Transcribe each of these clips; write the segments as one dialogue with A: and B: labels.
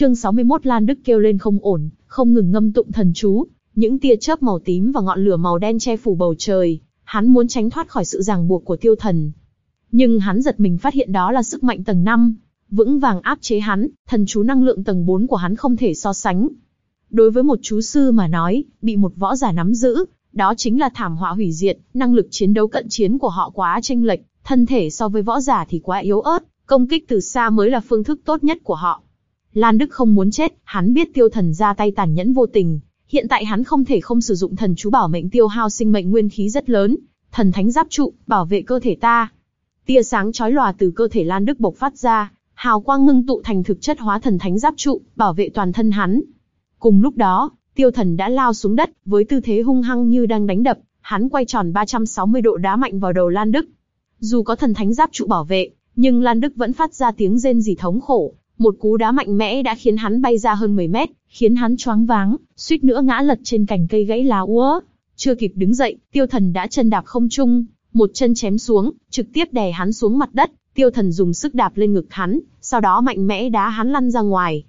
A: Chương 61 Lan Đức kêu lên không ổn, không ngừng ngâm tụng thần chú, những tia chớp màu tím và ngọn lửa màu đen che phủ bầu trời, hắn muốn tránh thoát khỏi sự ràng buộc của tiêu thần. Nhưng hắn giật mình phát hiện đó là sức mạnh tầng 5, vững vàng áp chế hắn, thần chú năng lượng tầng 4 của hắn không thể so sánh. Đối với một chú sư mà nói, bị một võ giả nắm giữ, đó chính là thảm họa hủy diệt, năng lực chiến đấu cận chiến của họ quá chênh lệch, thân thể so với võ giả thì quá yếu ớt, công kích từ xa mới là phương thức tốt nhất của họ. Lan Đức không muốn chết, hắn biết tiêu thần ra tay tàn nhẫn vô tình, hiện tại hắn không thể không sử dụng thần chú bảo mệnh tiêu hao sinh mệnh nguyên khí rất lớn, thần thánh giáp trụ, bảo vệ cơ thể ta. Tia sáng chói lòa từ cơ thể Lan Đức bộc phát ra, hào quang ngưng tụ thành thực chất hóa thần thánh giáp trụ, bảo vệ toàn thân hắn. Cùng lúc đó, tiêu thần đã lao xuống đất, với tư thế hung hăng như đang đánh đập, hắn quay tròn 360 độ đá mạnh vào đầu Lan Đức. Dù có thần thánh giáp trụ bảo vệ, nhưng Lan Đức vẫn phát ra tiếng rên rỉ thống khổ, một cú đá mạnh mẽ đã khiến hắn bay ra hơn 10 mét, khiến hắn choáng váng, suýt nữa ngã lật trên cành cây gãy lá úa. Chưa kịp đứng dậy, tiêu thần đã chân đạp không trung, một chân chém xuống, trực tiếp đè hắn xuống mặt đất, tiêu thần dùng sức đạp lên ngực hắn, sau đó mạnh mẽ đá hắn lăn ra ngoài.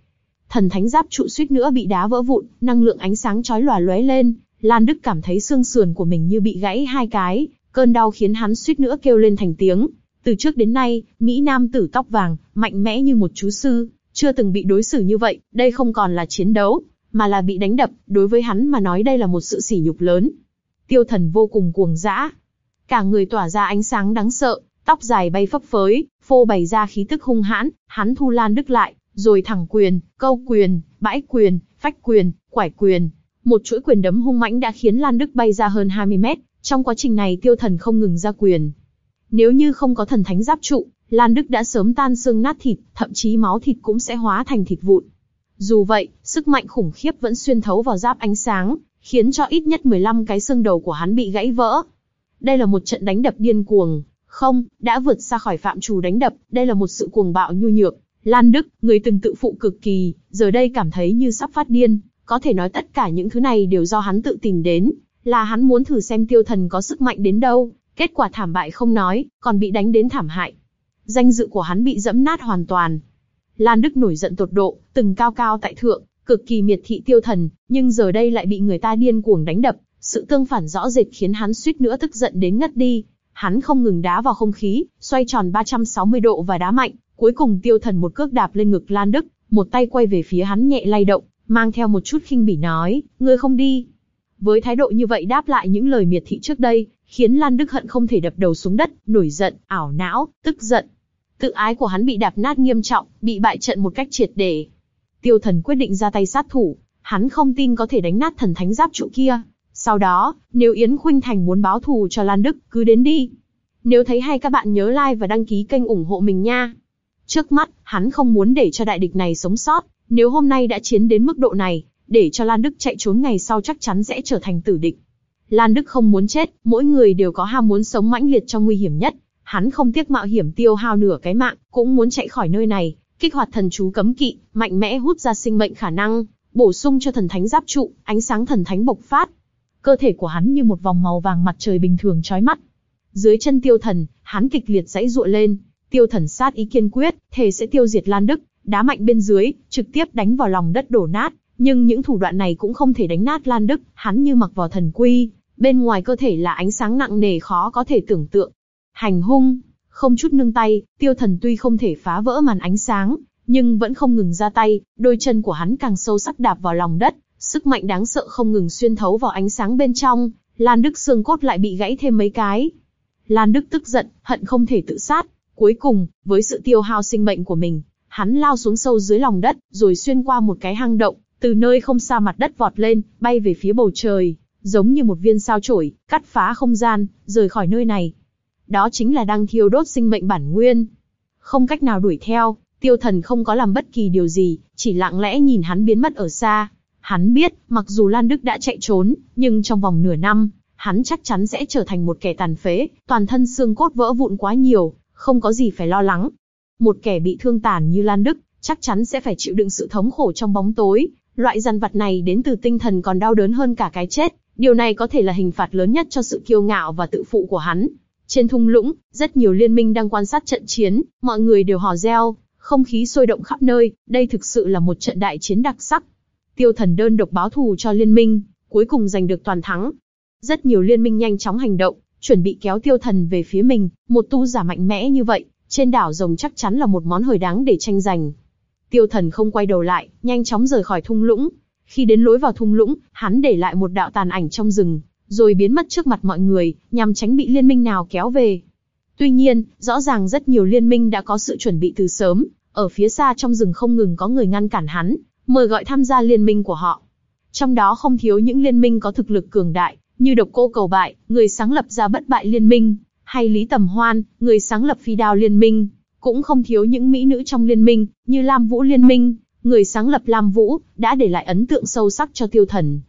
A: Thần thánh giáp trụ suýt nữa bị đá vỡ vụn, năng lượng ánh sáng chói lòa lóe lên, Lan Đức cảm thấy xương sườn của mình như bị gãy hai cái, cơn đau khiến hắn suýt nữa kêu lên thành tiếng. Từ trước đến nay, Mỹ Nam tử tóc vàng, mạnh mẽ như một chú sư, chưa từng bị đối xử như vậy, đây không còn là chiến đấu, mà là bị đánh đập, đối với hắn mà nói đây là một sự sỉ nhục lớn. Tiêu thần vô cùng cuồng dã. Cả người tỏa ra ánh sáng đáng sợ, tóc dài bay phấp phới, phô bày ra khí tức hung hãn, hắn thu lan đức lại, rồi thẳng quyền, câu quyền, bãi quyền, phách quyền, quải quyền. Một chuỗi quyền đấm hung mãnh đã khiến Lan Đức bay ra hơn 20 mét, trong quá trình này tiêu thần không ngừng ra quyền. Nếu như không có thần thánh giáp trụ, Lan Đức đã sớm tan xương nát thịt, thậm chí máu thịt cũng sẽ hóa thành thịt vụn. Dù vậy, sức mạnh khủng khiếp vẫn xuyên thấu vào giáp ánh sáng, khiến cho ít nhất 15 cái xương đầu của hắn bị gãy vỡ. Đây là một trận đánh đập điên cuồng, không, đã vượt xa khỏi phạm trù đánh đập, đây là một sự cuồng bạo nhu nhược. Lan Đức, người từng tự phụ cực kỳ, giờ đây cảm thấy như sắp phát điên, có thể nói tất cả những thứ này đều do hắn tự tìm đến, là hắn muốn thử xem tiêu thần có sức mạnh đến đâu, kết quả thảm bại không nói, còn bị đánh đến thảm hại. Danh dự của hắn bị dẫm nát hoàn toàn. Lan Đức nổi giận tột độ, từng cao cao tại thượng, cực kỳ miệt thị tiêu thần, nhưng giờ đây lại bị người ta điên cuồng đánh đập, sự tương phản rõ rệt khiến hắn suýt nữa tức giận đến ngất đi. Hắn không ngừng đá vào không khí, xoay tròn 360 độ và đá mạnh, cuối cùng tiêu thần một cước đạp lên ngực Lan Đức, một tay quay về phía hắn nhẹ lay động, mang theo một chút khinh bỉ nói, ngươi không đi. Với thái độ như vậy đáp lại những lời miệt thị trước đây, khiến Lan Đức hận không thể đập đầu xuống đất, nổi giận, ảo não, tức giận. Tự ái của hắn bị đạp nát nghiêm trọng, bị bại trận một cách triệt để. Tiêu thần quyết định ra tay sát thủ, hắn không tin có thể đánh nát thần thánh giáp trụ kia. Sau đó, nếu Yến Khuynh Thành muốn báo thù cho Lan Đức, cứ đến đi. Nếu thấy hay các bạn nhớ like và đăng ký kênh ủng hộ mình nha. Trước mắt, hắn không muốn để cho đại địch này sống sót, nếu hôm nay đã chiến đến mức độ này, để cho Lan Đức chạy trốn ngày sau chắc chắn sẽ trở thành tử địch. Lan Đức không muốn chết, mỗi người đều có ham muốn sống mãnh liệt trong nguy hiểm nhất. Hắn không tiếc mạo hiểm tiêu hao nửa cái mạng, cũng muốn chạy khỏi nơi này, kích hoạt thần chú cấm kỵ, mạnh mẽ hút ra sinh mệnh khả năng, bổ sung cho thần thánh giáp trụ, ánh sáng thần thánh bộc phát. Cơ thể của hắn như một vòng màu vàng mặt trời bình thường chói mắt. Dưới chân tiêu thần, hắn kịch liệt dãy dụa lên, tiêu thần sát ý kiên quyết, thề sẽ tiêu diệt Lan Đức, đá mạnh bên dưới, trực tiếp đánh vào lòng đất đổ nát. Nhưng những thủ đoạn này cũng không thể đánh nát Lan Đức, hắn như mặc vào thần quy, bên ngoài cơ thể là ánh sáng nặng nề khó có thể tưởng tượng. Hành hung, không chút nương tay, tiêu thần tuy không thể phá vỡ màn ánh sáng, nhưng vẫn không ngừng ra tay, đôi chân của hắn càng sâu sắc đạp vào lòng đất, sức mạnh đáng sợ không ngừng xuyên thấu vào ánh sáng bên trong, Lan Đức xương cốt lại bị gãy thêm mấy cái. Lan Đức tức giận, hận không thể tự sát, cuối cùng, với sự tiêu hao sinh mệnh của mình, hắn lao xuống sâu dưới lòng đất, rồi xuyên qua một cái hang động, từ nơi không xa mặt đất vọt lên, bay về phía bầu trời giống như một viên sao chổi, cắt phá không gian, rời khỏi nơi này. Đó chính là đang thiêu đốt sinh mệnh bản nguyên. Không cách nào đuổi theo, tiêu thần không có làm bất kỳ điều gì, chỉ lặng lẽ nhìn hắn biến mất ở xa. Hắn biết, mặc dù Lan Đức đã chạy trốn, nhưng trong vòng nửa năm, hắn chắc chắn sẽ trở thành một kẻ tàn phế, toàn thân xương cốt vỡ vụn quá nhiều, không có gì phải lo lắng. Một kẻ bị thương tàn như Lan Đức, chắc chắn sẽ phải chịu đựng sự thống khổ trong bóng tối. Loại dằn vặt này đến từ tinh thần còn đau đớn hơn cả cái chết. Điều này có thể là hình phạt lớn nhất cho sự kiêu ngạo và tự phụ của hắn. Trên thung lũng, rất nhiều liên minh đang quan sát trận chiến, mọi người đều hò reo, Không khí sôi động khắp nơi, đây thực sự là một trận đại chiến đặc sắc. Tiêu thần đơn độc báo thù cho liên minh, cuối cùng giành được toàn thắng. Rất nhiều liên minh nhanh chóng hành động, chuẩn bị kéo tiêu thần về phía mình, một tu giả mạnh mẽ như vậy, trên đảo rồng chắc chắn là một món hời đáng để tranh giành. Tiêu thần không quay đầu lại, nhanh chóng rời khỏi thung lũng. Khi đến lối vào thung lũng, hắn để lại một đạo tàn ảnh trong rừng, rồi biến mất trước mặt mọi người, nhằm tránh bị liên minh nào kéo về. Tuy nhiên, rõ ràng rất nhiều liên minh đã có sự chuẩn bị từ sớm, ở phía xa trong rừng không ngừng có người ngăn cản hắn, mời gọi tham gia liên minh của họ. Trong đó không thiếu những liên minh có thực lực cường đại, như độc cô cầu bại, người sáng lập ra bất bại liên minh, hay Lý Tầm Hoan, người sáng lập phi đao liên minh. Cũng không thiếu những mỹ nữ trong liên minh, như Lam Vũ liên minh, người sáng lập Lam Vũ, đã để lại ấn tượng sâu sắc cho tiêu thần.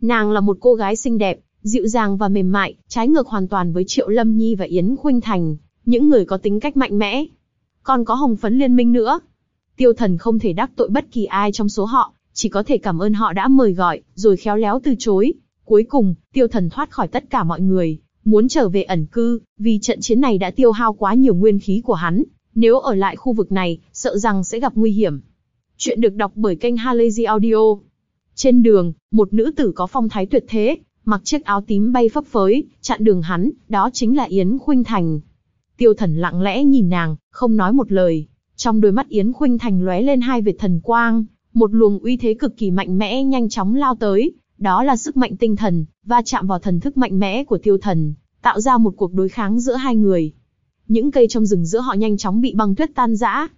A: Nàng là một cô gái xinh đẹp, dịu dàng và mềm mại, trái ngược hoàn toàn với Triệu Lâm Nhi và Yến Khuynh Thành, những người có tính cách mạnh mẽ. Còn có Hồng Phấn Liên minh nữa. Tiêu Thần không thể đắc tội bất kỳ ai trong số họ, chỉ có thể cảm ơn họ đã mời gọi, rồi khéo léo từ chối. Cuối cùng, Tiêu Thần thoát khỏi tất cả mọi người, muốn trở về ẩn cư, vì trận chiến này đã tiêu hao quá nhiều nguyên khí của hắn. Nếu ở lại khu vực này, sợ rằng sẽ gặp nguy hiểm. Chuyện được đọc bởi kênh Halazy Audio. Trên đường, một nữ tử có phong thái tuyệt thế, mặc chiếc áo tím bay phấp phới, chặn đường hắn, đó chính là Yến Khuynh Thành. Tiêu Thần lặng lẽ nhìn nàng, không nói một lời. Trong đôi mắt Yến Khuynh Thành lóe lên hai vệt thần quang, một luồng uy thế cực kỳ mạnh mẽ nhanh chóng lao tới, đó là sức mạnh tinh thần, va chạm vào thần thức mạnh mẽ của Tiêu Thần, tạo ra một cuộc đối kháng giữa hai người. Những cây trong rừng giữa họ nhanh chóng bị băng tuyết tan rã.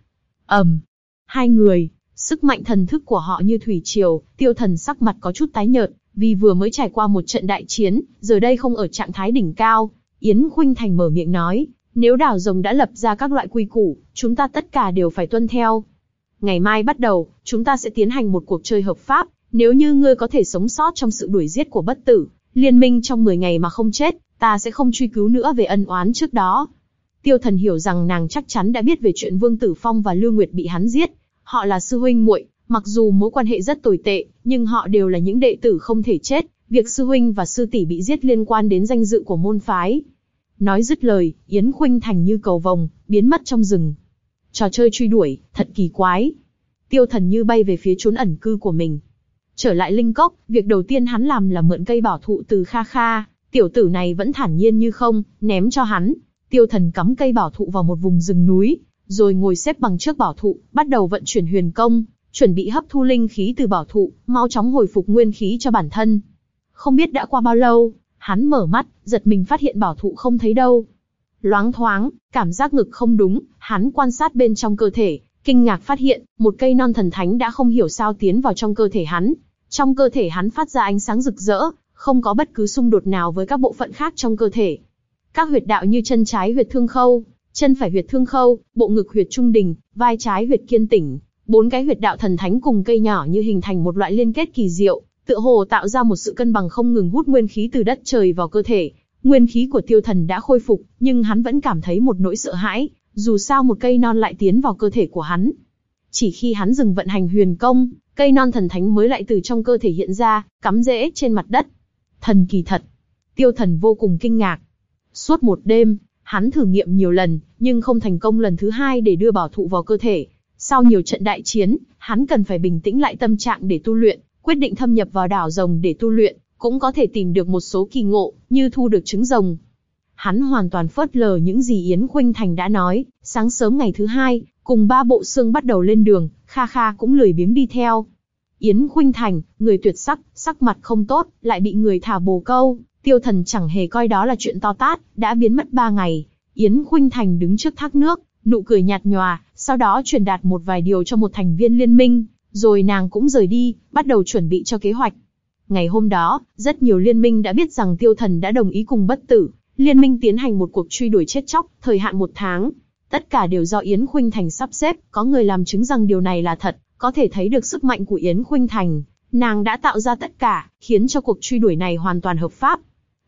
A: ầm, um, hai người, sức mạnh thần thức của họ như thủy triều, Tiêu Thần sắc mặt có chút tái nhợt, vì vừa mới trải qua một trận đại chiến, giờ đây không ở trạng thái đỉnh cao. Yến Khuynh Thành mở miệng nói, nếu đảo rồng đã lập ra các loại quy củ, chúng ta tất cả đều phải tuân theo. Ngày mai bắt đầu, chúng ta sẽ tiến hành một cuộc chơi hợp pháp, nếu như ngươi có thể sống sót trong sự đuổi giết của bất tử, liên minh trong 10 ngày mà không chết, ta sẽ không truy cứu nữa về ân oán trước đó. Tiêu thần hiểu rằng nàng chắc chắn đã biết về chuyện Vương Tử Phong và Lưu Nguyệt bị hắn giết. Họ là sư huynh muội, mặc dù mối quan hệ rất tồi tệ, nhưng họ đều là những đệ tử không thể chết. Việc sư huynh và sư tỷ bị giết liên quan đến danh dự của môn phái. Nói dứt lời, Yến Khuynh thành như cầu vồng, biến mất trong rừng. Trò chơi truy đuổi, thật kỳ quái. Tiêu thần như bay về phía trốn ẩn cư của mình. Trở lại Linh Cốc, việc đầu tiên hắn làm là mượn cây bảo thụ từ Kha Kha. Tiểu tử này vẫn thản nhiên như không, ném cho hắn. Tiêu thần cắm cây bảo thụ vào một vùng rừng núi, rồi ngồi xếp bằng trước bảo thụ, bắt đầu vận chuyển huyền công, chuẩn bị hấp thu linh khí từ bảo thụ, mau chóng hồi phục nguyên khí cho bản thân. Không biết đã qua bao lâu, hắn mở mắt, giật mình phát hiện bảo thụ không thấy đâu. Loáng thoáng, cảm giác ngực không đúng, hắn quan sát bên trong cơ thể, kinh ngạc phát hiện, một cây non thần thánh đã không hiểu sao tiến vào trong cơ thể hắn. Trong cơ thể hắn phát ra ánh sáng rực rỡ, không có bất cứ xung đột nào với các bộ phận khác trong cơ thể. Các huyệt đạo như chân trái huyệt thương khâu, chân phải huyệt thương khâu, bộ ngực huyệt trung đình, vai trái huyệt kiên tỉnh, bốn cái huyệt đạo thần thánh cùng cây nhỏ như hình thành một loại liên kết kỳ diệu, tựa hồ tạo ra một sự cân bằng không ngừng hút nguyên khí từ đất trời vào cơ thể. Nguyên khí của tiêu thần đã khôi phục, nhưng hắn vẫn cảm thấy một nỗi sợ hãi, dù sao một cây non lại tiến vào cơ thể của hắn. Chỉ khi hắn dừng vận hành huyền công, cây non thần thánh mới lại từ trong cơ thể hiện ra, cắm rễ trên mặt đất. Thần kỳ thật. Tiêu thần vô cùng kinh ngạc. Suốt một đêm, hắn thử nghiệm nhiều lần, nhưng không thành công lần thứ hai để đưa bảo thụ vào cơ thể. Sau nhiều trận đại chiến, hắn cần phải bình tĩnh lại tâm trạng để tu luyện, quyết định thâm nhập vào đảo rồng để tu luyện, cũng có thể tìm được một số kỳ ngộ, như thu được trứng rồng. Hắn hoàn toàn phớt lờ những gì Yến Khuynh Thành đã nói, sáng sớm ngày thứ hai, cùng ba bộ xương bắt đầu lên đường, Kha Kha cũng lười biếng đi theo. Yến Khuynh Thành, người tuyệt sắc, sắc mặt không tốt, lại bị người thả bồ câu, tiêu thần chẳng hề coi đó là chuyện to tát, đã biến mất ba ngày. Yến Khuynh Thành đứng trước thác nước, nụ cười nhạt nhòa, sau đó truyền đạt một vài điều cho một thành viên liên minh, rồi nàng cũng rời đi, bắt đầu chuẩn bị cho kế hoạch. Ngày hôm đó, rất nhiều liên minh đã biết rằng tiêu thần đã đồng ý cùng bất tử, liên minh tiến hành một cuộc truy đuổi chết chóc, thời hạn một tháng. Tất cả đều do Yến Khuynh Thành sắp xếp, có người làm chứng rằng điều này là thật, có thể thấy được sức mạnh của Yến Khuynh Thành. Nàng đã tạo ra tất cả, khiến cho cuộc truy đuổi này hoàn toàn hợp pháp.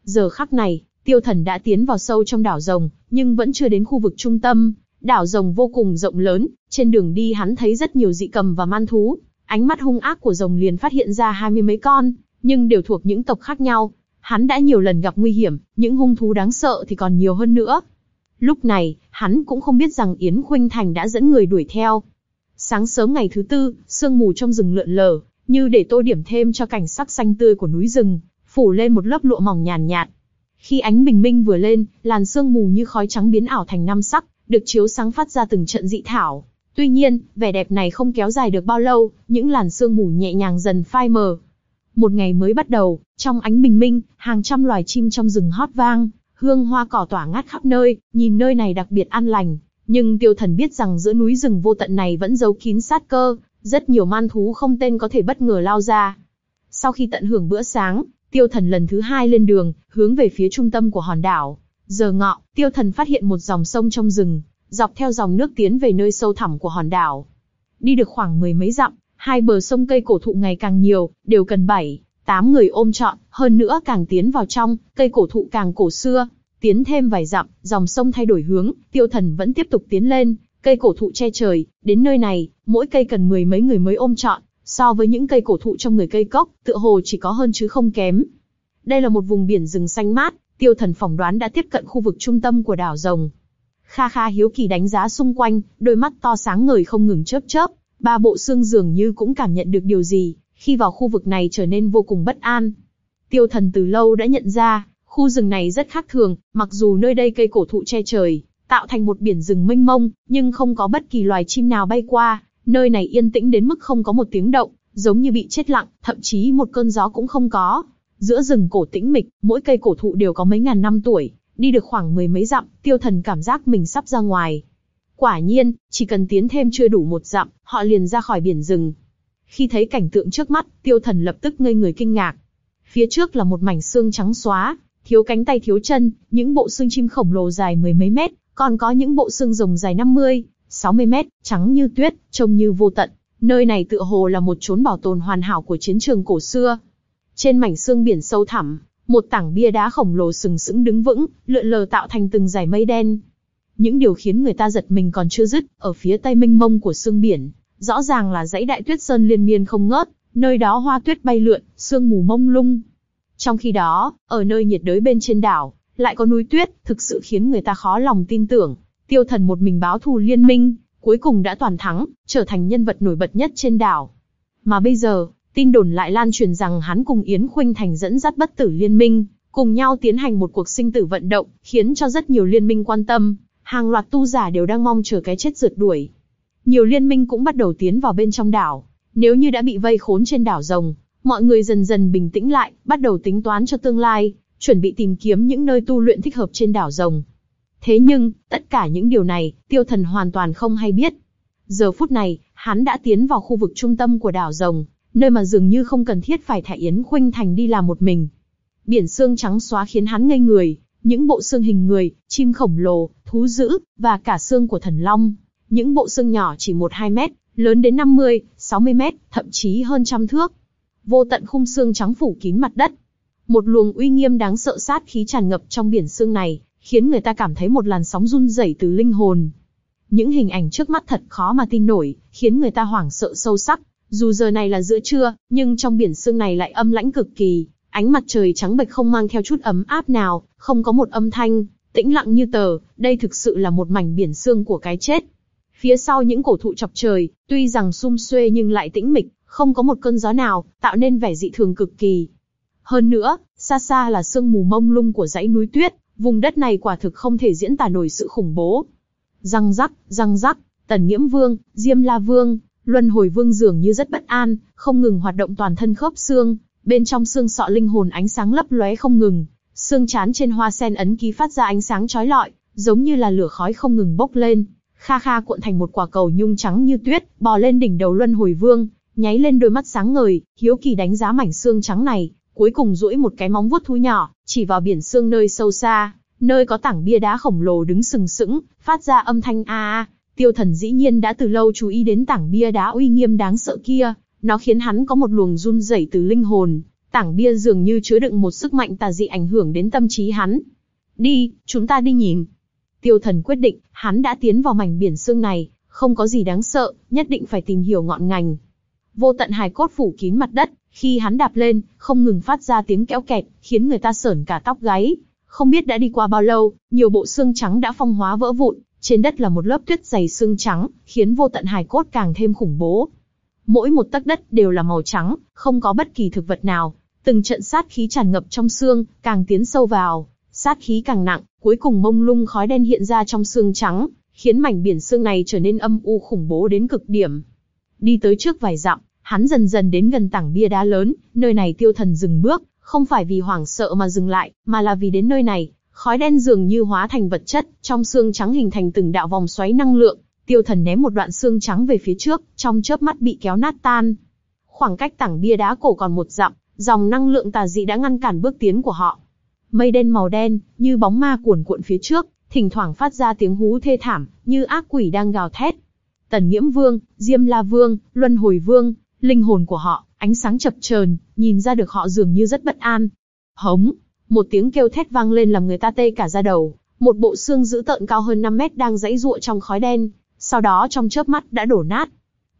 A: Giờ khắc này, tiêu thần đã tiến vào sâu trong đảo rồng, nhưng vẫn chưa đến khu vực trung tâm. Đảo rồng vô cùng rộng lớn, trên đường đi hắn thấy rất nhiều dị cầm và man thú. Ánh mắt hung ác của rồng liền phát hiện ra hai mươi mấy con, nhưng đều thuộc những tộc khác nhau. Hắn đã nhiều lần gặp nguy hiểm, những hung thú đáng sợ thì còn nhiều hơn nữa. Lúc này, hắn cũng không biết rằng Yến Khuynh Thành đã dẫn người đuổi theo. Sáng sớm ngày thứ tư, sương mù trong rừng lượn lờ, như để tô điểm thêm cho cảnh sắc xanh tươi của núi rừng, phủ lên một lớp lụa mỏng nhàn nhạt. Khi ánh bình minh vừa lên, làn sương mù như khói trắng biến ảo thành năm sắc, được chiếu sáng phát ra từng trận dị thảo. Tuy nhiên, vẻ đẹp này không kéo dài được bao lâu, những làn sương mù nhẹ nhàng dần phai mờ. Một ngày mới bắt đầu, trong ánh bình minh, hàng trăm loài chim trong rừng hót vang, hương hoa cỏ tỏa ngát khắp nơi, nhìn nơi này đặc biệt an lành. Nhưng tiêu thần biết rằng giữa núi rừng vô tận này vẫn giấu kín sát cơ, rất nhiều man thú không tên có thể bất ngờ lao ra. Sau khi tận hưởng bữa sáng, tiêu thần lần thứ hai lên đường, hướng về phía trung tâm của hòn đảo. Giờ ngọ, tiêu thần phát hiện một dòng sông trong rừng, dọc theo dòng nước tiến về nơi sâu thẳm của hòn đảo. Đi được khoảng mười mấy dặm, hai bờ sông cây cổ thụ ngày càng nhiều, đều cần bảy, tám người ôm trọn, hơn nữa càng tiến vào trong, cây cổ thụ càng cổ xưa. Tiến thêm vài dặm, dòng sông thay đổi hướng, tiêu thần vẫn tiếp tục tiến lên, cây cổ thụ che trời, đến nơi này, mỗi cây cần mười mấy người mới ôm trọn, so với những cây cổ thụ trong người cây cốc, tựa hồ chỉ có hơn chứ không kém. Đây là một vùng biển rừng xanh mát, tiêu thần phỏng đoán đã tiếp cận khu vực trung tâm của đảo rồng. Kha Kha hiếu kỳ đánh giá xung quanh, đôi mắt to sáng ngời không ngừng chớp chớp, ba bộ xương dường như cũng cảm nhận được điều gì, khi vào khu vực này trở nên vô cùng bất an. Tiêu thần từ lâu đã nhận ra, khu rừng này rất khác thường, mặc dù nơi đây cây cổ thụ che trời, tạo thành một biển rừng mênh mông, nhưng không có bất kỳ loài chim nào bay qua, nơi này yên tĩnh đến mức không có một tiếng động, giống như bị chết lặng, thậm chí một cơn gió cũng không có. Giữa rừng cổ tĩnh mịch, mỗi cây cổ thụ đều có mấy ngàn năm tuổi, đi được khoảng mười mấy dặm, tiêu thần cảm giác mình sắp ra ngoài. Quả nhiên, chỉ cần tiến thêm chưa đủ một dặm, họ liền ra khỏi biển rừng. Khi thấy cảnh tượng trước mắt, tiêu thần lập tức ngây người kinh ngạc. Phía trước là một mảnh xương trắng xóa, thiếu cánh tay thiếu chân, những bộ xương chim khổng lồ dài mười mấy mét, còn có những bộ xương rồng dài 50, 60 mét, trắng như tuyết, trông như vô tận. Nơi này tựa hồ là một chốn bảo tồn hoàn hảo của chiến trường cổ xưa. Trên mảnh xương biển sâu thẳm, một tảng bia đá khổng lồ sừng sững đứng vững, lượn lờ tạo thành từng dải mây đen. Những điều khiến người ta giật mình còn chưa dứt, ở phía tây mênh mông của xương biển, rõ ràng là dãy đại tuyết sơn liên miên không ngớt, nơi đó hoa tuyết bay lượn, sương mù mông lung. Trong khi đó, ở nơi nhiệt đới bên trên đảo, lại có núi tuyết, thực sự khiến người ta khó lòng tin tưởng. Tiêu thần một mình báo thù liên minh, cuối cùng đã toàn thắng, trở thành nhân vật nổi bật nhất trên đảo. Mà bây giờ, tin đồn lại lan truyền rằng hắn cùng Yến Khuynh Thành dẫn dắt bất tử liên minh, cùng nhau tiến hành một cuộc sinh tử vận động, khiến cho rất nhiều liên minh quan tâm, hàng loạt tu giả đều đang mong chờ cái chết rượt đuổi. Nhiều liên minh cũng bắt đầu tiến vào bên trong đảo. Nếu như đã bị vây khốn trên đảo rồng, mọi người dần dần bình tĩnh lại, bắt đầu tính toán cho tương lai, chuẩn bị tìm kiếm những nơi tu luyện thích hợp trên đảo rồng. Thế nhưng, tất cả những điều này, tiêu thần hoàn toàn không hay biết. Giờ phút này, hắn đã tiến vào khu vực trung tâm của đảo rồng, nơi mà dường như không cần thiết phải thả Yến Khuynh Thành đi làm một mình. Biển xương trắng xóa khiến hắn ngây người, những bộ xương hình người, chim khổng lồ, thú dữ, và cả xương của thần long. Những bộ xương nhỏ chỉ 1-2 mét, lớn đến 50, 60 mét, thậm chí hơn trăm thước. Vô tận khung xương trắng phủ kín mặt đất, một luồng uy nghiêm đáng sợ sát khí tràn ngập trong biển xương này, khiến người ta cảm thấy một làn sóng run rẩy từ linh hồn. Những hình ảnh trước mắt thật khó mà tin nổi, khiến người ta hoảng sợ sâu sắc. Dù giờ này là giữa trưa, nhưng trong biển sương này lại âm lãnh cực kỳ, ánh mặt trời trắng bệch không mang theo chút ấm áp nào, không có một âm thanh, tĩnh lặng như tờ, đây thực sự là một mảnh biển sương của cái chết. Phía sau những cổ thụ chọc trời, tuy rằng sum xuê nhưng lại tĩnh mịch, không có một cơn gió nào, tạo nên vẻ dị thường cực kỳ. Hơn nữa, xa xa là sương mù mông lung của dãy núi tuyết, vùng đất này quả thực không thể diễn tả nổi sự khủng bố. Răng rắc, răng rắc, Tần Nghiễm Vương, Diêm La Vương, Luân Hồi Vương dường như rất bất an, không ngừng hoạt động toàn thân khớp xương, bên trong xương sọ linh hồn ánh sáng lấp lóe không ngừng, xương chán trên hoa sen ấn ký phát ra ánh sáng chói lọi, giống như là lửa khói không ngừng bốc lên. Kha Kha cuộn thành một quả cầu nhung trắng như tuyết, bò lên đỉnh đầu Luân Hồi Vương, nháy lên đôi mắt sáng ngời, hiếu kỳ đánh giá mảnh xương trắng này, cuối cùng duỗi một cái móng vuốt thu nhỏ, chỉ vào biển xương nơi sâu xa, nơi có tảng bia đá khổng lồ đứng sừng sững, phát ra âm thanh a a. Tiêu Thần dĩ nhiên đã từ lâu chú ý đến tảng bia đá uy nghiêm đáng sợ kia, nó khiến hắn có một luồng run rẩy từ linh hồn, tảng bia dường như chứa đựng một sức mạnh tà dị ảnh hưởng đến tâm trí hắn. Đi, chúng ta đi nhìn. Tiêu Thần quyết định, hắn đã tiến vào mảnh biển xương này, không có gì đáng sợ, nhất định phải tìm hiểu ngọn ngành. Vô tận hài cốt phủ kín mặt đất, khi hắn đạp lên, không ngừng phát ra tiếng kéo kẹt, khiến người ta sởn cả tóc gáy. Không biết đã đi qua bao lâu, nhiều bộ xương trắng đã phong hóa vỡ vụn, trên đất là một lớp tuyết dày xương trắng, khiến vô tận hài cốt càng thêm khủng bố. Mỗi một tấc đất đều là màu trắng, không có bất kỳ thực vật nào. Từng trận sát khí tràn ngập trong xương, càng tiến sâu vào, sát khí càng nặng, cuối cùng mông lung khói đen hiện ra trong xương trắng, khiến mảnh biển xương này trở nên âm u khủng bố đến cực điểm. Đi tới trước vài dặm, hắn dần dần đến gần tảng bia đá lớn, nơi này tiêu thần dừng bước, không phải vì hoảng sợ mà dừng lại, mà là vì đến nơi này, khói đen dường như hóa thành vật chất, trong xương trắng hình thành từng đạo vòng xoáy năng lượng, tiêu thần ném một đoạn xương trắng về phía trước, trong chớp mắt bị kéo nát tan. Khoảng cách tảng bia đá cổ còn một dặm, dòng năng lượng tà dị đã ngăn cản bước tiến của họ. Mây đen màu đen, như bóng ma cuồn cuộn phía trước, thỉnh thoảng phát ra tiếng hú thê thảm, như ác quỷ đang gào thét. Tần Nghiễm Vương, Diêm La Vương, Luân Hồi Vương, linh hồn của họ, ánh sáng chập chờn, nhìn ra được họ dường như rất bất an. Hống, một tiếng kêu thét vang lên làm người ta tê cả da đầu, một bộ xương dữ tợn cao hơn 5 mét đang dãy ruộ trong khói đen, sau đó trong chớp mắt đã đổ nát.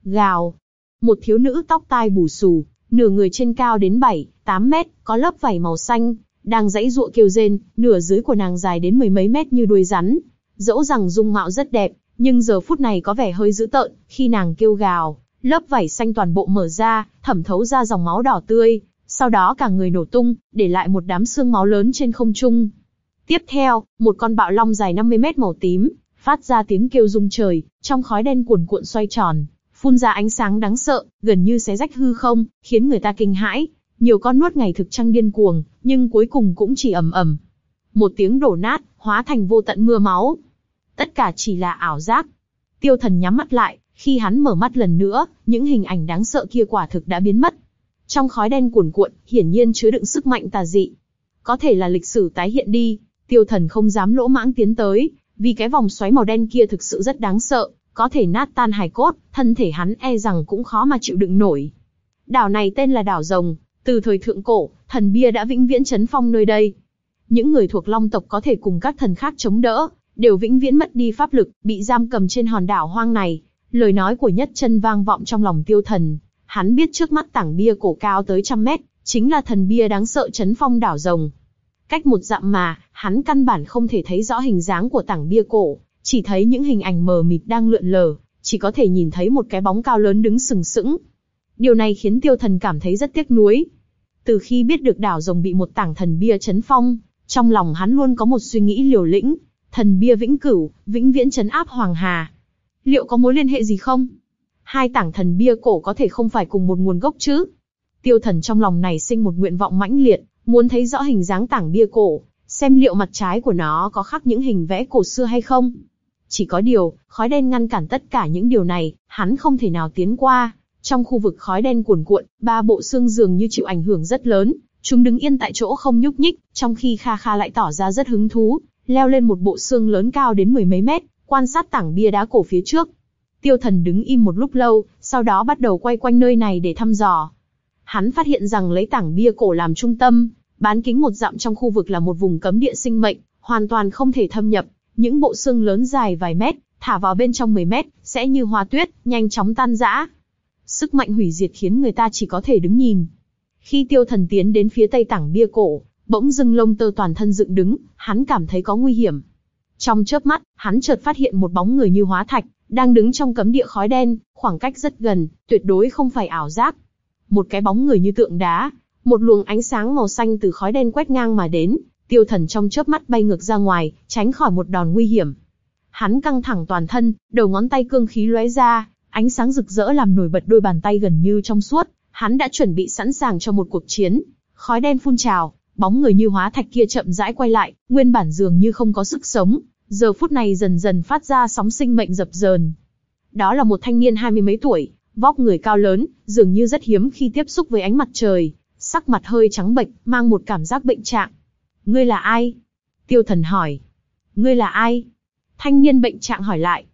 A: Gào, một thiếu nữ tóc tai bù xù, nửa người trên cao đến 7, 8 mét, có lớp vảy màu xanh, đang dãy ruộ kêu rên, nửa dưới của nàng dài đến mười mấy mét như đuôi rắn. Dẫu rằng dung mạo rất đẹp, nhưng giờ phút này có vẻ hơi dữ tợn, khi nàng kêu gào, lớp vảy xanh toàn bộ mở ra, thẩm thấu ra dòng máu đỏ tươi, sau đó cả người nổ tung, để lại một đám xương máu lớn trên không trung. Tiếp theo, một con bạo long dài 50 mét màu tím, phát ra tiếng kêu rung trời, trong khói đen cuồn cuộn xoay tròn, phun ra ánh sáng đáng sợ, gần như xé rách hư không, khiến người ta kinh hãi. Nhiều con nuốt ngày thực trăng điên cuồng, nhưng cuối cùng cũng chỉ ầm ầm. Một tiếng đổ nát, hóa thành vô tận mưa máu. Tất cả chỉ là ảo giác. Tiêu thần nhắm mắt lại, khi hắn mở mắt lần nữa, những hình ảnh đáng sợ kia quả thực đã biến mất. Trong khói đen cuồn cuộn, hiển nhiên chứa đựng sức mạnh tà dị. Có thể là lịch sử tái hiện đi, tiêu thần không dám lỗ mãng tiến tới, vì cái vòng xoáy màu đen kia thực sự rất đáng sợ, có thể nát tan hài cốt, thân thể hắn e rằng cũng khó mà chịu đựng nổi. Đảo này tên là đảo rồng, từ thời thượng cổ, thần bia đã vĩnh viễn chấn phong nơi đây. Những người thuộc long tộc có thể cùng các thần khác chống đỡ, đều vĩnh viễn mất đi pháp lực, bị giam cầm trên hòn đảo hoang này. Lời nói của nhất chân vang vọng trong lòng tiêu thần, hắn biết trước mắt tảng bia cổ cao tới trăm mét, chính là thần bia đáng sợ chấn phong đảo rồng. Cách một dặm mà, hắn căn bản không thể thấy rõ hình dáng của tảng bia cổ, chỉ thấy những hình ảnh mờ mịt đang lượn lờ, chỉ có thể nhìn thấy một cái bóng cao lớn đứng sừng sững. Điều này khiến tiêu thần cảm thấy rất tiếc nuối. Từ khi biết được đảo rồng bị một tảng thần bia chấn phong, trong lòng hắn luôn có một suy nghĩ liều lĩnh, thần bia vĩnh cửu, vĩnh viễn chấn áp Hoàng Hà. Liệu có mối liên hệ gì không? Hai tảng thần bia cổ có thể không phải cùng một nguồn gốc chứ? Tiêu thần trong lòng này sinh một nguyện vọng mãnh liệt, muốn thấy rõ hình dáng tảng bia cổ, xem liệu mặt trái của nó có khắc những hình vẽ cổ xưa hay không. Chỉ có điều, khói đen ngăn cản tất cả những điều này, hắn không thể nào tiến qua. Trong khu vực khói đen cuồn cuộn, ba bộ xương dường như chịu ảnh hưởng rất lớn, chúng đứng yên tại chỗ không nhúc nhích, trong khi Kha Kha lại tỏ ra rất hứng thú, leo lên một bộ xương lớn cao đến mười mấy mét, quan sát tảng bia đá cổ phía trước. Tiêu thần đứng im một lúc lâu, sau đó bắt đầu quay quanh nơi này để thăm dò. Hắn phát hiện rằng lấy tảng bia cổ làm trung tâm, bán kính một dặm trong khu vực là một vùng cấm địa sinh mệnh, hoàn toàn không thể thâm nhập. Những bộ xương lớn dài vài mét, thả vào bên trong 10 mét, sẽ như hoa tuyết, nhanh chóng tan rã. Sức mạnh hủy diệt khiến người ta chỉ có thể đứng nhìn. Khi tiêu thần tiến đến phía tây tảng bia cổ, bỗng dưng lông tơ toàn thân dựng đứng, hắn cảm thấy có nguy hiểm. Trong chớp mắt, hắn chợt phát hiện một bóng người như hóa thạch, đang đứng trong cấm địa khói đen, khoảng cách rất gần, tuyệt đối không phải ảo giác. Một cái bóng người như tượng đá, một luồng ánh sáng màu xanh từ khói đen quét ngang mà đến, tiêu thần trong chớp mắt bay ngược ra ngoài, tránh khỏi một đòn nguy hiểm. Hắn căng thẳng toàn thân, đầu ngón tay cương khí lóe ra, ánh sáng rực rỡ làm nổi bật đôi bàn tay gần như trong suốt, hắn đã chuẩn bị sẵn sàng cho một cuộc chiến. Khói đen phun trào, bóng người như hóa thạch kia chậm rãi quay lại, nguyên bản dường như không có sức sống, giờ phút này dần dần phát ra sóng sinh mệnh dập dờn. Đó là một thanh niên hai mươi mấy tuổi, vóc người cao lớn, dường như rất hiếm khi tiếp xúc với ánh mặt trời, sắc mặt hơi trắng bệch, mang một cảm giác bệnh trạng. Ngươi là ai? Tiêu thần hỏi. Ngươi là ai? Thanh niên bệnh trạng hỏi lại.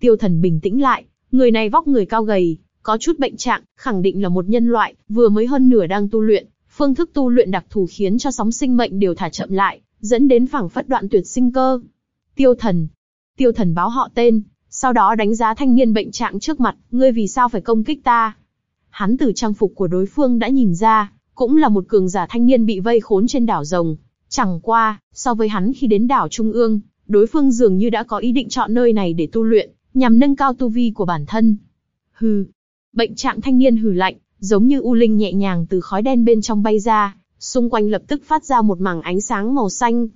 A: Tiêu thần bình tĩnh lại, người này vóc người cao gầy, có chút bệnh trạng, khẳng định là một nhân loại, vừa mới hơn nửa đang tu luyện, phương thức tu luyện đặc thù khiến cho sóng sinh mệnh đều thả chậm lại, dẫn đến phẳng phất đoạn tuyệt sinh cơ. Tiêu thần. Tiêu thần báo họ tên, sau đó đánh giá thanh niên bệnh trạng trước mặt, ngươi vì sao phải công kích ta? Hắn từ trang phục của đối phương đã nhìn ra, cũng là một cường giả thanh niên bị vây khốn trên đảo rồng. Chẳng qua, so với hắn khi đến đảo Trung ương, đối phương dường như đã có ý định chọn nơi này để tu luyện, nhằm nâng cao tu vi của bản thân. Hừ. Bệnh trạng thanh niên hừ lạnh, giống như u linh nhẹ nhàng từ khói đen bên trong bay ra, xung quanh lập tức phát ra một mảng ánh sáng màu xanh.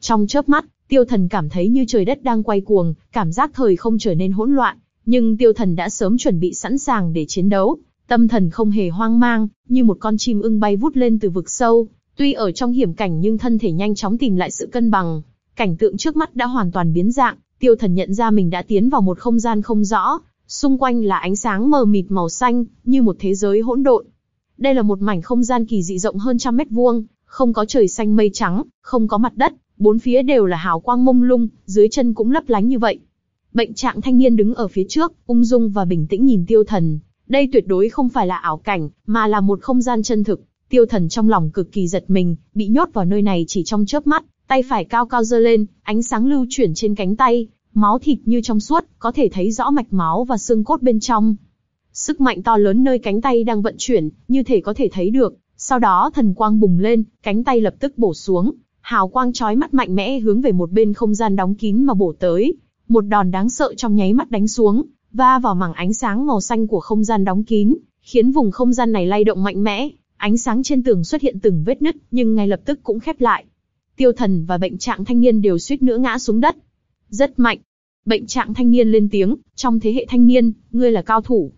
A: Trong chớp mắt, tiêu thần cảm thấy như trời đất đang quay cuồng, cảm giác thời không trở nên hỗn loạn, nhưng tiêu thần đã sớm chuẩn bị sẵn sàng để chiến đấu, tâm thần không hề hoang mang, như một con chim ưng bay vút lên từ vực sâu, tuy ở trong hiểm cảnh nhưng thân thể nhanh chóng tìm lại sự cân bằng. Cảnh tượng trước mắt đã hoàn toàn biến dạng, tiêu thần nhận ra mình đã tiến vào một không gian không rõ, xung quanh là ánh sáng mờ mịt màu xanh, như một thế giới hỗn độn. Đây là một mảnh không gian kỳ dị rộng hơn trăm mét vuông, không có trời xanh mây trắng, không có mặt đất, bốn phía đều là hào quang mông lung, dưới chân cũng lấp lánh như vậy. Bệnh trạng thanh niên đứng ở phía trước, ung dung và bình tĩnh nhìn tiêu thần. Đây tuyệt đối không phải là ảo cảnh, mà là một không gian chân thực. Tiêu thần trong lòng cực kỳ giật mình, bị nhốt vào nơi này chỉ trong chớp mắt, tay phải cao cao giơ lên, ánh sáng lưu chuyển trên cánh tay, máu thịt như trong suốt, có thể thấy rõ mạch máu và xương cốt bên trong. Sức mạnh to lớn nơi cánh tay đang vận chuyển, như thể có thể thấy được. Sau đó thần quang bùng lên, cánh tay lập tức bổ xuống, hào quang chói mắt mạnh mẽ hướng về một bên không gian đóng kín mà bổ tới. Một đòn đáng sợ trong nháy mắt đánh xuống, va vào mảng ánh sáng màu xanh của không gian đóng kín, khiến vùng không gian này lay động mạnh mẽ. Ánh sáng trên tường xuất hiện từng vết nứt, nhưng ngay lập tức cũng khép lại. Tiêu thần và bệnh trạng thanh niên đều suýt nữa ngã xuống đất. Rất mạnh. Bệnh trạng thanh niên lên tiếng, trong thế hệ thanh niên, ngươi là cao thủ.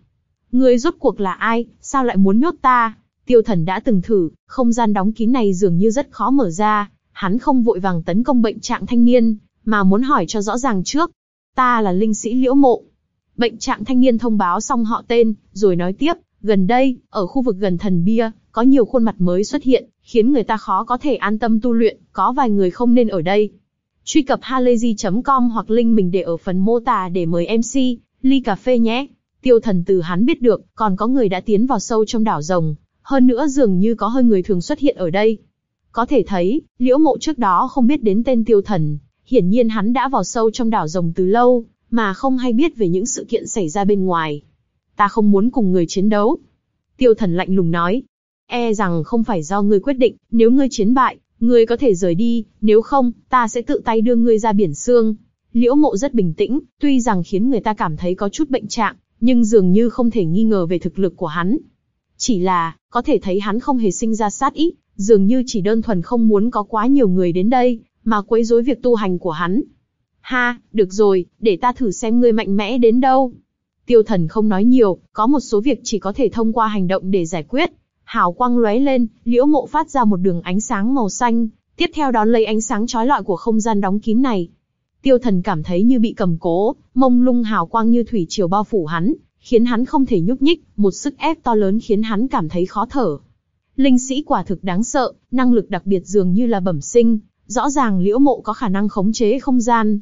A: Ngươi rốt cuộc là ai, sao lại muốn nhốt ta? Tiêu thần đã từng thử, không gian đóng kín này dường như rất khó mở ra, hắn không vội vàng tấn công bệnh trạng thanh niên, mà muốn hỏi cho rõ ràng trước. Ta là linh sĩ liễu mộ. Bệnh trạng thanh niên thông báo xong họ tên, rồi nói tiếp, gần đây, ở khu vực gần thần bia, có nhiều khuôn mặt mới xuất hiện, khiến người ta khó có thể an tâm tu luyện, có vài người không nên ở đây. Truy cập halayzi.com hoặc link mình để ở phần mô tả để mời MC, ly cà phê nhé. Tiêu thần từ hắn biết được, còn có người đã tiến vào sâu trong đảo rồng, hơn nữa dường như có hơi người thường xuất hiện ở đây. Có thể thấy, liễu mộ trước đó không biết đến tên tiêu thần, hiển nhiên hắn đã vào sâu trong đảo rồng từ lâu, mà không hay biết về những sự kiện xảy ra bên ngoài. Ta không muốn cùng người chiến đấu. Tiêu thần lạnh lùng nói. E rằng không phải do ngươi quyết định, nếu ngươi chiến bại, ngươi có thể rời đi, nếu không, ta sẽ tự tay đưa ngươi ra biển xương. Liễu mộ rất bình tĩnh, tuy rằng khiến người ta cảm thấy có chút bệnh trạng, nhưng dường như không thể nghi ngờ về thực lực của hắn. Chỉ là, có thể thấy hắn không hề sinh ra sát ý, dường như chỉ đơn thuần không muốn có quá nhiều người đến đây, mà quấy rối việc tu hành của hắn. Ha, được rồi, để ta thử xem ngươi mạnh mẽ đến đâu. Tiêu thần không nói nhiều, có một số việc chỉ có thể thông qua hành động để giải quyết. Hào quang lóe lên, liễu mộ phát ra một đường ánh sáng màu xanh, tiếp theo đó lấy ánh sáng chói lọi của không gian đóng kín này. Tiêu thần cảm thấy như bị cầm cố, mông lung hào quang như thủy triều bao phủ hắn, khiến hắn không thể nhúc nhích, một sức ép to lớn khiến hắn cảm thấy khó thở. Linh sĩ quả thực đáng sợ, năng lực đặc biệt dường như là bẩm sinh, rõ ràng liễu mộ có khả năng khống chế không gian.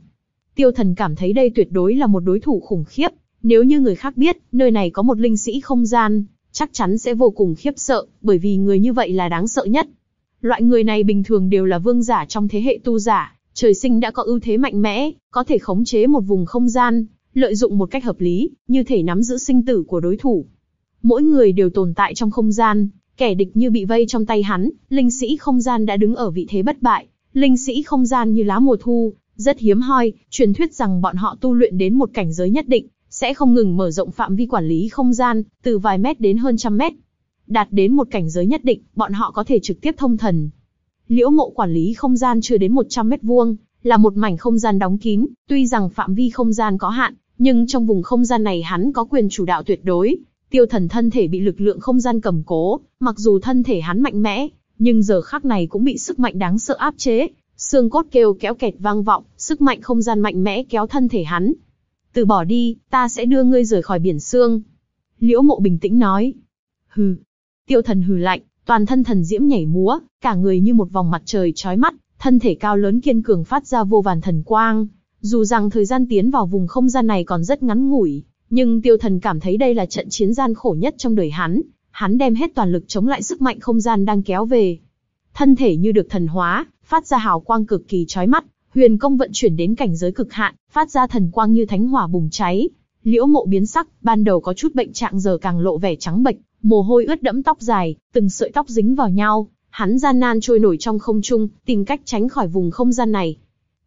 A: Tiêu thần cảm thấy đây tuyệt đối là một đối thủ khủng khiếp, nếu như người khác biết, nơi này có một linh sĩ không gian, chắc chắn sẽ vô cùng khiếp sợ, bởi vì người như vậy là đáng sợ nhất. Loại người này bình thường đều là vương giả trong thế hệ tu giả, trời sinh đã có ưu thế mạnh mẽ, có thể khống chế một vùng không gian, lợi dụng một cách hợp lý, như thể nắm giữ sinh tử của đối thủ. Mỗi người đều tồn tại trong không gian, kẻ địch như bị vây trong tay hắn, linh sĩ không gian đã đứng ở vị thế bất bại, linh sĩ không gian như lá mùa thu, rất hiếm hoi, truyền thuyết rằng bọn họ tu luyện đến một cảnh giới nhất định, sẽ không ngừng mở rộng phạm vi quản lý không gian, từ vài mét đến hơn trăm mét. Đạt đến một cảnh giới nhất định, bọn họ có thể trực tiếp thông thần. Liễu mộ quản lý không gian chưa đến 100 mét vuông, là một mảnh không gian đóng kín, tuy rằng phạm vi không gian có hạn, nhưng trong vùng không gian này hắn có quyền chủ đạo tuyệt đối. Tiêu thần thân thể bị lực lượng không gian cầm cố, mặc dù thân thể hắn mạnh mẽ, nhưng giờ khắc này cũng bị sức mạnh đáng sợ áp chế. Xương cốt kêu kéo kẹt vang vọng, sức mạnh không gian mạnh mẽ kéo thân thể hắn. Từ bỏ đi, ta sẽ đưa ngươi rời khỏi biển xương. Liễu mộ bình tĩnh nói. Hừ. Tiêu thần hừ lạnh, toàn thân thần diễm nhảy múa, cả người như một vòng mặt trời chói mắt, thân thể cao lớn kiên cường phát ra vô vàn thần quang. Dù rằng thời gian tiến vào vùng không gian này còn rất ngắn ngủi, nhưng tiêu thần cảm thấy đây là trận chiến gian khổ nhất trong đời hắn. Hắn đem hết toàn lực chống lại sức mạnh không gian đang kéo về. Thân thể như được thần hóa, phát ra hào quang cực kỳ chói mắt, huyền công vận chuyển đến cảnh giới cực hạn, phát ra thần quang như thánh hỏa bùng cháy. Liễu mộ biến sắc, ban đầu có chút bệnh trạng giờ càng lộ vẻ trắng bệch, mồ hôi ướt đẫm tóc dài, từng sợi tóc dính vào nhau, hắn gian nan trôi nổi trong không trung, tìm cách tránh khỏi vùng không gian này.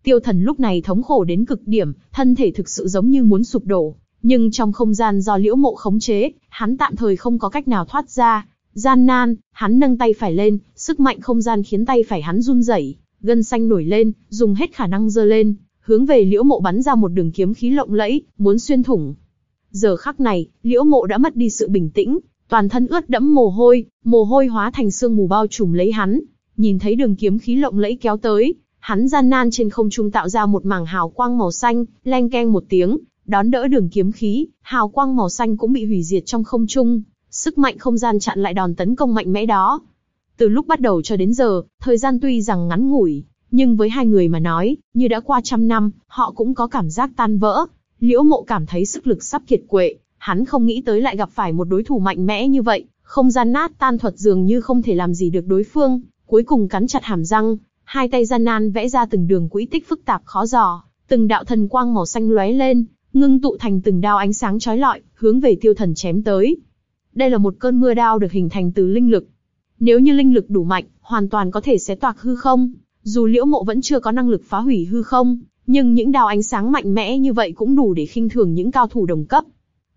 A: Tiêu thần lúc này thống khổ đến cực điểm, thân thể thực sự giống như muốn sụp đổ, nhưng trong không gian do liễu mộ khống chế, hắn tạm thời không có cách nào thoát ra. Gian nan, hắn nâng tay phải lên, sức mạnh không gian khiến tay phải hắn run rẩy, gân xanh nổi lên, dùng hết khả năng giơ lên, hướng về liễu mộ bắn ra một đường kiếm khí lộng lẫy, muốn xuyên thủng. Giờ khắc này, liễu mộ đã mất đi sự bình tĩnh, toàn thân ướt đẫm mồ hôi, mồ hôi hóa thành sương mù bao trùm lấy hắn. Nhìn thấy đường kiếm khí lộng lẫy kéo tới, hắn gian nan trên không trung tạo ra một mảng hào quang màu xanh, leng keng một tiếng, đón đỡ đường kiếm khí, hào quang màu xanh cũng bị hủy diệt trong không trung, sức mạnh không gian chặn lại đòn tấn công mạnh mẽ đó. Từ lúc bắt đầu cho đến giờ, thời gian tuy rằng ngắn ngủi, nhưng với hai người mà nói, như đã qua trăm năm, họ cũng có cảm giác tan vỡ. Liễu mộ cảm thấy sức lực sắp kiệt quệ, hắn không nghĩ tới lại gặp phải một đối thủ mạnh mẽ như vậy, không gian nát tan thuật dường như không thể làm gì được đối phương, cuối cùng cắn chặt hàm răng, hai tay gian nan vẽ ra từng đường quỹ tích phức tạp khó dò, từng đạo thần quang màu xanh lóe lên, ngưng tụ thành từng đao ánh sáng chói lọi, hướng về tiêu thần chém tới. Đây là một cơn mưa đao được hình thành từ linh lực. Nếu như linh lực đủ mạnh, hoàn toàn có thể xé toạc hư không. Dù liễu mộ vẫn chưa có năng lực phá hủy hư không, nhưng những đao ánh sáng mạnh mẽ như vậy cũng đủ để khinh thường những cao thủ đồng cấp.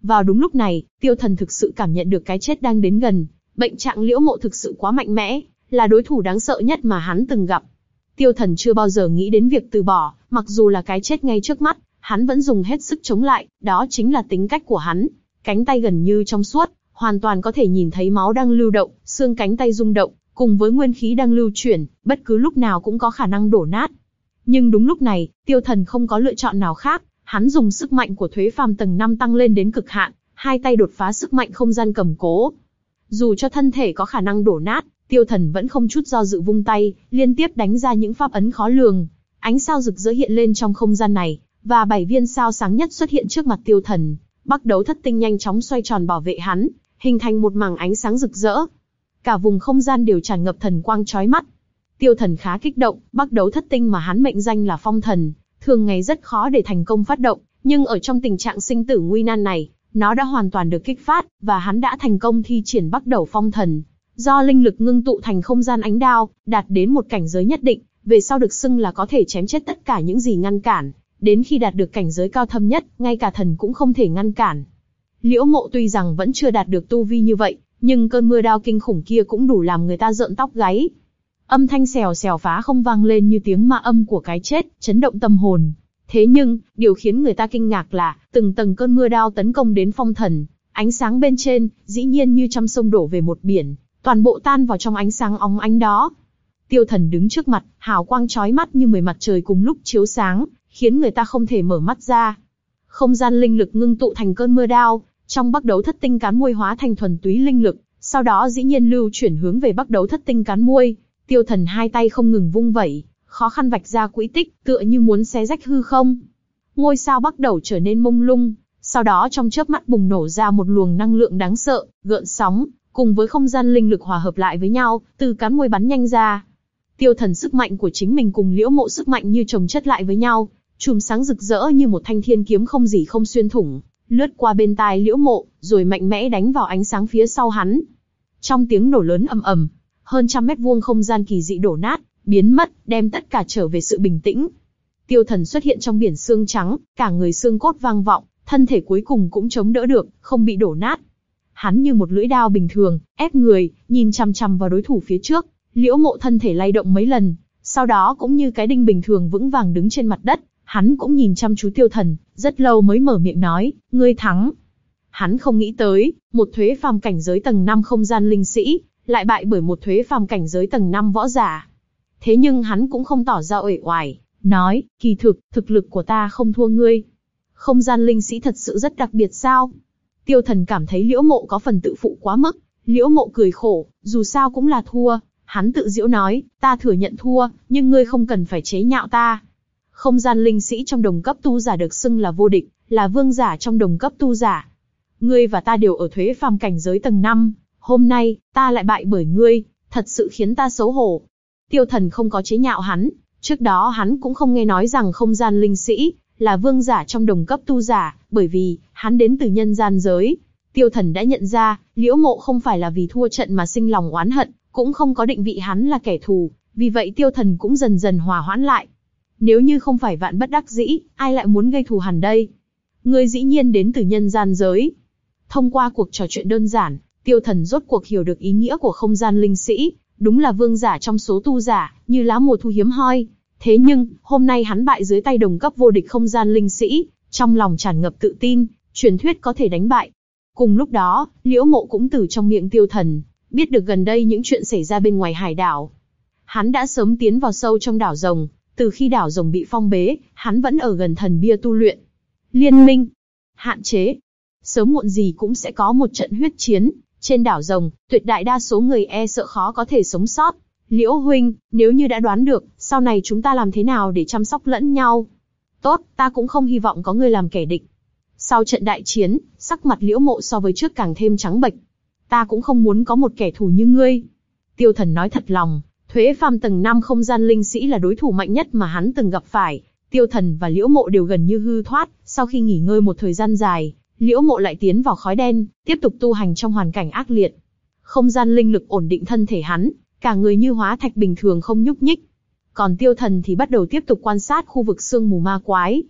A: Vào đúng lúc này, tiêu thần thực sự cảm nhận được cái chết đang đến gần. Bệnh trạng liễu mộ thực sự quá mạnh mẽ, là đối thủ đáng sợ nhất mà hắn từng gặp. Tiêu thần chưa bao giờ nghĩ đến việc từ bỏ, mặc dù là cái chết ngay trước mắt, hắn vẫn dùng hết sức chống lại, đó chính là tính cách của hắn. Cánh tay gần như trong suốt, hoàn toàn có thể nhìn thấy máu đang lưu động, xương cánh tay rung động, cùng với nguyên khí đang lưu chuyển, bất cứ lúc nào cũng có khả năng đổ nát. Nhưng đúng lúc này, tiêu thần không có lựa chọn nào khác, hắn dùng sức mạnh của thuế phàm tầng 5 tăng lên đến cực hạn, hai tay đột phá sức mạnh không gian cầm cố. Dù cho thân thể có khả năng đổ nát, tiêu thần vẫn không chút do dự vung tay, liên tiếp đánh ra những pháp ấn khó lường. Ánh sao rực rỡ hiện lên trong không gian này, và bảy viên sao sáng nhất xuất hiện trước mặt tiêu thần. Bắc đấu thất tinh nhanh chóng xoay tròn bảo vệ hắn, hình thành một mảng ánh sáng rực rỡ. Cả vùng không gian đều tràn ngập thần quang chói mắt. Tiêu thần khá kích động, bắt đấu thất tinh mà hắn mệnh danh là phong thần, thường ngày rất khó để thành công phát động, nhưng ở trong tình trạng sinh tử nguy nan này, nó đã hoàn toàn được kích phát, và hắn đã thành công thi triển bắt đầu phong thần. Do linh lực ngưng tụ thành không gian ánh đao, đạt đến một cảnh giới nhất định, về sau được xưng là có thể chém chết tất cả những gì ngăn cản. Đến khi đạt được cảnh giới cao thâm nhất, ngay cả thần cũng không thể ngăn cản. Liễu mộ tuy rằng vẫn chưa đạt được tu vi như vậy, nhưng cơn mưa đao kinh khủng kia cũng đủ làm người ta rợn tóc gáy. Âm thanh xèo xèo phá không vang lên như tiếng ma âm của cái chết, chấn động tâm hồn. Thế nhưng, điều khiến người ta kinh ngạc là, từng tầng cơn mưa đao tấn công đến phong thần, ánh sáng bên trên, dĩ nhiên như trăm sông đổ về một biển, toàn bộ tan vào trong ánh sáng óng ánh đó. Tiêu thần đứng trước mặt, hào quang chói mắt như mười mặt trời cùng lúc chiếu sáng, khiến người ta không thể mở mắt ra. Không gian linh lực ngưng tụ thành cơn mưa đao, trong bắc đấu thất tinh cán muôi hóa thành thuần túy linh lực, sau đó dĩ nhiên lưu chuyển hướng về bắc đấu thất tinh cán muôi. Tiêu thần hai tay không ngừng vung vẩy, khó khăn vạch ra quỹ tích, tựa như muốn xé rách hư không. Ngôi sao bắt đầu trở nên mông lung, sau đó trong chớp mắt bùng nổ ra một luồng năng lượng đáng sợ, gợn sóng, cùng với không gian linh lực hòa hợp lại với nhau, từ cán môi bắn nhanh ra. Tiêu thần sức mạnh của chính mình cùng liễu mộ sức mạnh như chồng chất lại với nhau, chùm sáng rực rỡ như một thanh thiên kiếm không gì không xuyên thủng, lướt qua bên tai liễu mộ, rồi mạnh mẽ đánh vào ánh sáng phía sau hắn. Trong tiếng nổ lớn ầm ầm, hơn trăm mét vuông không gian kỳ dị đổ nát, biến mất, đem tất cả trở về sự bình tĩnh. Tiêu thần xuất hiện trong biển xương trắng, cả người xương cốt vang vọng, thân thể cuối cùng cũng chống đỡ được, không bị đổ nát. Hắn như một lưỡi đao bình thường, ép người, nhìn chằm chằm vào đối thủ phía trước, liễu mộ thân thể lay động mấy lần, sau đó cũng như cái đinh bình thường vững vàng đứng trên mặt đất, hắn cũng nhìn chăm chú tiêu thần, rất lâu mới mở miệng nói, ngươi thắng. Hắn không nghĩ tới, một thuế phàm cảnh giới tầng 5 không gian linh sĩ, lại bại bởi một thuế phàm cảnh giới tầng 5 võ giả. Thế nhưng hắn cũng không tỏ ra uể oải, nói, kỳ thực, thực lực của ta không thua ngươi. Không gian linh sĩ thật sự rất đặc biệt sao? Tiêu thần cảm thấy liễu mộ có phần tự phụ quá mức, liễu mộ cười khổ, dù sao cũng là thua. Hắn tự diễu nói, ta thừa nhận thua, nhưng ngươi không cần phải chế nhạo ta. Không gian linh sĩ trong đồng cấp tu giả được xưng là vô địch, là vương giả trong đồng cấp tu giả. Ngươi và ta đều ở thuế phàm cảnh giới tầng 5, hôm nay, ta lại bại bởi ngươi, thật sự khiến ta xấu hổ. Tiêu thần không có chế nhạo hắn, trước đó hắn cũng không nghe nói rằng không gian linh sĩ, là vương giả trong đồng cấp tu giả, bởi vì, hắn đến từ nhân gian giới. Tiêu thần đã nhận ra, liễu mộ không phải là vì thua trận mà sinh lòng oán hận, cũng không có định vị hắn là kẻ thù, vì vậy tiêu thần cũng dần dần hòa hoãn lại. Nếu như không phải vạn bất đắc dĩ, ai lại muốn gây thù hằn đây? Ngươi dĩ nhiên đến từ nhân gian giới. Thông qua cuộc trò chuyện đơn giản, tiêu thần rốt cuộc hiểu được ý nghĩa của không gian linh sĩ, đúng là vương giả trong số tu giả, như lá mùa thu hiếm hoi. Thế nhưng, hôm nay hắn bại dưới tay đồng cấp vô địch không gian linh sĩ, trong lòng tràn ngập tự tin, truyền thuyết có thể đánh bại. Cùng lúc đó, liễu mộ cũng từ trong miệng tiêu thần, biết được gần đây những chuyện xảy ra bên ngoài hải đảo. Hắn đã sớm tiến vào sâu trong đảo rồng, từ khi đảo rồng bị phong bế, hắn vẫn ở gần thần bia tu luyện. Liên minh, hạn chế, sớm muộn gì cũng sẽ có một trận huyết chiến, trên đảo rồng, tuyệt đại đa số người e sợ khó có thể sống sót. Liễu huynh, nếu như đã đoán được, sau này chúng ta làm thế nào để chăm sóc lẫn nhau? Tốt, ta cũng không hy vọng có người làm kẻ địch. Sau trận đại chiến, sắc mặt liễu mộ so với trước càng thêm trắng bệch. Ta cũng không muốn có một kẻ thù như ngươi. Tiêu thần nói thật lòng, thuế phàm tầng 5 không gian linh sĩ là đối thủ mạnh nhất mà hắn từng gặp phải. Tiêu thần và liễu mộ đều gần như hư thoát, sau khi nghỉ ngơi một thời gian dài, liễu mộ lại tiến vào khói đen, tiếp tục tu hành trong hoàn cảnh ác liệt. Không gian linh lực ổn định thân thể hắn, cả người như hóa thạch bình thường không nhúc nhích. Còn tiêu thần thì bắt đầu tiếp tục quan sát khu vực sương mù ma quái.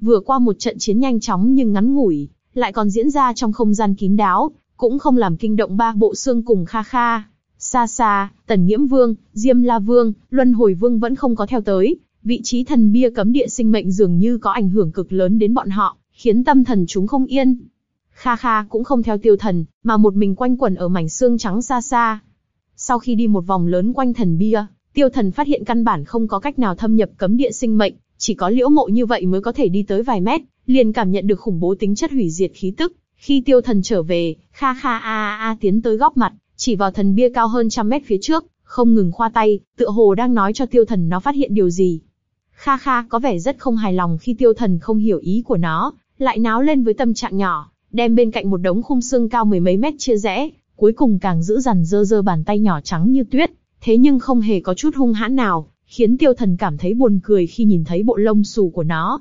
A: Vừa qua một trận chiến nhanh chóng nhưng ngắn ngủi, lại còn diễn ra trong không gian kín đáo, cũng không làm kinh động ba bộ xương cùng kha kha. Xa xa, Tần Nghiễm Vương, Diêm La Vương, Luân Hồi Vương vẫn không có theo tới, vị trí thần bia cấm địa sinh mệnh dường như có ảnh hưởng cực lớn đến bọn họ, khiến tâm thần chúng không yên. Kha Kha cũng không theo tiêu thần, mà một mình quanh quẩn ở mảnh xương trắng xa xa. Sau khi đi một vòng lớn quanh thần bia, tiêu thần phát hiện căn bản không có cách nào thâm nhập cấm địa sinh mệnh, chỉ có liễu mộ như vậy mới có thể đi tới vài mét, liền cảm nhận được khủng bố tính chất hủy diệt khí tức. Khi tiêu thần trở về, Kha Kha a a a tiến tới góc mặt, chỉ vào thần bia cao hơn trăm mét phía trước, không ngừng khoa tay, tựa hồ đang nói cho tiêu thần nó phát hiện điều gì. Kha Kha có vẻ rất không hài lòng khi tiêu thần không hiểu ý của nó, lại náo lên với tâm trạng nhỏ, đem bên cạnh một đống khung xương cao mười mấy mét chia rẽ, cuối cùng càng giữ dằn dơ dơ bàn tay nhỏ trắng như tuyết, thế nhưng không hề có chút hung hãn nào, khiến tiêu thần cảm thấy buồn cười khi nhìn thấy bộ lông xù của nó.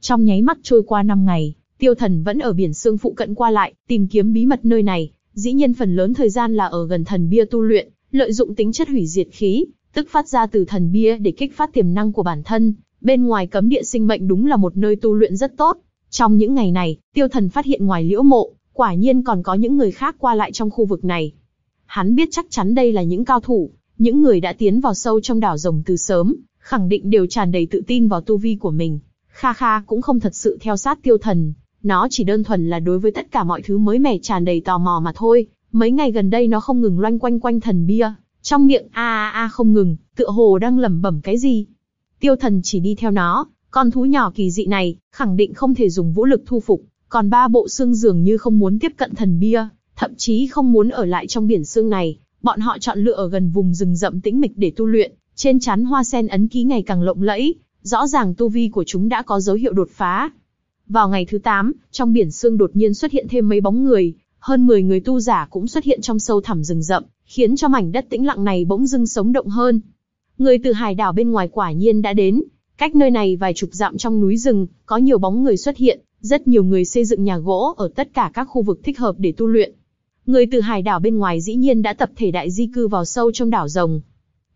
A: Trong nháy mắt trôi qua năm ngày, tiêu thần vẫn ở biển xương phụ cận qua lại, tìm kiếm bí mật nơi này, dĩ nhiên phần lớn thời gian là ở gần thần bia tu luyện, lợi dụng tính chất hủy diệt khí, tức phát ra từ thần bia để kích phát tiềm năng của bản thân. Bên ngoài cấm địa sinh mệnh đúng là một nơi tu luyện rất tốt. Trong những ngày này, tiêu thần phát hiện ngoài liễu mộ, quả nhiên còn có những người khác qua lại trong khu vực này. Hắn biết chắc chắn đây là những cao thủ, những người đã tiến vào sâu trong đảo rồng từ sớm, khẳng định đều tràn đầy tự tin vào tu vi của mình. Kha Kha cũng không thật sự theo sát tiêu thần, nó chỉ đơn thuần là đối với tất cả mọi thứ mới mẻ tràn đầy tò mò mà thôi. Mấy ngày gần đây nó không ngừng loanh quanh quanh thần bia, trong miệng a a a không ngừng, tựa hồ đang lẩm bẩm cái gì. Tiêu thần chỉ đi theo nó, con thú nhỏ kỳ dị này, khẳng định không thể dùng vũ lực thu phục, còn ba bộ xương dường như không muốn tiếp cận thần bia, thậm chí không muốn ở lại trong biển xương này, bọn họ chọn lựa ở gần vùng rừng rậm tĩnh mịch để tu luyện, trên chán hoa sen ấn ký ngày càng lộng lẫy, rõ ràng tu vi của chúng đã có dấu hiệu đột phá. Vào ngày thứ 8, trong biển sương đột nhiên xuất hiện thêm mấy bóng người, hơn 10 người tu giả cũng xuất hiện trong sâu thẳm rừng rậm, khiến cho mảnh đất tĩnh lặng này bỗng dưng sống động hơn. Người từ hải đảo bên ngoài quả nhiên đã đến, cách nơi này vài chục dặm trong núi rừng, có nhiều bóng người xuất hiện, rất nhiều người xây dựng nhà gỗ ở tất cả các khu vực thích hợp để tu luyện. Người từ hải đảo bên ngoài dĩ nhiên đã tập thể đại di cư vào sâu trong đảo rồng.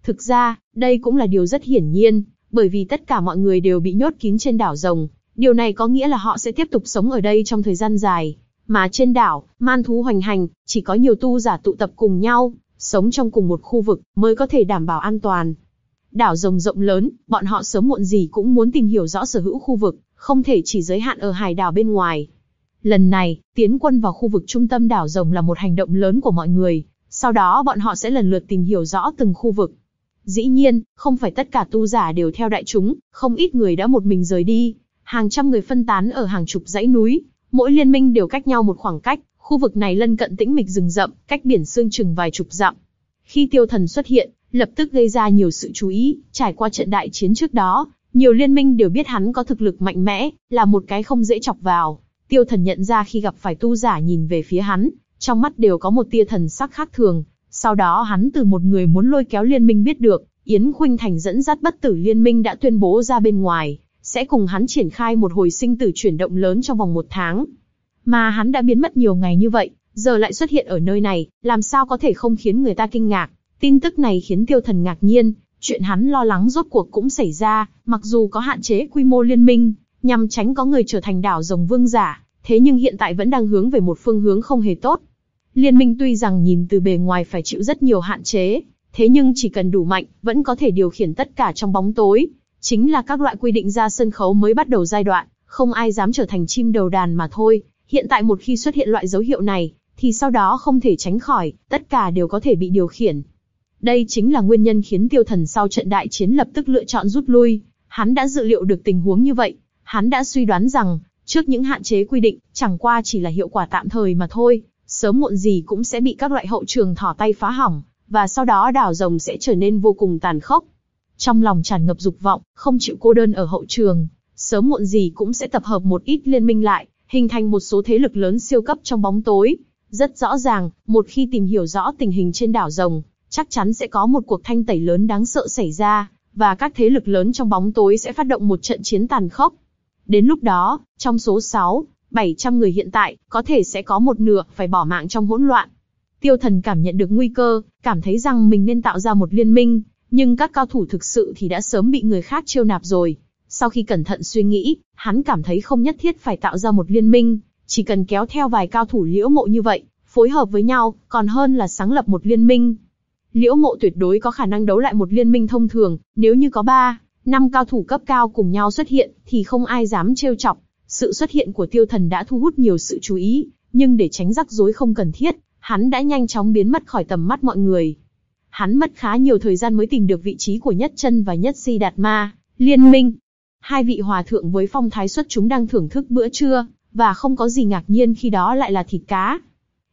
A: Thực ra, đây cũng là điều rất hiển nhiên, bởi vì tất cả mọi người đều bị nhốt kín trên đảo rồng. Điều này có nghĩa là họ sẽ tiếp tục sống ở đây trong thời gian dài. Mà trên đảo, man thú hoành hành, chỉ có nhiều tu giả tụ tập cùng nhau, sống trong cùng một khu vực, mới có thể đảm bảo an toàn. Đảo rồng rộng lớn, bọn họ sớm muộn gì cũng muốn tìm hiểu rõ sở hữu khu vực, không thể chỉ giới hạn ở hải đảo bên ngoài. Lần này, tiến quân vào khu vực trung tâm đảo rồng là một hành động lớn của mọi người, sau đó bọn họ sẽ lần lượt tìm hiểu rõ từng khu vực. Dĩ nhiên, không phải tất cả tu giả đều theo đại chúng, không ít người đã một mình rời đi, hàng trăm người phân tán ở hàng chục dãy núi, mỗi liên minh đều cách nhau một khoảng cách, khu vực này lân cận tĩnh mịch rừng rậm, cách biển xương chừng vài chục dặm. Khi tiêu thần xuất hiện, lập tức gây ra nhiều sự chú ý, trải qua trận đại chiến trước đó, nhiều liên minh đều biết hắn có thực lực mạnh mẽ, là một cái không dễ chọc vào. Tiêu thần nhận ra khi gặp phải tu giả nhìn về phía hắn, trong mắt đều có một tia thần sắc khác thường. Sau đó hắn từ một người muốn lôi kéo liên minh biết được, Yến Khuynh Thành dẫn dắt bất tử liên minh đã tuyên bố ra bên ngoài, sẽ cùng hắn triển khai một hồi sinh tử chuyển động lớn trong vòng một tháng. Mà hắn đã biến mất nhiều ngày như vậy, giờ lại xuất hiện ở nơi này, làm sao có thể không khiến người ta kinh ngạc. Tin tức này khiến tiêu thần ngạc nhiên, chuyện hắn lo lắng rốt cuộc cũng xảy ra, mặc dù có hạn chế quy mô liên minh, nhằm tránh có người trở thành đảo rồng vương giả, thế nhưng hiện tại vẫn đang hướng về một phương hướng không hề tốt. Liên minh tuy rằng nhìn từ bề ngoài phải chịu rất nhiều hạn chế, thế nhưng chỉ cần đủ mạnh, vẫn có thể điều khiển tất cả trong bóng tối. Chính là các loại quy định ra sân khấu mới bắt đầu giai đoạn, không ai dám trở thành chim đầu đàn mà thôi. Hiện tại một khi xuất hiện loại dấu hiệu này, thì sau đó không thể tránh khỏi, tất cả đều có thể bị điều khiển. Đây chính là nguyên nhân khiến tiêu thần sau trận đại chiến lập tức lựa chọn rút lui. Hắn đã dự liệu được tình huống như vậy. Hắn đã suy đoán rằng, trước những hạn chế quy định, chẳng qua chỉ là hiệu quả tạm thời mà thôi, sớm muộn gì cũng sẽ bị các loại hậu trường thỏ tay phá hỏng, và sau đó đảo rồng sẽ trở nên vô cùng tàn khốc. Trong lòng tràn ngập dục vọng, không chịu cô đơn ở hậu trường, sớm muộn gì cũng sẽ tập hợp một ít liên minh lại, hình thành một số thế lực lớn siêu cấp trong bóng tối. Rất rõ ràng, một khi tìm hiểu rõ tình hình trên đảo rồng, chắc chắn sẽ có một cuộc thanh tẩy lớn đáng sợ xảy ra, và các thế lực lớn trong bóng tối sẽ phát động một trận chiến tàn khốc. Đến lúc đó, trong số 6, 700 người hiện tại, có thể sẽ có một nửa phải bỏ mạng trong hỗn loạn. Tiêu thần cảm nhận được nguy cơ, cảm thấy rằng mình nên tạo ra một liên minh, nhưng các cao thủ thực sự thì đã sớm bị người khác chiêu nạp rồi. Sau khi cẩn thận suy nghĩ, hắn cảm thấy không nhất thiết phải tạo ra một liên minh, chỉ cần kéo theo vài cao thủ liễu mộ như vậy, phối hợp với nhau, còn hơn là sáng lập một liên minh. Liễu mộ tuyệt đối có khả năng đấu lại một liên minh thông thường, nếu như có ba, năm cao thủ cấp cao cùng nhau xuất hiện, thì không ai dám trêu chọc. Sự xuất hiện của tiêu thần đã thu hút nhiều sự chú ý, nhưng để tránh rắc rối không cần thiết, hắn đã nhanh chóng biến mất khỏi tầm mắt mọi người. Hắn mất khá nhiều thời gian mới tìm được vị trí của Nhất Chân và Nhất Si Đạt Ma, liên minh. Hai vị hòa thượng với phong thái xuất chúng đang thưởng thức bữa trưa, và không có gì ngạc nhiên khi đó lại là thịt cá.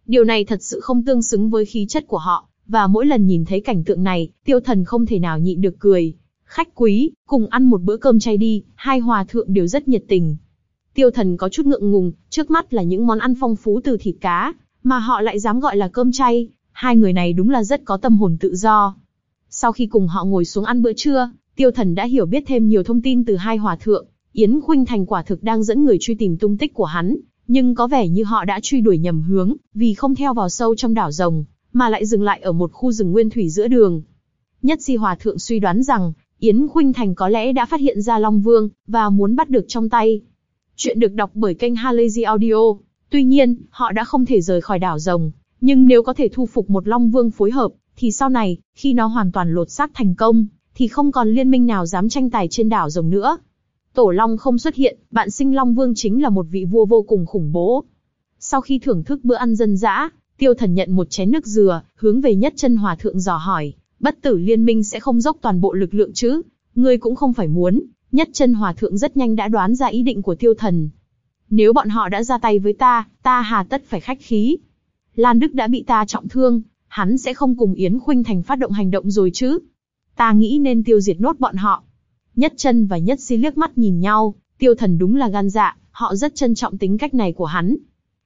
A: Điều này thật sự không tương xứng với khí chất của họ, và mỗi lần nhìn thấy cảnh tượng này, tiêu thần không thể nào nhịn được cười. Khách quý, cùng ăn một bữa cơm chay đi, hai hòa thượng đều rất nhiệt tình. Tiêu thần có chút ngượng ngùng, trước mắt là những món ăn phong phú từ thịt cá, mà họ lại dám gọi là cơm chay, hai người này đúng là rất có tâm hồn tự do. Sau khi cùng họ ngồi xuống ăn bữa trưa, tiêu thần đã hiểu biết thêm nhiều thông tin từ hai hòa thượng, Yến Khuynh Thành quả thực đang dẫn người truy tìm tung tích của hắn, nhưng có vẻ như họ đã truy đuổi nhầm hướng, vì không theo vào sâu trong đảo rồng, mà lại dừng lại ở một khu rừng nguyên thủy giữa đường. Nhất Si Hòa Thượng suy đoán rằng, Yến Khuynh Thành có lẽ đã phát hiện ra Long Vương, và muốn bắt được trong tay. Chuyện được đọc bởi kênh Halazy Audio. Tuy nhiên, họ đã không thể rời khỏi đảo rồng, nhưng nếu có thể thu phục một Long Vương phối hợp, thì sau này, khi nó hoàn toàn lột xác thành công, thì không còn liên minh nào dám tranh tài trên đảo rồng nữa. Tổ Long không xuất hiện, bạn sinh Long Vương chính là một vị vua vô cùng khủng bố. Sau khi thưởng thức bữa ăn dân dã, Tiêu Thần nhận một chén nước dừa, hướng về Nhất Chân Hòa thượng dò hỏi, bất tử liên minh sẽ không dốc toàn bộ lực lượng chứ? Ngươi cũng không phải muốn. Nhất Chân Hòa thượng rất nhanh đã đoán ra ý định của Tiêu Thần. Nếu bọn họ đã ra tay với ta, ta hà tất phải khách khí. Lan Đức đã bị ta trọng thương, hắn sẽ không cùng Yến Khuynh Thành phát động hành động rồi chứ? Ta nghĩ nên tiêu diệt nốt bọn họ. Nhất chân và nhất si liếc mắt nhìn nhau, tiêu thần đúng là gan dạ, họ rất trân trọng tính cách này của hắn.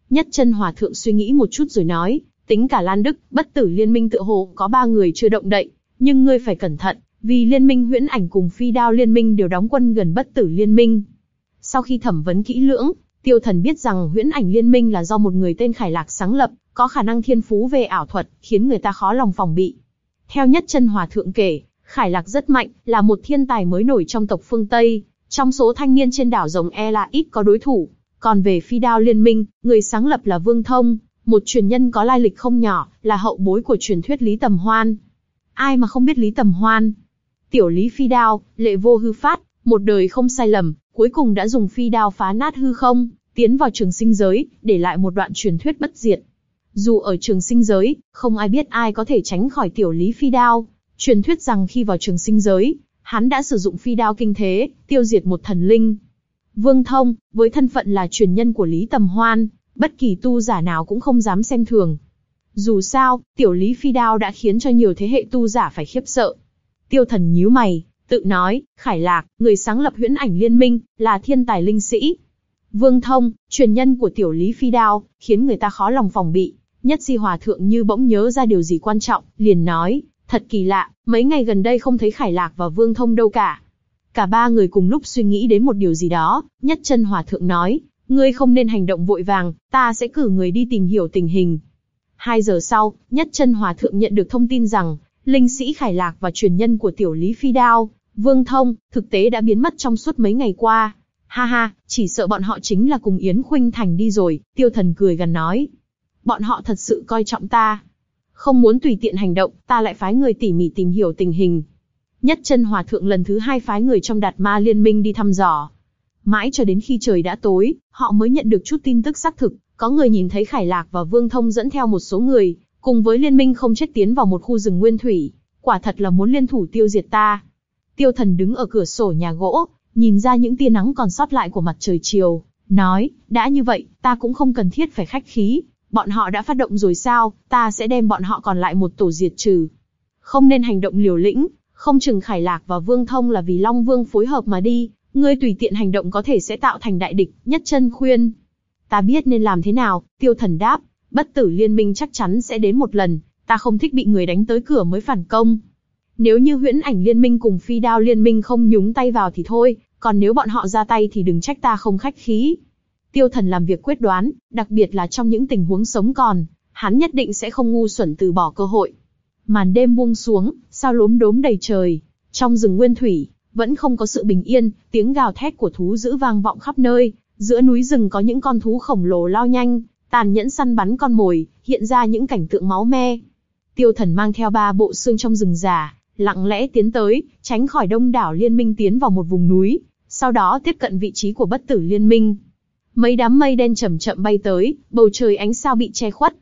A: Nhất chân hòa thượng suy nghĩ một chút rồi nói, tính cả Lan Đức, bất tử liên minh tự hồ có ba người chưa động đậy, nhưng ngươi phải cẩn thận, vì liên minh huyễn ảnh cùng phi đao liên minh đều đóng quân gần bất tử liên minh. Sau khi thẩm vấn kỹ lưỡng, tiêu thần biết rằng huyễn ảnh liên minh là do một người tên Khải Lạc sáng lập, có khả năng thiên phú về ảo thuật, khiến người ta khó lòng phòng bị. Theo nhất chân hòa thượng kể, Khải Lạc rất mạnh, là một thiên tài mới nổi trong tộc phương Tây. Trong số thanh niên trên đảo rồng e là ít có đối thủ. Còn về phi đao liên minh, người sáng lập là Vương Thông, một truyền nhân có lai lịch không nhỏ, là hậu bối của truyền thuyết Lý Tầm Hoan. Ai mà không biết Lý Tầm Hoan? Tiểu Lý phi đao, lệ vô hư phát, một đời không sai lầm, cuối cùng đã dùng phi đao phá nát hư không, tiến vào trường sinh giới, để lại một đoạn truyền thuyết bất diệt. Dù ở trường sinh giới, không ai biết ai có thể tránh khỏi tiểu Lý phi đao, Truyền thuyết rằng khi vào trường sinh giới, hắn đã sử dụng phi đao kinh thế, tiêu diệt một thần linh. Vương Thông, với thân phận là truyền nhân của Lý Tầm Hoan, bất kỳ tu giả nào cũng không dám xem thường. Dù sao, tiểu Lý Phi Đao đã khiến cho nhiều thế hệ tu giả phải khiếp sợ. Tiêu thần nhíu mày, tự nói, Khải Lạc, người sáng lập huyễn ảnh liên minh, là thiên tài linh sĩ. Vương Thông, truyền nhân của tiểu Lý Phi Đao, khiến người ta khó lòng phòng bị. Nhất di hòa thượng như bỗng nhớ ra điều gì quan trọng, liền nói, Thật kỳ lạ, mấy ngày gần đây không thấy Khải Lạc và Vương Thông đâu cả. Cả ba người cùng lúc suy nghĩ đến một điều gì đó, nhất chân hòa thượng nói, ngươi không nên hành động vội vàng, ta sẽ cử người đi tìm hiểu tình hình. Hai giờ sau, nhất chân hòa thượng nhận được thông tin rằng, linh sĩ Khải Lạc và truyền nhân của tiểu Lý Phi Đao, Vương Thông, thực tế đã biến mất trong suốt mấy ngày qua. Ha ha, chỉ sợ bọn họ chính là cùng Yến Khuynh Thành đi rồi, tiêu thần cười gần nói. Bọn họ thật sự coi trọng ta. Không muốn tùy tiện hành động, ta lại phái người tỉ mỉ tìm hiểu tình hình. Nhất chân hòa thượng lần thứ hai phái người trong đạt ma liên minh đi thăm dò. Mãi cho đến khi trời đã tối, họ mới nhận được chút tin tức xác thực, có người nhìn thấy Khải Lạc và Vương Thông dẫn theo một số người, cùng với liên minh không chết tiến vào một khu rừng nguyên thủy, quả thật là muốn liên thủ tiêu diệt ta. Tiêu thần đứng ở cửa sổ nhà gỗ, nhìn ra những tia nắng còn sót lại của mặt trời chiều, nói, đã như vậy, ta cũng không cần thiết phải khách khí, bọn họ đã phát động rồi sao, ta sẽ đem bọn họ còn lại một tổ diệt trừ. Không nên hành động liều lĩnh, không chừng Khải Lạc và Vương Thông là vì Long Vương phối hợp mà đi, ngươi tùy tiện hành động có thể sẽ tạo thành đại địch, nhất chân khuyên. Ta biết nên làm thế nào, tiêu thần đáp, bất tử liên minh chắc chắn sẽ đến một lần, ta không thích bị người đánh tới cửa mới phản công. Nếu như huyễn ảnh liên minh cùng phi đao liên minh không nhúng tay vào thì thôi, còn nếu bọn họ ra tay thì đừng trách ta không khách khí. Tiêu thần làm việc quyết đoán, đặc biệt là trong những tình huống sống còn, hắn nhất định sẽ không ngu xuẩn từ bỏ cơ hội. Màn đêm buông xuống, sao lốm đốm đầy trời. Trong rừng nguyên thủy, vẫn không có sự bình yên, tiếng gào thét của thú dữ vang vọng khắp nơi. Giữa núi rừng có những con thú khổng lồ lao nhanh, tàn nhẫn săn bắn con mồi, hiện ra những cảnh tượng máu me. Tiêu thần mang theo ba bộ xương trong rừng già, lặng lẽ tiến tới, tránh khỏi đông đảo liên minh tiến vào một vùng núi, sau đó tiếp cận vị trí của bất tử liên minh. Mấy đám mây đen chậm chậm bay tới, bầu trời ánh sao bị che khuất.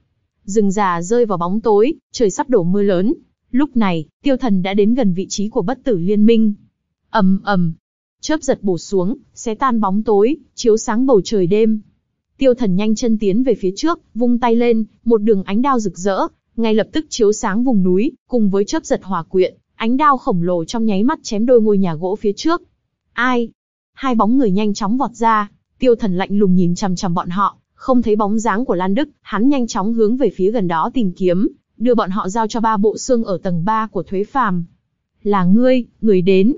A: Rừng già rơi vào bóng tối, trời sắp đổ mưa lớn. Lúc này, tiêu thần đã đến gần vị trí của bất tử liên minh. ầm ầm, chớp giật bổ xuống, xé tan bóng tối, chiếu sáng bầu trời đêm. Tiêu thần nhanh chân tiến về phía trước, vung tay lên, một đường ánh đao rực rỡ, ngay lập tức chiếu sáng vùng núi, cùng với chớp giật hòa quyện, ánh đao khổng lồ trong nháy mắt chém đôi ngôi nhà gỗ phía trước. Ai? Hai bóng người nhanh chóng vọt ra, tiêu thần lạnh lùng nhìn chằm chằm bọn họ, không thấy bóng dáng của Lan Đức, hắn nhanh chóng hướng về phía gần đó tìm kiếm, đưa bọn họ giao cho ba bộ xương ở tầng 3 của thuế phàm. Là ngươi, người đến.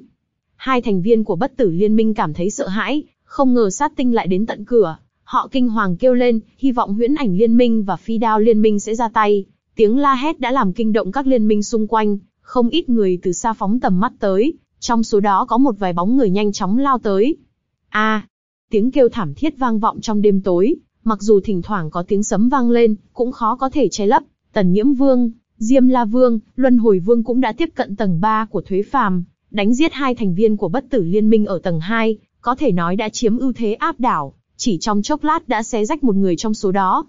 A: Hai thành viên của bất tử liên minh cảm thấy sợ hãi, không ngờ sát tinh lại đến tận cửa. Họ kinh hoàng kêu lên, hy vọng huyễn ảnh liên minh và phi đao liên minh sẽ ra tay. Tiếng la hét đã làm kinh động các liên minh xung quanh, không ít người từ xa phóng tầm mắt tới, trong số đó có một vài bóng người nhanh chóng lao tới. A, tiếng kêu thảm thiết vang vọng trong đêm tối, mặc dù thỉnh thoảng có tiếng sấm vang lên, cũng khó có thể che lấp. Tần Nhiễm Vương, Diêm La Vương, Luân Hồi Vương cũng đã tiếp cận tầng 3 của Thuế Phàm, đánh giết hai thành viên của Bất Tử Liên Minh ở tầng 2, có thể nói đã chiếm ưu thế áp đảo, chỉ trong chốc lát đã xé rách một người trong số đó.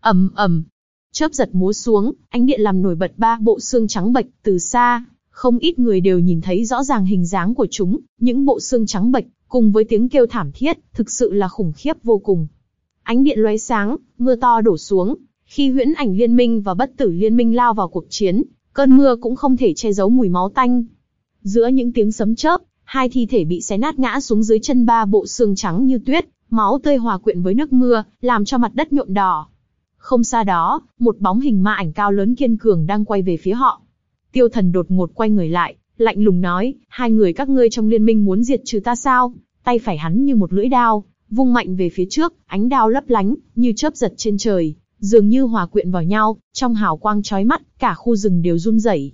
A: ầm ầm, chớp giật múa xuống, ánh điện làm nổi bật ba bộ xương trắng bệch từ xa, không ít người đều nhìn thấy rõ ràng hình dáng của chúng, những bộ xương trắng bệch, cùng với tiếng kêu thảm thiết, thực sự là khủng khiếp vô cùng. Ánh điện lóe sáng, mưa to đổ xuống, khi huyễn ảnh liên minh và bất tử liên minh lao vào cuộc chiến, cơn mưa cũng không thể che giấu mùi máu tanh. Giữa những tiếng sấm chớp, hai thi thể bị xé nát ngã xuống dưới chân ba bộ xương trắng như tuyết, máu tươi hòa quyện với nước mưa, làm cho mặt đất nhuộm đỏ. Không xa đó, một bóng hình ma ảnh cao lớn kiên cường đang quay về phía họ. Tiêu thần đột ngột quay người lại, lạnh lùng nói, hai người các ngươi trong liên minh muốn diệt trừ ta sao? Tay phải hắn như một lưỡi đao, vung mạnh về phía trước, ánh đao lấp lánh, như chớp giật trên trời, dường như hòa quyện vào nhau, trong hào quang chói mắt, cả khu rừng đều run rẩy.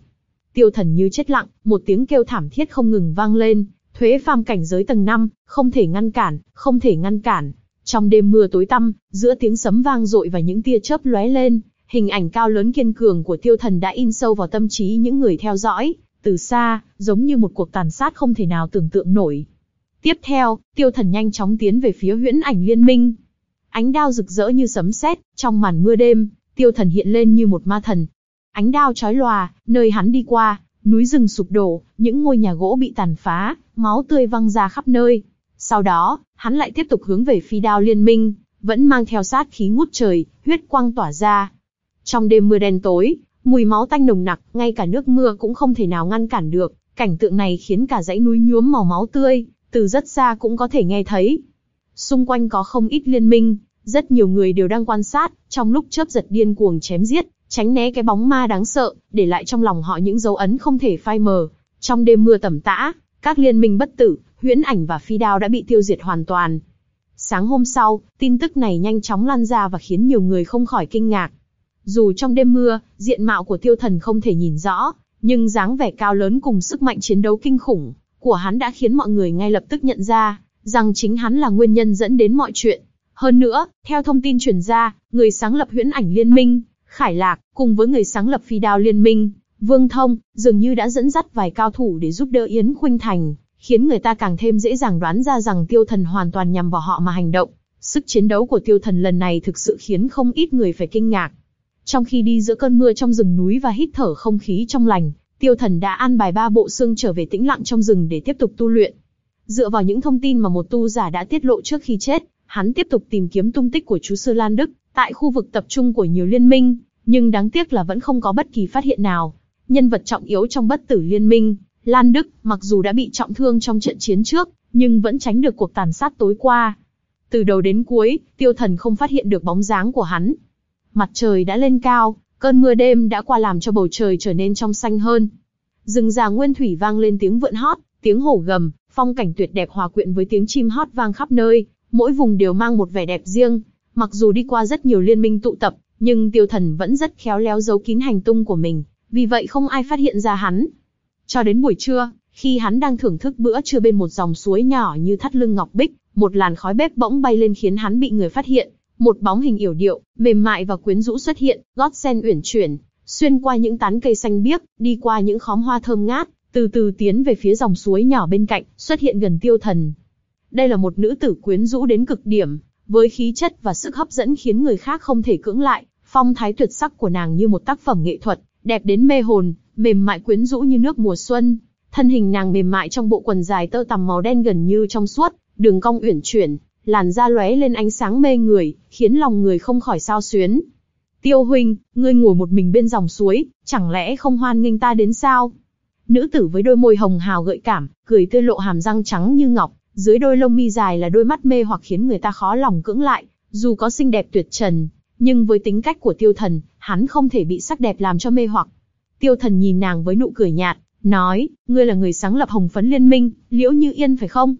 A: Tiêu thần như chết lặng, một tiếng kêu thảm thiết không ngừng vang lên, thuế phàm cảnh giới tầng 5, không thể ngăn cản, không thể ngăn cản. Trong đêm mưa tối tăm, giữa tiếng sấm vang dội và những tia chớp lóe lên, hình ảnh cao lớn kiên cường của tiêu thần đã in sâu vào tâm trí những người theo dõi, từ xa, giống như một cuộc tàn sát không thể nào tưởng tượng nổi. Tiếp theo, tiêu thần nhanh chóng tiến về phía huyễn ảnh liên minh. Ánh đao rực rỡ như sấm sét, trong màn mưa đêm, tiêu thần hiện lên như một ma thần. Ánh đao chói lòa, nơi hắn đi qua, núi rừng sụp đổ, những ngôi nhà gỗ bị tàn phá, máu tươi văng ra khắp nơi. Sau đó, hắn lại tiếp tục hướng về phi đao liên minh, vẫn mang theo sát khí ngút trời, huyết quang tỏa ra. Trong đêm mưa đen tối, mùi máu tanh nồng nặc, ngay cả nước mưa cũng không thể nào ngăn cản được. Cảnh tượng này khiến cả dãy núi nhuốm màu máu tươi, từ rất xa cũng có thể nghe thấy. Xung quanh có không ít liên minh, rất nhiều người đều đang quan sát, trong lúc chớp giật điên cuồng chém giết, tránh né cái bóng ma đáng sợ, để lại trong lòng họ những dấu ấn không thể phai mờ. Trong đêm mưa tẩm tã, các liên minh bất tử, huyễn ảnh và phi đao đã bị tiêu diệt hoàn toàn. Sáng hôm sau, tin tức này nhanh chóng lan ra và khiến nhiều người không khỏi kinh ngạc. Dù trong đêm mưa, diện mạo của tiêu thần không thể nhìn rõ, nhưng dáng vẻ cao lớn cùng sức mạnh chiến đấu kinh khủng của hắn đã khiến mọi người ngay lập tức nhận ra rằng chính hắn là nguyên nhân dẫn đến mọi chuyện. Hơn nữa, theo thông tin truyền ra, người sáng lập huyễn ảnh liên minh, Khải Lạc, cùng với người sáng lập phi đao liên minh, Vương Thông, dường như đã dẫn dắt vài cao thủ để giúp đỡ Yến Khuynh Thành, khiến người ta càng thêm dễ dàng đoán ra rằng tiêu thần hoàn toàn nhằm vào họ mà hành động. Sức chiến đấu của tiêu thần lần này thực sự khiến không ít người phải kinh ngạc. Trong khi đi giữa cơn mưa trong rừng núi và hít thở không khí trong lành, tiêu thần đã an bài ba bộ xương trở về tĩnh lặng trong rừng để tiếp tục tu luyện. Dựa vào những thông tin mà một tu giả đã tiết lộ trước khi chết, hắn tiếp tục tìm kiếm tung tích của chú Sư Lan Đức, tại khu vực tập trung của nhiều liên minh, nhưng đáng tiếc là vẫn không có bất kỳ phát hiện nào. Nhân vật trọng yếu trong bất tử liên minh, Lan Đức, mặc dù đã bị trọng thương trong trận chiến trước, nhưng vẫn tránh được cuộc tàn sát tối qua. Từ đầu đến cuối, tiêu thần không phát hiện được bóng dáng của hắn. Mặt trời đã lên cao, cơn mưa đêm đã qua làm cho bầu trời trở nên trong xanh hơn. Rừng già nguyên thủy vang lên tiếng vượn hót, tiếng hổ gầm, phong cảnh tuyệt đẹp hòa quyện với tiếng chim hót vang khắp nơi, mỗi vùng đều mang một vẻ đẹp riêng. Mặc dù đi qua rất nhiều liên minh tụ tập, nhưng tiêu thần vẫn rất khéo léo giấu kín hành tung của mình, vì vậy không ai phát hiện ra hắn. Cho đến buổi trưa, khi hắn đang thưởng thức bữa trưa bên một dòng suối nhỏ như thắt lưng ngọc bích, một làn khói bếp bỗng bay lên khiến hắn bị người phát hiện. Một bóng hình yểu điệu, mềm mại và quyến rũ xuất hiện, gót sen uyển chuyển, xuyên qua những tán cây xanh biếc, đi qua những khóm hoa thơm ngát, từ từ tiến về phía dòng suối nhỏ bên cạnh, xuất hiện gần tiêu thần. Đây là một nữ tử quyến rũ đến cực điểm, với khí chất và sức hấp dẫn khiến người khác không thể cưỡng lại, phong thái tuyệt sắc của nàng như một tác phẩm nghệ thuật, đẹp đến mê hồn, mềm mại quyến rũ như nước mùa xuân. Thân hình nàng mềm mại trong bộ quần dài tơ tằm màu đen gần như trong suốt, đường cong uyển chuyển, làn da lóe lên ánh sáng mê người, khiến lòng người không khỏi sao xuyến. Tiêu huynh, ngươi ngồi một mình bên dòng suối, chẳng lẽ không hoan nghênh ta đến sao? Nữ tử với đôi môi hồng hào gợi cảm, cười tươi lộ hàm răng trắng như ngọc, dưới đôi lông mi dài là đôi mắt mê hoặc khiến người ta khó lòng cưỡng lại, dù có xinh đẹp tuyệt trần, nhưng với tính cách của tiêu thần, hắn không thể bị sắc đẹp làm cho mê hoặc. Tiêu thần nhìn nàng với nụ cười nhạt, nói, ngươi là người sáng lập hồng phấn liên minh, liễu như yên phải không?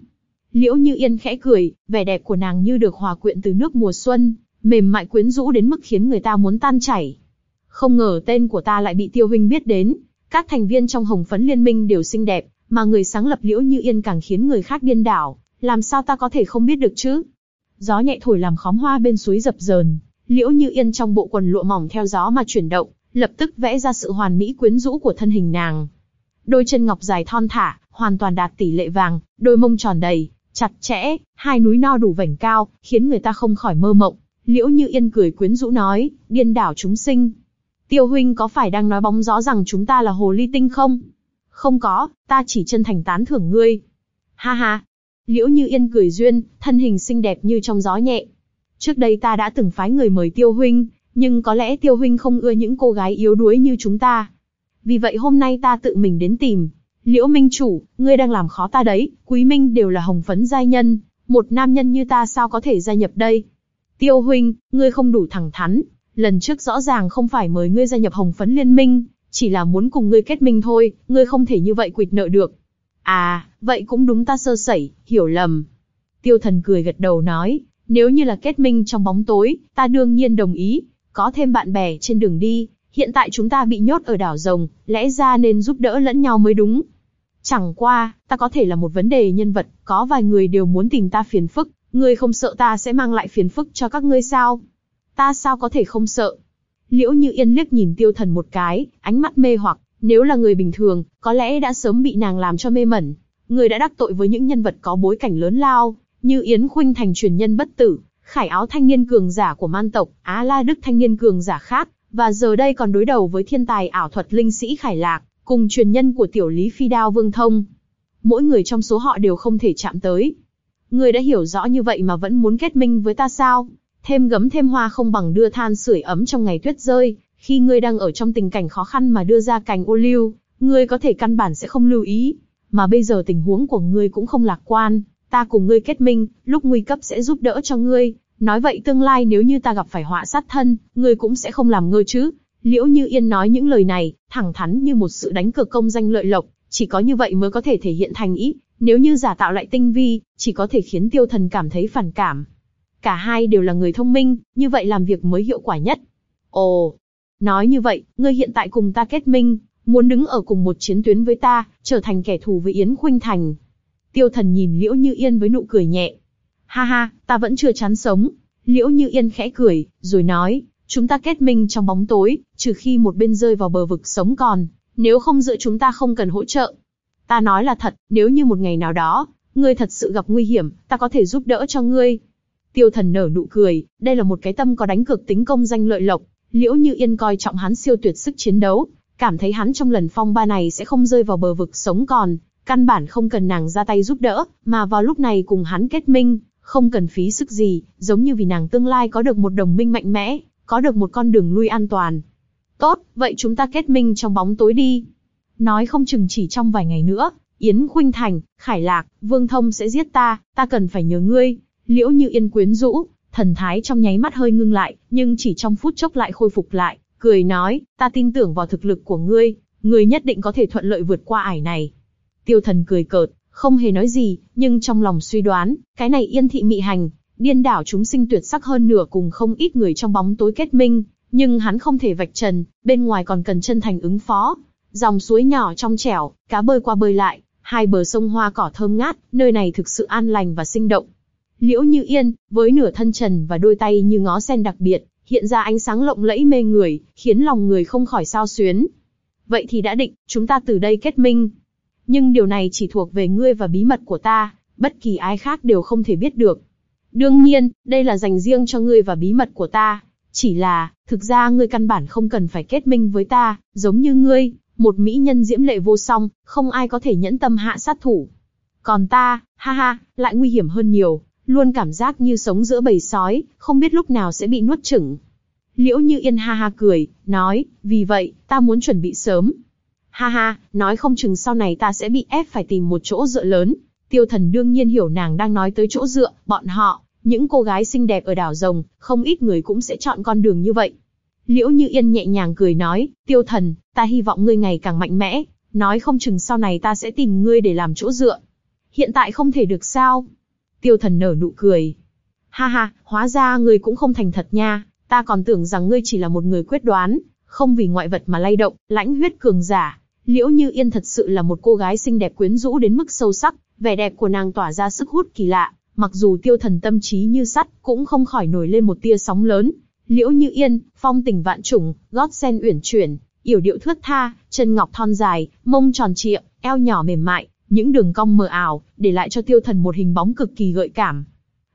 A: Liễu như yên khẽ cười, vẻ đẹp của nàng như được hòa quyện từ nước mùa xuân, mềm mại quyến rũ đến mức khiến người ta muốn tan chảy. Không ngờ tên của ta lại bị tiêu huynh biết đến, các thành viên trong hồng phấn liên minh đều xinh đẹp, mà người sáng lập liễu như yên càng khiến người khác điên đảo, làm sao ta có thể không biết được chứ? Gió nhẹ thổi làm khóm hoa bên suối dập dờn, liễu như yên trong bộ quần lụa mỏng theo gió mà chuyển động, lập tức vẽ ra sự hoàn mỹ quyến rũ của thân hình nàng. Đôi chân ngọc dài thon thả, hoàn toàn đạt tỷ lệ vàng, đôi mông tròn đầy, chặt chẽ, hai núi no đủ vảnh cao, khiến người ta không khỏi mơ mộng. Liễu Như Yên cười quyến rũ nói, điên đảo chúng sinh. Tiêu huynh có phải đang nói bóng gió rằng chúng ta là hồ ly tinh không? Không có, ta chỉ chân thành tán thưởng ngươi. Ha ha. Liễu Như Yên cười duyên, thân hình xinh đẹp như trong gió nhẹ. Trước đây ta đã từng phái người mời Tiêu huynh, nhưng có lẽ Tiêu huynh không ưa những cô gái yếu đuối như chúng ta. Vì vậy hôm nay ta tự mình đến tìm. Liễu Minh chủ, ngươi đang làm khó ta đấy, Quý Minh đều là hồng phấn giai nhân, một nam nhân như ta sao có thể gia nhập đây? Tiêu huynh, ngươi không đủ thẳng thắn, lần trước rõ ràng không phải mời ngươi gia nhập hồng phấn liên minh, chỉ là muốn cùng ngươi kết minh thôi, ngươi không thể như vậy quỵt nợ được. À, vậy cũng đúng ta sơ sẩy, hiểu lầm. Tiêu thần cười gật đầu nói, nếu như là kết minh trong bóng tối, ta đương nhiên đồng ý, có thêm bạn bè trên đường đi, hiện tại chúng ta bị nhốt ở đảo rồng, lẽ ra nên giúp đỡ lẫn nhau mới đúng. Chẳng qua, ta có thể là một vấn đề nhân vật, có vài người đều muốn tìm ta phiền phức, ngươi không sợ ta sẽ mang lại phiền phức cho các ngươi sao? Ta sao có thể không sợ? Liễu Như Yên liếc nhìn tiêu thần một cái, ánh mắt mê hoặc, nếu là người bình thường, có lẽ đã sớm bị nàng làm cho mê mẩn. Người đã đắc tội với những nhân vật có bối cảnh lớn lao, như Yến Khuynh thành truyền nhân bất tử, Khải áo thanh niên cường giả của man tộc, Á La Đức thanh niên cường giả khác, và giờ đây còn đối đầu với thiên tài ảo thuật linh sĩ Khải Lạc, cùng truyền nhân của tiểu lý phi đao Vương Thông. Mỗi người trong số họ đều không thể chạm tới. Người đã hiểu rõ như vậy mà vẫn muốn kết minh với ta sao? Thêm gấm thêm hoa không bằng đưa than sưởi ấm trong ngày tuyết rơi, khi ngươi đang ở trong tình cảnh khó khăn mà đưa ra cành ô liu, ngươi có thể căn bản sẽ không lưu ý. Mà bây giờ tình huống của ngươi cũng không lạc quan, ta cùng ngươi kết minh, lúc nguy cấp sẽ giúp đỡ cho ngươi. Nói vậy tương lai nếu như ta gặp phải họa sát thân, ngươi cũng sẽ không làm ngơ chứ. Liễu Như Yên nói những lời này, thẳng thắn như một sự đánh cược công danh lợi lộc, chỉ có như vậy mới có thể thể hiện thành ý, nếu như giả tạo lại tinh vi, chỉ có thể khiến tiêu thần cảm thấy phản cảm. Cả hai đều là người thông minh, như vậy làm việc mới hiệu quả nhất. Ồ, nói như vậy, ngươi hiện tại cùng ta kết minh, muốn đứng ở cùng một chiến tuyến với ta, trở thành kẻ thù với Yến Khuynh Thành. Tiêu thần nhìn Liễu Như Yên với nụ cười nhẹ. Ha ha, ta vẫn chưa chán sống. Liễu Như Yên khẽ cười, rồi nói, chúng ta kết minh trong bóng tối, trừ khi một bên rơi vào bờ vực sống còn, nếu không giữa chúng ta không cần hỗ trợ. Ta nói là thật, nếu như một ngày nào đó, ngươi thật sự gặp nguy hiểm, ta có thể giúp đỡ cho ngươi. Tiêu thần nở nụ cười, đây là một cái tâm có đánh cược tính công danh lợi lộc. Liễu Như Yên coi trọng hắn siêu tuyệt sức chiến đấu, cảm thấy hắn trong lần phong ba này sẽ không rơi vào bờ vực sống còn, căn bản không cần nàng ra tay giúp đỡ, mà vào lúc này cùng hắn kết minh, không cần phí sức gì, giống như vì nàng tương lai có được một đồng minh mạnh mẽ, có được một con đường lui an toàn. Tốt, vậy chúng ta kết minh trong bóng tối đi. Nói không chừng chỉ trong vài ngày nữa, Yến Khuynh Thành, Khải Lạc, Vương Thông sẽ giết ta, ta cần phải nhờ ngươi. Liễu Như Yên quyến rũ, thần thái trong nháy mắt hơi ngưng lại, nhưng chỉ trong phút chốc lại khôi phục lại, cười nói, ta tin tưởng vào thực lực của ngươi, ngươi nhất định có thể thuận lợi vượt qua ải này. Tiêu thần cười cợt, không hề nói gì, nhưng trong lòng suy đoán, cái này yên thị mị hành, điên đảo chúng sinh tuyệt sắc hơn nửa cùng không ít người trong bóng tối kết minh, nhưng hắn không thể vạch trần, bên ngoài còn cần chân thành ứng phó. Dòng suối nhỏ trong trẻo, cá bơi qua bơi lại, hai bờ sông hoa cỏ thơm ngát, nơi này thực sự an lành và sinh động. Liễu Như Yên, với nửa thân trần và đôi tay như ngó sen đặc biệt, hiện ra ánh sáng lộng lẫy mê người, khiến lòng người không khỏi sao xuyến. Vậy thì đã định, chúng ta từ đây kết minh. Nhưng điều này chỉ thuộc về ngươi và bí mật của ta, bất kỳ ai khác đều không thể biết được. Đương nhiên, đây là dành riêng cho ngươi và bí mật của ta. Chỉ là, thực ra ngươi căn bản không cần phải kết minh với ta, giống như ngươi, một mỹ nhân diễm lệ vô song, không ai có thể nhẫn tâm hạ sát thủ. Còn ta, ha ha, lại nguy hiểm hơn nhiều, luôn cảm giác như sống giữa bầy sói, không biết lúc nào sẽ bị nuốt chửng. Liễu Như Yên ha ha cười, nói, vì vậy, ta muốn chuẩn bị sớm. Ha ha, nói không chừng sau này ta sẽ bị ép phải tìm một chỗ dựa lớn. Tiêu thần đương nhiên hiểu nàng đang nói tới chỗ dựa, bọn họ, những cô gái xinh đẹp ở đảo rồng, không ít người cũng sẽ chọn con đường như vậy. Liễu Như Yên nhẹ nhàng cười nói, tiêu thần, ta hy vọng ngươi ngày càng mạnh mẽ, nói không chừng sau này ta sẽ tìm ngươi để làm chỗ dựa. Hiện tại không thể được sao? Tiêu thần nở nụ cười. Ha ha, hóa ra ngươi cũng không thành thật nha, ta còn tưởng rằng ngươi chỉ là một người quyết đoán, không vì ngoại vật mà lay động, lãnh huyết cường giả. Liễu Như Yên thật sự là một cô gái xinh đẹp quyến rũ đến mức sâu sắc, vẻ đẹp của nàng tỏa ra sức hút kỳ lạ, mặc dù tiêu thần tâm trí như sắt, cũng không khỏi nổi lên một tia sóng lớn. Liễu Như Yên, phong tình vạn trùng, gót sen uyển chuyển, yểu điệu thướt tha, chân ngọc thon dài, mông tròn trịa, eo nhỏ mềm mại, những đường cong mờ ảo, để lại cho tiêu thần một hình bóng cực kỳ gợi cảm.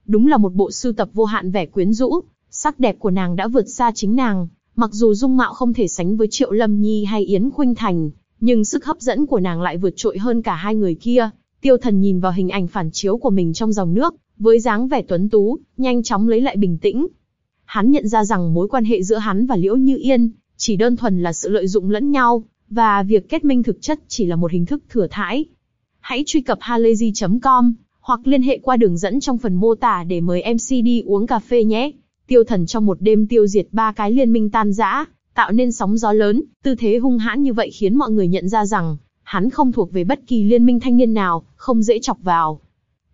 A: Đúng là một bộ sưu tập vô hạn vẻ quyến rũ, sắc đẹp của nàng đã vượt xa chính nàng, mặc dù dung mạo không thể sánh với Triệu Lâm Nhi hay Yến Khuynh Thành, nhưng sức hấp dẫn của nàng lại vượt trội hơn cả hai người kia. Tiêu thần nhìn vào hình ảnh phản chiếu của mình trong dòng nước, với dáng vẻ tuấn tú, nhanh chóng lấy lại bình tĩnh. Hắn nhận ra rằng mối quan hệ giữa hắn và Liễu Như Yên, chỉ đơn thuần là sự lợi dụng lẫn nhau, và việc kết minh thực chất chỉ là một hình thức thừa thãi. Hãy truy cập halayzi.com, hoặc liên hệ qua đường dẫn trong phần mô tả để mời MC đi uống cà phê nhé. Tiêu thần trong một đêm tiêu diệt ba cái liên minh tan rã, tạo nên sóng gió lớn, tư thế hung hãn như vậy khiến mọi người nhận ra rằng, hắn không thuộc về bất kỳ liên minh thanh niên nào, không dễ chọc vào.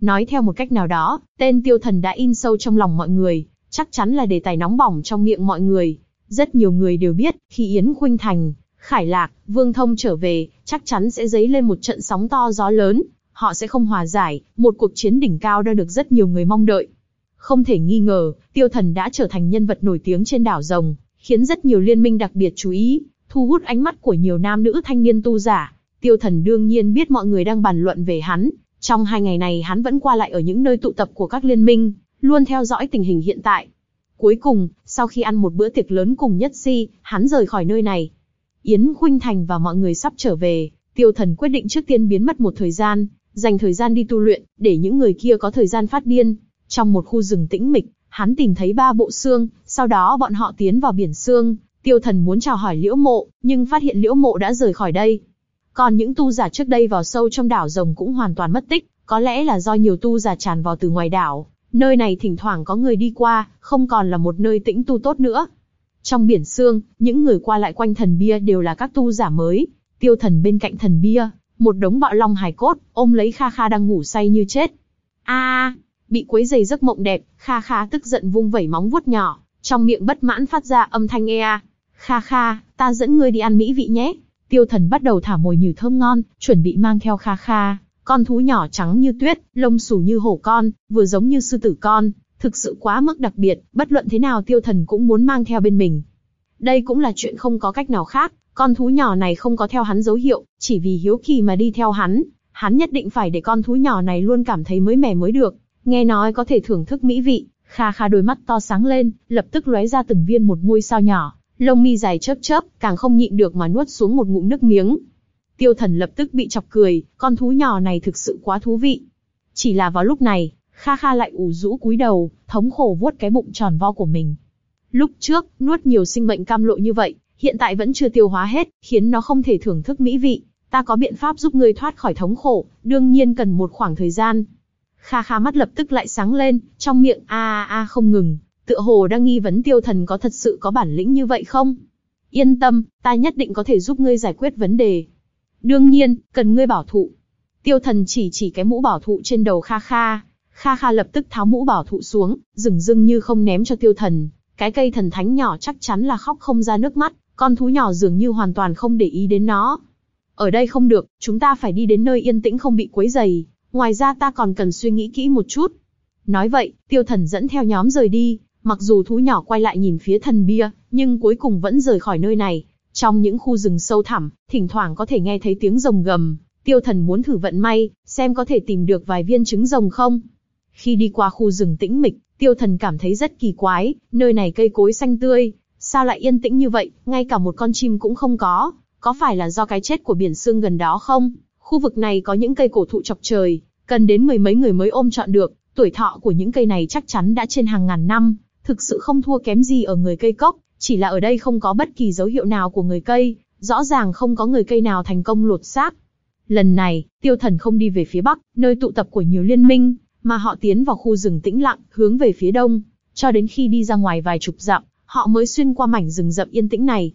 A: Nói theo một cách nào đó, tên tiêu thần đã in sâu trong lòng mọi người, chắc chắn là đề tài nóng bỏng trong miệng mọi người. Rất nhiều người đều biết, khi Yến Khuynh Thành, Khải Lạc, Vương Thông trở về, chắc chắn sẽ dấy lên một trận sóng to gió lớn, họ sẽ không hòa giải, một cuộc chiến đỉnh cao đang được rất nhiều người mong đợi. Không thể nghi ngờ, tiêu thần đã trở thành nhân vật nổi tiếng trên đảo rồng, khiến rất nhiều liên minh đặc biệt chú ý, thu hút ánh mắt của nhiều nam nữ thanh niên tu giả. Tiêu thần đương nhiên biết mọi người đang bàn luận về hắn, trong hai ngày này hắn vẫn qua lại ở những nơi tụ tập của các liên minh, luôn theo dõi tình hình hiện tại. Cuối cùng, sau khi ăn một bữa tiệc lớn cùng Nhất Si, hắn rời khỏi nơi này. Yến Khuynh Thành và mọi người sắp trở về, tiêu thần quyết định trước tiên biến mất một thời gian, dành thời gian đi tu luyện, để những người kia có thời gian phát điên. Trong một khu rừng tĩnh mịch, hắn tìm thấy ba bộ xương, sau đó bọn họ tiến vào biển xương. Tiêu thần muốn chào hỏi liễu mộ, nhưng phát hiện liễu mộ đã rời khỏi đây. Còn những tu giả trước đây vào sâu trong đảo rồng cũng hoàn toàn mất tích, có lẽ là do nhiều tu giả tràn vào từ ngoài đảo. Nơi này thỉnh thoảng có người đi qua, không còn là một nơi tĩnh tu tốt nữa. Trong biển xương, những người qua lại quanh thần bia đều là các tu giả mới. Tiêu thần bên cạnh thần bia, một đống bạo long hài cốt, ôm lấy Kha Kha đang ngủ say như chết. A, bị quấy giày giấc mộng đẹp, Kha Kha tức giận vung vẩy móng vuốt nhỏ, trong miệng bất mãn phát ra âm thanh ea. Kha Kha, ta dẫn ngươi đi ăn mỹ vị nhé. Tiêu thần bắt đầu thả mồi nhử thơm ngon, chuẩn bị mang theo kha kha. Con thú nhỏ trắng như tuyết, lông xù như hổ con, vừa giống như sư tử con, thực sự quá mức đặc biệt, bất luận thế nào tiêu thần cũng muốn mang theo bên mình. Đây cũng là chuyện không có cách nào khác, con thú nhỏ này không có theo hắn dấu hiệu, chỉ vì hiếu kỳ mà đi theo hắn, hắn nhất định phải để con thú nhỏ này luôn cảm thấy mới mẻ mới được, nghe nói có thể thưởng thức mỹ vị, Kha Kha đôi mắt to sáng lên, lập tức lóe ra từng viên một ngôi sao nhỏ, lông mi dài chớp chớp, càng không nhịn được mà nuốt xuống một ngụm nước miếng. Tiêu Thần lập tức bị chọc cười, con thú nhỏ này thực sự quá thú vị. Chỉ là vào lúc này, Kha Kha lại ủ rũ cúi đầu, thống khổ vuốt cái bụng tròn vo của mình. Lúc trước, nuốt nhiều sinh mệnh cam lộ như vậy, hiện tại vẫn chưa tiêu hóa hết, khiến nó không thể thưởng thức mỹ vị. Ta có biện pháp giúp ngươi thoát khỏi thống khổ, đương nhiên cần một khoảng thời gian. Kha Kha mắt lập tức lại sáng lên, trong miệng a a a không ngừng, tựa hồ đang nghi vấn tiêu thần có thật sự có bản lĩnh như vậy không? Yên tâm, ta nhất định có thể giúp ngươi giải quyết vấn đề. Đương nhiên, cần ngươi bảo thụ. Tiêu thần chỉ chỉ cái mũ bảo thụ trên đầu Kha Kha. Kha Kha lập tức tháo mũ bảo thụ xuống, rừng rưng như không ném cho tiêu thần. Cái cây thần thánh nhỏ chắc chắn là khóc không ra nước mắt, con thú nhỏ dường như hoàn toàn không để ý đến nó. Ở đây không được, chúng ta phải đi đến nơi yên tĩnh không bị quấy dày, Ngoài ra ta còn cần suy nghĩ kỹ một chút. Nói vậy, tiêu thần dẫn theo nhóm rời đi, mặc dù thú nhỏ quay lại nhìn phía thần bia, nhưng cuối cùng vẫn rời khỏi nơi này. Trong những khu rừng sâu thẳm, thỉnh thoảng có thể nghe thấy tiếng rồng gầm, tiêu thần muốn thử vận may, xem có thể tìm được vài viên trứng rồng không. Khi đi qua khu rừng tĩnh mịch, tiêu thần cảm thấy rất kỳ quái, nơi này cây cối xanh tươi, sao lại yên tĩnh như vậy, ngay cả một con chim cũng không có, có phải là do cái chết của biển xương gần đó không? Khu vực này có những cây cổ thụ chọc trời, cần đến mười mấy người mới ôm chọn được, tuổi thọ của những cây này chắc chắn đã trên hàng ngàn năm, thực sự không thua kém gì ở người cây cốc, chỉ là ở đây không có bất kỳ dấu hiệu nào của người cây, rõ ràng không có người cây nào thành công lột xác. Lần này, tiêu thần không đi về phía bắc, nơi tụ tập của nhiều liên minh, mà họ tiến vào khu rừng tĩnh lặng, hướng về phía đông, cho đến khi đi ra ngoài vài chục dặm, họ mới xuyên qua mảnh rừng rậm yên tĩnh này.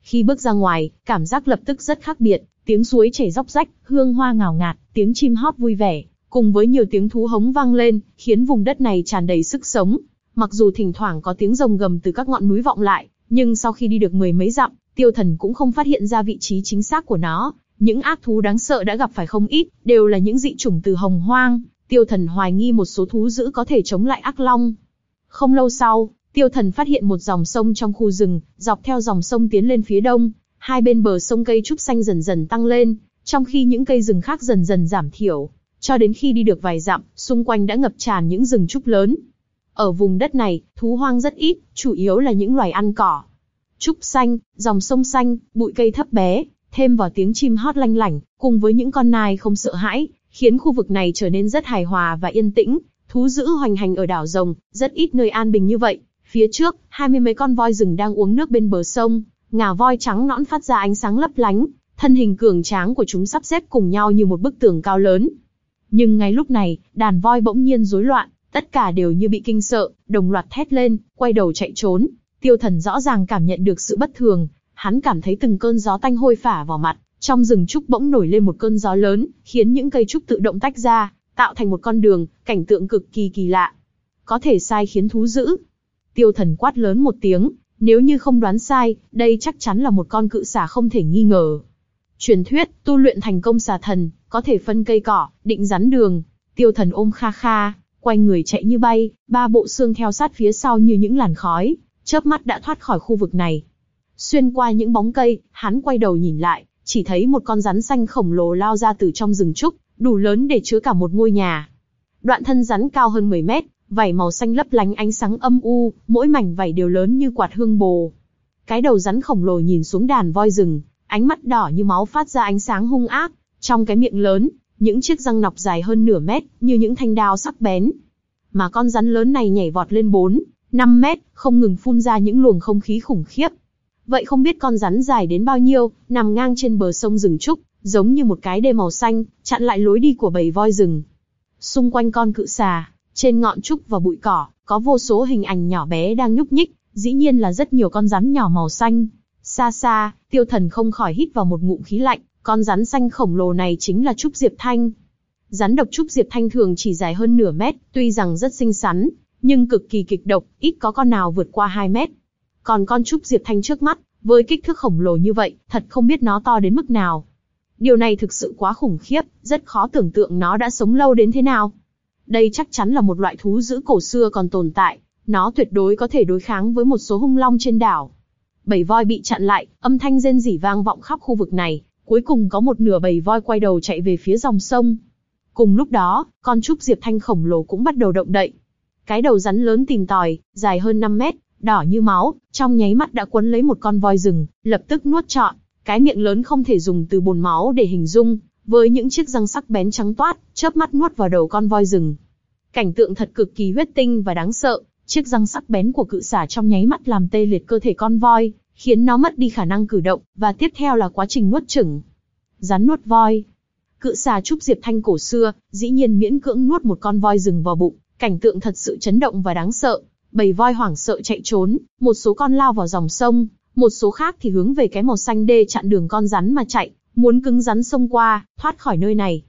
A: Khi bước ra ngoài, cảm giác lập tức rất khác biệt, tiếng suối chảy róc rách, hương hoa ngào ngạt, tiếng chim hót vui vẻ, cùng với nhiều tiếng thú hống vang lên, khiến vùng đất này tràn đầy sức sống. Mặc dù thỉnh thoảng có tiếng rồng gầm từ các ngọn núi vọng lại, nhưng sau khi đi được mười mấy dặm, tiêu thần cũng không phát hiện ra vị trí chính xác của nó. Những ác thú đáng sợ đã gặp phải không ít, đều là những dị chủng từ hồng hoang. Tiêu thần hoài nghi một số thú dữ có thể chống lại ác long. Không lâu sau, tiêu thần phát hiện một dòng sông trong khu rừng, dọc theo dòng sông tiến lên phía đông, hai bên bờ sông cây trúc xanh dần dần tăng lên, trong khi những cây rừng khác dần dần giảm thiểu, cho đến khi đi được vài dặm, xung quanh đã ngập tràn những rừng trúc lớn. Ở vùng đất này, thú hoang rất ít, chủ yếu là những loài ăn cỏ. Trúc xanh, dòng sông xanh, bụi cây thấp bé, thêm vào tiếng chim hót lanh lảnh, cùng với những con nai không sợ hãi, khiến khu vực này trở nên rất hài hòa và yên tĩnh. Thú dữ hoành hành ở đảo rồng, rất ít nơi an bình như vậy. Phía trước, hai mươi mấy con voi rừng đang uống nước bên bờ sông, ngà voi trắng nõn phát ra ánh sáng lấp lánh, thân hình cường tráng của chúng sắp xếp cùng nhau như một bức tường cao lớn. Nhưng ngay lúc này, đàn voi bỗng nhiên rối loạn, tất cả đều như bị kinh sợ, đồng loạt thét lên, quay đầu chạy trốn. Tiêu thần rõ ràng cảm nhận được sự bất thường, hắn cảm thấy từng cơn gió tanh hôi phả vào mặt, trong rừng trúc bỗng nổi lên một cơn gió lớn, khiến những cây trúc tự động tách ra, tạo thành một con đường, cảnh tượng cực kỳ kỳ lạ. Có thể sai khiến thú dữ. Tiêu thần quát lớn một tiếng, nếu như không đoán sai, đây chắc chắn là một con cự xà không thể nghi ngờ. Truyền thuyết, tu luyện thành công xà thần, có thể phân cây cỏ, định rắn đường. Tiêu thần ôm kha kha, quay người chạy như bay, ba bộ xương theo sát phía sau như những làn khói, chớp mắt đã thoát khỏi khu vực này. Xuyên qua những bóng cây, hắn quay đầu nhìn lại, chỉ thấy một con rắn xanh khổng lồ lao ra từ trong rừng trúc, đủ lớn để chứa cả một ngôi nhà. Đoạn thân rắn cao hơn 10 mét, vảy màu xanh lấp lánh ánh sáng âm u, mỗi mảnh vảy đều lớn như quạt hương bồ. Cái đầu rắn khổng lồ nhìn xuống đàn voi rừng, ánh mắt đỏ như máu phát ra ánh sáng hung ác, trong cái miệng lớn, những chiếc răng nọc dài hơn nửa mét, như những thanh đao sắc bén. Mà con rắn lớn này nhảy vọt lên 4, 5 mét, không ngừng phun ra những luồng không khí khủng khiếp. Vậy không biết con rắn dài đến bao nhiêu, nằm ngang trên bờ sông rừng trúc, giống như một cái đê màu xanh, chặn lại lối đi của bầy voi rừng. Xung quanh con cự xà, trên ngọn trúc và bụi cỏ, có vô số hình ảnh nhỏ bé đang nhúc nhích, dĩ nhiên là rất nhiều con rắn nhỏ màu xanh. Xa xa, tiêu thần không khỏi hít vào một ngụm khí lạnh, con rắn xanh khổng lồ này chính là Trúc Diệp Thanh. Rắn độc Trúc Diệp Thanh thường chỉ dài hơn nửa mét, tuy rằng rất xinh xắn, nhưng cực kỳ kịch độc, ít có con nào vượt qua 2 mét. Còn con Trúc Diệp Thanh trước mắt, với kích thước khổng lồ như vậy, thật không biết nó to đến mức nào. Điều này thực sự quá khủng khiếp, rất khó tưởng tượng nó đã sống lâu đến thế nào. Đây chắc chắn là một loại thú dữ cổ xưa còn tồn tại, nó tuyệt đối có thể đối kháng với một số hung long trên đảo. Bầy voi bị chặn lại, âm thanh rên rỉ vang vọng khắp khu vực này, cuối cùng có một nửa bầy voi quay đầu chạy về phía dòng sông. Cùng lúc đó, con trúc diệp thanh khổng lồ cũng bắt đầu động đậy. Cái đầu rắn lớn tìm tòi, dài hơn 5 mét, đỏ như máu, trong nháy mắt đã quấn lấy một con voi rừng, lập tức nuốt trọn. Cái miệng lớn không thể dùng từ bồn máu để hình dung, với những chiếc răng sắc bén trắng toát, chớp mắt nuốt vào đầu con voi rừng. Cảnh tượng thật cực kỳ huyết tinh và đáng sợ, chiếc răng sắc bén của cự xả trong nháy mắt làm tê liệt cơ thể con voi, khiến nó mất đi khả năng cử động, và tiếp theo là quá trình nuốt chửng. Rắn nuốt voi. Cự xà trúc diệp thanh cổ xưa, dĩ nhiên miễn cưỡng nuốt một con voi rừng vào bụng, cảnh tượng thật sự chấn động và đáng sợ. Bầy voi hoảng sợ chạy trốn, một số con lao vào dòng sông, một số khác thì hướng về cái màu xanh đê chặn đường con rắn mà chạy, muốn cứng rắn sông qua, thoát khỏi nơi này.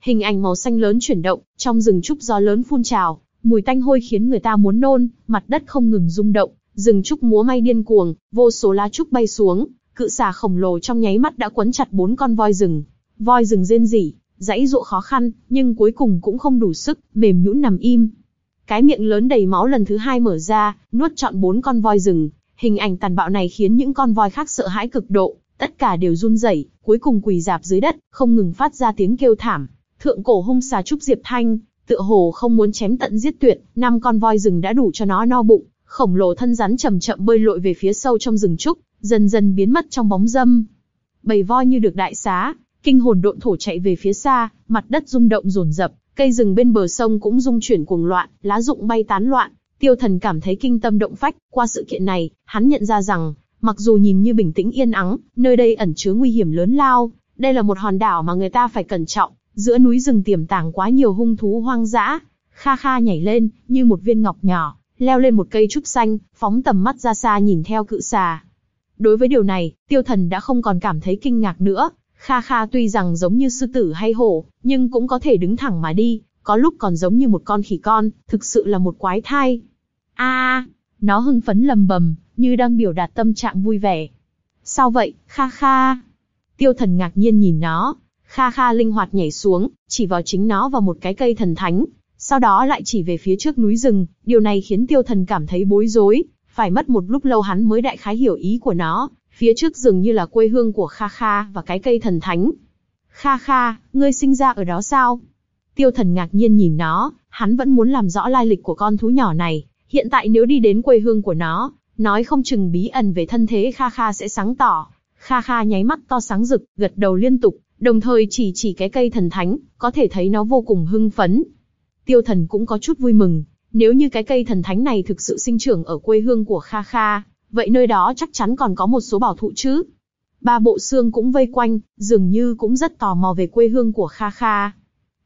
A: Hình ảnh màu xanh lớn chuyển động, trong rừng trúc gió lớn phun trào, mùi tanh hôi khiến người ta muốn nôn, mặt đất không ngừng rung động, rừng trúc múa may điên cuồng, vô số lá trúc bay xuống, cự xà khổng lồ trong nháy mắt đã quấn chặt bốn con voi rừng. Voi rừng rên rỉ, dãy dụa khó khăn, nhưng cuối cùng cũng không đủ sức, mềm nhũn nằm im. Cái miệng lớn đầy máu lần thứ hai mở ra, nuốt trọn bốn con voi rừng. Hình ảnh tàn bạo này khiến những con voi khác sợ hãi cực độ, tất cả đều run rẩy, cuối cùng quỳ dạp dưới đất, không ngừng phát ra tiếng kêu thảm. Thượng cổ hung xà trúc diệp thanh, tựa hồ không muốn chém tận giết tuyệt, năm con voi rừng đã đủ cho nó no bụng, khổng lồ thân rắn chậm chậm bơi lội về phía sâu trong rừng trúc, dần dần biến mất trong bóng dâm. Bầy voi như được đại xá, kinh hồn độn thổ chạy về phía xa, mặt đất rung động rồn rập, cây rừng bên bờ sông cũng rung chuyển cuồng loạn, lá rụng bay tán loạn. Tiêu Thần cảm thấy kinh tâm động phách, qua sự kiện này, hắn nhận ra rằng, mặc dù nhìn như bình tĩnh yên ắng, nơi đây ẩn chứa nguy hiểm lớn lao, đây là một hòn đảo mà người ta phải cẩn trọng, giữa núi rừng tiềm tàng quá nhiều hung thú hoang dã. Kha Kha nhảy lên, như một viên ngọc nhỏ, leo lên một cây trúc xanh, phóng tầm mắt ra xa nhìn theo cự xà. Đối với điều này, tiêu thần đã không còn cảm thấy kinh ngạc nữa. Kha Kha tuy rằng giống như sư tử hay hổ, nhưng cũng có thể đứng thẳng mà đi, có lúc còn giống như một con khỉ con, thực sự là một quái thai. A, nó hưng phấn lầm bầm, như đang biểu đạt tâm trạng vui vẻ. Sao vậy, Kha Kha? Tiêu thần ngạc nhiên nhìn nó, Kha Kha linh hoạt nhảy xuống, chỉ vào chính nó và một cái cây thần thánh, sau đó lại chỉ về phía trước núi rừng, điều này khiến tiêu thần cảm thấy bối rối, phải mất một lúc lâu hắn mới đại khái hiểu ý của nó, phía trước rừng như là quê hương của Kha Kha và cái cây thần thánh. Kha Kha, ngươi sinh ra ở đó sao? Tiêu thần ngạc nhiên nhìn nó, hắn vẫn muốn làm rõ lai lịch của con thú nhỏ này, hiện tại nếu đi đến quê hương của nó, nói không chừng bí ẩn về thân thế Kha Kha sẽ sáng tỏ. Kha Kha nháy mắt to sáng rực, gật đầu liên tục, đồng thời chỉ chỉ cái cây thần thánh, có thể thấy nó vô cùng hưng phấn, Tiêu Thần cũng có chút vui mừng, nếu như cái cây thần thánh này thực sự sinh trưởng ở quê hương của Kha Kha, vậy nơi đó chắc chắn còn có một số bảo thụ chứ. Ba bộ xương cũng vây quanh, dường như cũng rất tò mò về quê hương của Kha Kha.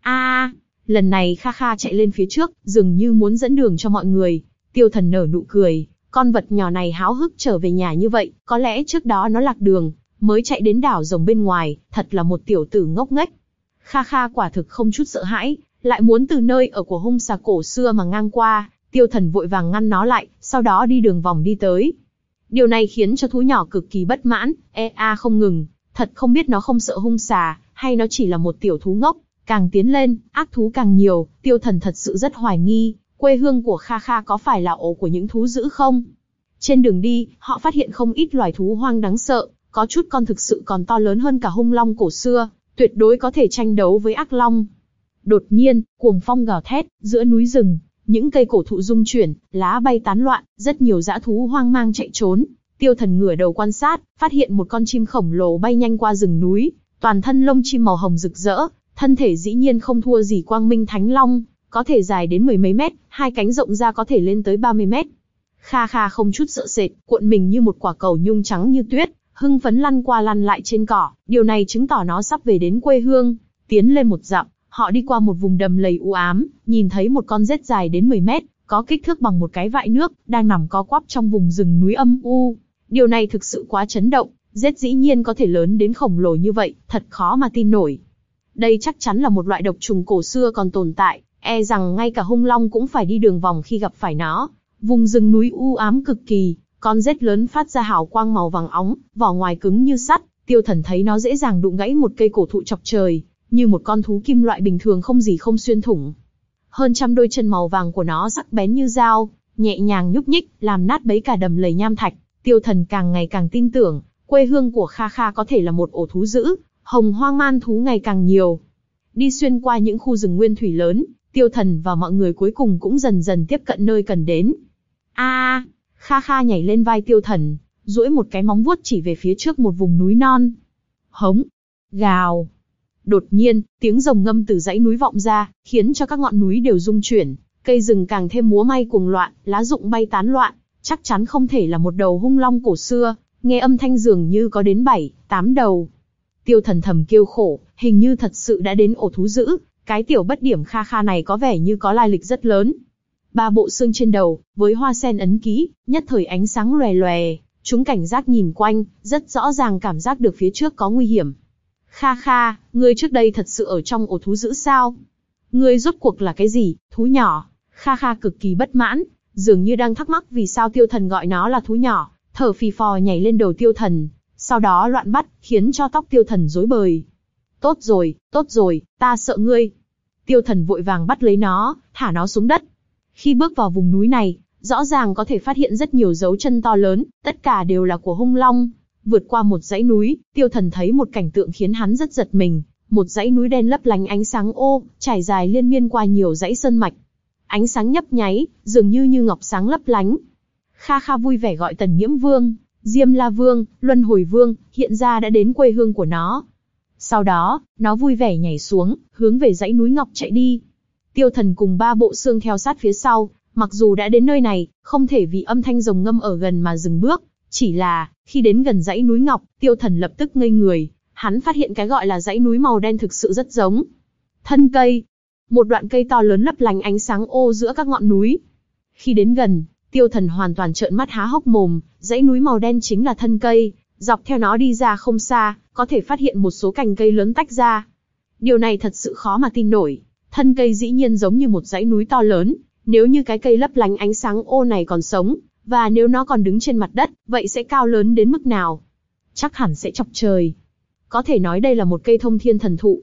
A: A, lần này Kha Kha chạy lên phía trước, dường như muốn dẫn đường cho mọi người. Tiêu Thần nở nụ cười, con vật nhỏ này háo hức trở về nhà như vậy, có lẽ trước đó nó lạc đường, mới chạy đến đảo rồng bên ngoài, thật là một tiểu tử ngốc nghếch. Kha Kha quả thực không chút sợ hãi, lại muốn từ nơi ở của hung xà cổ xưa mà ngang qua, tiêu thần vội vàng ngăn nó lại, sau đó đi đường vòng đi tới. Điều này khiến cho thú nhỏ cực kỳ bất mãn, e a không ngừng, thật không biết nó không sợ hung xà, hay nó chỉ là một tiểu thú ngốc, càng tiến lên, ác thú càng nhiều, tiêu thần thật sự rất hoài nghi, quê hương của Kha Kha có phải là ổ của những thú dữ không? Trên đường đi, họ phát hiện không ít loài thú hoang đáng sợ, có chút con thực sự còn to lớn hơn cả hung long cổ xưa, tuyệt đối có thể tranh đấu với ác long. Đột nhiên, cuồng phong gào thét, giữa núi rừng, những cây cổ thụ rung chuyển, lá bay tán loạn, rất nhiều dã thú hoang mang chạy trốn. Tiêu thần ngửa đầu quan sát, phát hiện một con chim khổng lồ bay nhanh qua rừng núi, toàn thân lông chim màu hồng rực rỡ, thân thể dĩ nhiên không thua gì quang minh thánh long, có thể dài đến mười mấy mét, hai cánh rộng ra có thể lên tới 30 mét. Kha Kha không chút sợ sệt, cuộn mình như một quả cầu nhung trắng như tuyết, hưng phấn lăn qua lăn lại trên cỏ, điều này chứng tỏ nó sắp về đến quê hương. Tiến lên một dặm, Họ đi qua một vùng đầm lầy u ám, nhìn thấy một con rết dài đến 10 mét, có kích thước bằng một cái vại nước, đang nằm co quắp trong vùng rừng núi âm u. Điều này thực sự quá chấn động, rết dĩ nhiên có thể lớn đến khổng lồ như vậy, thật khó mà tin nổi. Đây chắc chắn là một loại độc trùng cổ xưa còn tồn tại, e rằng ngay cả hung long cũng phải đi đường vòng khi gặp phải nó. Vùng rừng núi u ám cực kỳ, Con rết lớn phát ra hào quang màu vàng óng, vỏ ngoài cứng như sắt, tiêu thần thấy nó dễ dàng đụng gãy một cây cổ thụ chọc trời, như một con thú kim loại bình thường không gì không xuyên thủng. Hơn trăm đôi chân màu vàng của nó sắc bén như dao, nhẹ nhàng nhúc nhích, làm nát bấy cả đầm lầy nham thạch. Tiêu thần càng ngày càng tin tưởng, quê hương của Kha Kha có thể là một ổ thú dữ, hồng hoang man thú ngày càng nhiều. Đi xuyên qua những khu rừng nguyên thủy lớn, tiêu thần và mọi người cuối cùng cũng dần dần tiếp cận nơi cần đến. A, Kha Kha nhảy lên vai tiêu thần, duỗi một cái móng vuốt chỉ về phía trước một vùng núi non. Hống, gào. Đột nhiên, tiếng rồng ngâm từ dãy núi vọng ra, khiến cho các ngọn núi đều rung chuyển, cây rừng càng thêm múa may cuồng loạn, lá rụng bay tán loạn, chắc chắn không thể là một đầu hung long cổ xưa, nghe âm thanh dường như có đến bảy, tám đầu. Tiêu thần thầm kêu khổ, hình như thật sự đã đến ổ thú dữ, cái tiểu bất điểm kha kha này có vẻ như có lai lịch rất lớn. Ba bộ xương trên đầu, với hoa sen ấn ký, nhất thời ánh sáng lòe lòe, chúng cảnh giác nhìn quanh, rất rõ ràng cảm giác được phía trước có nguy hiểm. Kha kha, ngươi trước đây thật sự ở trong ổ thú dữ sao? Ngươi rốt cuộc là cái gì, thú nhỏ? Kha kha cực kỳ bất mãn, dường như đang thắc mắc vì sao tiêu thần gọi nó là thú nhỏ, thở phì phò nhảy lên đầu tiêu thần, sau đó loạn bắt, khiến cho tóc tiêu thần rối bời. Tốt rồi, tốt rồi, ta sợ ngươi. Tiêu thần vội vàng bắt lấy nó, thả nó xuống đất. Khi bước vào vùng núi này, rõ ràng có thể phát hiện rất nhiều dấu chân to lớn, tất cả đều là của hung long. Vượt qua một dãy núi, tiêu thần thấy một cảnh tượng khiến hắn rất giật mình. Một dãy núi đen lấp lánh ánh sáng ô, trải dài liên miên qua nhiều dãy sơn mạch. Ánh sáng nhấp nháy, dường như như ngọc sáng lấp lánh. Kha Kha vui vẻ gọi Tần Nhiễm Vương, Diêm La Vương, Luân Hồi Vương, hiện ra đã đến quê hương của nó. Sau đó, nó vui vẻ nhảy xuống, hướng về dãy núi ngọc chạy đi. Tiêu thần cùng ba bộ xương theo sát phía sau, mặc dù đã đến nơi này, không thể vì âm thanh rồng ngâm ở gần mà dừng bước, chỉ là, khi đến gần dãy núi ngọc, tiêu thần lập tức ngây người, hắn phát hiện cái gọi là dãy núi màu đen thực sự rất giống. Thân cây, một đoạn cây to lớn lấp lánh ánh sáng ô giữa các ngọn núi. Khi đến gần, tiêu thần hoàn toàn trợn mắt há hốc mồm, dãy núi màu đen chính là thân cây, dọc theo nó đi ra không xa, có thể phát hiện một số cành cây lớn tách ra. Điều này thật sự khó mà tin nổi, thân cây dĩ nhiên giống như một dãy núi to lớn, nếu như cái cây lấp lánh ánh sáng ô này còn sống, và nếu nó còn đứng trên mặt đất, vậy sẽ cao lớn đến mức nào? Chắc hẳn sẽ chọc trời. Có thể nói đây là một cây thông thiên thần thụ.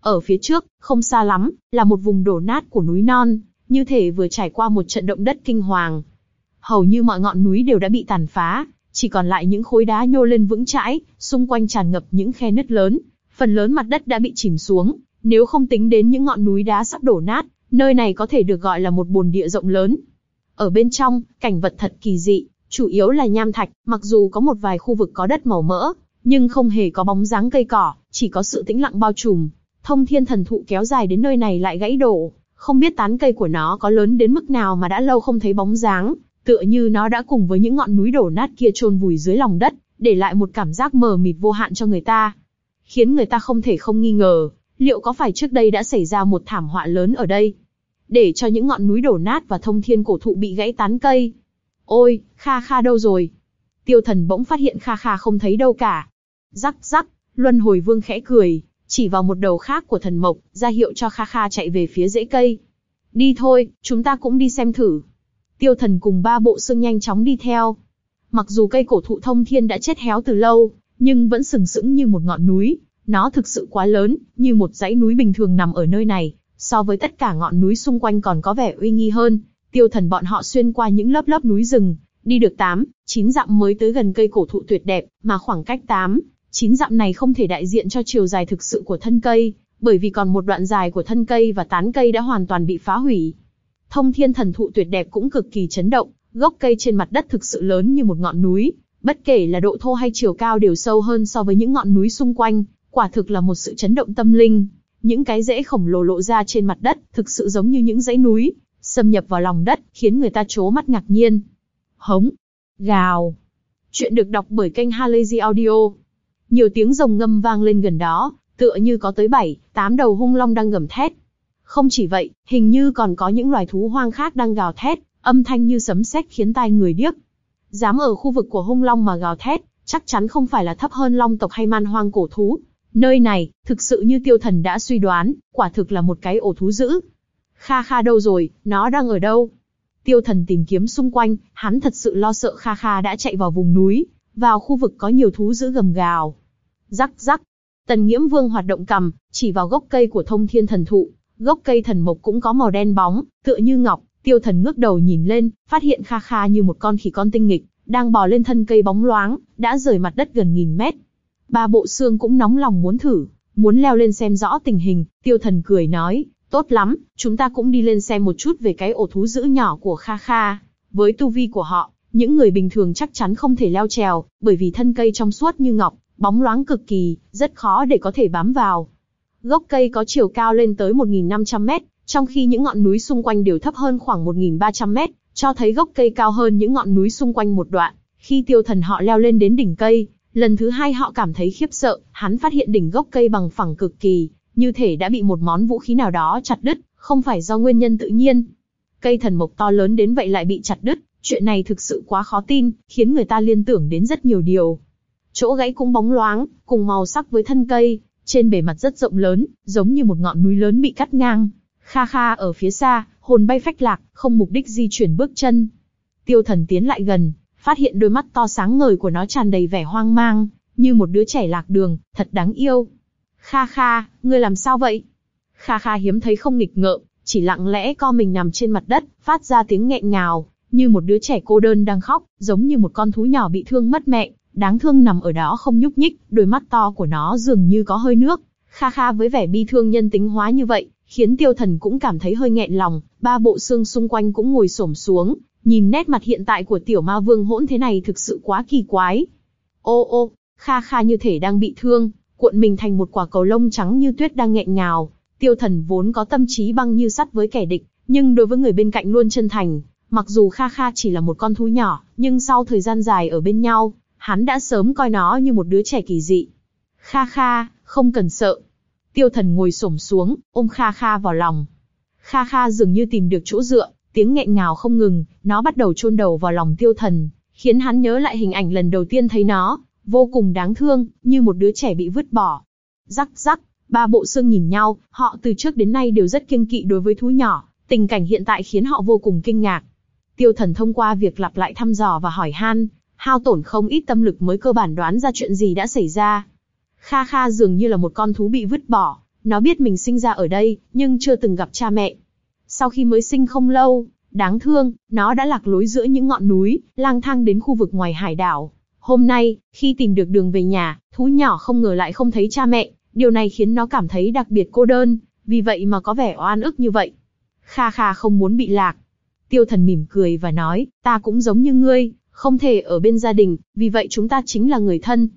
A: Ở phía trước, không xa lắm, là một vùng đổ nát của núi non, như thể vừa trải qua một trận động đất kinh hoàng. Hầu như mọi ngọn núi đều đã bị tàn phá, chỉ còn lại những khối đá nhô lên vững chãi, xung quanh tràn ngập những khe nứt lớn, phần lớn mặt đất đã bị chìm xuống, nếu không tính đến những ngọn núi đá sắp đổ nát, nơi này có thể được gọi là một bồn địa rộng lớn. Ở bên trong, cảnh vật thật kỳ dị, chủ yếu là nham thạch, mặc dù có một vài khu vực có đất màu mỡ, nhưng không hề có bóng dáng cây cỏ, chỉ có sự tĩnh lặng bao trùm. Thông thiên thần thụ kéo dài đến nơi này lại gãy đổ, không biết tán cây của nó có lớn đến mức nào mà đã lâu không thấy bóng dáng, tựa như nó đã cùng với những ngọn núi đổ nát kia chôn vùi dưới lòng đất, để lại một cảm giác mờ mịt vô hạn cho người ta. Khiến người ta không thể không nghi ngờ, liệu có phải trước đây đã xảy ra một thảm họa lớn ở đây? Để cho những ngọn núi đổ nát và thông thiên cổ thụ bị gãy tán cây. Ôi, Kha Kha đâu rồi? Tiêu thần bỗng phát hiện Kha Kha không thấy đâu cả. Rắc rắc, Luân Hồi Vương khẽ cười, chỉ vào một đầu khác của thần mộc, ra hiệu cho Kha Kha chạy về phía rễ cây. Đi thôi, chúng ta cũng đi xem thử. Tiêu thần cùng ba bộ xương nhanh chóng đi theo. Mặc dù cây cổ thụ thông thiên đã chết héo từ lâu, nhưng vẫn sừng sững như một ngọn núi. Nó thực sự quá lớn, như một dãy núi bình thường nằm ở nơi này, so với tất cả ngọn núi xung quanh còn có vẻ uy nghi hơn. Tiêu thần bọn họ xuyên qua những lớp lớp núi rừng, đi được 8, 9 dặm mới tới gần cây cổ thụ tuyệt đẹp, mà khoảng cách 8, 9 dặm này không thể đại diện cho chiều dài thực sự của thân cây, bởi vì còn một đoạn dài của thân cây và tán cây đã hoàn toàn bị phá hủy. Thông thiên thần thụ tuyệt đẹp cũng cực kỳ chấn động, gốc cây trên mặt đất thực sự lớn như một ngọn núi, bất kể là độ thô hay chiều cao đều sâu hơn so với những ngọn núi xung quanh, quả thực là một sự chấn động tâm linh. Những cái rễ khổng lồ lộ ra trên mặt đất, thực sự giống như những dãy núi, xâm nhập vào lòng đất, khiến người ta chố mắt ngạc nhiên. Hống, gào. Chuyện được đọc bởi kênh Halazy Audio. Nhiều tiếng rồng ngâm vang lên gần đó, tựa như có tới 7, 8 đầu hung long đang gầm thét. Không chỉ vậy, hình như còn có những loài thú hoang khác đang gào thét, âm thanh như sấm sét khiến tai người điếc. Dám ở khu vực của hung long mà gào thét, chắc chắn không phải là thấp hơn long tộc hay man hoang cổ thú. Nơi này, thực sự như tiêu thần đã suy đoán, quả thực là một cái ổ thú dữ. Kha Kha đâu rồi, nó đang ở đâu? Tiêu thần tìm kiếm xung quanh, hắn thật sự lo sợ Kha Kha đã chạy vào vùng núi, vào khu vực có nhiều thú dữ gầm gào. Rắc rắc. Tần Nghiễm Vương hoạt động cầm, chỉ vào gốc cây của thông thiên thần thụ. Gốc cây thần mộc cũng có màu đen bóng, tựa như ngọc. Tiêu thần ngước đầu nhìn lên, phát hiện Kha Kha như một con khỉ con tinh nghịch, đang bò lên thân cây bóng loáng, đã rời mặt đất gần nghìn mét. Ba bộ xương cũng nóng lòng muốn thử, muốn leo lên xem rõ tình hình, tiêu thần cười nói, tốt lắm, chúng ta cũng đi lên xem một chút về cái ổ thú dữ nhỏ của Kha Kha. Với tu vi của họ, những người bình thường chắc chắn không thể leo trèo, bởi vì thân cây trong suốt như ngọc, bóng loáng cực kỳ, rất khó để có thể bám vào. Gốc cây có chiều cao lên tới 1.500 mét, trong khi những ngọn núi xung quanh đều thấp hơn khoảng 1.300 mét, cho thấy gốc cây cao hơn những ngọn núi xung quanh một đoạn. Khi tiêu thần họ leo lên đến đỉnh cây, lần thứ hai họ cảm thấy khiếp sợ, hắn phát hiện đỉnh gốc cây bằng phẳng cực kỳ, như thể đã bị một món vũ khí nào đó chặt đứt, không phải do nguyên nhân tự nhiên. Cây thần mộc to lớn đến vậy lại bị chặt đứt, chuyện này thực sự quá khó tin, khiến người ta liên tưởng đến rất nhiều điều. Chỗ gãy cũng bóng loáng, cùng màu sắc với thân cây, trên bề mặt rất rộng lớn, giống như một ngọn núi lớn bị cắt ngang. Kha kha ở phía xa, hồn bay phách lạc, không mục đích di chuyển bước chân. Tiêu thần tiến lại gần, phát hiện đôi mắt to sáng ngời của nó tràn đầy vẻ hoang mang, như một đứa trẻ lạc đường, thật đáng yêu. Kha kha, ngươi làm sao vậy? Kha kha hiếm thấy không nghịch ngợm, chỉ lặng lẽ co mình nằm trên mặt đất, phát ra tiếng nghẹn ngào, như một đứa trẻ cô đơn đang khóc, giống như một con thú nhỏ bị thương mất mẹ, đáng thương nằm ở đó không nhúc nhích, đôi mắt to của nó dường như có hơi nước. Kha kha với vẻ bi thương nhân tính hóa như vậy, khiến tiêu thần cũng cảm thấy hơi nghẹn lòng, ba bộ xương xung quanh cũng ngồi xổm xuống, nhìn nét mặt hiện tại của tiểu ma vương hỗn thế này thực sự quá kỳ quái. Ô ô, kha kha như thể đang bị thương, cuộn mình thành một quả cầu lông trắng như tuyết đang nghẹn ngào. Tiêu thần vốn có tâm trí băng như sắt với kẻ địch, nhưng đối với người bên cạnh luôn chân thành. Mặc dù Kha Kha chỉ là một con thú nhỏ, nhưng sau thời gian dài ở bên nhau, hắn đã sớm coi nó như một đứa trẻ kỳ dị. Kha Kha, không cần sợ, Tiêu thần ngồi xổm xuống, ôm Kha Kha vào lòng. Kha Kha dường như tìm được chỗ dựa, tiếng nghẹn ngào không ngừng, nó bắt đầu chôn đầu vào lòng tiêu thần, khiến hắn nhớ lại hình ảnh lần đầu tiên thấy nó, vô cùng đáng thương, như một đứa trẻ bị vứt bỏ. Rắc rắc, ba bộ xương nhìn nhau, họ từ trước đến nay đều rất kiêng kỵ đối với thú nhỏ, tình cảnh hiện tại khiến họ vô cùng kinh ngạc. Tiêu thần thông qua việc lặp lại thăm dò và hỏi han, hao tổn không ít tâm lực mới cơ bản đoán ra chuyện gì đã xảy ra. Kha Kha dường như là một con thú bị vứt bỏ, nó biết mình sinh ra ở đây, nhưng chưa từng gặp cha mẹ. Sau khi mới sinh không lâu, đáng thương, nó đã lạc lối giữa những ngọn núi, lang thang đến khu vực ngoài hải đảo. Hôm nay, khi tìm được đường về nhà, thú nhỏ không ngờ lại không thấy cha mẹ, điều này khiến nó cảm thấy đặc biệt cô đơn, vì vậy mà có vẻ oan ức như vậy. Kha Kha không muốn bị lạc. Tiêu thần mỉm cười và nói, ta cũng giống như ngươi, không thể ở bên gia đình, vì vậy chúng ta chính là người thân,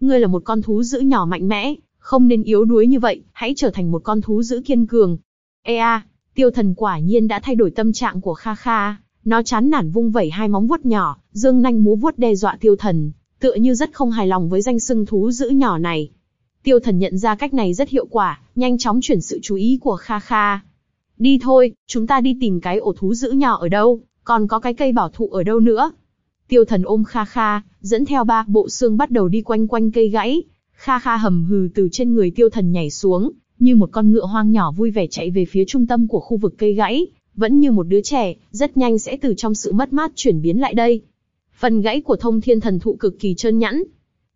A: ngươi là một con thú dữ nhỏ mạnh mẽ, không nên yếu đuối như vậy, hãy trở thành một con thú dữ kiên cường. Ea, tiêu thần quả nhiên đã thay đổi tâm trạng của Kha Kha, nó chán nản vung vẩy hai móng vuốt nhỏ, dương nanh múa vuốt đe dọa tiêu thần, tựa như rất không hài lòng với danh sưng thú dữ nhỏ này. Tiêu thần nhận ra cách này rất hiệu quả, nhanh chóng chuyển sự chú ý của Kha Kha. Đi thôi, chúng ta đi tìm cái ổ thú dữ nhỏ ở đâu, còn có cái cây bảo thụ ở đâu nữa. Tiêu thần ôm Kha Kha, dẫn theo ba bộ xương bắt đầu đi quanh quanh cây gãy. Kha Kha hầm hừ từ trên người tiêu thần nhảy xuống, như một con ngựa hoang nhỏ vui vẻ chạy về phía trung tâm của khu vực cây gãy, vẫn như một đứa trẻ, rất nhanh sẽ từ trong sự mất mát chuyển biến lại đây. Phần gãy của thông thiên thần thụ cực kỳ trơn nhẵn.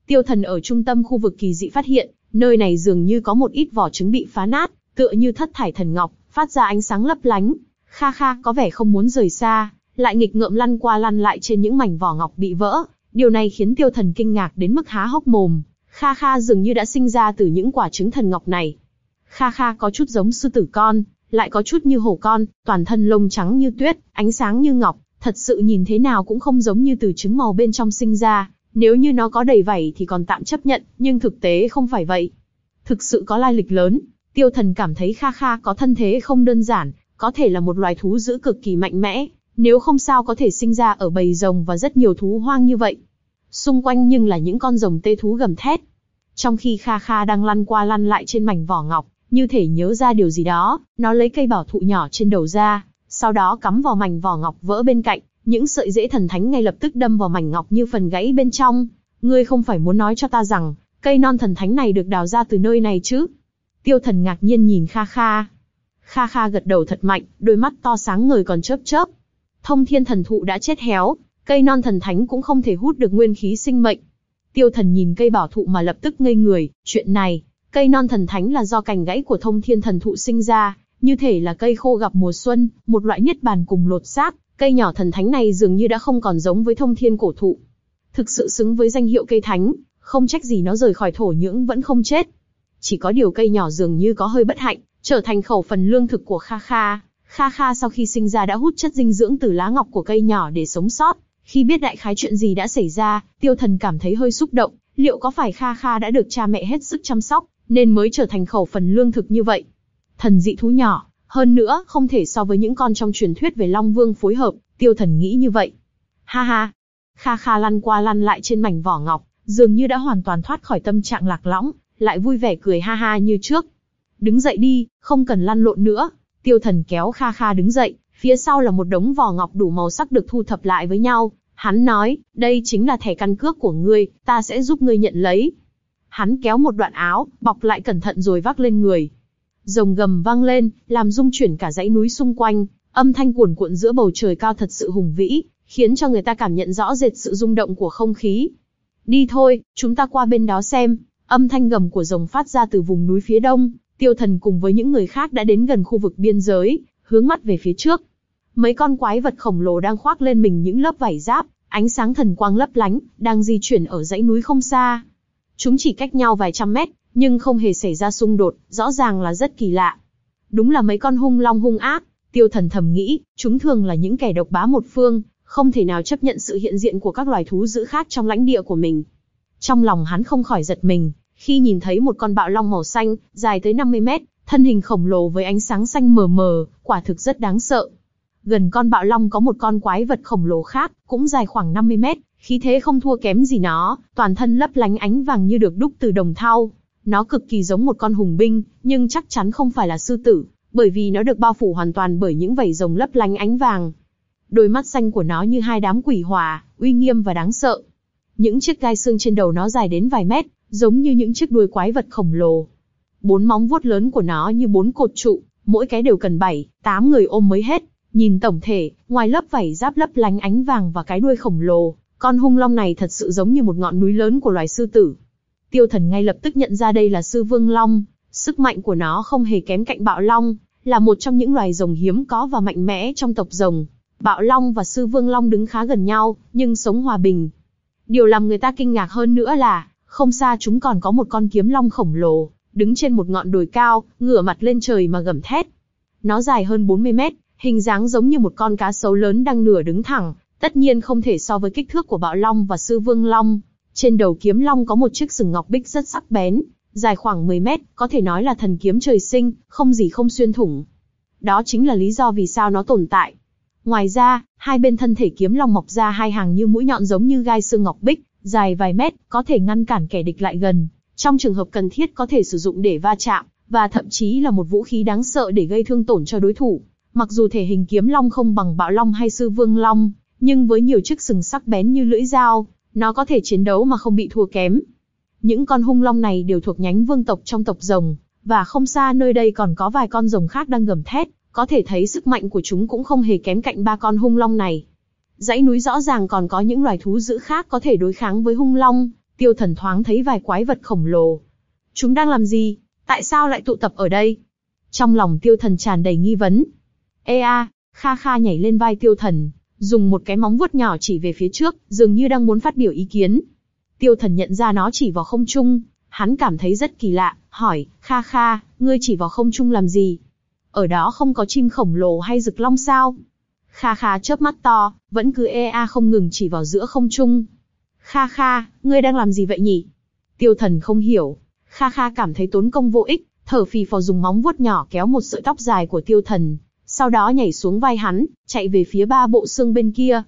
A: Tiêu thần ở trung tâm khu vực kỳ dị phát hiện, nơi này dường như có một ít vỏ trứng bị phá nát, tựa như thất thải thần ngọc, phát ra ánh sáng lấp lánh. Kha Kha có vẻ không muốn rời xa, lại nghịch ngợm lăn qua lăn lại trên những mảnh vỏ ngọc bị vỡ. Điều này khiến tiêu thần kinh ngạc đến mức há hốc mồm. Kha Kha dường như đã sinh ra từ những quả trứng thần ngọc này. Kha Kha có chút giống sư tử con, lại có chút như hổ con, toàn thân lông trắng như tuyết, ánh sáng như ngọc, thật sự nhìn thế nào cũng không giống như từ trứng màu bên trong sinh ra. Nếu như nó có đầy vảy thì còn tạm chấp nhận, nhưng thực tế không phải vậy. Thực sự có lai lịch lớn, tiêu thần cảm thấy Kha Kha có thân thế không đơn giản, có thể là một loài thú dữ cực kỳ mạnh mẽ, nếu không sao có thể sinh ra ở bầy rồng và rất nhiều thú hoang như vậy. Xung quanh nhưng là những con rồng tê thú gầm thét. Trong khi Kha Kha đang lăn qua lăn lại trên mảnh vỏ ngọc, như thể nhớ ra điều gì đó, nó lấy cây bảo thụ nhỏ trên đầu ra, sau đó cắm vào mảnh vỏ ngọc vỡ bên cạnh, những sợi rễ thần thánh ngay lập tức đâm vào mảnh ngọc như phần gãy bên trong. Ngươi không phải muốn nói cho ta rằng, cây non thần thánh này được đào ra từ nơi này chứ? Tiêu thần ngạc nhiên nhìn Kha Kha. Kha Kha gật đầu thật mạnh, đôi mắt to sáng ngời còn chớp chớp, Thông thiên thần thụ đã chết héo, cây non thần thánh cũng không thể hút được nguyên khí sinh mệnh. Tiêu thần nhìn cây bảo thụ mà lập tức ngây người, chuyện này, cây non thần thánh là do cành gãy của thông thiên thần thụ sinh ra, như thể là cây khô gặp mùa xuân, một loại niết bàn cùng lột xác, cây nhỏ thần thánh này dường như đã không còn giống với thông thiên cổ thụ. Thực sự xứng với danh hiệu cây thánh, không trách gì nó rời khỏi thổ nhưỡng vẫn không chết. Chỉ có điều cây nhỏ dường như có hơi bất hạnh, trở thành khẩu phần lương thực của Kha Kha. Kha Kha sau khi sinh ra đã hút chất dinh dưỡng từ lá ngọc của cây nhỏ để sống sót. Khi biết đại khái chuyện gì đã xảy ra, tiêu thần cảm thấy hơi xúc động, liệu có phải Kha Kha đã được cha mẹ hết sức chăm sóc, nên mới trở thành khẩu phần lương thực như vậy. Thần dị thú nhỏ, hơn nữa không thể so với những con trong truyền thuyết về Long Vương phối hợp, tiêu thần nghĩ như vậy. Ha ha, Kha Kha lăn qua lăn lại trên mảnh vỏ ngọc, dường như đã hoàn toàn thoát khỏi tâm trạng lạc lõng, lại vui vẻ cười ha ha như trước. Đứng dậy đi, không cần lăn lộn nữa. Tiêu thần kéo Kha Kha đứng dậy, phía sau là một đống vỏ ngọc đủ màu sắc được thu thập lại với nhau. Hắn nói, đây chính là thẻ căn cước của ngươi, ta sẽ giúp ngươi nhận lấy. Hắn kéo một đoạn áo, bọc lại cẩn thận rồi vác lên người. Rồng gầm vang lên, làm rung chuyển cả dãy núi xung quanh, âm thanh cuồn cuộn giữa bầu trời cao thật sự hùng vĩ, khiến cho người ta cảm nhận rõ rệt sự rung động của không khí. Đi thôi, chúng ta qua bên đó xem. Âm thanh gầm của rồng phát ra từ vùng núi phía đông, tiêu thần cùng với những người khác đã đến gần khu vực biên giới, hướng mắt về phía trước. Mấy con quái vật khổng lồ đang khoác lên mình những lớp vảy giáp, ánh sáng thần quang lấp lánh, đang di chuyển ở dãy núi không xa. Chúng chỉ cách nhau vài trăm mét, nhưng không hề xảy ra xung đột, rõ ràng là rất kỳ lạ. Đúng là mấy con hung long hung ác, tiêu thần thầm nghĩ, chúng thường là những kẻ độc bá một phương, không thể nào chấp nhận sự hiện diện của các loài thú dữ khác trong lãnh địa của mình. Trong lòng hắn không khỏi giật mình, khi nhìn thấy một con bạo long màu xanh, dài tới 50 mét, thân hình khổng lồ với ánh sáng xanh mờ mờ, quả thực rất đáng sợ. Gần con bạo long có một con quái vật khổng lồ khác, cũng dài khoảng 50 mét, khí thế không thua kém gì nó, toàn thân lấp lánh ánh vàng như được đúc từ đồng thau. Nó cực kỳ giống một con hùng binh, nhưng chắc chắn không phải là sư tử, bởi vì nó được bao phủ hoàn toàn bởi những vảy rồng lấp lánh ánh vàng. Đôi mắt xanh của nó như hai đám quỷ hỏa, uy nghiêm và đáng sợ. Những chiếc gai xương trên đầu nó dài đến vài mét, giống như những chiếc đuôi quái vật khổng lồ. Bốn móng vuốt lớn của nó như bốn cột trụ, mỗi cái đều cần bảy, tám người ôm mới hết. Nhìn tổng thể, ngoài lớp vảy giáp lấp lánh ánh vàng và cái đuôi khổng lồ, con hung long này thật sự giống như một ngọn núi lớn của loài sư tử. Tiêu thần ngay lập tức nhận ra đây là sư vương long, sức mạnh của nó không hề kém cạnh bạo long, là một trong những loài rồng hiếm có và mạnh mẽ trong tộc rồng. Bạo long và sư vương long đứng khá gần nhau, nhưng sống hòa bình. Điều làm người ta kinh ngạc hơn nữa là, không xa chúng còn có một con kiếm long khổng lồ, đứng trên một ngọn đồi cao, ngửa mặt lên trời mà gầm thét. Nó dài hơn 40 mét, hình dáng giống như một con cá sấu lớn đang nửa đứng thẳng, tất nhiên không thể so với kích thước của bạo long và sư vương long. Trên đầu kiếm long có một chiếc sừng ngọc bích rất sắc bén, dài khoảng 10 mét, có thể nói là thần kiếm trời sinh, không gì không xuyên thủng. Đó chính là lý do vì sao nó tồn tại. Ngoài ra, hai bên thân thể kiếm long mọc ra hai hàng như mũi nhọn giống như gai xương ngọc bích, dài vài mét, có thể ngăn cản kẻ địch lại gần. Trong trường hợp cần thiết có thể sử dụng để va chạm, và thậm chí là một vũ khí đáng sợ để gây thương tổn cho đối thủ. Mặc dù thể hình kiếm long không bằng bạo long hay sư vương long, nhưng với nhiều chiếc sừng sắc bén như lưỡi dao, nó có thể chiến đấu mà không bị thua kém. Những con hung long này đều thuộc nhánh vương tộc trong tộc rồng, và không xa nơi đây còn có vài con rồng khác đang gầm thét, có thể thấy sức mạnh của chúng cũng không hề kém cạnh ba con hung long này. Dãy núi rõ ràng còn có những loài thú dữ khác có thể đối kháng với hung long, tiêu thần thoáng thấy vài quái vật khổng lồ. Chúng đang làm gì? Tại sao lại tụ tập ở đây? Trong lòng tiêu thần tràn đầy nghi vấn. Ê a, kha kha nhảy lên vai tiêu thần, dùng một cái móng vuốt nhỏ chỉ về phía trước, dường như đang muốn phát biểu ý kiến. Tiêu thần nhận ra nó chỉ vào không trung, hắn cảm thấy rất kỳ lạ, hỏi, kha kha, ngươi chỉ vào không trung làm gì? Ở đó không có chim khổng lồ hay rực long sao? Kha Kha chớp mắt to, vẫn cứ e a không ngừng chỉ vào giữa không trung. Kha Kha, ngươi đang làm gì vậy nhỉ? Tiêu thần không hiểu. Kha Kha cảm thấy tốn công vô ích, thở phì phò dùng móng vuốt nhỏ kéo một sợi tóc dài của tiêu thần, sau đó nhảy xuống vai hắn, chạy về phía ba bộ xương bên kia.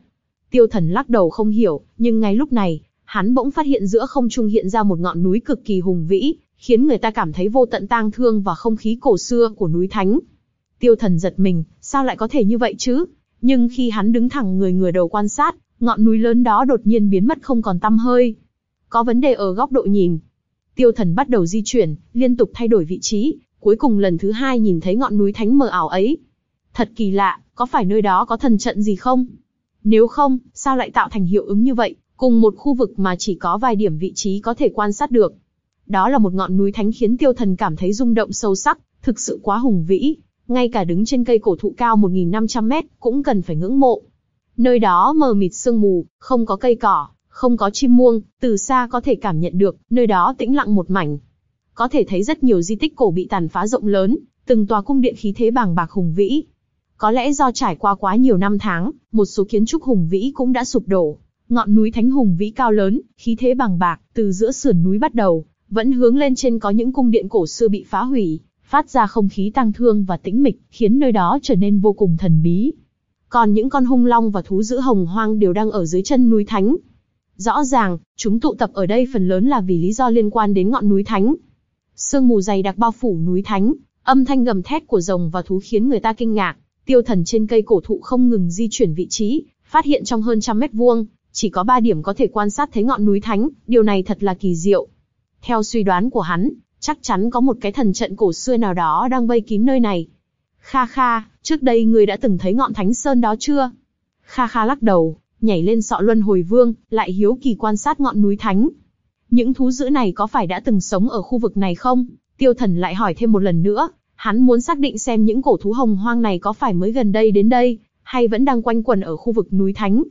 A: Tiêu thần lắc đầu không hiểu, nhưng ngay lúc này, hắn bỗng phát hiện giữa không trung hiện ra một ngọn núi cực kỳ hùng vĩ, khiến người ta cảm thấy vô tận tang thương và không khí cổ xưa của núi thánh. Tiêu thần giật mình, sao lại có thể như vậy chứ? Nhưng khi hắn đứng thẳng người ngửa đầu quan sát, ngọn núi lớn đó đột nhiên biến mất không còn tăm hơi. Có vấn đề ở góc độ nhìn. Tiêu thần bắt đầu di chuyển, liên tục thay đổi vị trí, cuối cùng lần thứ hai nhìn thấy ngọn núi thánh mờ ảo ấy. Thật kỳ lạ, có phải nơi đó có thần trận gì không? Nếu không, sao lại tạo thành hiệu ứng như vậy, cùng một khu vực mà chỉ có vài điểm vị trí có thể quan sát được. Đó là một ngọn núi thánh khiến tiêu thần cảm thấy rung động sâu sắc, thực sự quá hùng vĩ, ngay cả đứng trên cây cổ thụ cao 1.500 mét cũng cần phải ngưỡng mộ. Nơi đó mờ mịt sương mù, không có cây cỏ, không có chim muông, từ xa có thể cảm nhận được, nơi đó tĩnh lặng một mảnh. Có thể thấy rất nhiều di tích cổ bị tàn phá rộng lớn, từng tòa cung điện khí thế bàng bạc hùng vĩ. Có lẽ do trải qua quá nhiều năm tháng, một số kiến trúc hùng vĩ cũng đã sụp đổ. Ngọn núi thánh hùng vĩ cao lớn, khí thế bàng bạc, từ giữa sườn núi bắt đầu, vẫn hướng lên trên có những cung điện cổ xưa bị phá hủy, phát ra không khí tang thương và tĩnh mịch, khiến nơi đó trở nên vô cùng thần bí. Còn những con hung long và thú dữ hồng hoang đều đang ở dưới chân núi thánh. Rõ ràng, chúng tụ tập ở đây phần lớn là vì lý do liên quan đến ngọn núi thánh. Sương mù dày đặc bao phủ núi thánh, âm thanh gầm thét của rồng và thú khiến người ta kinh ngạc. Tiêu thần trên cây cổ thụ không ngừng di chuyển vị trí, phát hiện trong hơn trăm mét vuông, chỉ có ba điểm có thể quan sát thấy ngọn núi thánh, điều này thật là kỳ diệu. Theo suy đoán của hắn, chắc chắn có một cái thần trận cổ xưa nào đó đang vây kín nơi này. Kha kha, trước đây người đã từng thấy ngọn thánh sơn đó chưa? Kha kha lắc đầu, nhảy lên sọ luân hồi vương, lại hiếu kỳ quan sát ngọn núi thánh. Những thú dữ này có phải đã từng sống ở khu vực này không? Tiêu thần lại hỏi thêm một lần nữa, hắn muốn xác định xem những cổ thú hồng hoang này có phải mới gần đây đến đây, hay vẫn đang quanh quẩn ở khu vực núi thánh.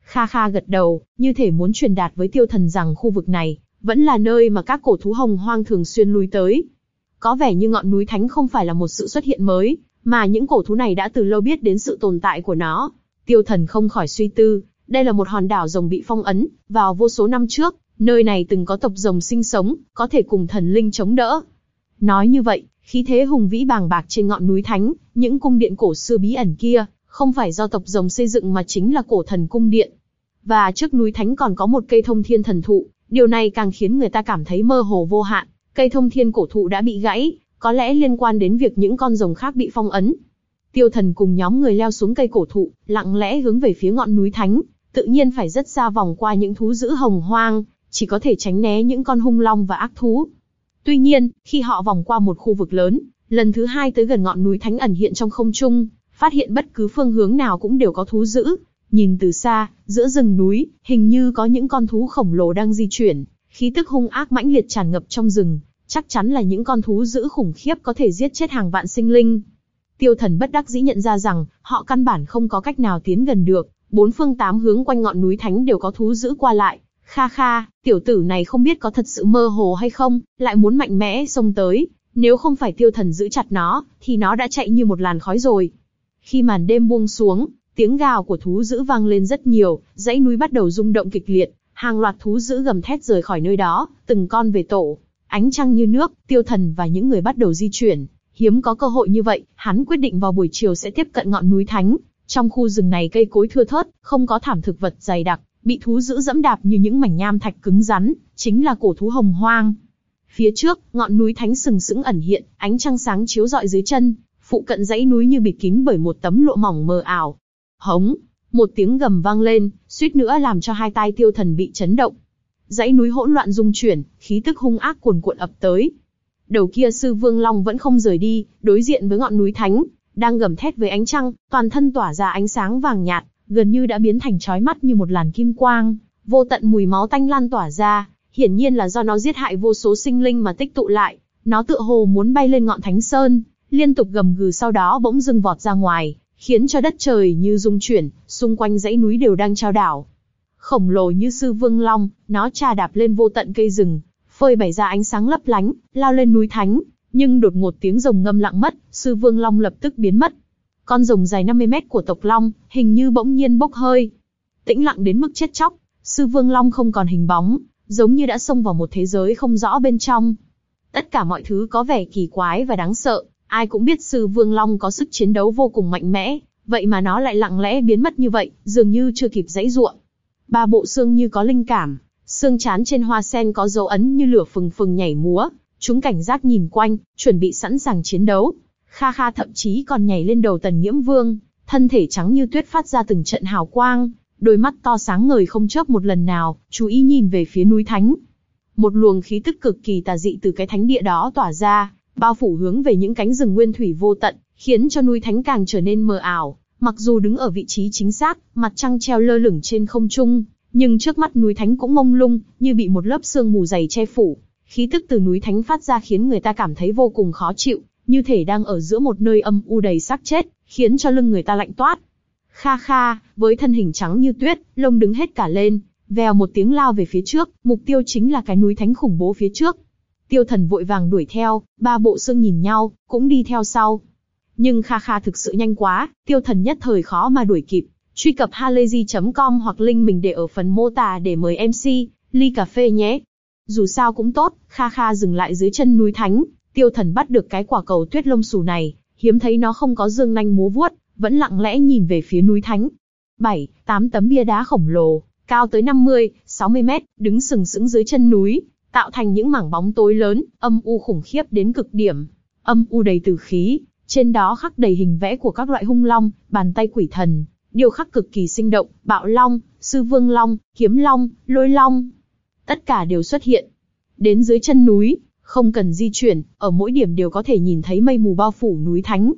A: Kha kha gật đầu, như thể muốn truyền đạt với tiêu thần rằng khu vực này, vẫn là nơi mà các cổ thú hồng hoang thường xuyên lui tới. Có vẻ như ngọn núi thánh không phải là một sự xuất hiện mới, mà những cổ thú này đã từ lâu biết đến sự tồn tại của nó. Tiêu thần không khỏi suy tư, đây là một hòn đảo rồng bị phong ấn, vào vô số năm trước, nơi này từng có tộc rồng sinh sống, có thể cùng thần linh chống đỡ. Nói như vậy, khí thế hùng vĩ bàng bạc trên ngọn núi thánh, những cung điện cổ xưa bí ẩn kia, không phải do tộc rồng xây dựng mà chính là cổ thần cung điện. Và trước núi thánh còn có một cây thông thiên thần thụ, Điều này càng khiến người ta cảm thấy mơ hồ vô hạn, cây thông thiên cổ thụ đã bị gãy, có lẽ liên quan đến việc những con rồng khác bị phong ấn. Tiêu thần cùng nhóm người leo xuống cây cổ thụ, lặng lẽ hướng về phía ngọn núi thánh, tự nhiên phải rất xa vòng qua những thú dữ hồng hoang, chỉ có thể tránh né những con hung long và ác thú. Tuy nhiên, khi họ vòng qua một khu vực lớn, lần thứ hai tới gần ngọn núi thánh ẩn hiện trong không trung, phát hiện bất cứ phương hướng nào cũng đều có thú dữ, Nhìn từ xa, giữa rừng núi, hình như có những con thú khổng lồ đang di chuyển, khí tức hung ác mãnh liệt tràn ngập trong rừng, chắc chắn là những con thú dữ khủng khiếp có thể giết chết hàng vạn sinh linh. Tiêu thần bất đắc dĩ nhận ra rằng, họ căn bản không có cách nào tiến gần được, bốn phương tám hướng quanh ngọn núi thánh đều có thú dữ qua lại. Kha kha, tiểu tử này không biết có thật sự mơ hồ hay không, lại muốn mạnh mẽ xông tới, nếu không phải tiêu thần giữ chặt nó, thì nó đã chạy như một làn khói rồi. Khi màn đêm buông xuống, Tiếng gào của thú dữ vang lên rất nhiều, dãy núi bắt đầu rung động kịch liệt, hàng loạt thú dữ gầm thét rời khỏi nơi đó, từng con về tổ. Ánh trăng như nước, tiêu thần và những người bắt đầu di chuyển. Hiếm có cơ hội như vậy, hắn quyết định vào buổi chiều sẽ tiếp cận ngọn núi thánh. Trong khu rừng này cây cối thưa thớt, không có thảm thực vật dày đặc, bị thú dữ dẫm đạp như những mảnh nham thạch cứng rắn, chính là cổ thú hồng hoang. Phía trước, ngọn núi thánh sừng sững ẩn hiện, ánh trăng sáng chiếu rọi dưới chân, phụ cận dãy núi như bịt kín bởi một tấm lụa mỏng mờ ảo, Hống! Một tiếng gầm vang lên, suýt nữa làm cho hai tai tiêu thần bị chấn động. Dãy núi hỗn loạn rung chuyển, khí tức hung ác cuồn cuộn ập tới. Đầu kia sư vương long vẫn không rời đi, đối diện với ngọn núi thánh, đang gầm thét với ánh trăng, toàn thân tỏa ra ánh sáng vàng nhạt, gần như đã biến thành chói mắt như một làn kim quang, vô tận mùi máu tanh lan tỏa ra, hiển nhiên là do nó giết hại vô số sinh linh mà tích tụ lại, nó tựa hồ muốn bay lên ngọn thánh sơn, liên tục gầm gừ sau đó bỗng dưng vọt ra ngoài, khiến cho đất trời như rung chuyển, xung quanh dãy núi đều đang trao đảo. Khổng lồ như sư vương long, nó trà đạp lên vô tận cây rừng, phơi bày ra ánh sáng lấp lánh, lao lên núi thánh, nhưng đột ngột tiếng rồng ngâm lặng mất, sư vương long lập tức biến mất. Con rồng dài 50 mét của tộc long, hình như bỗng nhiên bốc hơi. Tĩnh lặng đến mức chết chóc, sư vương long không còn hình bóng, giống như đã xông vào một thế giới không rõ bên trong. Tất cả mọi thứ có vẻ kỳ quái và đáng sợ, Ai cũng biết sư Vương Long có sức chiến đấu vô cùng mạnh mẽ, vậy mà nó lại lặng lẽ biến mất như vậy, dường như chưa kịp dãy ruộng. Ba bộ xương như có linh cảm, xương chán trên hoa sen có dấu ấn như lửa phừng phừng nhảy múa, chúng cảnh giác nhìn quanh, chuẩn bị sẵn sàng chiến đấu. Kha Kha thậm chí còn nhảy lên đầu Tần Nghiễm Vương, thân thể trắng như tuyết phát ra từng trận hào quang, đôi mắt to sáng ngời không chớp một lần nào, chú ý nhìn về phía núi thánh. Một luồng khí tức cực kỳ tà dị từ cái thánh địa đó tỏa ra, bao phủ hướng về những cánh rừng nguyên thủy vô tận, khiến cho núi thánh càng trở nên mờ ảo, Mặc dù đứng ở vị trí chính xác, mặt trăng treo lơ lửng trên không trung, nhưng trước mắt núi Thánh cũng mông lung, như bị một lớp sương mù dày che phủ. Khí tức từ núi Thánh phát ra khiến người ta cảm thấy vô cùng khó chịu, như thể đang ở giữa một nơi âm u đầy xác chết, khiến cho lưng người ta lạnh toát. Kha kha, với thân hình trắng như tuyết, lông đứng hết cả lên, vèo một tiếng lao về phía trước, mục tiêu chính là cái núi Thánh khủng bố phía trước. Tiêu thần vội vàng đuổi theo, ba bộ xương nhìn nhau, cũng đi theo sau. Nhưng Kha Kha thực sự nhanh quá, tiêu thần nhất thời khó mà đuổi kịp. Truy cập halayzi.com hoặc link mình để ở phần mô tả để mời MC, ly cà phê nhé. Dù sao cũng tốt, Kha Kha dừng lại dưới chân núi Thánh, tiêu thần bắt được cái quả cầu tuyết lông xù này, hiếm thấy nó không có dương nanh múa vuốt, vẫn lặng lẽ nhìn về phía núi Thánh. Bảy, tám tấm bia đá khổng lồ, cao tới 50, 60 mét, đứng sừng sững dưới chân núi, tạo thành những mảng bóng tối lớn, âm u khủng khiếp đến cực điểm. Âm u đầy tử khí, trên đó khắc đầy hình vẽ của các loại hung long, bàn tay quỷ thần, điều khắc cực kỳ sinh động, bạo long, sư vương long, kiếm long, lôi long. Tất cả đều xuất hiện. Đến dưới chân núi, không cần di chuyển, ở mỗi điểm đều có thể nhìn thấy mây mù bao phủ núi thánh.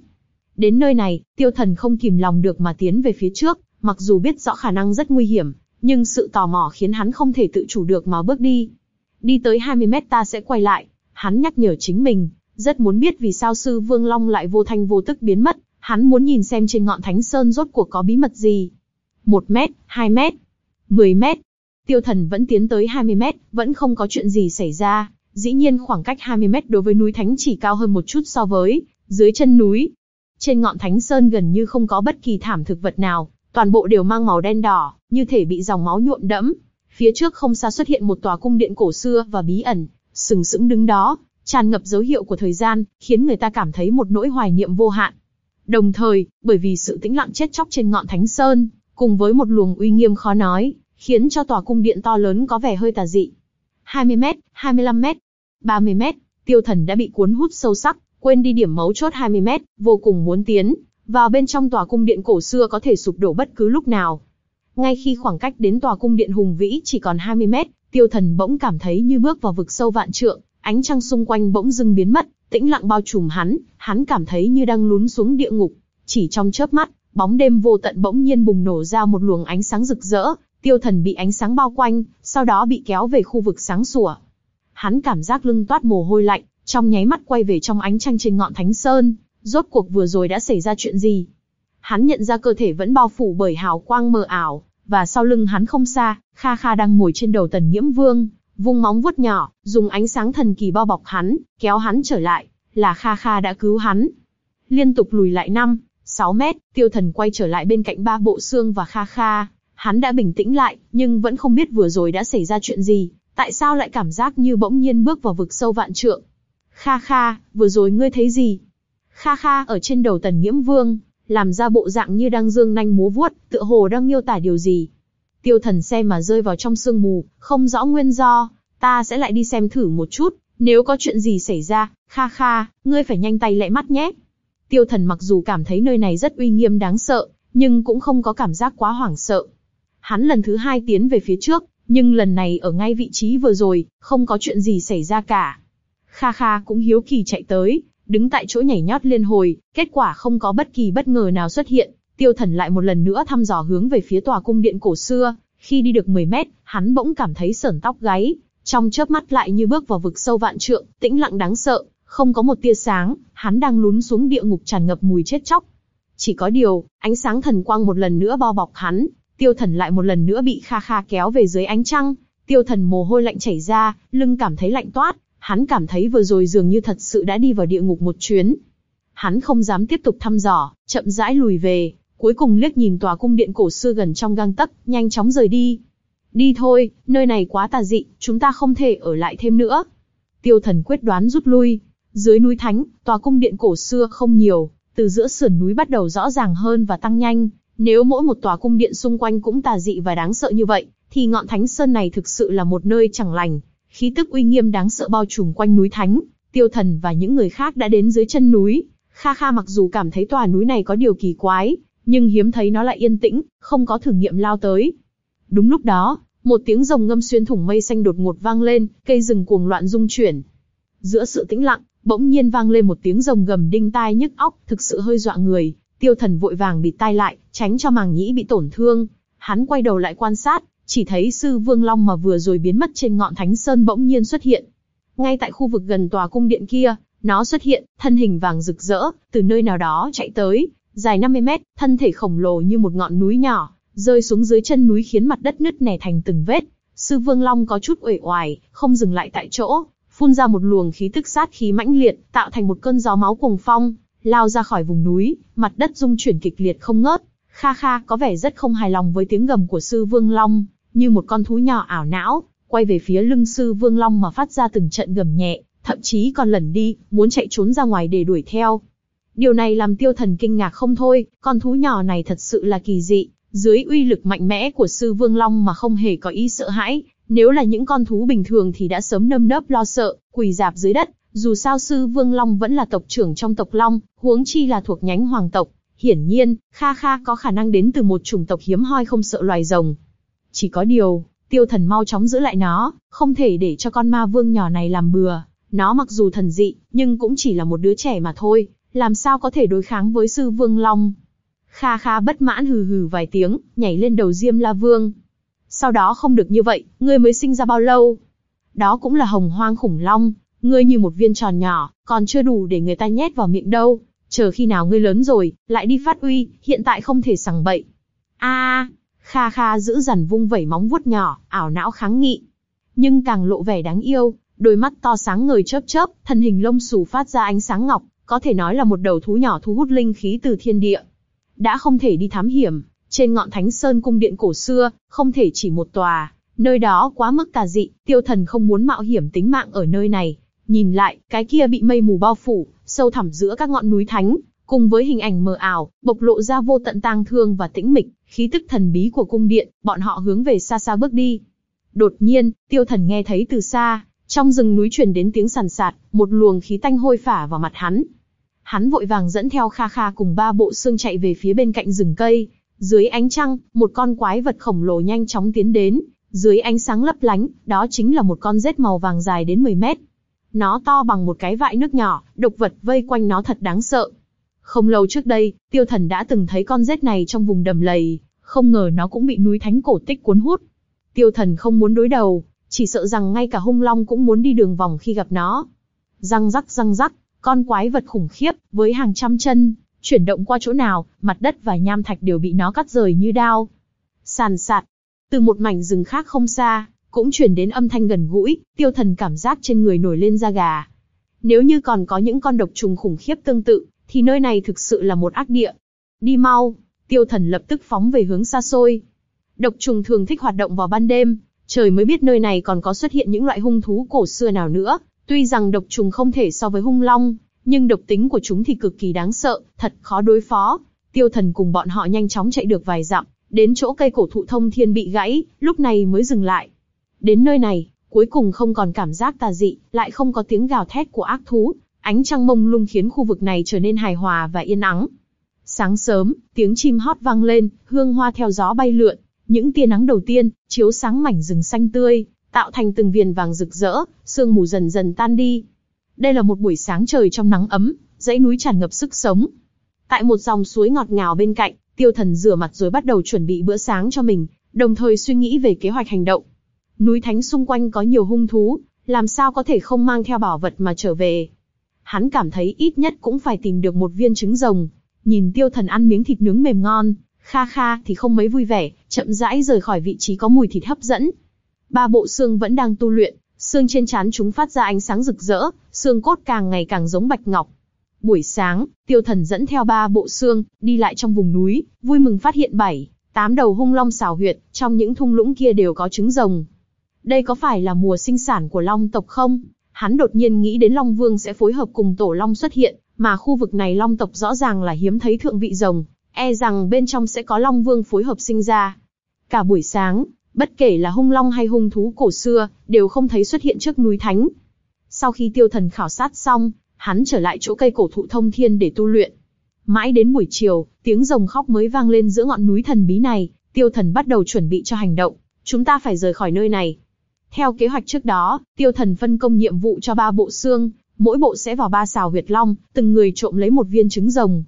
A: Đến nơi này, tiêu thần không kìm lòng được mà tiến về phía trước, mặc dù biết rõ khả năng rất nguy hiểm, nhưng sự tò mò khiến hắn không thể tự chủ được mà bước đi. Đi tới 20 mét ta sẽ quay lại, hắn nhắc nhở chính mình, rất muốn biết vì sao sư Vương Long lại vô thanh vô tức biến mất, hắn muốn nhìn xem trên ngọn Thánh Sơn rốt cuộc có bí mật gì. Một mét, hai mét, mười mét. Tiêu thần vẫn tiến tới 20 mét, vẫn không có chuyện gì xảy ra. Dĩ nhiên khoảng cách 20 mét đối với núi Thánh chỉ cao hơn một chút so với dưới chân núi. Trên ngọn Thánh Sơn gần như không có bất kỳ thảm thực vật nào, toàn bộ đều mang màu đen đỏ, như thể bị dòng máu nhuộm đẫm. Phía trước không xa xuất hiện một tòa cung điện cổ xưa và bí ẩn, sừng sững đứng đó, tràn ngập dấu hiệu của thời gian, khiến người ta cảm thấy một nỗi hoài niệm vô hạn. Đồng thời, bởi vì sự tĩnh lặng chết chóc trên ngọn Thánh Sơn, cùng với một luồng uy nghiêm khó nói, khiến cho tòa cung điện to lớn có vẻ hơi tà dị. 20 mét, 25 mét, 30 mét, tiêu thần đã bị cuốn hút sâu sắc, quên đi điểm mấu chốt 20 mét, vô cùng muốn tiến. Vào bên trong tòa cung điện cổ xưa có thể sụp đổ bất cứ lúc nào. Ngay khi khoảng cách đến tòa cung điện hùng vĩ chỉ còn 20 mét, tiêu thần bỗng cảm thấy như bước vào vực sâu vạn trượng, ánh trăng xung quanh bỗng dưng biến mất, tĩnh lặng bao trùm hắn, hắn cảm thấy như đang lún xuống địa ngục. Chỉ trong chớp mắt, bóng đêm vô tận bỗng nhiên bùng nổ ra một luồng ánh sáng rực rỡ, tiêu thần bị ánh sáng bao quanh, sau đó bị kéo về khu vực sáng sủa. Hắn cảm giác lưng toát mồ hôi lạnh, trong nháy mắt quay về trong ánh trăng trên ngọn thánh sơn, rốt cuộc vừa rồi đã xảy ra chuyện gì? Hắn nhận ra cơ thể vẫn bao phủ bởi hào quang mờ ảo, và sau lưng hắn không xa, Kha Kha đang ngồi trên đầu Tần Nhiễm Vương, vung móng vuốt nhỏ, dùng ánh sáng thần kỳ bao bọc hắn, kéo hắn trở lại, là Kha Kha đã cứu hắn. Liên tục lùi lại 5, 6 mét, tiêu thần quay trở lại bên cạnh ba bộ xương và Kha Kha. Hắn đã bình tĩnh lại, nhưng vẫn không biết vừa rồi đã xảy ra chuyện gì, tại sao lại cảm giác như bỗng nhiên bước vào vực sâu vạn trượng. Kha Kha, vừa rồi ngươi thấy gì? Kha Kha ở trên đầu tần nhiễm vương, làm ra bộ dạng như đang dương nanh múa vuốt, tựa hồ đang miêu tả điều gì. Tiêu thần xem mà rơi vào trong sương mù, không rõ nguyên do, ta sẽ lại đi xem thử một chút, nếu có chuyện gì xảy ra, kha kha, ngươi phải nhanh tay lẹ mắt nhé. Tiêu thần mặc dù cảm thấy nơi này rất uy nghiêm đáng sợ, nhưng cũng không có cảm giác quá hoảng sợ. Hắn lần thứ hai tiến về phía trước, nhưng lần này ở ngay vị trí vừa rồi, không có chuyện gì xảy ra cả. Kha Kha cũng hiếu kỳ chạy tới, đứng tại chỗ nhảy nhót liên hồi, kết quả không có bất kỳ bất ngờ nào xuất hiện, tiêu thần lại một lần nữa thăm dò hướng về phía tòa cung điện cổ xưa, khi đi được 10 mét, hắn bỗng cảm thấy sởn tóc gáy, trong chớp mắt lại như bước vào vực sâu vạn trượng, tĩnh lặng đáng sợ, không có một tia sáng, hắn đang lún xuống địa ngục tràn ngập mùi chết chóc. Chỉ có điều, ánh sáng thần quang một lần nữa bao bọc hắn, tiêu thần lại một lần nữa bị kha kha kéo về dưới ánh trăng, tiêu thần mồ hôi lạnh chảy ra, lưng cảm thấy lạnh toát, hắn cảm thấy vừa rồi dường như thật sự đã đi vào địa ngục một chuyến. Hắn không dám tiếp tục thăm dò, chậm rãi lùi về, cuối cùng liếc nhìn tòa cung điện cổ xưa gần trong gang tấc, nhanh chóng rời đi. Đi thôi, nơi này quá tà dị, chúng ta không thể ở lại thêm nữa. Tiêu thần quyết đoán rút lui. Dưới núi Thánh, tòa cung điện cổ xưa không nhiều, từ giữa sườn núi bắt đầu rõ ràng hơn và tăng nhanh. Nếu mỗi một tòa cung điện xung quanh cũng tà dị và đáng sợ như vậy, thì ngọn Thánh Sơn này thực sự là một nơi chẳng lành. Khí tức uy nghiêm đáng sợ bao trùm quanh núi Thánh, tiêu thần và những người khác đã đến dưới chân núi. Kha Kha mặc dù cảm thấy tòa núi này có điều kỳ quái, nhưng hiếm thấy nó lại yên tĩnh, không có thử nghiệm lao tới. Đúng lúc đó, một tiếng rồng ngâm xuyên thủng mây xanh đột ngột vang lên, cây rừng cuồng loạn rung chuyển. Giữa sự tĩnh lặng, bỗng nhiên vang lên một tiếng rồng gầm đinh tai nhức óc, thực sự hơi dọa người. Tiêu thần vội vàng bịt tai lại, tránh cho màng nhĩ bị tổn thương. Hắn quay đầu lại quan sát, chỉ thấy sư vương long mà vừa rồi biến mất trên ngọn thánh sơn bỗng nhiên xuất hiện. Ngay tại khu vực gần tòa cung điện kia, nó xuất hiện, thân hình vàng rực rỡ, từ nơi nào đó chạy tới, dài 50 mét, thân thể khổng lồ như một ngọn núi nhỏ, rơi xuống dưới chân núi khiến mặt đất nứt nẻ thành từng vết. Sư Vương Long có chút uể oải, không dừng lại tại chỗ, phun ra một luồng khí tức sát khí mãnh liệt, tạo thành một cơn gió máu cuồng phong, lao ra khỏi vùng núi, mặt đất rung chuyển kịch liệt không ngớt. Kha Kha có vẻ rất không hài lòng với tiếng gầm của Sư Vương Long, như một con thú nhỏ ảo não, quay về phía lưng Sư Vương Long mà phát ra từng trận gầm nhẹ, thậm chí còn lẩn đi, muốn chạy trốn ra ngoài để đuổi theo. Điều này làm tiêu thần kinh ngạc không thôi, con thú nhỏ này thật sự là kỳ dị, dưới uy lực mạnh mẽ của sư Vương Long mà không hề có ý sợ hãi, nếu là những con thú bình thường thì đã sớm nâm nớp lo sợ, quỳ dạp dưới đất, dù sao sư Vương Long vẫn là tộc trưởng trong tộc Long, huống chi là thuộc nhánh hoàng tộc. Hiển nhiên, Kha Kha có khả năng đến từ một chủng tộc hiếm hoi không sợ loài rồng. Chỉ có điều, tiêu thần mau chóng giữ lại nó, không thể để cho con ma vương nhỏ này làm bừa. Nó mặc dù thần dị, nhưng cũng chỉ là một đứa trẻ mà thôi, làm sao có thể đối kháng với sư Vương Long. Kha Kha bất mãn hừ hừ vài tiếng, nhảy lên đầu Diêm La Vương. Sau đó không được như vậy, ngươi mới sinh ra bao lâu? Đó cũng là hồng hoang khủng long, ngươi như một viên tròn nhỏ, còn chưa đủ để người ta nhét vào miệng đâu. Chờ khi nào ngươi lớn rồi, lại đi phát uy, hiện tại không thể sằng bậy. A, Kha Kha giữ dằn vung vẩy móng vuốt nhỏ, ảo não kháng nghị. Nhưng càng lộ vẻ đáng yêu, đôi mắt to sáng ngời chớp chớp, thân hình lông xù phát ra ánh sáng ngọc, có thể nói là một đầu thú nhỏ thu hút linh khí từ thiên địa. Đã không thể đi thám hiểm, trên ngọn Thánh Sơn cung điện cổ xưa, không thể chỉ một tòa, nơi đó quá mức tà dị, tiêu thần không muốn mạo hiểm tính mạng ở nơi này. Nhìn lại, cái kia bị mây mù bao phủ, sâu thẳm giữa các ngọn núi thánh, cùng với hình ảnh mờ ảo, bộc lộ ra vô tận tang thương và tĩnh mịch, khí tức thần bí của cung điện, bọn họ hướng về xa xa bước đi. Đột nhiên, tiêu thần nghe thấy từ xa, trong rừng núi truyền đến tiếng sàn sạt, một luồng khí tanh hôi phả vào mặt hắn. Hắn vội vàng dẫn theo Kha Kha cùng ba bộ xương chạy về phía bên cạnh rừng cây. Dưới ánh trăng, một con quái vật khổng lồ nhanh chóng tiến đến. Dưới ánh sáng lấp lánh, đó chính là một con rết màu vàng dài đến 10 mét. Nó to bằng một cái vại nước nhỏ, độc vật vây quanh nó thật đáng sợ. Không lâu trước đây, tiêu thần đã từng thấy con rết này trong vùng đầm lầy, không ngờ nó cũng bị núi thánh cổ tích cuốn hút. Tiêu thần không muốn đối đầu, chỉ sợ rằng ngay cả hung long cũng muốn đi đường vòng khi gặp nó. Răng rắc răng rắc, con quái vật khủng khiếp, với hàng trăm chân, chuyển động qua chỗ nào, mặt đất và nham thạch đều bị nó cắt rời như đao. Sàn sạt, từ một mảnh rừng khác không xa, cũng chuyển đến âm thanh gần gũi, tiêu thần cảm giác trên người nổi lên da gà. Nếu như còn có những con độc trùng khủng khiếp tương tự, thì nơi này thực sự là một ác địa. Đi mau, tiêu thần lập tức phóng về hướng xa xôi. Độc trùng thường thích hoạt động vào ban đêm, Trời mới biết nơi này còn có xuất hiện những loại hung thú cổ xưa nào nữa. Tuy rằng độc trùng không thể so với hung long, nhưng độc tính của chúng thì cực kỳ đáng sợ, thật khó đối phó. Tiêu thần cùng bọn họ nhanh chóng chạy được vài dặm, đến chỗ cây cổ thụ thông thiên bị gãy, lúc này mới dừng lại. Đến nơi này, cuối cùng không còn cảm giác tà dị, lại không có tiếng gào thét của ác thú, ánh trăng mông lung khiến khu vực này trở nên hài hòa và yên ắng. Sáng sớm, tiếng chim hót vang lên, hương hoa theo gió bay lượn, những tia nắng đầu tiên, chiếu sáng mảnh rừng xanh tươi, tạo thành từng viền vàng rực rỡ, sương mù dần dần tan đi. Đây là một buổi sáng trời trong nắng ấm, dãy núi tràn ngập sức sống. Tại một dòng suối ngọt ngào bên cạnh, tiêu thần rửa mặt rồi bắt đầu chuẩn bị bữa sáng cho mình, đồng thời suy nghĩ về kế hoạch hành động. Núi thánh xung quanh có nhiều hung thú, làm sao có thể không mang theo bảo vật mà trở về. Hắn cảm thấy ít nhất cũng phải tìm được một viên trứng rồng. Nhìn tiêu thần ăn miếng thịt nướng mềm ngon, Kha Kha thì không mấy vui vẻ, chậm rãi rời khỏi vị trí có mùi thịt hấp dẫn. Ba bộ xương vẫn đang tu luyện, xương trên trán chúng phát ra ánh sáng rực rỡ, xương cốt càng ngày càng giống bạch ngọc. Buổi sáng, tiêu thần dẫn theo ba bộ xương, đi lại trong vùng núi, vui mừng phát hiện bảy, tám đầu hung long xào huyệt, trong những thung lũng kia đều có trứng rồng. Đây có phải là mùa sinh sản của long tộc không? Hắn đột nhiên nghĩ đến Long Vương sẽ phối hợp cùng tổ long xuất hiện, mà khu vực này long tộc rõ ràng là hiếm thấy thượng vị rồng, e rằng bên trong sẽ có Long Vương phối hợp sinh ra. Cả buổi sáng, bất kể là hung long hay hung thú cổ xưa, đều không thấy xuất hiện trước núi Thánh. Sau khi tiêu thần khảo sát xong, hắn trở lại chỗ cây cổ thụ thông thiên để tu luyện. Mãi đến buổi chiều, tiếng rồng khóc mới vang lên giữa ngọn núi thần bí này, tiêu thần bắt đầu chuẩn bị cho hành động. Chúng ta phải rời khỏi nơi này. Theo kế hoạch trước đó, tiêu thần phân công nhiệm vụ cho ba bộ xương, mỗi bộ sẽ vào ba xào huyệt long, từng người trộm lấy một viên trứng rồng.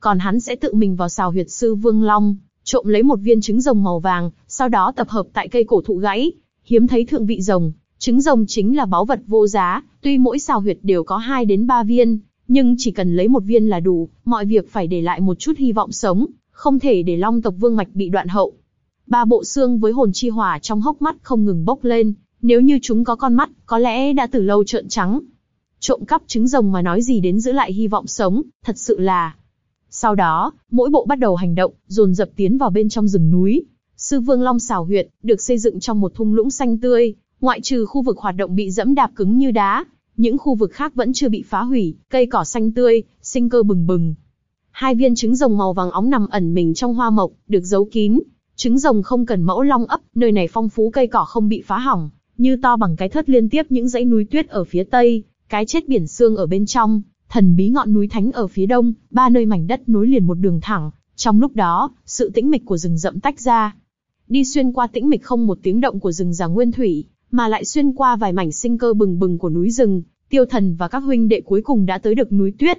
A: còn hắn sẽ tự mình vào xào huyệt sư Vương Long, trộm lấy một viên trứng rồng màu vàng, sau đó tập hợp tại cây cổ thụ gãy, hiếm thấy thượng vị rồng, trứng rồng chính là báu vật vô giá, tuy mỗi xào huyệt đều có 2 đến 3 viên, nhưng chỉ cần lấy một viên là đủ, mọi việc phải để lại một chút hy vọng sống, không thể để Long tộc Vương mạch bị đoạn hậu. Ba bộ xương với hồn chi hỏa trong hốc mắt không ngừng bốc lên, nếu như chúng có con mắt, có lẽ đã từ lâu trợn trắng. Trộm cắp trứng rồng mà nói gì đến giữ lại hy vọng sống, thật sự là. Sau đó, mỗi bộ bắt đầu hành động, dồn dập tiến vào bên trong rừng núi. Sư Vương Long xảo Huyện được xây dựng trong một thung lũng xanh tươi, ngoại trừ khu vực hoạt động bị dẫm đạp cứng như đá, những khu vực khác vẫn chưa bị phá hủy, cây cỏ xanh tươi, sinh cơ bừng bừng. Hai viên trứng rồng màu vàng óng nằm ẩn mình trong hoa mộc, được giấu kín. Trứng rồng không cần mẫu long ấp, nơi này phong phú cây cỏ không bị phá hỏng, như to bằng cái thớt liên tiếp những dãy núi tuyết ở phía tây, cái chết biển xương ở bên trong, thần bí ngọn núi thánh ở phía đông, ba nơi mảnh đất nối liền một đường thẳng. Trong lúc đó, sự tĩnh mịch của rừng rậm tách ra. Đi xuyên qua tĩnh mịch không một tiếng động của rừng già nguyên thủy, mà lại xuyên qua vài mảnh sinh cơ bừng bừng của núi rừng, tiêu thần và các huynh đệ cuối cùng đã tới được núi tuyết.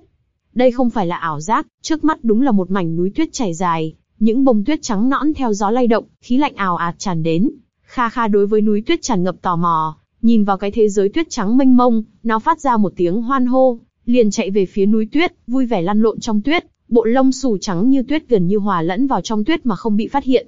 A: Đây không phải là ảo giác, trước mắt đúng là một mảnh núi tuyết chảy dài, những bông tuyết trắng nõn theo gió lay động, khí lạnh ào ạt tràn đến. Kha Kha đối với núi tuyết tràn ngập tò mò, nhìn vào cái thế giới tuyết trắng mênh mông, nó phát ra một tiếng hoan hô, liền chạy về phía núi tuyết, vui vẻ lăn lộn trong tuyết, bộ lông xù trắng như tuyết gần như hòa lẫn vào trong tuyết mà không bị phát hiện.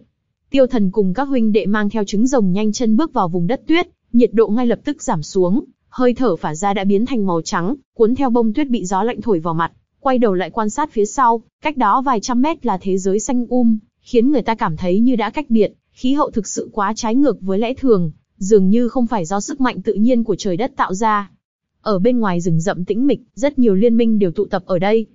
A: Tiêu Thần cùng các huynh đệ mang theo trứng rồng nhanh chân bước vào vùng đất tuyết, nhiệt độ ngay lập tức giảm xuống, hơi thở phả ra đã biến thành màu trắng, cuốn theo bông tuyết bị gió lạnh thổi vào mặt, quay đầu lại quan sát phía sau, cách đó vài trăm mét là thế giới xanh um, khiến người ta cảm thấy như đã cách biệt, khí hậu thực sự quá trái ngược với lẽ thường, dường như không phải do sức mạnh tự nhiên của trời đất tạo ra. Ở bên ngoài rừng rậm tĩnh mịch, rất nhiều liên minh đều tụ tập ở đây.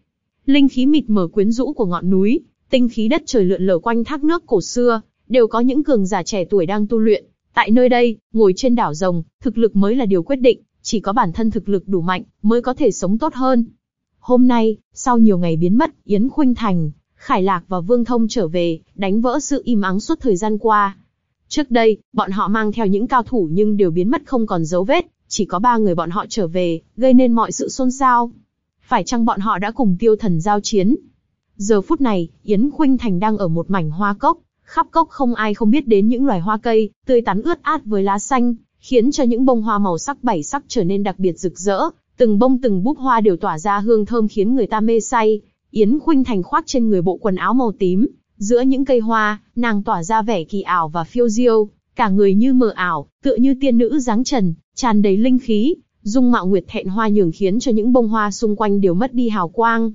A: Linh khí mịt mờ quyến rũ của ngọn núi, tinh khí đất trời lượn lờ quanh thác nước cổ xưa, đều có những cường giả trẻ tuổi đang tu luyện. Tại nơi đây, ngồi trên đảo rồng, thực lực mới là điều quyết định, chỉ có bản thân thực lực đủ mạnh, mới có thể sống tốt hơn. Hôm nay, sau nhiều ngày biến mất, Yến Khuynh Thành, Khải Lạc và Vương Thông trở về, đánh vỡ sự im ắng suốt thời gian qua. Trước đây, bọn họ mang theo những cao thủ nhưng đều biến mất không còn dấu vết, chỉ có ba người bọn họ trở về, gây nên mọi sự xôn xao. Phải chăng bọn họ đã cùng tiêu thần giao chiến? Giờ phút này, Yến Khuynh Thành đang ở một mảnh hoa cốc, khắp cốc không ai không biết đến những loài hoa cây, tươi tắn ướt át với lá xanh, khiến cho những bông hoa màu sắc bảy sắc trở nên đặc biệt rực rỡ, từng bông từng búp hoa đều tỏa ra hương thơm khiến người ta mê say. Yến Khuynh Thành khoác trên người bộ quần áo màu tím, giữa những cây hoa, nàng tỏa ra vẻ kỳ ảo và phiêu diêu, cả người như mờ ảo, tựa như tiên nữ dáng trần, tràn đầy linh khí, dung mạo nguyệt thẹn hoa nhường khiến cho những bông hoa xung quanh đều mất đi hào quang.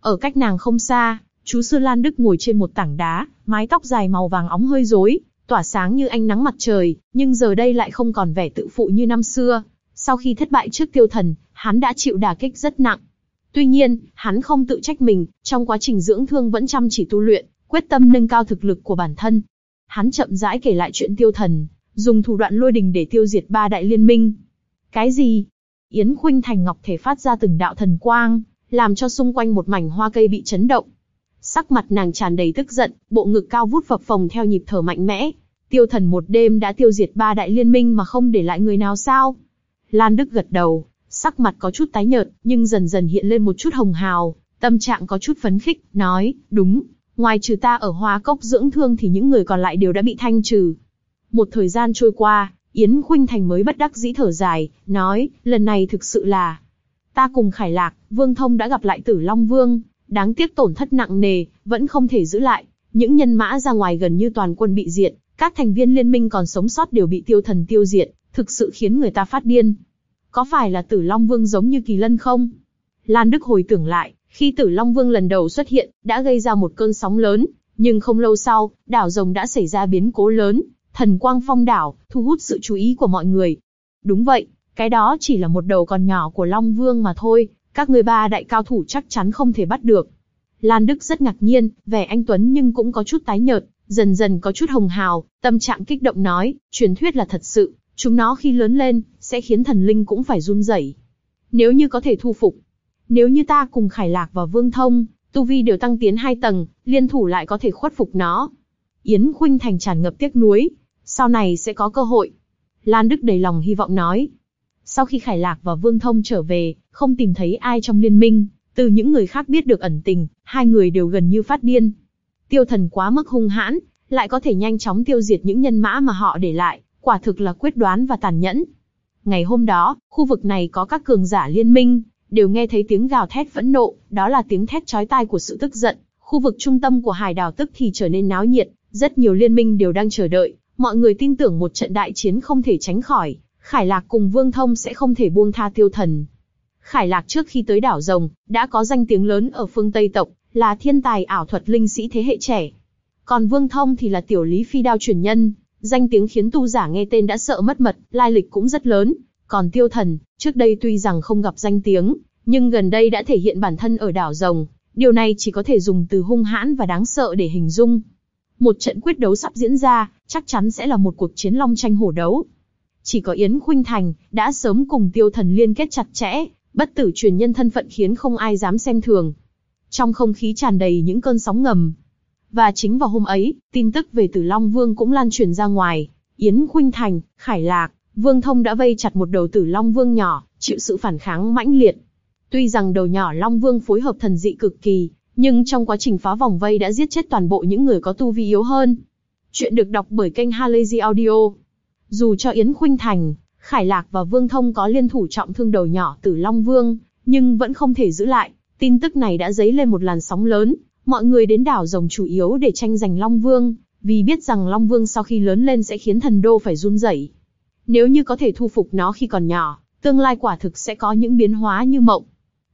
A: Ở cách nàng không xa, chú sư Lan Đức ngồi trên một tảng đá, mái tóc dài màu vàng óng hơi rối, tỏa sáng như ánh nắng mặt trời, nhưng giờ đây lại không còn vẻ tự phụ như năm xưa. Sau khi thất bại trước tiêu thần, hắn đã chịu đả kích rất nặng. Tuy nhiên, hắn không tự trách mình, trong quá trình dưỡng thương vẫn chăm chỉ tu luyện, quyết tâm nâng cao thực lực của bản thân. Hắn chậm rãi kể lại chuyện tiêu thần, dùng thủ đoạn lôi đình để tiêu diệt ba đại liên minh. Cái gì? Yến Khuynh Thành Ngọc thể phát ra từng đạo thần quang, làm cho xung quanh một mảnh hoa cây bị chấn động. Sắc mặt nàng tràn đầy tức giận, bộ ngực cao vút phập phồng theo nhịp thở mạnh mẽ. Tiêu thần một đêm đã tiêu diệt ba đại liên minh mà không để lại người nào sao? Lan Đức gật đầu, sắc mặt có chút tái nhợt, nhưng dần dần hiện lên một chút hồng hào, tâm trạng có chút phấn khích, nói, đúng, ngoài trừ ta ở hoa cốc dưỡng thương thì những người còn lại đều đã bị thanh trừ. Một thời gian trôi qua, Yến Khuynh Thành mới bất đắc dĩ thở dài, nói, lần này thực sự là, ta cùng Khải Lạc, Vương Thông đã gặp lại Tử Long Vương, đáng tiếc tổn thất nặng nề, vẫn không thể giữ lại. Những nhân mã ra ngoài gần như toàn quân bị diệt, các thành viên liên minh còn sống sót đều bị tiêu thần tiêu diệt, thực sự khiến người ta phát điên. Có phải là Tử Long Vương giống như Kỳ Lân không? Lan Đức hồi tưởng lại, khi Tử Long Vương lần đầu xuất hiện, đã gây ra một cơn sóng lớn, nhưng không lâu sau, đảo rồng đã xảy ra biến cố lớn, thần quang phong đảo, thu hút sự chú ý của mọi người. Đúng vậy, cái đó chỉ là một đầu còn nhỏ của Long Vương mà thôi, các người ba đại cao thủ chắc chắn không thể bắt được. Lan Đức rất ngạc nhiên, vẻ anh Tuấn nhưng cũng có chút tái nhợt, dần dần có chút hồng hào, tâm trạng kích động nói, truyền thuyết là thật sự, chúng nó khi lớn lên, sẽ khiến thần linh cũng phải run rẩy. Nếu như có thể thu phục, nếu như ta cùng Khải Lạc và Vương Thông, tu vi đều tăng tiến hai tầng, liên thủ lại có thể khuất phục nó. Yến Khuynh Thành tràn ngập tiếc nuối, sau này sẽ có cơ hội. Lan Đức đầy lòng hy vọng nói. Sau khi Khải Lạc và Vương Thông trở về, không tìm thấy ai trong liên minh, Từ những người khác biết được ẩn tình, hai người đều gần như phát điên. Tiêu thần quá mức hung hãn, lại có thể nhanh chóng tiêu diệt những nhân mã mà họ để lại, quả thực là quyết đoán và tàn nhẫn. Ngày hôm đó, khu vực này có các cường giả liên minh, đều nghe thấy tiếng gào thét phẫn nộ, đó là tiếng thét chói tai của sự tức giận. Khu vực trung tâm của hải đảo tức thì trở nên náo nhiệt, rất nhiều liên minh đều đang chờ đợi, mọi người tin tưởng một trận đại chiến không thể tránh khỏi, Khải Lạc cùng Vương Thông sẽ không thể buông tha tiêu thần. Khải Lạc trước khi tới đảo rồng, đã có danh tiếng lớn ở phương Tây tộc, là thiên tài ảo thuật linh sĩ thế hệ trẻ. Còn Vương Thông thì là tiểu lý phi đao truyền nhân, danh tiếng khiến tu giả nghe tên đã sợ mất mật, lai lịch cũng rất lớn. Còn tiêu thần, trước đây tuy rằng không gặp danh tiếng, nhưng gần đây đã thể hiện bản thân ở đảo rồng. Điều này chỉ có thể dùng từ hung hãn và đáng sợ để hình dung. Một trận quyết đấu sắp diễn ra, chắc chắn sẽ là một cuộc chiến long tranh hổ đấu. Chỉ có Yến Khuynh Thành, đã sớm cùng tiêu thần liên kết chặt chẽ, bất tử truyền nhân thân phận khiến không ai dám xem thường. Trong không khí tràn đầy những cơn sóng ngầm. Và chính vào hôm ấy, tin tức về Tử Long Vương cũng lan truyền ra ngoài. Yến Khuynh Thành, Khải Lạc, Vương Thông đã vây chặt một đầu Tử Long Vương nhỏ, chịu sự phản kháng mãnh liệt. Tuy rằng đầu nhỏ Long Vương phối hợp thần dị cực kỳ, nhưng trong quá trình phá vòng vây đã giết chết toàn bộ những người có tu vi yếu hơn. Chuyện được đọc bởi kênh Halazy Audio. Dù cho Yến Khuynh Thành, Khải Lạc và Vương Thông có liên thủ trọng thương đầu nhỏ Tử Long Vương, nhưng vẫn không thể giữ lại. Tin tức này đã dấy lên một làn sóng lớn, mọi người đến đảo rồng chủ yếu để tranh giành Long Vương, vì biết rằng Long Vương sau khi lớn lên sẽ khiến thần đô phải run rẩy. Nếu như có thể thu phục nó khi còn nhỏ, tương lai quả thực sẽ có những biến hóa như mộng.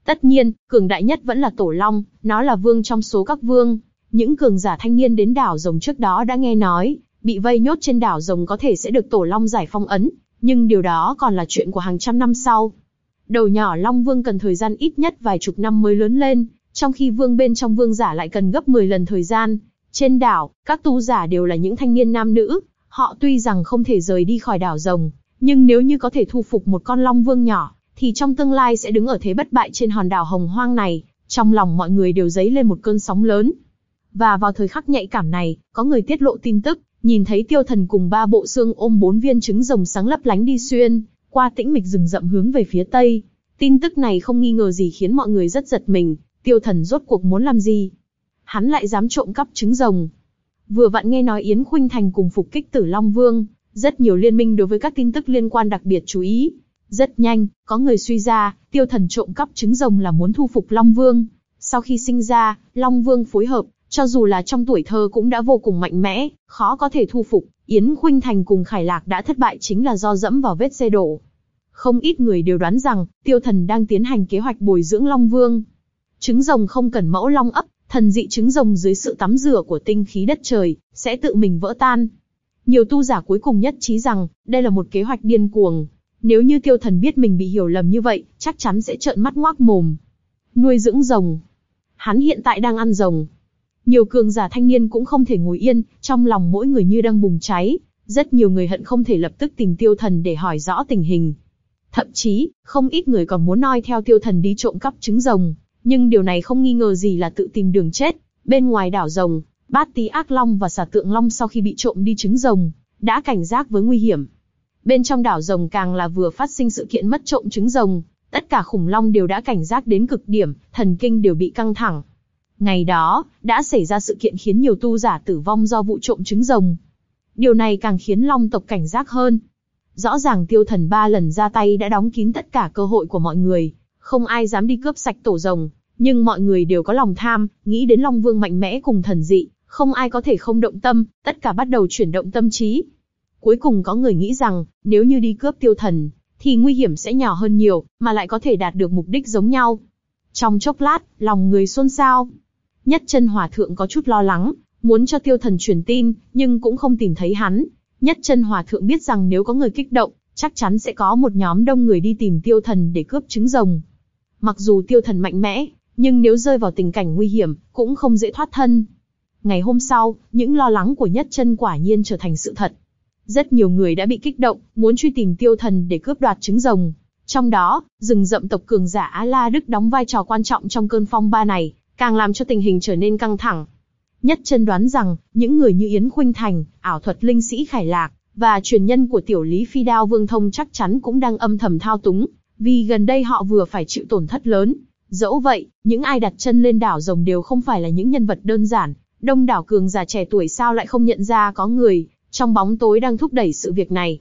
A: Tất nhiên, cường đại nhất vẫn là Tổ Long, nó là vương trong số các vương. Những cường giả thanh niên đến đảo rồng trước đó đã nghe nói, bị vây nhốt trên đảo rồng có thể sẽ được Tổ Long giải phong ấn, nhưng điều đó còn là chuyện của hàng trăm năm sau. Đầu nhỏ Long Vương cần thời gian ít nhất vài chục năm mới lớn lên, trong khi vương bên trong vương giả lại cần gấp 10 lần thời gian. Trên đảo, các tu giả đều là những thanh niên nam nữ, họ tuy rằng không thể rời đi khỏi đảo rồng, nhưng nếu như có thể thu phục một con Long Vương nhỏ, thì trong tương lai sẽ đứng ở thế bất bại trên hòn đảo hồng hoang này, trong lòng mọi người đều dấy lên một cơn sóng lớn. Và vào thời khắc nhạy cảm này, có người tiết lộ tin tức, nhìn thấy tiêu thần cùng ba bộ xương ôm bốn viên trứng rồng sáng lấp lánh đi xuyên, qua tĩnh mịch rừng rậm hướng về phía tây. Tin tức này không nghi ngờ gì khiến mọi người rất giật mình, tiêu thần rốt cuộc muốn làm gì? Hắn lại dám trộm cắp trứng rồng. Vừa vặn nghe nói Yến Khuynh Thành cùng phục kích Tử Long Vương, rất nhiều liên minh đối với các tin tức liên quan đặc biệt chú ý. Rất nhanh, có người suy ra, tiêu thần trộm cắp trứng rồng là muốn thu phục Long Vương. Sau khi sinh ra, Long Vương phối hợp, cho dù là trong tuổi thơ cũng đã vô cùng mạnh mẽ, khó có thể thu phục, Yến Khuynh Thành cùng Khải Lạc đã thất bại chính là do dẫm vào vết xe đổ. Không ít người đều đoán rằng, tiêu thần đang tiến hành kế hoạch bồi dưỡng Long Vương. Trứng rồng không cần mẫu long ấp, thần dị trứng rồng dưới sự tắm rửa của tinh khí đất trời, sẽ tự mình vỡ tan. Nhiều tu giả cuối cùng nhất trí rằng, đây là một kế hoạch điên cuồng. Nếu như tiêu thần biết mình bị hiểu lầm như vậy, chắc chắn sẽ trợn mắt ngoác mồm. Nuôi dưỡng rồng. Hắn hiện tại đang ăn rồng, nhiều cường giả thanh niên cũng không thể ngồi yên, trong lòng mỗi người như đang bùng cháy. Rất nhiều người hận không thể lập tức tìm tiêu thần để hỏi rõ tình hình. Thậm chí, không ít người còn muốn noi theo tiêu thần đi trộm cắp trứng rồng. Nhưng điều này không nghi ngờ gì là tự tìm đường chết. Bên ngoài đảo rồng, bát tí ác long và xà tượng long sau khi bị trộm đi trứng rồng, đã cảnh giác với nguy hiểm. Bên trong đảo rồng càng là vừa phát sinh sự kiện mất trộm trứng rồng, tất cả khủng long đều đã cảnh giác đến cực điểm, thần kinh đều bị căng thẳng. Ngày đó, đã xảy ra sự kiện khiến nhiều tu giả tử vong do vụ trộm trứng rồng. Điều này càng khiến long tộc cảnh giác hơn. Rõ ràng tiêu thần ba lần ra tay đã đóng kín tất cả cơ hội của mọi người, không ai dám đi cướp sạch tổ rồng, nhưng mọi người đều có lòng tham, nghĩ đến Long Vương mạnh mẽ cùng thần dị, không ai có thể không động tâm, tất cả bắt đầu chuyển động tâm trí. Cuối cùng có người nghĩ rằng, nếu như đi cướp tiêu thần, thì nguy hiểm sẽ nhỏ hơn nhiều, mà lại có thể đạt được mục đích giống nhau. Trong chốc lát, lòng người xôn xao. Nhất chân hòa thượng có chút lo lắng, muốn cho tiêu thần truyền tin, nhưng cũng không tìm thấy hắn. Nhất chân hòa thượng biết rằng nếu có người kích động, chắc chắn sẽ có một nhóm đông người đi tìm tiêu thần để cướp trứng rồng. Mặc dù tiêu thần mạnh mẽ, nhưng nếu rơi vào tình cảnh nguy hiểm, cũng không dễ thoát thân. Ngày hôm sau, những lo lắng của nhất chân quả nhiên trở thành sự thật. Rất nhiều người đã bị kích động, muốn truy tìm tiêu thần để cướp đoạt trứng rồng. Trong đó, rừng rậm tộc cường giả Á La Đức đóng vai trò quan trọng trong cơn phong ba này càng làm cho tình hình trở nên căng thẳng. Nhất chân đoán rằng, những người như Yến Khuynh Thành, ảo thuật linh sĩ Khải Lạc, và truyền nhân của tiểu lý phi đao Vương Thông chắc chắn cũng đang âm thầm thao túng, vì gần đây họ vừa phải chịu tổn thất lớn. Dẫu vậy, những ai đặt chân lên đảo rồng đều không phải là những nhân vật đơn giản, đông đảo cường già trẻ tuổi sao lại không nhận ra có người, trong bóng tối đang thúc đẩy sự việc này.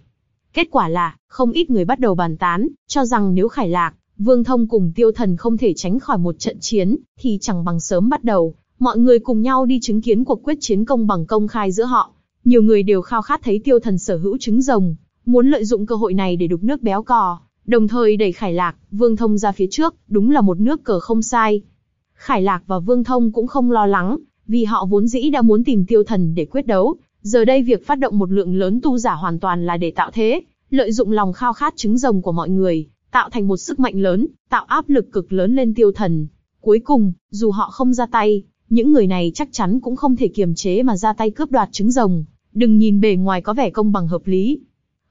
A: Kết quả là, không ít người bắt đầu bàn tán, cho rằng nếu Khải Lạc, Vương Thông cùng Tiêu Thần không thể tránh khỏi một trận chiến, thì chẳng bằng sớm bắt đầu, mọi người cùng nhau đi chứng kiến cuộc quyết chiến công bằng công khai giữa họ. Nhiều người đều khao khát thấy Tiêu Thần sở hữu trứng rồng, muốn lợi dụng cơ hội này để đục nước béo cò, đồng thời đẩy Khải Lạc, Vương Thông ra phía trước, đúng là một nước cờ không sai. Khải Lạc và Vương Thông cũng không lo lắng, vì họ vốn dĩ đã muốn tìm Tiêu Thần để quyết đấu, giờ đây việc phát động một lượng lớn tu giả hoàn toàn là để tạo thế, lợi dụng lòng khao khát trứng rồng của mọi người, tạo thành một sức mạnh lớn, tạo áp lực cực lớn lên Tiêu Thần. Cuối cùng, dù họ không ra tay, những người này chắc chắn cũng không thể kiềm chế mà ra tay cướp đoạt trứng rồng. Đừng nhìn bề ngoài có vẻ công bằng hợp lý,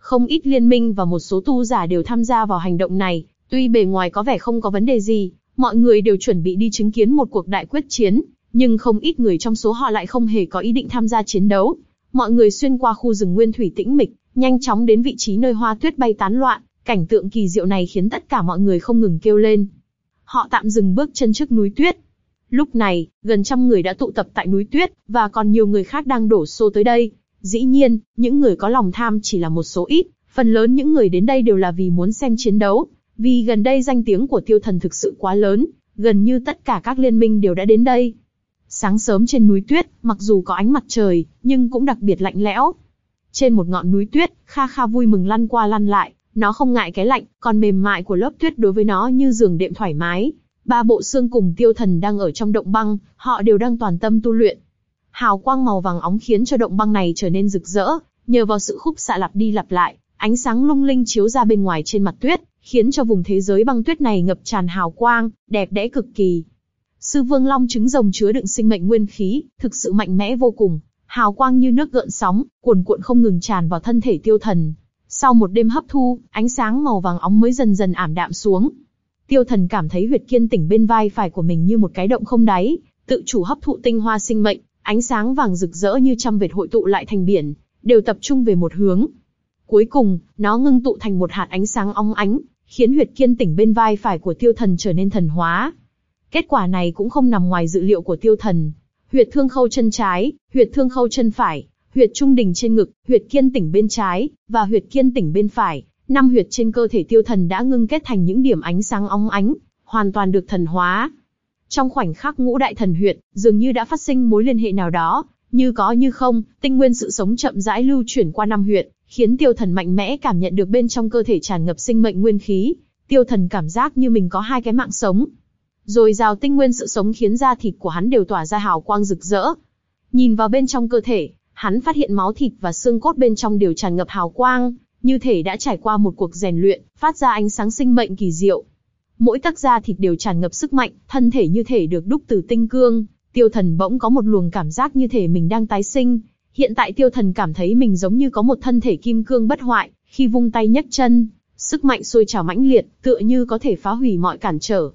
A: không ít liên minh và một số tu giả đều tham gia vào hành động này, tuy bề ngoài có vẻ không có vấn đề gì, mọi người đều chuẩn bị đi chứng kiến một cuộc đại quyết chiến, nhưng không ít người trong số họ lại không hề có ý định tham gia chiến đấu. Mọi người xuyên qua khu rừng nguyên thủy tĩnh mịch, nhanh chóng đến vị trí nơi hoa tuyết bay tán loạn, cảnh tượng kỳ diệu này khiến tất cả mọi người không ngừng kêu lên. Họ tạm dừng bước chân trước núi tuyết. Lúc này, gần trăm người đã tụ tập tại núi tuyết, và còn nhiều người khác đang đổ xô tới đây. Dĩ nhiên, những người có lòng tham chỉ là một số ít, phần lớn những người đến đây đều là vì muốn xem chiến đấu, vì gần đây danh tiếng của tiêu thần thực sự quá lớn, gần như tất cả các liên minh đều đã đến đây. Sáng sớm trên núi tuyết, mặc dù có ánh mặt trời, nhưng cũng đặc biệt lạnh lẽo. Trên một ngọn núi tuyết, Kha Kha vui mừng lăn qua lăn lại, nó không ngại cái lạnh, còn mềm mại của lớp tuyết đối với nó như giường đệm thoải mái. Ba bộ xương cùng tiêu thần đang ở trong động băng, họ đều đang toàn tâm tu luyện, Hào quang màu vàng óng khiến cho động băng này trở nên rực rỡ, nhờ vào sự khúc xạ lặp đi lặp lại, ánh sáng lung linh chiếu ra bên ngoài trên mặt tuyết, khiến cho vùng thế giới băng tuyết này ngập tràn hào quang, đẹp đẽ cực kỳ. Sư Vương Long trứng rồng chứa đựng sinh mệnh nguyên khí, thực sự mạnh mẽ vô cùng, hào quang như nước gợn sóng, cuồn cuộn không ngừng tràn vào thân thể tiêu thần. Sau một đêm hấp thu, ánh sáng màu vàng óng mới dần dần ảm đạm xuống. Tiêu thần cảm thấy huyệt kiên tỉnh bên vai phải của mình như một cái động không đáy, tự chủ hấp thụ tinh hoa sinh mệnh, Ánh sáng vàng rực rỡ như trăm vệt hội tụ lại thành biển, đều tập trung về một hướng. Cuối cùng, nó ngưng tụ thành một hạt ánh sáng óng ánh, khiến huyệt kiên tỉnh bên vai phải của tiêu thần trở nên thần hóa. Kết quả này cũng không nằm ngoài dự liệu của tiêu thần. Huyệt thương khâu chân trái, huyệt thương khâu chân phải, huyệt trung đỉnh trên ngực, huyệt kiên tỉnh bên trái, và huyệt kiên tỉnh bên phải, năm huyệt trên cơ thể tiêu thần đã ngưng kết thành những điểm ánh sáng óng ánh, hoàn toàn được thần hóa. Trong khoảnh khắc ngũ đại thần huyện dường như đã phát sinh mối liên hệ nào đó, như có như không, tinh nguyên sự sống chậm rãi lưu chuyển qua năm huyện khiến tiêu thần mạnh mẽ cảm nhận được bên trong cơ thể tràn ngập sinh mệnh nguyên khí. Tiêu thần cảm giác như mình có hai cái mạng sống. Rồi rào tinh nguyên sự sống khiến da thịt của hắn đều tỏa ra hào quang rực rỡ. Nhìn vào bên trong cơ thể, hắn phát hiện máu thịt và xương cốt bên trong đều tràn ngập hào quang, như thể đã trải qua một cuộc rèn luyện, phát ra ánh sáng sinh mệnh kỳ diệu. Mỗi tác da thịt đều tràn ngập sức mạnh, thân thể như thể được đúc từ tinh cương. Tiêu thần bỗng có một luồng cảm giác như thể mình đang tái sinh. Hiện tại tiêu thần cảm thấy mình giống như có một thân thể kim cương bất hoại, khi vung tay nhấc chân, sức mạnh sôi trào mãnh liệt, tựa như có thể phá hủy mọi cản trở.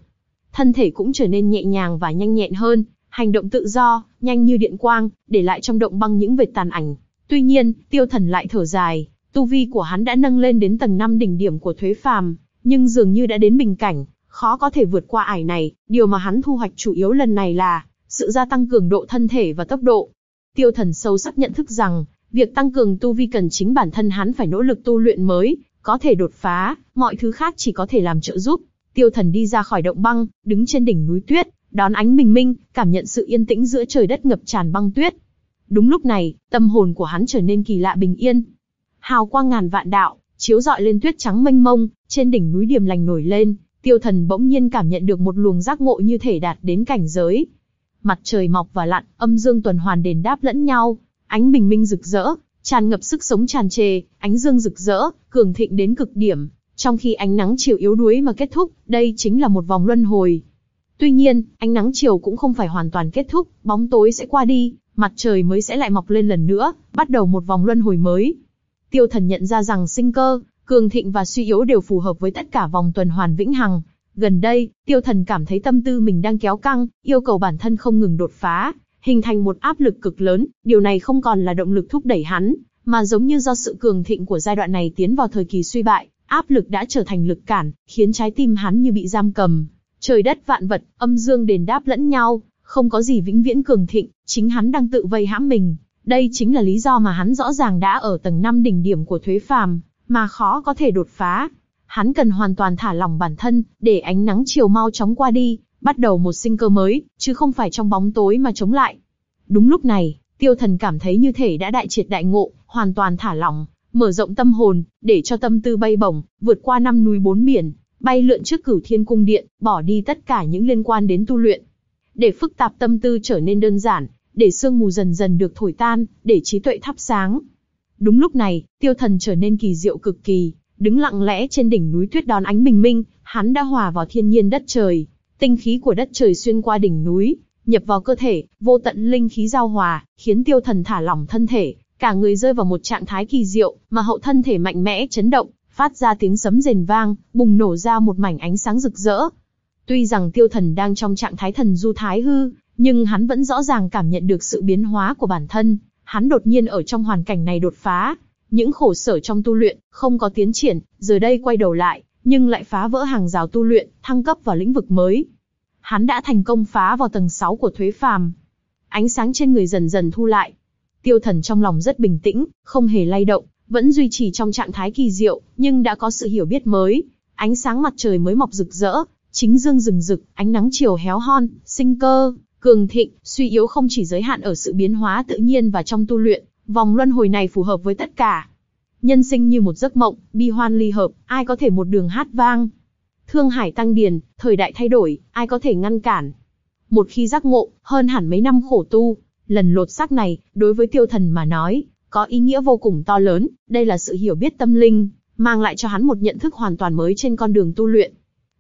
A: Thân thể cũng trở nên nhẹ nhàng và nhanh nhẹn hơn, hành động tự do, nhanh như điện quang, để lại trong động băng những vệt tàn ảnh. Tuy nhiên, tiêu thần lại thở dài, tu vi của hắn đã nâng lên đến tầng 5 đỉnh điểm của thuế phàm, nhưng dường như đã đến bình cảnh, khó có thể vượt qua ải này, điều mà hắn thu hoạch chủ yếu lần này là sự gia tăng cường độ thân thể và tốc độ. Tiêu thần sâu sắc nhận thức rằng, việc tăng cường tu vi cần chính bản thân hắn phải nỗ lực tu luyện mới, có thể đột phá, mọi thứ khác chỉ có thể làm trợ giúp. Tiêu thần đi ra khỏi động băng, đứng trên đỉnh núi tuyết, đón ánh bình minh, cảm nhận sự yên tĩnh giữa trời đất ngập tràn băng tuyết. Đúng lúc này, tâm hồn của hắn trở nên kỳ lạ bình yên. Hào quang ngàn vạn đạo, chiếu rọi lên tuyết trắng mênh mông, trên đỉnh núi điềm lành nổi lên, tiêu thần bỗng nhiên cảm nhận được một luồng giác ngộ như thể đạt đến cảnh giới. Mặt trời mọc và lặn, âm dương tuần hoàn đền đáp lẫn nhau, ánh bình minh rực rỡ, tràn ngập sức sống tràn trề, ánh dương rực rỡ, cường thịnh đến cực điểm, trong khi ánh nắng chiều yếu đuối mà kết thúc, đây chính là một vòng luân hồi. Tuy nhiên, ánh nắng chiều cũng không phải hoàn toàn kết thúc, bóng tối sẽ qua đi, mặt trời mới sẽ lại mọc lên lần nữa, bắt đầu một vòng luân hồi mới. Tiêu thần nhận ra rằng sinh cơ, cường thịnh và suy yếu đều phù hợp với tất cả vòng tuần hoàn vĩnh hằng. Gần đây, tiêu thần cảm thấy tâm tư mình đang kéo căng, yêu cầu bản thân không ngừng đột phá, hình thành một áp lực cực lớn, điều này không còn là động lực thúc đẩy hắn, mà giống như do sự cường thịnh của giai đoạn này tiến vào thời kỳ suy bại, áp lực đã trở thành lực cản, khiến trái tim hắn như bị giam cầm. Trời đất vạn vật, âm dương đền đáp lẫn nhau, không có gì vĩnh viễn cường thịnh, chính hắn đang tự vây hãm mình. Đây chính là lý do mà hắn rõ ràng đã ở tầng 5 đỉnh điểm của thuế phàm, mà khó có thể đột phá. Hắn cần hoàn toàn thả lỏng bản thân, để ánh nắng chiều mau chóng qua đi, bắt đầu một sinh cơ mới, chứ không phải trong bóng tối mà chống lại. Đúng lúc này, tiêu thần cảm thấy như thể đã đại triệt đại ngộ, hoàn toàn thả lỏng, mở rộng tâm hồn, để cho tâm tư bay bổng, vượt qua năm núi bốn biển, bay lượn trước cửu thiên cung điện, bỏ đi tất cả những liên quan đến tu luyện. Để phức tạp tâm tư trở nên đơn giản, để sương mù dần dần được thổi tan, để trí tuệ thắp sáng. Đúng lúc này, tiêu thần trở nên kỳ diệu cực kỳ, đứng lặng lẽ trên đỉnh núi tuyết đón ánh bình minh, hắn đã hòa vào thiên nhiên đất trời. Tinh khí của đất trời xuyên qua đỉnh núi, nhập vào cơ thể, vô tận linh khí giao hòa, khiến tiêu thần thả lỏng thân thể, cả người rơi vào một trạng thái kỳ diệu, mà hậu thân thể mạnh mẽ chấn động, phát ra tiếng sấm rền vang, bùng nổ ra một mảnh ánh sáng rực rỡ. Tuy rằng tiêu thần đang trong trạng thái thần du thái hư, nhưng hắn vẫn rõ ràng cảm nhận được sự biến hóa của bản thân, hắn đột nhiên ở trong hoàn cảnh này đột phá. Những khổ sở trong tu luyện, không có tiến triển, giờ đây quay đầu lại, nhưng lại phá vỡ hàng rào tu luyện, thăng cấp vào lĩnh vực mới. Hắn đã thành công phá vào tầng 6 của thuế phàm. Ánh sáng trên người dần dần thu lại. Tiêu thần trong lòng rất bình tĩnh, không hề lay động, vẫn duy trì trong trạng thái kỳ diệu, nhưng đã có sự hiểu biết mới. Ánh sáng mặt trời mới mọc rực rỡ, chính dương rừng rực, ánh nắng chiều héo hon, sinh cơ, cường thịnh, suy yếu không chỉ giới hạn ở sự biến hóa tự nhiên và trong tu luyện, vòng luân hồi này phù hợp với tất cả. Nhân sinh như một giấc mộng, bi hoan ly hợp, ai có thể một đường hát vang. Thương hải tăng điền, thời đại thay đổi, ai có thể ngăn cản. Một khi giác ngộ, hơn hẳn mấy năm khổ tu, lần lột xác này, đối với tiêu thần mà nói, có ý nghĩa vô cùng to lớn, đây là sự hiểu biết tâm linh, mang lại cho hắn một nhận thức hoàn toàn mới trên con đường tu luyện.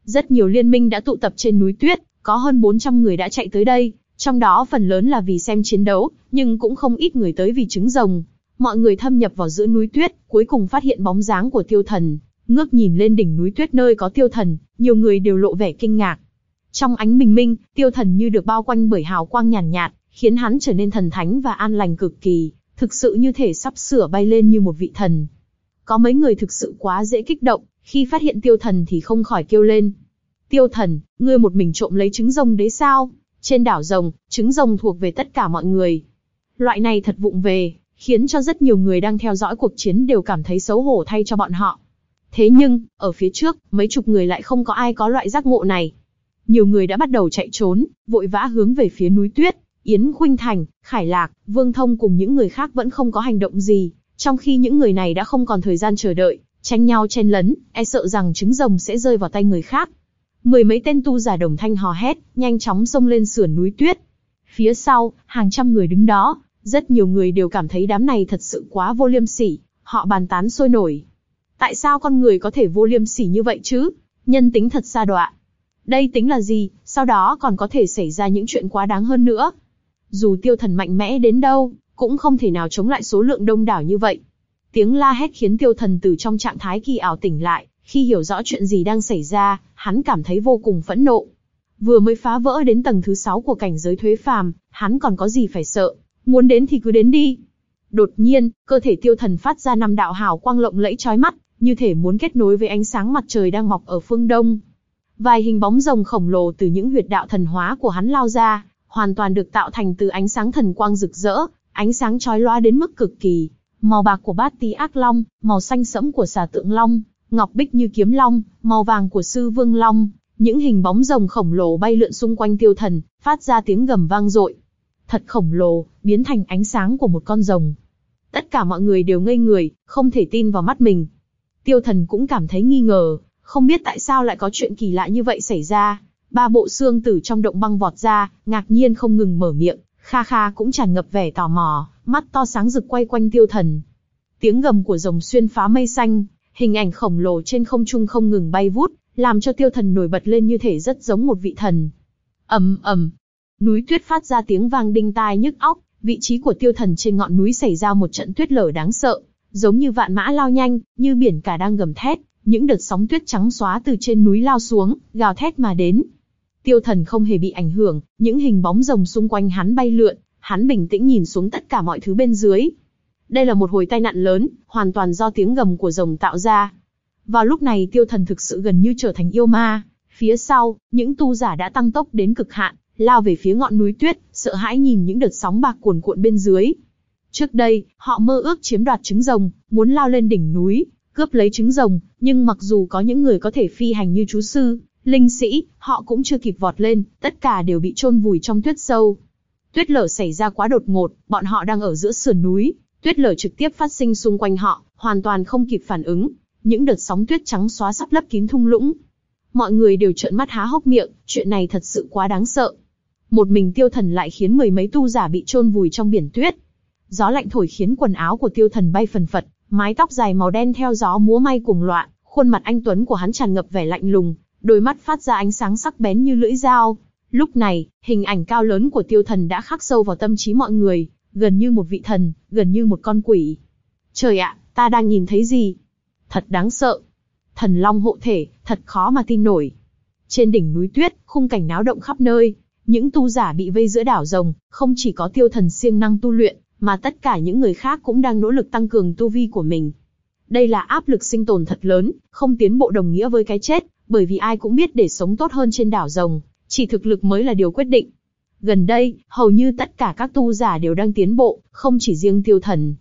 A: Rất nhiều liên minh đã tụ tập trên núi tuyết, có hơn 400 người đã chạy tới đây, trong đó phần lớn là vì xem chiến đấu, nhưng cũng không ít người tới vì trứng rồng. Mọi người thâm nhập vào giữa núi tuyết, cuối cùng phát hiện bóng dáng của tiêu thần, ngước nhìn lên đỉnh núi tuyết nơi có tiêu thần, nhiều người đều lộ vẻ kinh ngạc. Trong ánh bình minh, tiêu thần như được bao quanh bởi hào quang nhàn nhạt, nhạt, khiến hắn trở nên thần thánh và an lành cực kỳ, thực sự như thể sắp sửa bay lên như một vị thần. Có mấy người thực sự quá dễ kích động, khi phát hiện tiêu thần thì không khỏi kêu lên. Tiêu thần, ngươi một mình trộm lấy trứng rồng đấy sao? Trên đảo rồng, trứng rồng thuộc về tất cả mọi người. Loại này thật vụng về, khiến cho rất nhiều người đang theo dõi cuộc chiến đều cảm thấy xấu hổ thay cho bọn họ. Thế nhưng, ở phía trước, mấy chục người lại không có ai có loại giác ngộ này. Nhiều người đã bắt đầu chạy trốn, vội vã hướng về phía núi tuyết. Yến Khuynh Thành, Khải Lạc, Vương Thông cùng những người khác vẫn không có hành động gì, trong khi những người này đã không còn thời gian chờ đợi, tranh nhau chen lấn, e sợ rằng trứng rồng sẽ rơi vào tay người khác. Mười mấy tên tu giả đồng thanh hò hét, nhanh chóng xông lên sườn núi tuyết. Phía sau, hàng trăm người đứng đó, rất nhiều người đều cảm thấy đám này thật sự quá vô liêm sỉ, họ bàn tán sôi nổi. Tại sao con người có thể vô liêm sỉ như vậy chứ? Nhân tính thật xa đọa. Đây tính là gì, sau đó còn có thể xảy ra những chuyện quá đáng hơn nữa. Dù tiêu thần mạnh mẽ đến đâu, cũng không thể nào chống lại số lượng đông đảo như vậy. Tiếng la hét khiến tiêu thần từ trong trạng thái kỳ ảo tỉnh lại, khi hiểu rõ chuyện gì đang xảy ra, hắn cảm thấy vô cùng phẫn nộ. Vừa mới phá vỡ đến tầng thứ 6 của cảnh giới thuế phàm, hắn còn có gì phải sợ, muốn đến thì cứ đến đi. Đột nhiên, cơ thể tiêu thần phát ra năm đạo hào quang lộng lẫy chói mắt, như thể muốn kết nối với ánh sáng mặt trời đang mọc ở phương đông. Vài hình bóng rồng khổng lồ từ những huyệt đạo thần hóa của hắn lao ra, hoàn toàn được tạo thành từ ánh sáng thần quang rực rỡ, ánh sáng chói loa đến mức cực kỳ. Màu bạc của bát tí ác long, màu xanh sẫm của xà tượng long, ngọc bích như kiếm long, màu vàng của sư vương long, những hình bóng rồng khổng lồ bay lượn xung quanh tiêu thần, phát ra tiếng gầm vang dội. Thật khổng lồ, biến thành ánh sáng của một con rồng. Tất cả mọi người đều ngây người, không thể tin vào mắt mình. Tiêu thần cũng cảm thấy nghi ngờ, không biết tại sao lại có chuyện kỳ lạ như vậy xảy ra. Ba bộ xương tử trong động băng vọt ra, ngạc nhiên không ngừng mở miệng, Kha Kha cũng tràn ngập vẻ tò mò, mắt to sáng rực quay quanh tiêu thần. Tiếng gầm của rồng xuyên phá mây xanh, hình ảnh khổng lồ trên không trung không ngừng bay vút, làm cho tiêu thần nổi bật lên như thể rất giống một vị thần. ầm ầm, núi tuyết phát ra tiếng vang đinh tai nhức óc, vị trí của tiêu thần trên ngọn núi xảy ra một trận tuyết lở đáng sợ, giống như vạn mã lao nhanh, như biển cả đang gầm thét, những đợt sóng tuyết trắng xóa từ trên núi lao xuống, gào thét mà đến. Tiêu thần không hề bị ảnh hưởng, những hình bóng rồng xung quanh hắn bay lượn, hắn bình tĩnh nhìn xuống tất cả mọi thứ bên dưới. Đây là một hồi tai nạn lớn, hoàn toàn do tiếng gầm của rồng tạo ra. Vào lúc này tiêu thần thực sự gần như trở thành yêu ma. Phía sau, những tu giả đã tăng tốc đến cực hạn, lao về phía ngọn núi tuyết, sợ hãi nhìn những đợt sóng bạc cuồn cuộn bên dưới. Trước đây, họ mơ ước chiếm đoạt trứng rồng, muốn lao lên đỉnh núi, cướp lấy trứng rồng, nhưng mặc dù có những người có thể phi hành như chú sư, linh sĩ, họ cũng chưa kịp vọt lên, tất cả đều bị chôn vùi trong tuyết sâu. Tuyết lở xảy ra quá đột ngột, bọn họ đang ở giữa sườn núi, tuyết lở trực tiếp phát sinh xung quanh họ, hoàn toàn không kịp phản ứng, những đợt sóng tuyết trắng xóa sắp lấp kín thung lũng. Mọi người đều trợn mắt há hốc miệng, chuyện này thật sự quá đáng sợ. Một mình tiêu thần lại khiến mười mấy tu giả bị chôn vùi trong biển tuyết. Gió lạnh thổi khiến quần áo của tiêu thần bay phần phật, mái tóc dài màu đen theo gió múa may cuồng loạn, khuôn mặt anh Tuấn của hắn tràn ngập vẻ lạnh lùng, đôi mắt phát ra ánh sáng sắc bén như lưỡi dao. Lúc này, hình ảnh cao lớn của tiêu thần đã khắc sâu vào tâm trí mọi người, gần như một vị thần, gần như một con quỷ. Trời ạ, ta đang nhìn thấy gì? Thật đáng sợ. Thần long hộ thể, thật khó mà tin nổi. Trên đỉnh núi tuyết, khung cảnh náo động khắp nơi, những tu giả bị vây giữa đảo rồng, không chỉ có tiêu thần siêng năng tu luyện, mà tất cả những người khác cũng đang nỗ lực tăng cường tu vi của mình. Đây là áp lực sinh tồn thật lớn, không tiến bộ đồng nghĩa với cái chết, bởi vì ai cũng biết để sống tốt hơn trên đảo rồng, chỉ thực lực mới là điều quyết định. Gần đây, hầu như tất cả các tu giả đều đang tiến bộ, không chỉ riêng tiêu thần.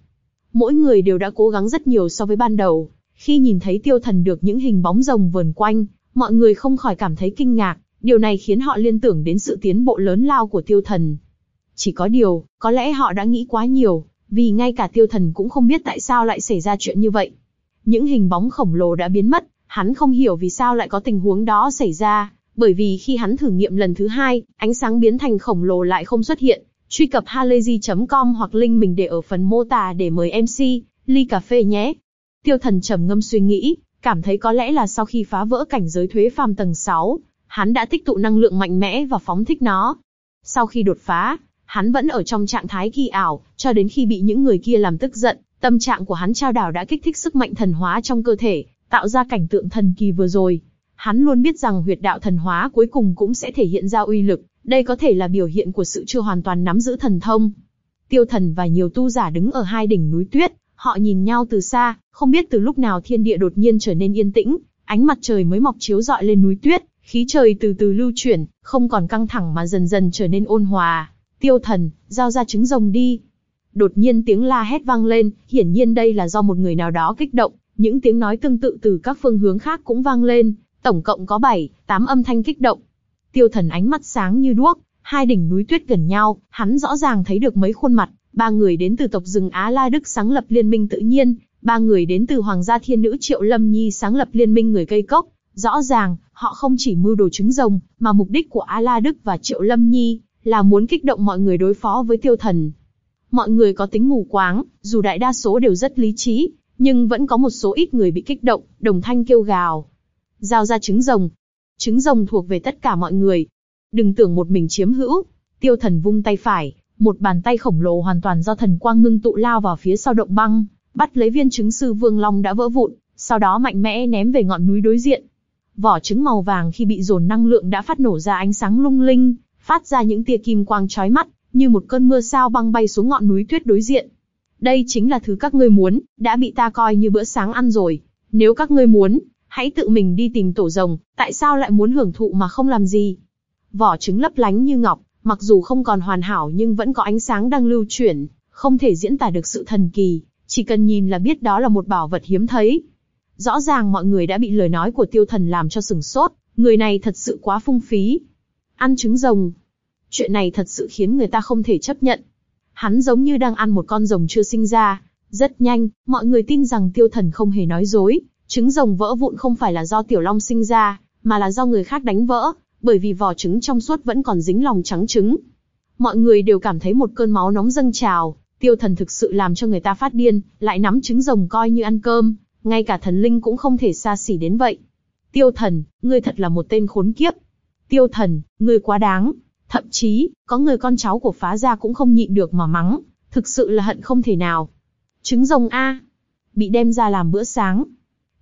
A: Mỗi người đều đã cố gắng rất nhiều so với ban đầu. Khi nhìn thấy tiêu thần được những hình bóng rồng vờn quanh, mọi người không khỏi cảm thấy kinh ngạc, điều này khiến họ liên tưởng đến sự tiến bộ lớn lao của tiêu thần. Chỉ có điều, có lẽ họ đã nghĩ quá nhiều, vì ngay cả tiêu thần cũng không biết tại sao lại xảy ra chuyện như vậy. Những hình bóng khổng lồ đã biến mất, hắn không hiểu vì sao lại có tình huống đó xảy ra, bởi vì khi hắn thử nghiệm lần thứ hai, ánh sáng biến thành khổng lồ lại không xuất hiện. Truy cập halayzi.com hoặc link mình để ở phần mô tả để mời MC, ly cà phê nhé. Tiêu thần trầm ngâm suy nghĩ, cảm thấy có lẽ là sau khi phá vỡ cảnh giới thuế phàm tầng 6, hắn đã tích tụ năng lượng mạnh mẽ và phóng thích nó. Sau khi đột phá, hắn vẫn ở trong trạng thái kỳ ảo, cho đến khi bị những người kia làm tức giận, tâm trạng của hắn trao đảo đã kích thích sức mạnh thần hóa trong cơ thể, tạo ra cảnh tượng thần kỳ vừa rồi. Hắn luôn biết rằng huyệt đạo thần hóa cuối cùng cũng sẽ thể hiện ra uy lực, đây có thể là biểu hiện của sự chưa hoàn toàn nắm giữ thần thông. Tiêu thần và nhiều tu giả đứng ở hai đỉnh núi tuyết, họ nhìn nhau từ xa, không biết từ lúc nào thiên địa đột nhiên trở nên yên tĩnh, ánh mặt trời mới mọc chiếu rọi lên núi tuyết, khí trời từ từ lưu chuyển, không còn căng thẳng mà dần dần trở nên ôn hòa. Tiêu thần, giao ra trứng rồng đi. Đột nhiên tiếng la hét vang lên, hiển nhiên đây là do một người nào đó kích động, những tiếng nói tương tự từ các phương hướng khác cũng vang lên, tổng cộng có 7, 8 âm thanh kích động. Tiêu thần ánh mắt sáng như đuốc, hai đỉnh núi tuyết gần nhau, hắn rõ ràng thấy được mấy khuôn mặt, ba người đến từ tộc rừng Á La Đức sáng lập liên minh tự nhiên, ba người đến từ Hoàng gia thiên nữ Triệu Lâm Nhi sáng lập liên minh người cây cốc. Rõ ràng, họ không chỉ mưu đồ trứng rồng, mà mục đích của Á La Đức và Triệu Lâm Nhi là muốn kích động mọi người đối phó với tiêu thần. Mọi người có tính mù quáng, dù đại đa số đều rất lý trí, nhưng vẫn có một số ít người bị kích động, đồng thanh kêu gào. Giao ra trứng rồng. Trứng rồng thuộc về tất cả mọi người. Đừng tưởng một mình chiếm hữu. Tiêu thần vung tay phải, một bàn tay khổng lồ hoàn toàn do thần quang ngưng tụ lao vào phía sau động băng, bắt lấy viên trứng sư vương long đã vỡ vụn, sau đó mạnh mẽ ném về ngọn núi đối diện. Vỏ trứng màu vàng khi bị dồn năng lượng đã phát nổ ra ánh sáng lung linh, phát ra những tia kim quang chói mắt, như một cơn mưa sao băng bay xuống ngọn núi tuyết đối diện. Đây chính là thứ các ngươi muốn, đã bị ta coi như bữa sáng ăn rồi. Nếu các ngươi muốn, hãy tự mình đi tìm tổ rồng, tại sao lại muốn hưởng thụ mà không làm gì? Vỏ trứng lấp lánh như ngọc, mặc dù không còn hoàn hảo nhưng vẫn có ánh sáng đang lưu chuyển, không thể diễn tả được sự thần kỳ, chỉ cần nhìn là biết đó là một bảo vật hiếm thấy. Rõ ràng mọi người đã bị lời nói của tiêu thần làm cho sừng sốt, người này thật sự quá phung phí. Ăn trứng rồng. Chuyện này thật sự khiến người ta không thể chấp nhận. Hắn giống như đang ăn một con rồng chưa sinh ra. Rất nhanh, mọi người tin rằng tiêu thần không hề nói dối. Trứng rồng vỡ vụn không phải là do tiểu long sinh ra, mà là do người khác đánh vỡ, bởi vì vỏ trứng trong suốt vẫn còn dính lòng trắng trứng. Mọi người đều cảm thấy một cơn máu nóng dâng trào, tiêu thần thực sự làm cho người ta phát điên, lại nắm trứng rồng coi như ăn cơm, ngay cả thần linh cũng không thể xa xỉ đến vậy. Tiêu thần, ngươi thật là một tên khốn kiếp. Tiêu thần, ngươi quá đáng. Thậm chí, có người con cháu của phá gia cũng không nhịn được mà mắng, thực sự là hận không thể nào. Trứng rồng A. Bị đem ra làm bữa sáng.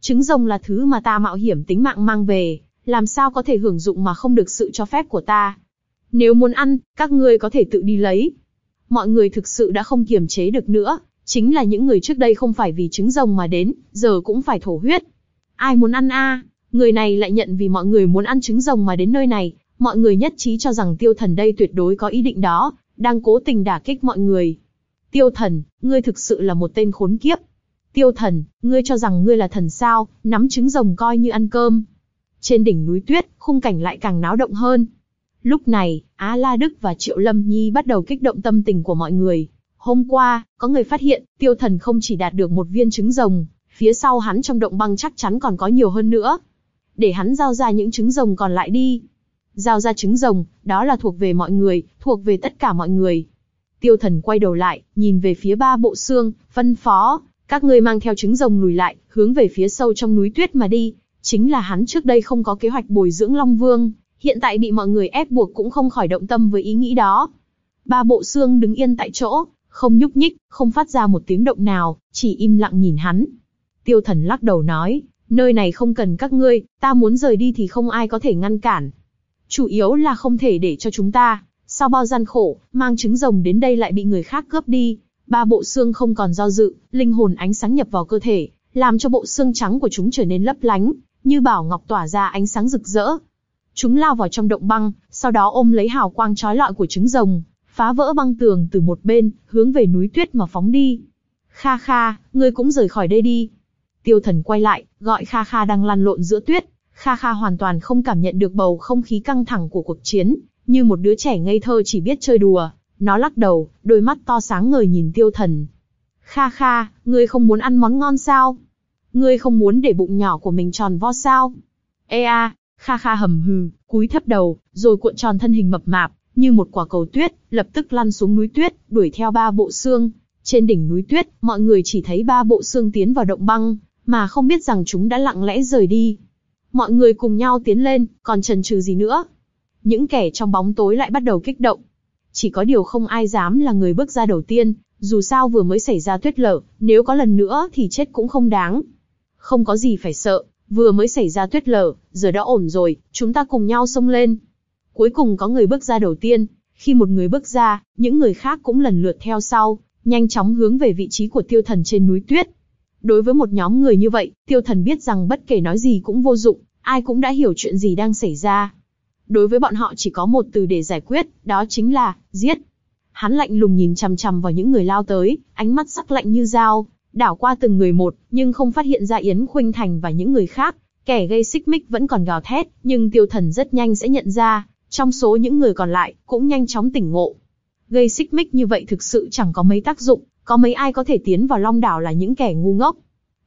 A: Trứng rồng là thứ mà ta mạo hiểm tính mạng mang về, làm sao có thể hưởng dụng mà không được sự cho phép của ta. Nếu muốn ăn, các ngươi có thể tự đi lấy. Mọi người thực sự đã không kiềm chế được nữa, chính là những người trước đây không phải vì trứng rồng mà đến, giờ cũng phải thổ huyết. Ai muốn ăn a? Người này lại nhận vì mọi người muốn ăn trứng rồng mà đến nơi này, mọi người nhất trí cho rằng tiêu thần đây tuyệt đối có ý định đó, đang cố tình đả kích mọi người. Tiêu thần, ngươi thực sự là một tên khốn kiếp. Tiêu thần, ngươi cho rằng ngươi là thần sao, nắm trứng rồng coi như ăn cơm. Trên đỉnh núi tuyết, khung cảnh lại càng náo động hơn. Lúc này, Á La Đức và Triệu Lâm Nhi bắt đầu kích động tâm tình của mọi người. Hôm qua, có người phát hiện, tiêu thần không chỉ đạt được một viên trứng rồng, phía sau hắn trong động băng chắc chắn còn có nhiều hơn nữa. Để hắn giao ra những trứng rồng còn lại đi. Giao ra trứng rồng, đó là thuộc về mọi người, thuộc về tất cả mọi người. Tiêu thần quay đầu lại, nhìn về phía ba bộ xương, phân phó, các ngươi mang theo trứng rồng lùi lại, hướng về phía sâu trong núi tuyết mà đi. Chính là hắn trước đây không có kế hoạch bồi dưỡng Long Vương, hiện tại bị mọi người ép buộc cũng không khỏi động tâm với ý nghĩ đó. Ba bộ xương đứng yên tại chỗ, không nhúc nhích, không phát ra một tiếng động nào, chỉ im lặng nhìn hắn. Tiêu thần lắc đầu nói, nơi này không cần các ngươi, ta muốn rời đi thì không ai có thể ngăn cản. Chủ yếu là không thể để cho chúng ta, sau bao gian khổ, mang trứng rồng đến đây lại bị người khác cướp đi. Ba bộ xương không còn do dự, linh hồn ánh sáng nhập vào cơ thể, làm cho bộ xương trắng của chúng trở nên lấp lánh, như bảo ngọc tỏa ra ánh sáng rực rỡ. Chúng lao vào trong động băng, sau đó ôm lấy hào quang trói lọi của trứng rồng, phá vỡ băng tường từ một bên, hướng về núi tuyết mà phóng đi. Kha Kha, ngươi cũng rời khỏi đây đi. Tiêu thần quay lại, gọi Kha Kha đang lăn lộn giữa tuyết. Kha Kha hoàn toàn không cảm nhận được bầu không khí căng thẳng của cuộc chiến, như một đứa trẻ ngây thơ chỉ biết chơi đùa. Nó lắc đầu, đôi mắt to sáng ngời nhìn tiêu thần. Kha Kha, ngươi không muốn ăn món ngon sao? Ngươi không muốn để bụng nhỏ của mình tròn vo sao? Ê a, Kha Kha hầm hừ, cúi thấp đầu, rồi cuộn tròn thân hình mập mạp, như một quả cầu tuyết, lập tức lăn xuống núi tuyết, đuổi theo ba bộ xương. Trên đỉnh núi tuyết, mọi người chỉ thấy ba bộ xương tiến vào động băng, mà không biết rằng chúng đã lặng lẽ rời đi. Mọi người cùng nhau tiến lên, còn chần chừ gì nữa. Những kẻ trong bóng tối lại bắt đầu kích động. Chỉ có điều không ai dám là người bước ra đầu tiên, dù sao vừa mới xảy ra tuyết lở, nếu có lần nữa thì chết cũng không đáng. Không có gì phải sợ, vừa mới xảy ra tuyết lở, giờ đã ổn rồi, chúng ta cùng nhau xông lên. Cuối cùng có người bước ra đầu tiên, khi một người bước ra, những người khác cũng lần lượt theo sau, nhanh chóng hướng về vị trí của tiêu thần trên núi tuyết. Đối với một nhóm người như vậy, tiêu thần biết rằng bất kể nói gì cũng vô dụng, ai cũng đã hiểu chuyện gì đang xảy ra. Đối với bọn họ chỉ có một từ để giải quyết, đó chính là, giết. Hắn lạnh lùng nhìn chằm chằm vào những người lao tới, ánh mắt sắc lạnh như dao, đảo qua từng người một, nhưng không phát hiện ra Yến Khuynh Thành và những người khác. Kẻ gây xích mích vẫn còn gào thét, nhưng tiêu thần rất nhanh sẽ nhận ra, trong số những người còn lại, cũng nhanh chóng tỉnh ngộ. Gây xích mích như vậy thực sự chẳng có mấy tác dụng, có mấy ai có thể tiến vào Long Đảo là những kẻ ngu ngốc.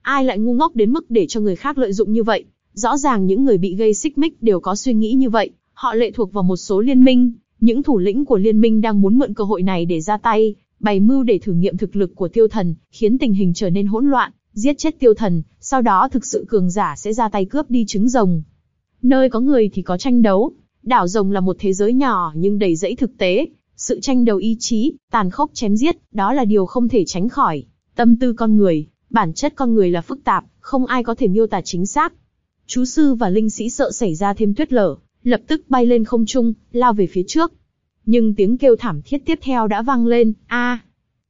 A: Ai lại ngu ngốc đến mức để cho người khác lợi dụng như vậy? Rõ ràng những người bị gây xích mích đều có suy nghĩ như vậy, họ lệ thuộc vào một số liên minh, những thủ lĩnh của liên minh đang muốn mượn cơ hội này để ra tay, bày mưu để thử nghiệm thực lực của tiêu thần, khiến tình hình trở nên hỗn loạn, giết chết tiêu thần, sau đó thực sự cường giả sẽ ra tay cướp đi trứng rồng. Nơi có người thì có tranh đấu, đảo rồng là một thế giới nhỏ nhưng đầy rẫy thực tế, sự tranh đấu ý chí, tàn khốc chém giết, đó là điều không thể tránh khỏi. Tâm tư con người, bản chất con người là phức tạp, không ai có thể miêu tả chính xác. Chú sư và linh sĩ sợ xảy ra thêm tuyết lở, lập tức bay lên không trung, lao về phía trước. Nhưng tiếng kêu thảm thiết tiếp theo đã vang lên, a.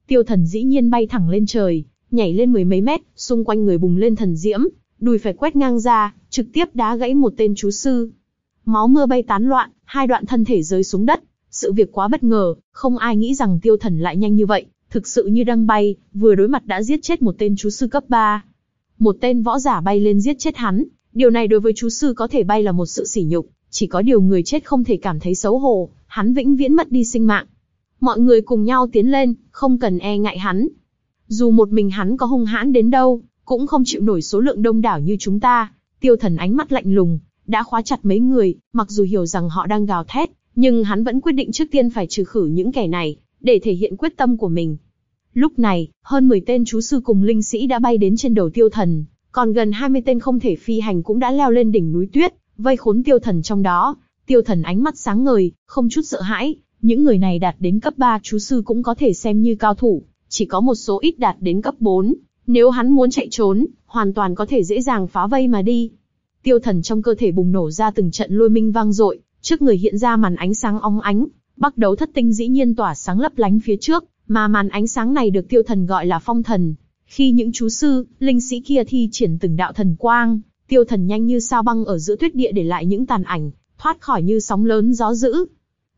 A: tiêu thần dĩ nhiên bay thẳng lên trời, nhảy lên mười mấy mét, xung quanh người bùng lên thần diễm, đùi phải quét ngang ra, trực tiếp đá gãy một tên chú sư. Máu mưa bay tán loạn, hai đoạn thân thể rơi xuống đất. Sự việc quá bất ngờ, không ai nghĩ rằng tiêu thần lại nhanh như vậy, thực sự như đang bay, vừa đối mặt đã giết chết một tên chú sư cấp 3. Một tên võ giả bay lên giết chết hắn, điều này đối với chú sư có thể bay là một sự sỉ nhục, chỉ có điều người chết không thể cảm thấy xấu hổ, hắn vĩnh viễn mất đi sinh mạng. Mọi người cùng nhau tiến lên, không cần e ngại hắn. Dù một mình hắn có hung hãn đến đâu, cũng không chịu nổi số lượng đông đảo như chúng ta. Tiêu thần ánh mắt lạnh lùng, đã khóa chặt mấy người, mặc dù hiểu rằng họ đang gào thét, nhưng hắn vẫn quyết định trước tiên phải trừ khử những kẻ này, để thể hiện quyết tâm của mình. Lúc này, hơn 10 tên chú sư cùng linh sĩ đã bay đến trên đầu tiêu thần, còn gần 20 tên không thể phi hành cũng đã leo lên đỉnh núi tuyết, vây khốn tiêu thần trong đó. Tiêu thần ánh mắt sáng ngời, không chút sợ hãi, những người này đạt đến cấp 3 chú sư cũng có thể xem như cao thủ, chỉ có một số ít đạt đến cấp 4. Nếu hắn muốn chạy trốn, hoàn toàn có thể dễ dàng phá vây mà đi. Tiêu thần trong cơ thể bùng nổ ra từng trận lôi minh vang dội, trước người hiện ra màn ánh sáng óng ánh, bắc đấu thất tinh dĩ nhiên tỏa sáng lấp lánh phía trước, mà màn ánh sáng này được tiêu thần gọi là phong thần. Khi những chú sư, linh sĩ kia thi triển từng đạo thần quang, Tiêu thần nhanh như sao băng ở giữa tuyết địa để lại những tàn ảnh, thoát khỏi như sóng lớn gió dữ.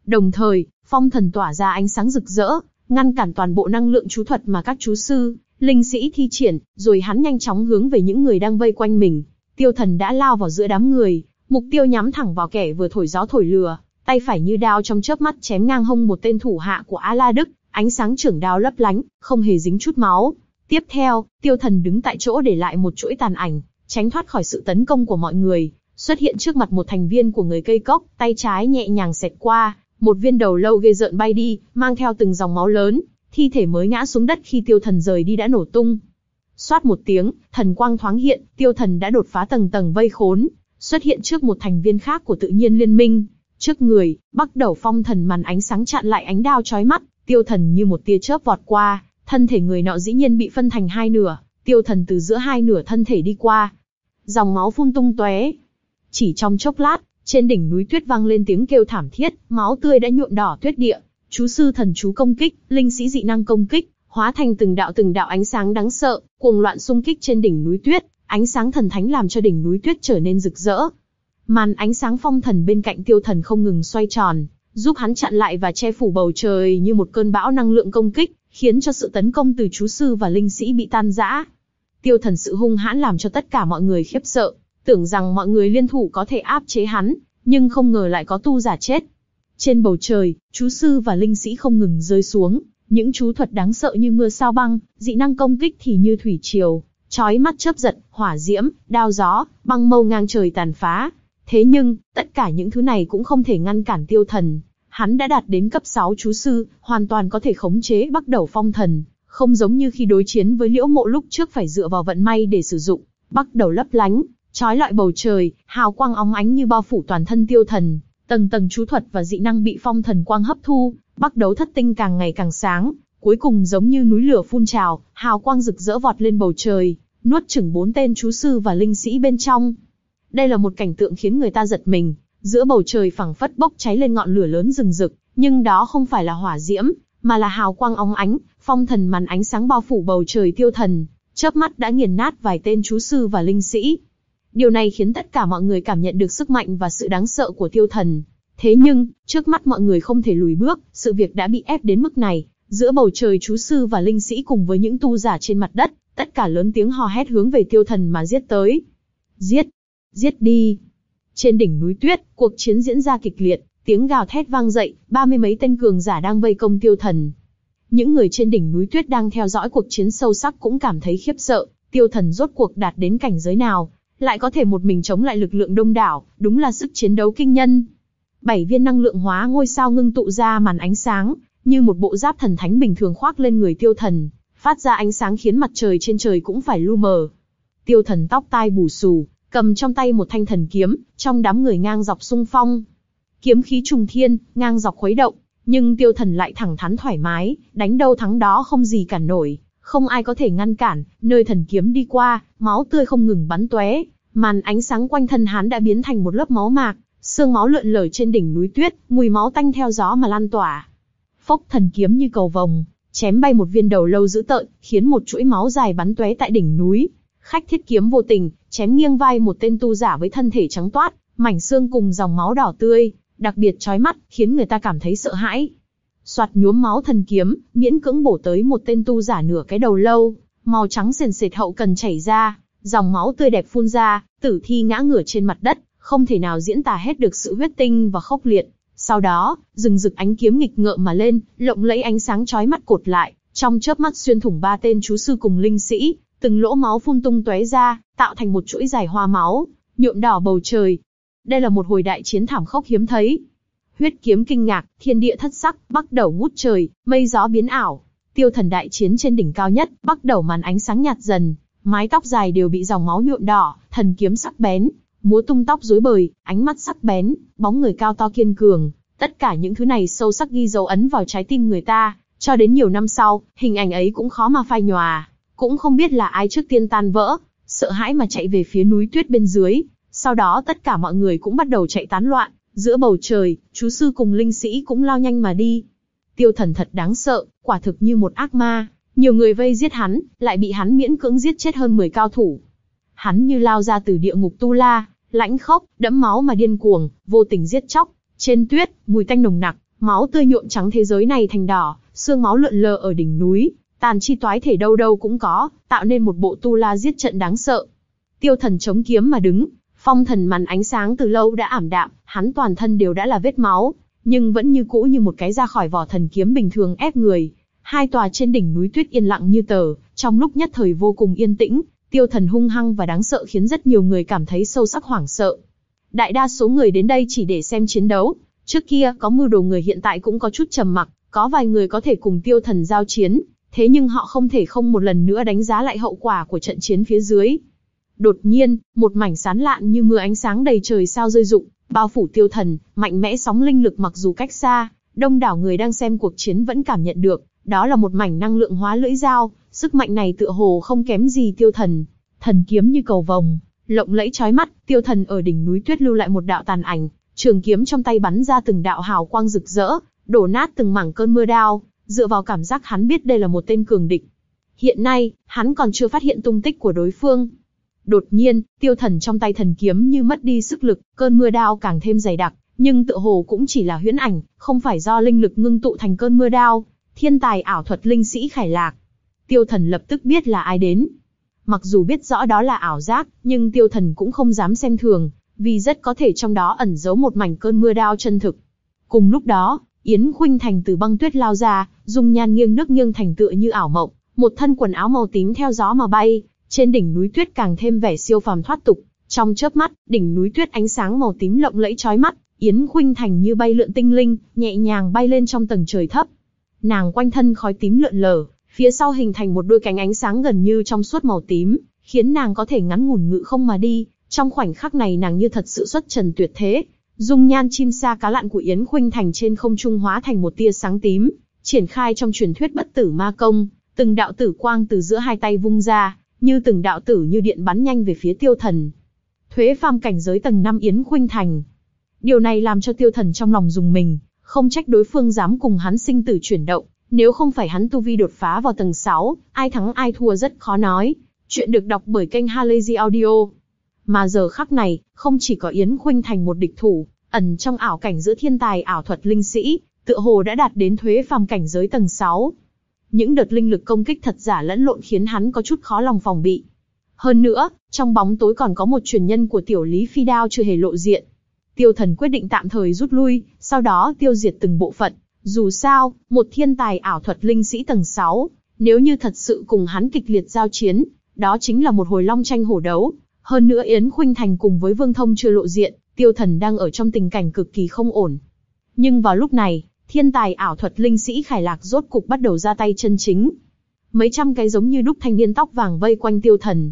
A: Đồng thời, phong thần tỏa ra ánh sáng rực rỡ, ngăn cản toàn bộ năng lượng chú thuật mà các chú sư, linh sĩ thi triển, rồi hắn nhanh chóng hướng về những người đang vây quanh mình. Tiêu thần đã lao vào giữa đám người, mục tiêu nhắm thẳng vào kẻ vừa thổi gió thổi lừa, tay phải như đao trong chớp mắt chém ngang hông một tên thủ hạ của A La Đức, ánh sáng trưởng đao lấp lánh, không hề dính chút máu. Tiếp theo, tiêu thần đứng tại chỗ để lại một chuỗi tàn ảnh, tránh thoát khỏi sự tấn công của mọi người, xuất hiện trước mặt một thành viên của người cây cốc, tay trái nhẹ nhàng xẹt qua, một viên đầu lâu ghê rợn bay đi, mang theo từng dòng máu lớn, thi thể mới ngã xuống đất khi tiêu thần rời đi đã nổ tung. Xoát một tiếng, thần quang thoáng hiện, tiêu thần đã đột phá tầng tầng vây khốn, xuất hiện trước một thành viên khác của tự nhiên liên minh. Trước người, bắt đầu phong thần màn ánh sáng chặn lại ánh đao chói mắt, tiêu thần như một tia chớp vọt qua, thân thể người nọ dĩ nhiên bị phân thành hai nửa, tiêu thần từ giữa hai nửa thân thể đi qua. Dòng máu phun tung tóe. Chỉ trong chốc lát, trên đỉnh núi tuyết vang lên tiếng kêu thảm thiết, máu tươi đã nhuộm đỏ tuyết địa. Chú sư thần chú công kích, linh sĩ dị năng công kích, hóa thành từng đạo từng đạo ánh sáng đáng sợ, cuồng loạn xung kích trên đỉnh núi tuyết, ánh sáng thần thánh làm cho đỉnh núi tuyết trở nên rực rỡ. Màn ánh sáng phong thần bên cạnh tiêu thần không ngừng xoay tròn, giúp hắn chặn lại và che phủ bầu trời như một cơn bão năng lượng công kích, khiến cho sự tấn công từ chú sư và linh sĩ bị tan rã. Tiêu thần sự hung hãn làm cho tất cả mọi người khiếp sợ, tưởng rằng mọi người liên thủ có thể áp chế hắn, nhưng không ngờ lại có tu giả chết. Trên bầu trời, chú sư và linh sĩ không ngừng rơi xuống, những chú thuật đáng sợ như mưa sao băng, dị năng công kích thì như thủy triều, chói mắt chớp giật, hỏa diễm, đao gió, băng mâu ngang trời tàn phá. Thế nhưng, tất cả những thứ này cũng không thể ngăn cản tiêu thần. Hắn đã đạt đến cấp 6 chú sư, hoàn toàn có thể khống chế bắt đầu phong thần, không giống như khi đối chiến với liễu mộ lúc trước phải dựa vào vận may để sử dụng, bắt đầu lấp lánh, trói lọi bầu trời, hào quang óng ánh như bao phủ toàn thân tiêu thần, tầng tầng chú thuật và dị năng bị phong thần quang hấp thu, bắt đấu thất tinh càng ngày càng sáng, cuối cùng giống như núi lửa phun trào, hào quang rực rỡ vọt lên bầu trời, nuốt chửng bốn tên chú sư và linh sĩ bên trong. Đây là một cảnh tượng khiến người ta giật mình, giữa bầu trời phẳng phất bốc cháy lên ngọn lửa lớn rừng rực, nhưng đó không phải là hỏa diễm, mà là hào quang óng ánh, phong thần màn ánh sáng bao phủ bầu trời tiêu thần, chớp mắt đã nghiền nát vài tên chú sư và linh sĩ. Điều này khiến tất cả mọi người cảm nhận được sức mạnh và sự đáng sợ của tiêu thần. Thế nhưng, trước mắt mọi người không thể lùi bước, sự việc đã bị ép đến mức này. Giữa bầu trời chú sư và linh sĩ cùng với những tu giả trên mặt đất, tất cả lớn tiếng hò hét hướng về tiêu thần mà giết tới. Giết! Giết đi! Trên đỉnh núi tuyết, cuộc chiến diễn ra kịch liệt, tiếng gào thét vang dậy, ba mươi mấy tên cường giả đang vây công tiêu thần. Những người trên đỉnh núi tuyết đang theo dõi cuộc chiến sâu sắc cũng cảm thấy khiếp sợ, tiêu thần rốt cuộc đạt đến cảnh giới nào, lại có thể một mình chống lại lực lượng đông đảo, đúng là sức chiến đấu kinh nhân. Bảy viên năng lượng hóa ngôi sao ngưng tụ ra màn ánh sáng, như một bộ giáp thần thánh bình thường khoác lên người tiêu thần, phát ra ánh sáng khiến mặt trời trên trời cũng phải lu mờ. Tiêu thần tóc tai bù xù, cầm trong tay một thanh thần kiếm, trong đám người ngang dọc sung phong. Kiếm khí trùng thiên, ngang dọc khuấy động, nhưng tiêu thần lại thẳng thắn thoải mái, đánh đâu thắng đó không gì cản nổi, không ai có thể ngăn cản, nơi thần kiếm đi qua, máu tươi không ngừng bắn tóe, màn ánh sáng quanh thân hắn đã biến thành một lớp máu mạc, xương máu lượn lờ trên đỉnh núi tuyết, mùi máu tanh theo gió mà lan tỏa. Phốc thần kiếm như cầu vồng, chém bay một viên đầu lâu dữ tợn, khiến một chuỗi máu dài bắn tóe tại đỉnh núi. Khách thiết kiếm vô tình, chém nghiêng vai một tên tu giả với thân thể trắng toát, mảnh xương cùng dòng máu đỏ tươi, đặc biệt chói mắt, khiến người ta cảm thấy sợ hãi. Soạt nhuốm máu thần kiếm, miễn cưỡng bổ tới một tên tu giả nửa cái đầu lâu, màu trắng sền sệt hậu cần chảy ra, dòng máu tươi đẹp phun ra, tử thi ngã ngửa trên mặt đất, không thể nào diễn tả hết được sự huyết tinh và khốc liệt. Sau đó, rừng rực ánh kiếm nghịch ngợm mà lên, lộng lẫy ánh sáng chói mắt cột lại, trong chớp mắt xuyên thủng ba tên chú sư cùng linh sĩ, từng lỗ máu phun tung tóe ra, tạo thành một chuỗi dài hoa máu, nhuộm đỏ bầu trời. Đây là một hồi đại chiến thảm khốc hiếm thấy. Huyết kiếm kinh ngạc, thiên địa thất sắc, bắt đầu ngút trời, mây gió biến ảo. Tiêu thần đại chiến trên đỉnh cao nhất, bắt đầu màn ánh sáng nhạt dần, mái tóc dài đều bị dòng máu nhuộm đỏ, thần kiếm sắc bén, múa tung tóc rối bời, ánh mắt sắc bén, bóng người cao to kiên cường, tất cả những thứ này sâu sắc ghi dấu ấn vào trái tim người ta, cho đến nhiều năm sau, hình ảnh ấy cũng khó mà phai nhòa, cũng không biết là ai trước tiên tan vỡ, sợ hãi mà chạy về phía núi tuyết bên dưới, sau đó tất cả mọi người cũng bắt đầu chạy tán loạn, giữa bầu trời, chú sư cùng linh sĩ cũng lao nhanh mà đi. Tiêu thần thật đáng sợ, quả thực như một ác ma, nhiều người vây giết hắn, lại bị hắn miễn cưỡng giết chết hơn 10 cao thủ. hắn như lao ra từ địa ngục tu la, lãnh khốc, đẫm máu mà điên cuồng, vô tình giết chóc. Trên tuyết, mùi tanh nồng nặc, máu tươi nhuộm trắng thế giới này thành đỏ, xương máu lượn lờ ở đỉnh núi, tàn chi toái thể đâu đâu cũng có, tạo nên một bộ tu la giết trận đáng sợ. Tiêu thần chống kiếm mà đứng, phong thần màn ánh sáng từ lâu đã ảm đạm, hắn toàn thân đều đã là vết máu, nhưng vẫn như cũ như một cái ra khỏi vỏ thần kiếm bình thường ép người. Hai tòa trên đỉnh núi tuyết yên lặng như tờ, trong lúc nhất thời vô cùng yên tĩnh, tiêu thần hung hăng và đáng sợ khiến rất nhiều người cảm thấy sâu sắc hoảng sợ. Đại đa số người đến đây chỉ để xem chiến đấu, trước kia có mưu đồ người hiện tại cũng có chút trầm mặc, có vài người có thể cùng tiêu thần giao chiến, thế nhưng họ không thể không một lần nữa đánh giá lại hậu quả của trận chiến phía dưới. Đột nhiên, một mảnh sán lạn như mưa ánh sáng đầy trời sao rơi rụng, bao phủ tiêu thần, mạnh mẽ sóng linh lực mặc dù cách xa, đông đảo người đang xem cuộc chiến vẫn cảm nhận được, đó là một mảnh năng lượng hóa lưỡi dao, sức mạnh này tựa hồ không kém gì tiêu thần. Thần kiếm như cầu vồng, lộng lẫy chói mắt, tiêu thần ở đỉnh núi tuyết lưu lại một đạo tàn ảnh, trường kiếm trong tay bắn ra từng đạo hào quang rực rỡ, đổ nát từng mảng cơn mưa đao, dựa vào cảm giác hắn biết đây là một tên cường địch. Hiện nay, hắn còn chưa phát hiện tung tích của đối phương. Đột nhiên, tiêu thần trong tay thần kiếm như mất đi sức lực, cơn mưa đao càng thêm dày đặc, nhưng tựa hồ cũng chỉ là huyễn ảnh, không phải do linh lực ngưng tụ thành cơn mưa đao. Thiên tài ảo thuật linh sĩ khải lạc. Tiêu thần lập tức biết là ai đến. Mặc dù biết rõ đó là ảo giác, nhưng tiêu thần cũng không dám xem thường, vì rất có thể trong đó ẩn giấu một mảnh cơn mưa đao chân thực. Cùng lúc đó, Yến Khuynh Thành từ băng tuyết lao ra, dung nhan nghiêng nước nghiêng thành tựa như ảo mộng, một thân quần áo màu tím theo gió mà bay, trên đỉnh núi tuyết càng thêm vẻ siêu phàm thoát tục. Trong chớp mắt, đỉnh núi tuyết ánh sáng màu tím lộng lẫy chói mắt, Yến Khuynh Thành như bay lượn tinh linh, nhẹ nhàng bay lên trong tầng trời thấp. Nàng quanh thân khói tím lượn lờ, phía sau hình thành một đôi cánh ánh sáng gần như trong suốt màu tím, khiến nàng có thể ngắn ngủn ngự không mà đi. Trong khoảnh khắc này nàng như thật sự xuất trần tuyệt thế, dung nhan chim sa cá lặn của Yến Khuynh Thành trên không trung hóa thành một tia sáng tím, triển khai trong truyền thuyết bất tử ma công, từng đạo tử quang từ giữa hai tay vung ra, như từng đạo tử như điện bắn nhanh về phía tiêu thần. Thuế phàm cảnh giới tầng 5 Yến Khuynh Thành. Điều này làm cho tiêu thần trong lòng dùng mình, không trách đối phương dám cùng hắn sinh tử chuyển động, nếu không phải hắn tu vi đột phá vào tầng 6, ai thắng ai thua rất khó nói. Chuyện được đọc bởi kênh Halazy Audio. Mà giờ khắc này, không chỉ có Yến Khuynh Thành một địch thủ, ẩn trong ảo cảnh giữa thiên tài ảo thuật linh sĩ, tựa hồ đã đạt đến thuế phàm cảnh giới tầng 6. Những đợt linh lực công kích thật giả lẫn lộn khiến hắn có chút khó lòng phòng bị. Hơn nữa, trong bóng tối còn có một truyền nhân của tiểu Lý Phi Đao chưa hề lộ diện. Tiêu thần quyết định tạm thời rút lui, sau đó tiêu diệt từng bộ phận. Dù sao, một thiên tài ảo thuật linh sĩ tầng 6, nếu như thật sự cùng hắn kịch liệt giao chiến, đó chính là một hồi long tranh hổ đấu. Hơn nữa Yến Khuynh Thành cùng với Vương Thông chưa lộ diện, tiêu thần đang ở trong tình cảnh cực kỳ không ổn. Nhưng vào lúc này, thiên tài ảo thuật linh sĩ Khải Lạc rốt cục bắt đầu ra tay chân chính. Mấy trăm cái giống như đúc thanh niên tóc vàng vây quanh tiêu thần.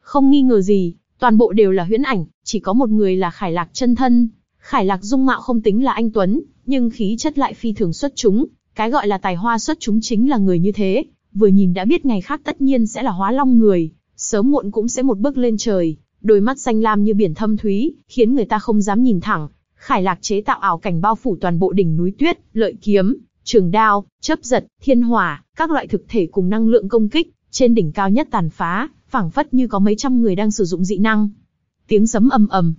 A: Không nghi ngờ gì, toàn bộ đều là huyễn ảnh, chỉ có một người là Khải Lạc chân thân. Khải Lạc dung mạo không tính là anh Tuấn, nhưng khí chất lại phi thường xuất chúng. Cái gọi là tài hoa xuất chúng chính là người như thế, vừa nhìn đã biết ngày khác tất nhiên sẽ là hóa long người, sớm muộn cũng sẽ một bước lên trời. Đôi mắt xanh lam như biển thâm thúy, khiến người ta không dám nhìn thẳng, Khải Lạc chế tạo ảo cảnh bao phủ toàn bộ đỉnh núi tuyết, lợi kiếm, trường đao, chấp giật, thiên hỏa, các loại thực thể cùng năng lượng công kích, trên đỉnh cao nhất tàn phá, phảng phất như có mấy trăm người đang sử dụng dị năng. Tiếng sấm ầm ầm,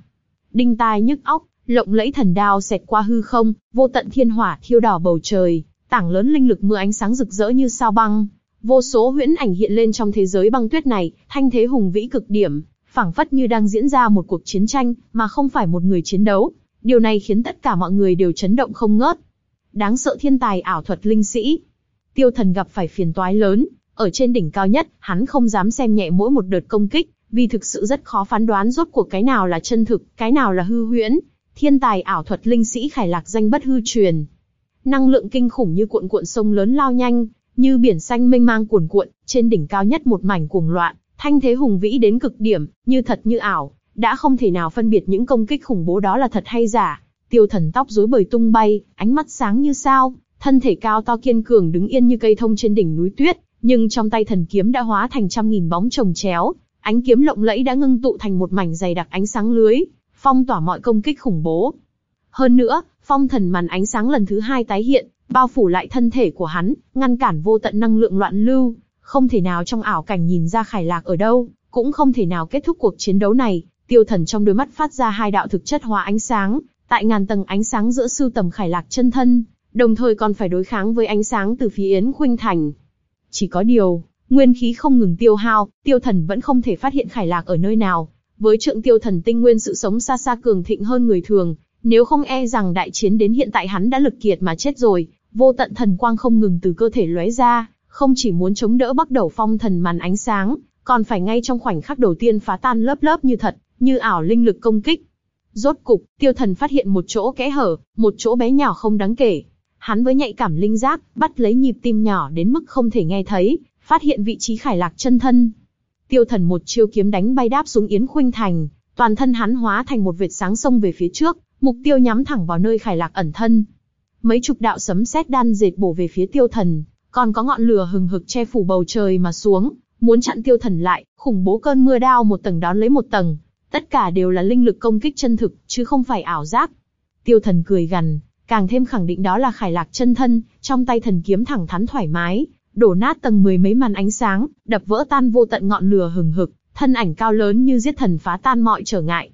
A: đinh tai nhức óc, lộng lẫy thần đao xẹt qua hư không, vô tận thiên hỏa thiêu đỏ bầu trời, tảng lớn linh lực mưa ánh sáng rực rỡ như sao băng. Vô số huyễn ảnh hiện lên trong thế giới băng tuyết này, thanh thế hùng vĩ cực điểm, phảng phất như đang diễn ra một cuộc chiến tranh, mà không phải một người chiến đấu, Điều này khiến tất cả mọi người đều chấn động không ngớt. Đáng sợ thiên tài ảo thuật linh sĩ. Tiêu thần gặp phải phiền toái lớn, ở trên đỉnh cao nhất, hắn không dám xem nhẹ mỗi một đợt công kích, vì thực sự rất khó phán đoán rốt cuộc cái nào là chân thực, cái nào là hư huyễn. Thiên tài ảo thuật linh sĩ khải lạc danh bất hư truyền. Năng lượng kinh khủng như cuộn cuộn sông lớn lao nhanh, như biển xanh mênh mang cuồn cuộn, trên đỉnh cao nhất một mảnh cuồng loạn, thanh thế hùng vĩ đến cực điểm, như thật như ảo, đã không thể nào phân biệt những công kích khủng bố đó là thật hay giả. Tiêu thần tóc rối bời tung bay, ánh mắt sáng như sao, thân thể cao to kiên cường đứng yên như cây thông trên đỉnh núi tuyết, nhưng trong tay thần kiếm đã hóa thành trăm nghìn bóng chồng chéo, ánh kiếm lộng lẫy đã ngưng tụ thành một mảnh dày đặc ánh sáng lưới, phong tỏa mọi công kích khủng bố. Hơn nữa, phong thần màn ánh sáng lần thứ hai tái hiện, bao phủ lại thân thể của hắn, ngăn cản vô tận năng lượng loạn lưu, không thể nào trong ảo cảnh nhìn ra khải lạc ở đâu, cũng không thể nào kết thúc cuộc chiến đấu này. Tiêu thần trong đôi mắt phát ra hai đạo thực chất hóa ánh sáng, tại ngàn tầng ánh sáng giữa sưu tầm khải lạc chân thân, đồng thời còn phải đối kháng với ánh sáng từ phía Yến Khuynh Thành. Chỉ có điều, nguyên khí không ngừng tiêu hao, tiêu thần vẫn không thể phát hiện khải lạc ở nơi nào. Với trượng tiêu thần tinh nguyên sự sống xa xa cường thịnh hơn người thường, nếu không e rằng đại chiến đến hiện tại hắn đã lực kiệt mà chết rồi, vô tận thần quang không ngừng từ cơ thể lóe ra, không chỉ muốn chống đỡ bắt đầu phong thần màn ánh sáng, còn phải ngay trong khoảnh khắc đầu tiên phá tan lớp lớp như thật, như ảo linh lực công kích. Rốt cục, tiêu thần phát hiện một chỗ kẽ hở, một chỗ bé nhỏ không đáng kể. Hắn với nhạy cảm linh giác, bắt lấy nhịp tim nhỏ đến mức không thể nghe thấy, phát hiện vị trí khải lạc chân thân. Tiêu thần một chiêu kiếm đánh bay đáp xuống Yến Khuynh Thành, toàn thân hắn hóa thành một vệt sáng sông về phía trước, mục tiêu nhắm thẳng vào nơi khải lạc ẩn thân. Mấy chục đạo sấm sét đan dệt bổ về phía tiêu thần, còn có ngọn lửa hừng hực che phủ bầu trời mà xuống, muốn chặn tiêu thần lại, khủng bố cơn mưa đao một tầng đón lấy một tầng. Tất cả đều là linh lực công kích chân thực, chứ không phải ảo giác. Tiêu thần cười gằn, càng thêm khẳng định đó là khải lạc chân thân, trong tay thần kiếm thẳng thắn thoải mái, đổ nát tầng mười mấy màn ánh sáng, đập vỡ tan vô tận ngọn lửa hừng hực, thân ảnh cao lớn như giết thần phá tan mọi trở ngại.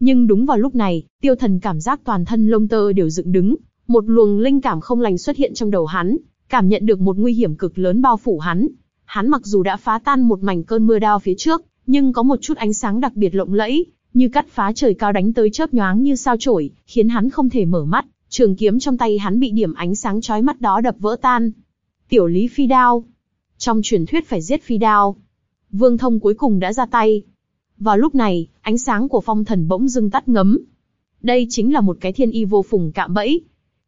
A: Nhưng đúng vào lúc này, tiêu thần cảm giác toàn thân lông tơ đều dựng đứng, một luồng linh cảm không lành xuất hiện trong đầu hắn, cảm nhận được một nguy hiểm cực lớn bao phủ hắn. Hắn mặc dù đã phá tan một mảnh cơn mưa đao phía trước, nhưng có một chút ánh sáng đặc biệt lộng lẫy, như cắt phá trời cao đánh tới chớp nhoáng như sao chổi, khiến hắn không thể mở mắt. Trường kiếm trong tay hắn bị điểm ánh sáng chói mắt đó đập vỡ tan. Tiểu Lý phi đao. Trong truyền thuyết phải giết phi đao. Vương Thông cuối cùng đã ra tay. Vào lúc này, ánh sáng của phong thần bỗng dưng tắt ngấm. Đây chính là một cái thiên y vô phùng cạm bẫy.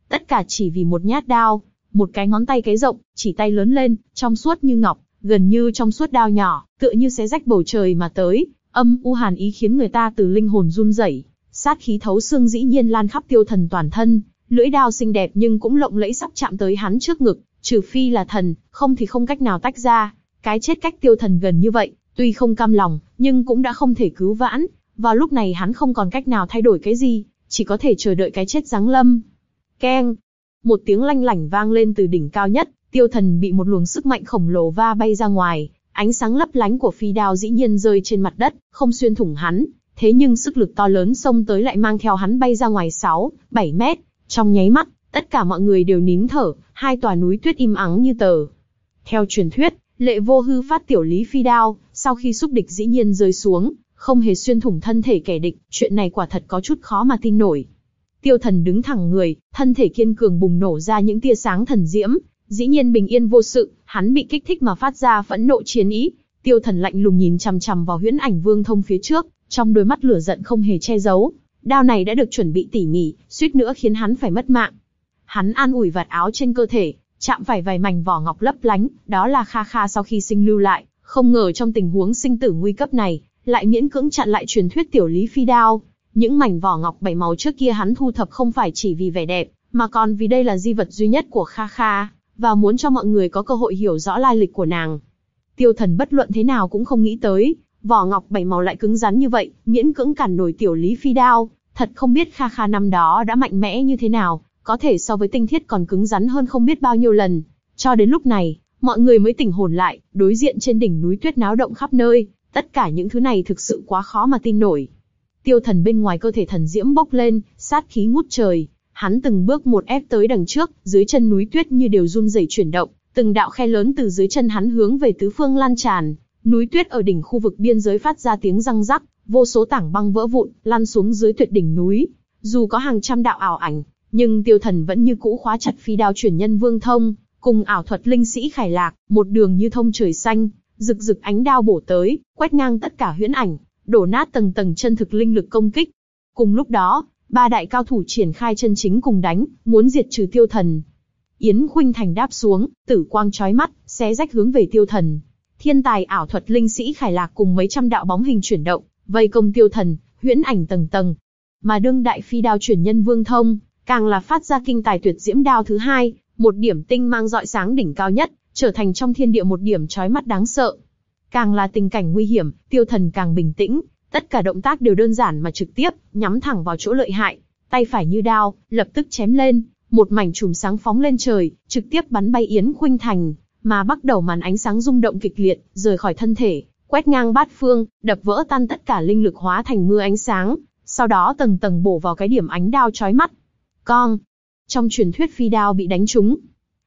A: Tất cả chỉ vì một nhát đao, một cái ngón tay cái rộng, chỉ tay lớn lên, trong suốt như ngọc, gần như trong suốt đao nhỏ, tựa như xé rách bầu trời mà tới, âm u hàn ý khiến người ta từ linh hồn run rẩy, sát khí thấu xương dĩ nhiên lan khắp tiêu thần toàn thân, lưỡi đao xinh đẹp nhưng cũng lộng lẫy sắp chạm tới hắn trước ngực, trừ phi là thần, không thì không cách nào tách ra. Cái chết cách tiêu thần gần như vậy, tuy không cam lòng, nhưng cũng đã không thể cứu vãn. Vào lúc này hắn không còn cách nào thay đổi cái gì, chỉ có thể chờ đợi cái chết giáng lâm. Keng! Một tiếng lanh lảnh vang lên từ đỉnh cao nhất, tiêu thần bị một luồng sức mạnh khổng lồ va bay ra ngoài, ánh sáng lấp lánh của phi đao dĩ nhiên rơi trên mặt đất, không xuyên thủng hắn. Thế nhưng sức lực to lớn xông tới lại mang theo hắn bay ra ngoài 6, 7 mét. Trong nháy mắt, tất cả mọi người đều nín thở, hai tòa núi tuyết im ắng như tờ. Theo truyền thuyết, lệ vô hư phát tiểu lý phi đao, sau khi xúc địch dĩ nhiên rơi xuống, không hề xuyên thủng thân thể kẻ địch, chuyện này quả thật có chút khó mà tin nổi. Tiêu thần đứng thẳng người, thân thể kiên cường bùng nổ ra những tia sáng thần diễm, dĩ nhiên bình yên vô sự, hắn bị kích thích mà phát ra phẫn nộ chiến ý. Tiêu thần lạnh lùng nhìn chằm chằm vào huyễn ảnh vương thông phía trước, trong đôi mắt lửa giận không hề che giấu. Đao này đã được chuẩn bị tỉ mỉ, suýt nữa khiến hắn phải mất mạng. Hắn an ủi vạt áo trên cơ thể, chạm phải vài mảnh vỏ ngọc lấp lánh, đó là Kha Kha sau khi sinh lưu lại, không ngờ trong tình huống sinh tử nguy cấp này, lại miễn cưỡng chặn lại truyền thuyết tiểu lý phi đao. Những mảnh vỏ ngọc bảy màu trước kia hắn thu thập không phải chỉ vì vẻ đẹp, mà còn vì đây là di vật duy nhất của Kha Kha, và muốn cho mọi người có cơ hội hiểu rõ lai lịch của nàng. Tiêu thần bất luận thế nào cũng không nghĩ tới, vỏ ngọc bảy màu lại cứng rắn như vậy, miễn cưỡng cản nổi tiểu lý phi đao, thật không biết Kha Kha năm đó đã mạnh mẽ như thế nào, có thể so với tinh thiết còn cứng rắn hơn không biết bao nhiêu lần. Cho đến lúc này, mọi người mới tỉnh hồn lại, đối diện trên đỉnh núi tuyết náo động khắp nơi, tất cả những thứ này thực sự quá khó mà tin nổi. Tiêu thần bên ngoài cơ thể thần diễm bốc lên, sát khí ngút trời, hắn từng bước một ép tới đằng trước, dưới chân núi tuyết như đều run rẩy chuyển động, từng đạo khe lớn từ dưới chân hắn hướng về tứ phương lan tràn, núi tuyết ở đỉnh khu vực biên giới phát ra tiếng răng rắc, vô số tảng băng vỡ vụn, lăn xuống dưới tuyệt đỉnh núi. Dù có hàng trăm đạo ảo ảnh, nhưng tiêu thần vẫn như cũ khóa chặt phi đao chuyển nhân vương thông, cùng ảo thuật linh sĩ khải lạc, một đường như thông trời xanh, rực rực ánh đao bổ tới, quét ngang tất cả huyễn ảnh, đổ nát tầng tầng chân thực linh lực công kích. Cùng lúc đó, ba đại cao thủ triển khai chân chính cùng đánh, muốn diệt trừ tiêu thần. Yến Khuynh Thành đáp xuống, tử quang chói mắt, xé rách hướng về tiêu thần. Thiên tài ảo thuật linh sĩ Khải Lạc cùng mấy trăm đạo bóng hình chuyển động, vây công tiêu thần, huyễn ảnh tầng tầng. Mà đương đại phi đao chuyển nhân vương thông, càng là phát ra kinh tài tuyệt diễm đao thứ hai, một điểm tinh mang dọi sáng đỉnh cao nhất, trở thành trong thiên địa một điểm chói mắt đáng sợ. Càng là tình cảnh nguy hiểm, tiêu thần càng bình tĩnh, tất cả động tác đều đơn giản mà trực tiếp, nhắm thẳng vào chỗ lợi hại. Tay phải như đao, lập tức chém lên, một mảnh chùm sáng phóng lên trời, trực tiếp bắn bay Yến Khuynh Thành, mà bắt đầu màn ánh sáng rung động kịch liệt, rời khỏi thân thể, quét ngang bát phương, đập vỡ tan tất cả linh lực hóa thành mưa ánh sáng, sau đó tầng tầng bổ vào cái điểm ánh đao chói mắt. Con. Trong truyền thuyết phi đao bị đánh trúng.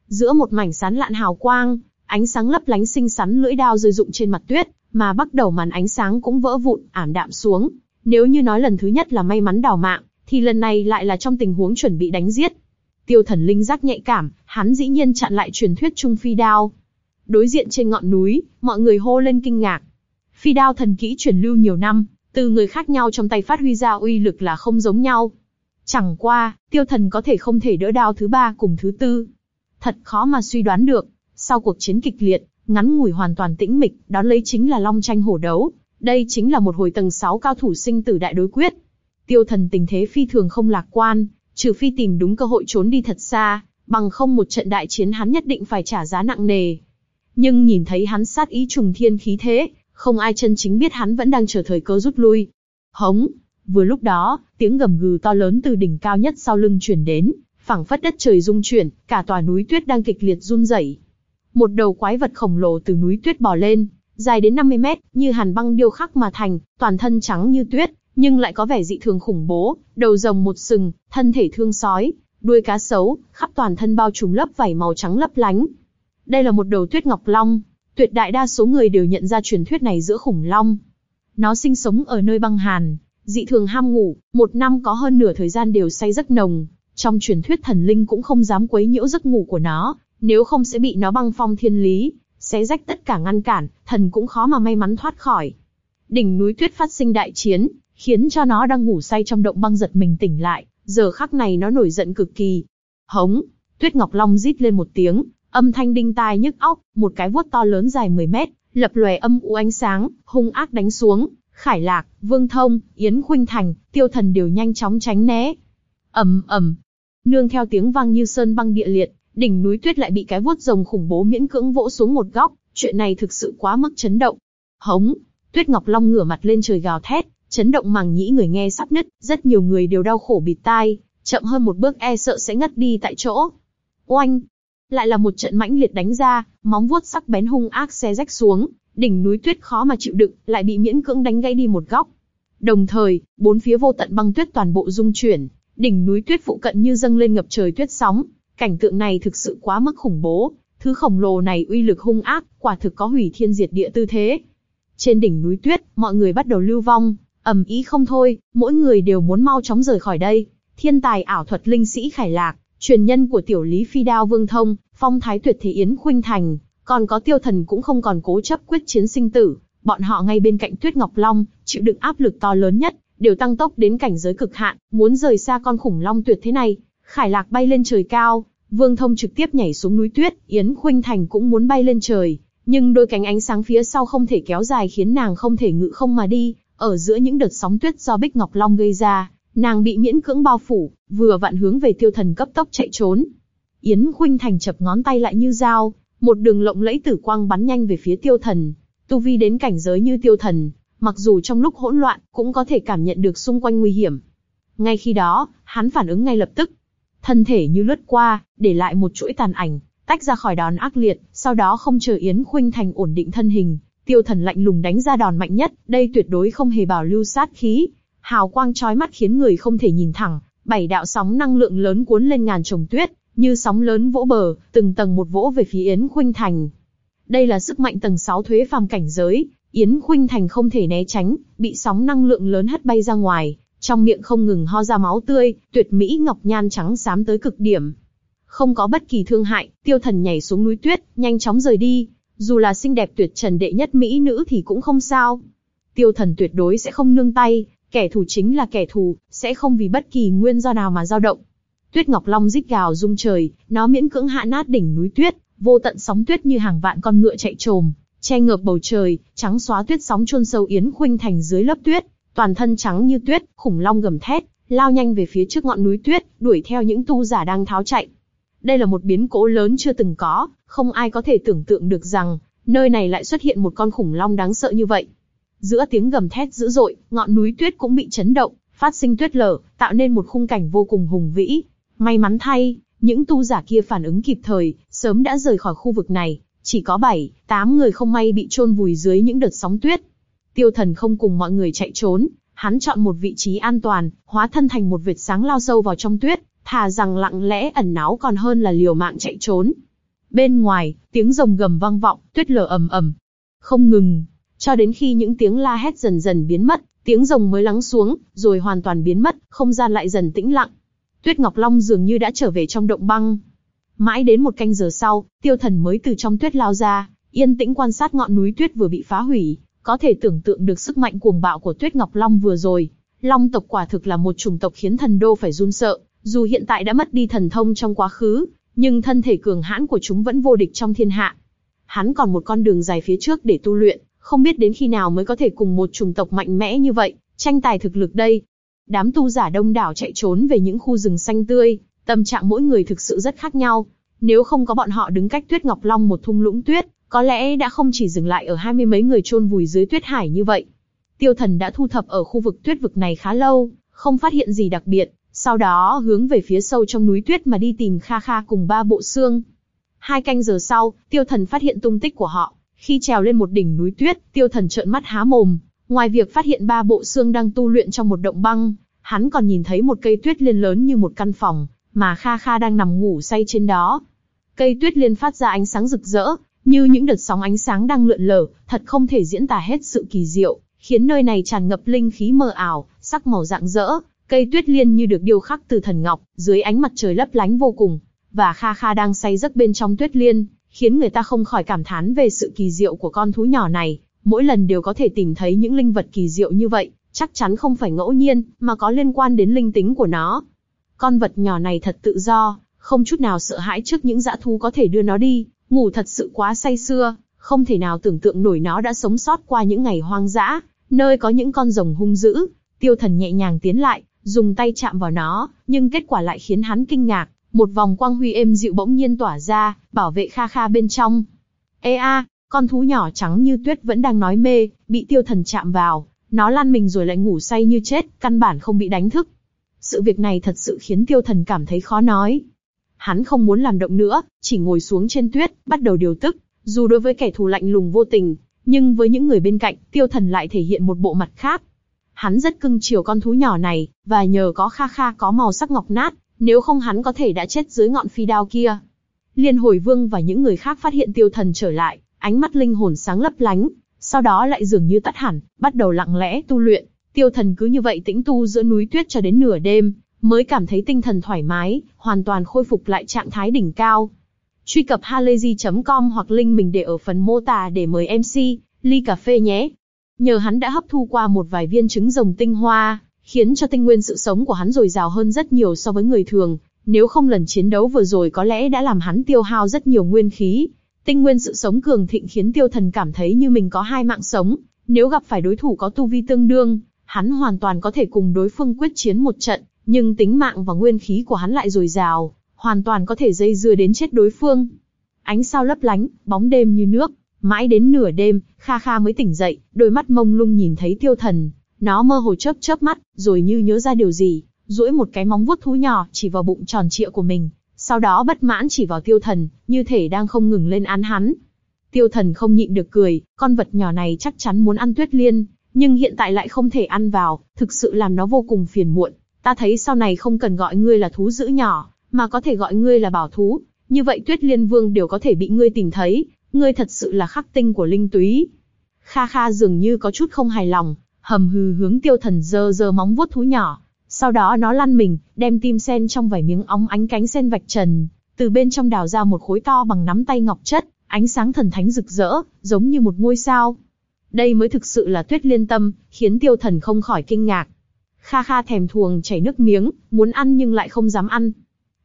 A: Giữa một mảnh sán lạn hào quang, ánh sáng lấp lánh xinh xắn lưỡi đao rơi rụng trên mặt tuyết, mà bắt đầu màn ánh sáng cũng vỡ vụn, ảm đạm xuống. Nếu như nói lần thứ nhất là may mắn đào mạng, thì lần này lại là trong tình huống chuẩn bị đánh giết. Tiêu thần linh giác nhạy cảm, hắn dĩ nhiên chặn lại truyền thuyết trung phi đao. Đối diện trên ngọn núi, mọi người hô lên kinh ngạc. Phi đao thần kỹ truyền lưu nhiều năm, từ người khác nhau trong tay phát huy ra uy lực là không giống nhau. Chẳng qua, tiêu thần có thể không thể đỡ đao thứ ba cùng thứ tư. Thật khó mà suy đoán được, sau cuộc chiến kịch liệt, ngắn ngủi hoàn toàn tĩnh mịch, đó lấy chính là long tranh hổ đấu. Đây chính là một hồi tầng 6 cao thủ sinh tử đại đối quyết. Tiêu thần tình thế phi thường không lạc quan, trừ phi tìm đúng cơ hội trốn đi thật xa, bằng không một trận đại chiến hắn nhất định phải trả giá nặng nề. Nhưng nhìn thấy hắn sát ý trùng thiên khí thế, không ai chân chính biết hắn vẫn đang chờ thời cơ rút lui. Hống! Vừa lúc đó, tiếng gầm gừ to lớn từ đỉnh cao nhất sau lưng truyền đến, phảng phất đất trời rung chuyển, cả tòa núi tuyết đang kịch liệt run rẩy. Một đầu quái vật khổng lồ từ núi tuyết bò lên, dài đến 50 mét, như hàn băng điêu khắc mà thành, toàn thân trắng như tuyết, nhưng lại có vẻ dị thường khủng bố, đầu rồng một sừng, thân thể thương sói, đuôi cá sấu, khắp toàn thân bao trùm lớp vảy màu trắng lấp lánh. Đây là một đầu tuyết ngọc long, tuyệt đại đa số người đều nhận ra truyền thuyết này giữa khủng long. Nó sinh sống ở nơi băng hàn, dị thường ham ngủ, một năm có hơn nửa thời gian đều say giấc nồng. Trong truyền thuyết thần linh cũng không dám quấy nhiễu giấc ngủ của nó, nếu không sẽ bị nó băng phong thiên lý, sẽ rách tất cả ngăn cản, thần cũng khó mà may mắn thoát khỏi. Đỉnh núi tuyết phát sinh đại chiến, khiến cho nó đang ngủ say trong động băng giật mình tỉnh lại, giờ khắc này nó nổi giận cực kỳ. Hống, Tuyết Ngọc Long rít lên một tiếng, âm thanh đinh tai nhức óc, một cái vuốt to lớn dài 10 mét, lập lòe âm u ánh sáng, hung ác đánh xuống. Khải Lạc, Vương Thông, Yến Khuynh Thành, Tiêu Thần đều nhanh chóng tránh né. ầm ầm, nương theo tiếng vang như sơn băng địa liệt, đỉnh núi tuyết lại bị cái vuốt rồng khủng bố miễn cưỡng vỗ xuống một góc. Chuyện này thực sự quá mức chấn động. Hống, Tuyết Ngọc Long ngửa mặt lên trời gào thét, chấn động màng nhĩ người nghe sắp nứt, rất nhiều người đều đau khổ bịt tai, chậm hơn một bước e sợ sẽ ngất đi tại chỗ. Oanh! Lại là một trận mãnh liệt đánh ra, móng vuốt sắc bén hung ác xe rách xuống, đỉnh núi tuyết khó mà chịu đựng, lại bị miễn cưỡng đánh gãy đi một góc. Đồng thời, bốn phía vô tận băng tuyết toàn bộ rung chuyển, đỉnh núi tuyết phụ cận như dâng lên ngập trời tuyết sóng. Cảnh tượng này thực sự quá mức khủng bố, thứ khổng lồ này uy lực hung ác, quả thực có hủy thiên diệt địa tư thế. Trên đỉnh núi tuyết, mọi người bắt đầu lưu vong, ầm ý không thôi, mỗi người đều muốn mau chóng rời khỏi đây. Thiên tài ảo thuật linh sĩ Khải Lạc, truyền nhân của tiểu lý phi đao Vương Thông, phong thái tuyệt thế Yến Khuynh Thành, còn có tiêu thần cũng không còn cố chấp quyết chiến sinh tử, bọn họ ngay bên cạnh Tuyết Ngọc Long, chịu đựng áp lực to lớn nhất, đều tăng tốc đến cảnh giới cực hạn, muốn rời xa con khủng long tuyệt thế này. Khải Lạc bay lên trời cao, Vương Thông trực tiếp nhảy xuống núi tuyết, Yến Khuynh Thành cũng muốn bay lên trời, nhưng đôi cánh ánh sáng phía sau không thể kéo dài khiến nàng không thể ngự không mà đi, ở giữa những đợt sóng tuyết do Bích Ngọc Long gây ra, nàng bị miễn cưỡng bao phủ, vừa vặn hướng về tiêu thần cấp tốc chạy trốn. Yến Khuynh Thành chập ngón tay lại như dao, một đường lộng lẫy tử quang bắn nhanh về phía tiêu thần. Tu vi đến cảnh giới như tiêu thần, mặc dù trong lúc hỗn loạn, cũng có thể cảm nhận được xung quanh nguy hiểm. Ngay khi đó, hắn phản ứng ngay lập tức. Thân thể như lướt qua, để lại một chuỗi tàn ảnh, tách ra khỏi đòn ác liệt, sau đó không chờ Yến Khuynh Thành ổn định thân hình, Tiêu Thần lạnh lùng đánh ra đòn mạnh nhất, đây tuyệt đối không hề bảo lưu sát khí, hào quang chói mắt khiến người không thể nhìn thẳng, bảy đạo sóng năng lượng lớn cuốn lên ngàn trồng tuyết, như sóng lớn vỗ bờ, từng tầng một vỗ về phía Yến Khuynh Thành. Đây là sức mạnh tầng 6 thuế phàm cảnh giới, Yến Khuynh Thành không thể né tránh, bị sóng năng lượng lớn hất bay ra ngoài, trong miệng không ngừng ho ra máu tươi, tuyệt mỹ ngọc nhan trắng xám tới cực điểm. Không có bất kỳ thương hại, tiêu thần nhảy xuống núi tuyết, nhanh chóng rời đi, dù là xinh đẹp tuyệt trần đệ nhất mỹ nữ thì cũng không sao. Tiêu thần tuyệt đối sẽ không nương tay, kẻ thù chính là kẻ thù, sẽ không vì bất kỳ nguyên do nào mà dao động. Tuyết Ngọc Long rít gào rung trời, nó miễn cưỡng hạ nát đỉnh núi tuyết, vô tận sóng tuyết như hàng vạn con ngựa chạy trồm, che ngược bầu trời, trắng xóa tuyết sóng chôn sâu Yến Khuynh Thành dưới lớp tuyết, toàn thân trắng như tuyết, khủng long gầm thét, lao nhanh về phía trước ngọn núi tuyết, đuổi theo những tu giả đang tháo chạy. Đây là một biến cố lớn chưa từng có, không ai có thể tưởng tượng được rằng, nơi này lại xuất hiện một con khủng long đáng sợ như vậy. Giữa tiếng gầm thét dữ dội, ngọn núi tuyết cũng bị chấn động, phát sinh tuyết lở, tạo nên một khung cảnh vô cùng hùng vĩ. May mắn thay, những tu giả kia phản ứng kịp thời, sớm đã rời khỏi khu vực này, chỉ có 7, 8 người không may bị chôn vùi dưới những đợt sóng tuyết. Tiêu thần không cùng mọi người chạy trốn, hắn chọn một vị trí an toàn, hóa thân thành một vệt sáng lao sâu vào trong tuyết, thà rằng lặng lẽ ẩn náu còn hơn là liều mạng chạy trốn. Bên ngoài, tiếng rồng gầm vang vọng, tuyết lở ầm ầm, không ngừng, cho đến khi những tiếng la hét dần dần biến mất, tiếng rồng mới lắng xuống, rồi hoàn toàn biến mất, không gian lại dần tĩnh lặng. Tuyết Ngọc Long dường như đã trở về trong động băng. Mãi đến một canh giờ sau, tiêu thần mới từ trong tuyết lao ra, yên tĩnh quan sát ngọn núi tuyết vừa bị phá hủy, có thể tưởng tượng được sức mạnh cuồng bạo của Tuyết Ngọc Long vừa rồi. Long tộc quả thực là một chủng tộc khiến thần đô phải run sợ, dù hiện tại đã mất đi thần thông trong quá khứ, nhưng thân thể cường hãn của chúng vẫn vô địch trong thiên hạ. Hắn còn một con đường dài phía trước để tu luyện, không biết đến khi nào mới có thể cùng một chủng tộc mạnh mẽ như vậy, tranh tài thực lực đây. Đám tu giả đông đảo chạy trốn về những khu rừng xanh tươi, tâm trạng mỗi người thực sự rất khác nhau. Nếu không có bọn họ đứng cách Tuyết Ngọc Long một thung lũng tuyết, có lẽ đã không chỉ dừng lại ở hai mươi mấy người chôn vùi dưới tuyết hải như vậy. Tiêu thần đã thu thập ở khu vực tuyết vực này khá lâu, không phát hiện gì đặc biệt, sau đó hướng về phía sâu trong núi tuyết mà đi tìm Kha Kha cùng ba bộ xương. Hai canh giờ sau, tiêu thần phát hiện tung tích của họ. Khi trèo lên một đỉnh núi tuyết, tiêu thần trợn mắt há mồm. Ngoài việc phát hiện ba bộ xương đang tu luyện trong một động băng, hắn còn nhìn thấy một cây tuyết liên lớn như một căn phòng, mà Kha Kha đang nằm ngủ say trên đó. Cây tuyết liên phát ra ánh sáng rực rỡ, như những đợt sóng ánh sáng đang lượn lờ, thật không thể diễn tả hết sự kỳ diệu, khiến nơi này tràn ngập linh khí mờ ảo, sắc màu rạng rỡ, cây tuyết liên như được điêu khắc từ thần ngọc, dưới ánh mặt trời lấp lánh vô cùng, và Kha Kha đang say giấc bên trong tuyết liên, khiến người ta không khỏi cảm thán về sự kỳ diệu của con thú nhỏ này, mỗi lần đều có thể tìm thấy những linh vật kỳ diệu như vậy, chắc chắn không phải ngẫu nhiên, mà có liên quan đến linh tính của nó. Con vật nhỏ này thật tự do, không chút nào sợ hãi trước những dã thú có thể đưa nó đi, Ngủ thật sự quá say sưa, không thể nào tưởng tượng nổi nó đã sống sót qua những ngày hoang dã, nơi có những con rồng hung dữ. Tiêu thần nhẹ nhàng tiến lại, dùng tay chạm vào nó, nhưng kết quả lại khiến hắn kinh ngạc. Một vòng quang huy êm dịu bỗng nhiên tỏa ra, bảo vệ kha kha bên trong. Ê a, con thú nhỏ trắng như tuyết vẫn đang nói mê, bị tiêu thần chạm vào, nó lăn mình rồi lại ngủ say như chết, căn bản không bị đánh thức. Sự việc này thật sự khiến tiêu thần cảm thấy khó nói. Hắn không muốn làm động nữa, chỉ ngồi xuống trên tuyết, bắt đầu điều tức. Dù đối với kẻ thù lạnh lùng vô tình, nhưng với những người bên cạnh, tiêu thần lại thể hiện một bộ mặt khác. Hắn rất cưng chiều con thú nhỏ này, và nhờ có kha kha có màu sắc ngọc nát, nếu không hắn có thể đã chết dưới ngọn phi đao kia. Liên hồi vương và những người khác phát hiện tiêu thần trở lại, ánh mắt linh hồn sáng lấp lánh, sau đó lại dường như tắt hẳn, bắt đầu lặng lẽ tu luyện. Tiêu thần cứ như vậy tĩnh tu giữa núi tuyết cho đến nửa đêm, mới cảm thấy tinh thần thoải mái, hoàn toàn khôi phục lại trạng thái đỉnh cao. Truy cập halayzi.com hoặc link mình để ở phần mô tả để mời MC, ly cà phê nhé. Nhờ hắn đã hấp thu qua một vài viên trứng rồng tinh hoa, khiến cho tinh nguyên sự sống của hắn dồi dào hơn rất nhiều so với người thường, nếu không lần chiến đấu vừa rồi có lẽ đã làm hắn tiêu hao rất nhiều nguyên khí. Tinh nguyên sự sống cường thịnh khiến tiêu thần cảm thấy như mình có hai mạng sống, nếu gặp phải đối thủ có tu vi tương đương, hắn hoàn toàn có thể cùng đối phương quyết chiến một trận, nhưng tính mạng và nguyên khí của hắn lại dồi dào, hoàn toàn có thể dây dưa đến chết đối phương. Ánh sao lấp lánh, bóng đêm như nước, mãi đến nửa đêm, Kha Kha mới tỉnh dậy, đôi mắt mông lung nhìn thấy tiêu thần. Nó mơ hồ chớp chớp mắt, rồi như nhớ ra điều gì, duỗi một cái móng vuốt thú nhỏ chỉ vào bụng tròn trịa của mình, sau đó bất mãn chỉ vào tiêu thần, như thể đang không ngừng lên án hắn. Tiêu thần không nhịn được cười, con vật nhỏ này chắc chắn muốn ăn tuyết liên, nhưng hiện tại lại không thể ăn vào, thực sự làm nó vô cùng phiền muộn. Ta thấy sau này không cần gọi ngươi là thú dữ nhỏ, mà có thể gọi ngươi là bảo thú. Như vậy Tuyết Liên Vương đều có thể bị ngươi tìm thấy. Ngươi thật sự là khắc tinh của linh túy. Kha Kha dường như có chút không hài lòng, hầm hừ hướng tiêu thần dơ dơ móng vuốt thú nhỏ. Sau đó nó lăn mình, đem tim sen trong vài miếng óng ánh cánh sen vạch trần, từ bên trong đào ra một khối to bằng nắm tay ngọc chất, ánh sáng thần thánh rực rỡ, giống như một ngôi sao. Đây mới thực sự là tuyết liên tâm, khiến tiêu thần không khỏi kinh ngạc. Kha Kha thèm thuồng chảy nước miếng, muốn ăn nhưng lại không dám ăn.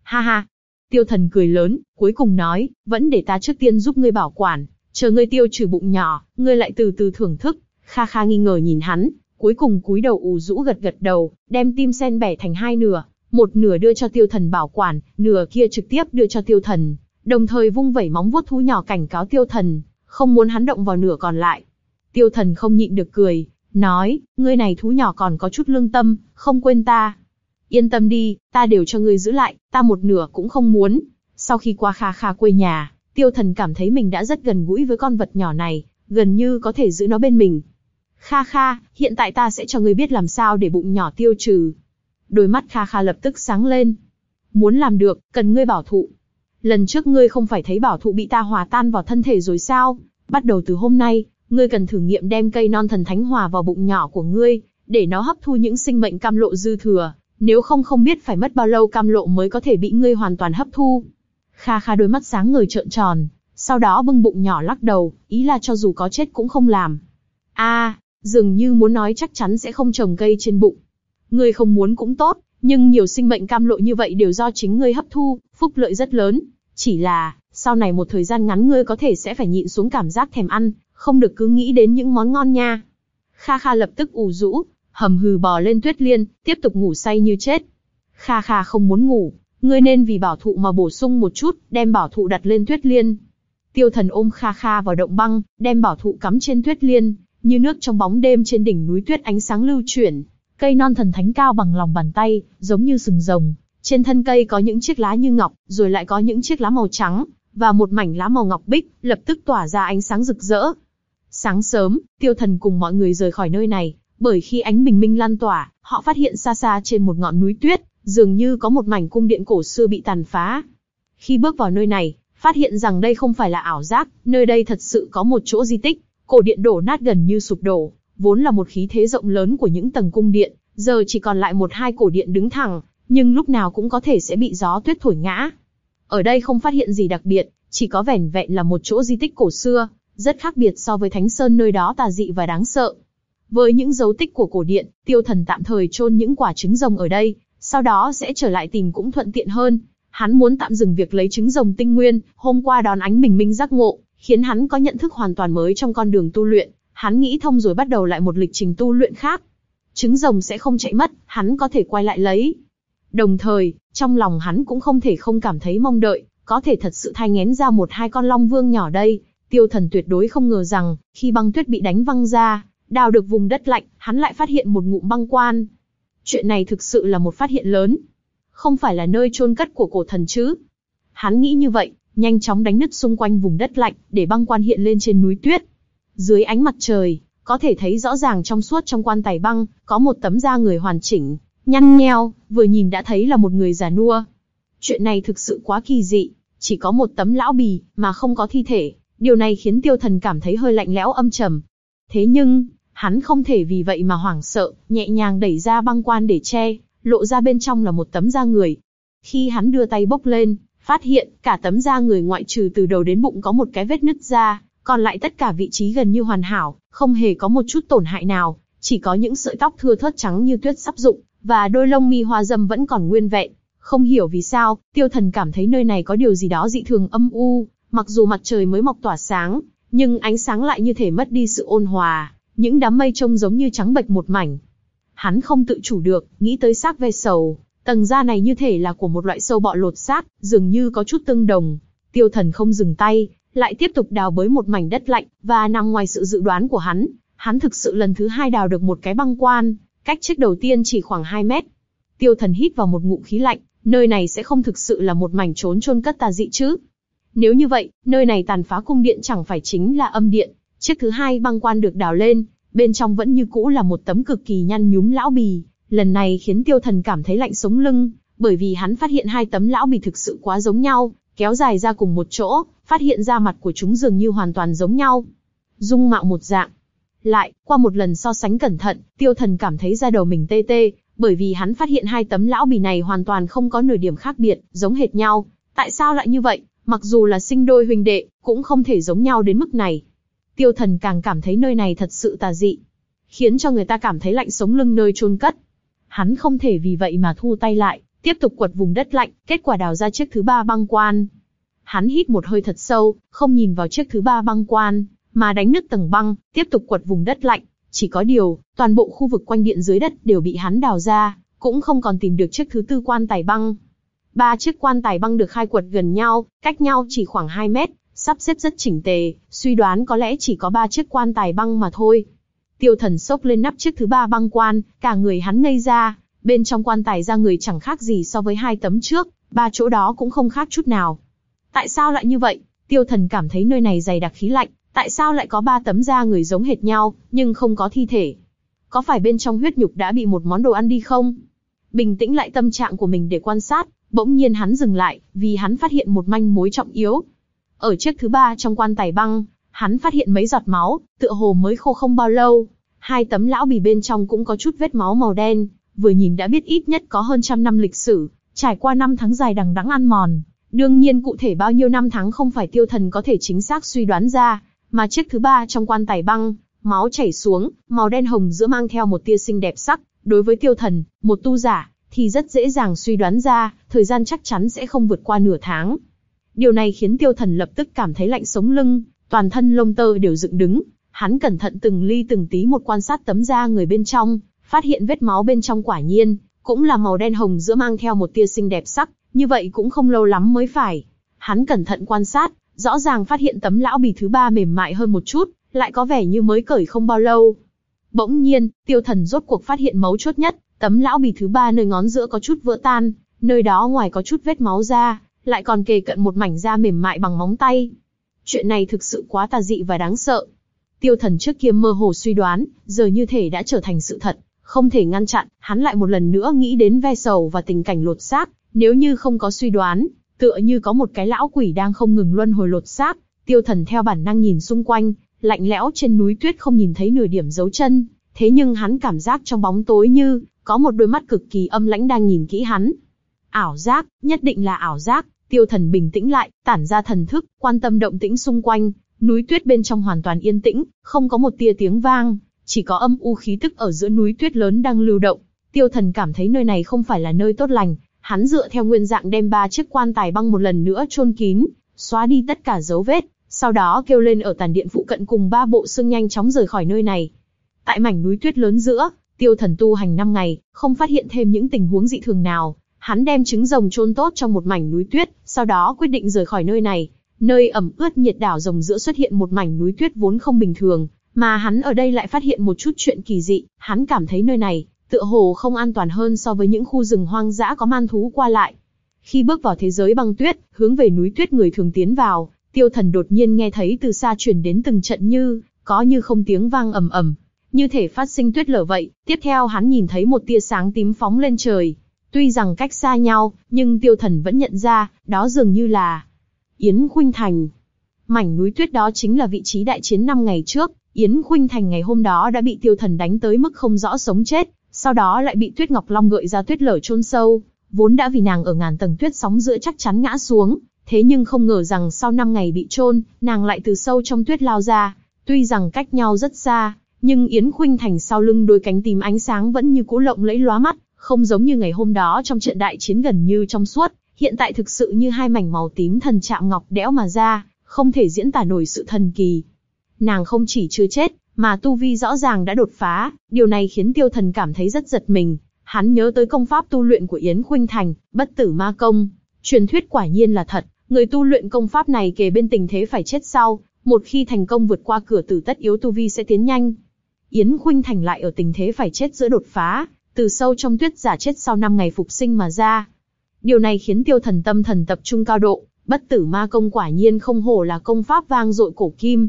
A: Ha ha. Tiêu thần cười lớn, cuối cùng nói, vẫn để ta trước tiên giúp ngươi bảo quản, chờ ngươi tiêu trừ bụng nhỏ, ngươi lại từ từ thưởng thức. Kha Kha nghi ngờ nhìn hắn, cuối cùng cúi đầu ù rũ gật gật đầu, đem tim sen bẻ thành hai nửa, một nửa đưa cho tiêu thần bảo quản, nửa kia trực tiếp đưa cho tiêu thần, đồng thời vung vẩy móng vuốt thú nhỏ cảnh cáo tiêu thần, không muốn hắn động vào nửa còn lại. Tiêu thần không nhịn được cười, nói, ngươi này thú nhỏ còn có chút lương tâm, không quên ta. Yên tâm đi, ta đều cho ngươi giữ lại, ta một nửa cũng không muốn. Sau khi qua kha kha quê nhà, Tiêu thần cảm thấy mình đã rất gần gũi với con vật nhỏ này, gần như có thể giữ nó bên mình. Kha Kha, hiện tại ta sẽ cho ngươi biết làm sao để bụng nhỏ tiêu trừ. Đôi mắt Kha Kha lập tức sáng lên. Muốn làm được, cần ngươi bảo thụ. Lần trước ngươi không phải thấy bảo thụ bị ta hòa tan vào thân thể rồi sao? Bắt đầu từ hôm nay, ngươi cần thử nghiệm đem cây non thần thánh hòa vào bụng nhỏ của ngươi, để nó hấp thu những sinh mệnh cam lộ dư thừa, nếu không không biết phải mất bao lâu cam lộ mới có thể bị ngươi hoàn toàn hấp thu. Kha Kha đôi mắt sáng người trợn tròn, sau đó bưng bụng nhỏ lắc đầu, ý là cho dù có chết cũng không làm. A, dường như muốn nói chắc chắn sẽ không trồng cây trên bụng. Ngươi không muốn cũng tốt, nhưng nhiều sinh mệnh cam lộ như vậy đều do chính ngươi hấp thu, phúc lợi rất lớn. Chỉ là, sau này một thời gian ngắn ngươi có thể sẽ phải nhịn xuống cảm giác thèm ăn, không được cứ nghĩ đến những món ngon nha. Kha Kha lập tức ủ rũ, hầm hừ bò lên tuyết liên, tiếp tục ngủ say như chết. Kha Kha không muốn ngủ, ngươi nên vì bảo thụ mà bổ sung một chút, đem bảo thụ đặt lên tuyết liên. Tiêu thần ôm Kha Kha vào động băng, đem bảo thụ cắm trên tuyết liên, như nước trong bóng đêm trên đỉnh núi tuyết ánh sáng lưu chuyển. Cây non thần thánh cao bằng lòng bàn tay, giống như sừng rồng. Trên thân cây có những chiếc lá như ngọc, rồi lại có những chiếc lá màu trắng, và một mảnh lá màu ngọc bích, lập tức tỏa ra ánh sáng rực rỡ. Sáng sớm, tiêu thần cùng mọi người rời khỏi nơi này, bởi khi ánh bình minh lan tỏa, họ phát hiện xa xa trên một ngọn núi tuyết, dường như có một mảnh cung điện cổ xưa bị tàn phá. Khi bước vào nơi này, phát hiện rằng đây không phải là ảo giác, nơi đây thật sự có một chỗ di tích, cổ điện đổ nát gần như sụp đổ, vốn là một khí thế rộng lớn của những tầng cung điện, giờ chỉ còn lại một hai cổ điện đứng thẳng, nhưng lúc nào cũng có thể sẽ bị gió tuyết thổi ngã. Ở đây không phát hiện gì đặc biệt, chỉ có vẻn vẹn là một chỗ di tích cổ xưa, rất khác biệt so với Thánh Sơn nơi đó tà dị và đáng sợ. Với những dấu tích của cổ điện, tiêu thần tạm thời chôn những quả trứng rồng ở đây, sau đó sẽ trở lại tìm cũng thuận tiện hơn. Hắn muốn tạm dừng việc lấy trứng rồng tinh nguyên, hôm qua đón ánh bình minh giác ngộ, khiến hắn có nhận thức hoàn toàn mới trong con đường tu luyện. Hắn nghĩ thông rồi bắt đầu lại một lịch trình tu luyện khác. Trứng rồng sẽ không chạy mất, hắn có thể quay lại lấy. Đồng thời, trong lòng hắn cũng không thể không cảm thấy mong đợi, có thể thật sự thai ngén ra một hai con long vương nhỏ đây. Tiêu thần tuyệt đối không ngờ rằng, khi băng tuyết bị đánh văng ra, đào được vùng đất lạnh, hắn lại phát hiện một ngụm băng quan. Chuyện này thực sự là một phát hiện lớn. Không phải là nơi chôn cất của cổ thần chứ. Hắn nghĩ như vậy, nhanh chóng đánh nứt xung quanh vùng đất lạnh, để băng quan hiện lên trên núi tuyết. Dưới ánh mặt trời, có thể thấy rõ ràng trong suốt trong quan tài băng, có một tấm da người hoàn chỉnh, nhăn nheo, vừa nhìn đã thấy là một người già nua. Chuyện này thực sự quá kỳ dị, chỉ có một tấm lão bì, mà không có thi thể. Điều này khiến tiêu thần cảm thấy hơi lạnh lẽo âm trầm. Thế nhưng, hắn không thể vì vậy mà hoảng sợ, nhẹ nhàng đẩy ra băng quan để che, lộ ra bên trong là một tấm da người. Khi hắn đưa tay bốc lên, phát hiện cả tấm da người ngoại trừ từ đầu đến bụng có một cái vết nứt da, còn lại tất cả vị trí gần như hoàn hảo, không hề có một chút tổn hại nào, chỉ có những sợi tóc thưa thớt trắng như tuyết sắp rụng, và đôi lông mi hoa dâm vẫn còn nguyên vẹn. Không hiểu vì sao, tiêu thần cảm thấy nơi này có điều gì đó dị thường âm u, mặc dù mặt trời mới mọc tỏa sáng, nhưng ánh sáng lại như thể mất đi sự ôn hòa, những đám mây trông giống như trắng bệch một mảnh. Hắn không tự chủ được, nghĩ tới xác ve sầu, tầng da này như thể là của một loại sâu bọ lột xác, dường như có chút tương đồng. Tiêu thần không dừng tay, lại tiếp tục đào bới một mảnh đất lạnh, và nằm ngoài sự dự đoán của hắn, hắn thực sự lần thứ hai đào được một cái băng quan, cách chiếc đầu tiên chỉ khoảng 2 mét. Tiêu thần hít vào một ngụm khí lạnh, nơi này sẽ không thực sự là một mảnh trốn chôn cất tà dị chứ. Nếu như vậy, nơi này tàn phá cung điện chẳng phải chính là âm điện. Chiếc thứ hai băng quan được đào lên, bên trong vẫn như cũ là một tấm cực kỳ nhăn nhúm lão bì. Lần này khiến tiêu thần cảm thấy lạnh sống lưng, bởi vì hắn phát hiện hai tấm lão bì thực sự quá giống nhau, kéo dài ra cùng một chỗ, phát hiện ra mặt của chúng dường như hoàn toàn giống nhau. Dung mạo một dạng. Lại, qua một lần so sánh cẩn thận, tiêu thần cảm thấy da đầu mình tê tê, bởi vì hắn phát hiện hai tấm lão bì này hoàn toàn không có nửa điểm khác biệt, giống hệt nhau. Tại sao lại như vậy? Mặc dù là sinh đôi huynh đệ, cũng không thể giống nhau đến mức này. Tiêu thần càng cảm thấy nơi này thật sự tà dị, khiến cho người ta cảm thấy lạnh sống lưng nơi chôn cất. Hắn không thể vì vậy mà thu tay lại, tiếp tục quật vùng đất lạnh, kết quả đào ra chiếc thứ ba băng quan. Hắn hít một hơi thật sâu, không nhìn vào chiếc thứ ba băng quan, mà đánh nứt tầng băng, tiếp tục quật vùng đất lạnh. Chỉ có điều, toàn bộ khu vực quanh điện dưới đất đều bị hắn đào ra, cũng không còn tìm được chiếc thứ tư quan tài băng. Ba chiếc quan tài băng được khai quật gần nhau, cách nhau chỉ khoảng 2 mét, sắp xếp rất chỉnh tề, suy đoán có lẽ chỉ có ba chiếc quan tài băng mà thôi. Tiêu thần sốc lên nắp chiếc thứ ba băng quan, cả người hắn ngây ra, bên trong quan tài ra người chẳng khác gì so với hai tấm trước, ba chỗ đó cũng không khác chút nào. Tại sao lại như vậy? Tiêu thần cảm thấy nơi này dày đặc khí lạnh, tại sao lại có ba tấm da người giống hệt nhau, nhưng không có thi thể? Có phải bên trong huyết nhục đã bị một món đồ ăn đi không? Bình tĩnh lại tâm trạng của mình để quan sát, bỗng nhiên hắn dừng lại, vì hắn phát hiện một manh mối trọng yếu. Ở chiếc thứ ba trong quan tài băng, hắn phát hiện mấy giọt máu, tựa hồ mới khô không bao lâu. Hai tấm lão bì bên trong cũng có chút vết máu màu đen, vừa nhìn đã biết ít nhất có hơn trăm năm lịch sử, trải qua năm tháng dài đằng đẵng ăn mòn. Đương nhiên cụ thể bao nhiêu năm tháng không phải tiêu thần có thể chính xác suy đoán ra, mà chiếc thứ ba trong quan tài băng, máu chảy xuống, màu đen hồng giữa mang theo một tia xinh đẹp sắc, đối với tiêu thần, một tu giả, thì rất dễ dàng suy đoán ra, thời gian chắc chắn sẽ không vượt qua nửa tháng. Điều này khiến tiêu thần lập tức cảm thấy lạnh sống lưng, toàn thân lông tơ đều dựng đứng, hắn cẩn thận từng ly từng tí một quan sát tấm da người bên trong, phát hiện vết máu bên trong quả nhiên, cũng là màu đen hồng giữa mang theo một tia xinh đẹp sắc, như vậy cũng không lâu lắm mới phải. Hắn cẩn thận quan sát, rõ ràng phát hiện tấm lão bì thứ ba mềm mại hơn một chút, lại có vẻ như mới cởi không bao lâu. Bỗng nhiên, tiêu thần rốt cuộc phát hiện mấu chốt nhất, tấm lão bì thứ ba nơi ngón giữa có chút vỡ tan, nơi đó ngoài có chút vết máu ra, lại còn kề cận một mảnh da mềm mại bằng móng tay. Chuyện này thực sự quá tà dị và đáng sợ. Tiêu thần trước kia mơ hồ suy đoán, giờ như thể đã trở thành sự thật, không thể ngăn chặn, hắn lại một lần nữa nghĩ đến ve sầu và tình cảnh lột xác, nếu như không có suy đoán, tựa như có một cái lão quỷ đang không ngừng luân hồi lột xác, tiêu thần theo bản năng nhìn xung quanh, lạnh lẽo trên núi tuyết không nhìn thấy nửa điểm dấu chân, thế nhưng hắn cảm giác trong bóng tối như, có một đôi mắt cực kỳ âm lãnh đang nhìn kỹ hắn. Ảo giác, nhất định là ảo giác, tiêu thần bình tĩnh lại, tản ra thần thức, quan tâm động tĩnh xung quanh, núi tuyết bên trong hoàn toàn yên tĩnh, không có một tia tiếng vang, chỉ có âm u khí tức ở giữa núi tuyết lớn đang lưu động. Tiêu thần cảm thấy nơi này không phải là nơi tốt lành, hắn dựa theo nguyên dạng đem ba chiếc quan tài băng một lần nữa chôn kín, xóa đi tất cả dấu vết, sau đó kêu lên ở tàn điện phụ cận cùng ba bộ xương nhanh chóng rời khỏi nơi này. Tại mảnh núi tuyết lớn giữa, tiêu thần tu hành 5 ngày, không phát hiện thêm những tình huống dị thường nào. Hắn đem trứng rồng chôn tốt trong một mảnh núi tuyết, sau đó quyết định rời khỏi nơi này. Nơi ẩm ướt nhiệt đảo rồng giữa xuất hiện một mảnh núi tuyết vốn không bình thường, mà hắn ở đây lại phát hiện một chút chuyện kỳ dị. Hắn cảm thấy nơi này, tựa hồ không an toàn hơn so với những khu rừng hoang dã có man thú qua lại. Khi bước vào thế giới băng tuyết, hướng về núi tuyết người thường tiến vào, tiêu thần đột nhiên nghe thấy từ xa truyền đến từng trận như, có như không tiếng vang ầm ầm, như thể phát sinh tuyết lở vậy. Tiếp theo hắn nhìn thấy một tia sáng tím phóng lên trời. Tuy rằng cách xa nhau, nhưng tiêu thần vẫn nhận ra, đó dường như là Yến Khuynh Thành. Mảnh núi tuyết đó chính là vị trí đại chiến năm ngày trước, Yến Khuynh Thành ngày hôm đó đã bị tiêu thần đánh tới mức không rõ sống chết, sau đó lại bị Tuyết Ngọc Long gợi ra tuyết lở chôn sâu, vốn đã vì nàng ở ngàn tầng tuyết sóng giữa chắc chắn ngã xuống, thế nhưng không ngờ rằng sau 5 ngày bị chôn, nàng lại từ sâu trong tuyết lao ra, tuy rằng cách nhau rất xa, nhưng Yến Khuynh Thành sau lưng đôi cánh tím ánh sáng vẫn như cũ lộng lẫy lóa mắt, không giống như ngày hôm đó trong trận đại chiến gần như trong suốt, hiện tại thực sự như hai mảnh màu tím thần chạm ngọc đẽo mà ra, không thể diễn tả nổi sự thần kỳ. Nàng không chỉ chưa chết, mà tu vi rõ ràng đã đột phá, điều này khiến tiêu thần cảm thấy rất giật mình. Hắn nhớ tới công pháp tu luyện của Yến Khuynh Thành, bất tử ma công. Truyền thuyết quả nhiên là thật, người tu luyện công pháp này kề bên tình thế phải chết sau, một khi thành công vượt qua cửa tử tất yếu tu vi sẽ tiến nhanh. Yến Khuynh Thành lại ở tình thế phải chết giữa đột phá, từ sâu trong tuyết giả chết sau 5 ngày phục sinh mà ra. Điều này khiến tiêu thần tâm thần tập trung cao độ, bất tử ma công quả nhiên không hổ là công pháp vang dội cổ kim.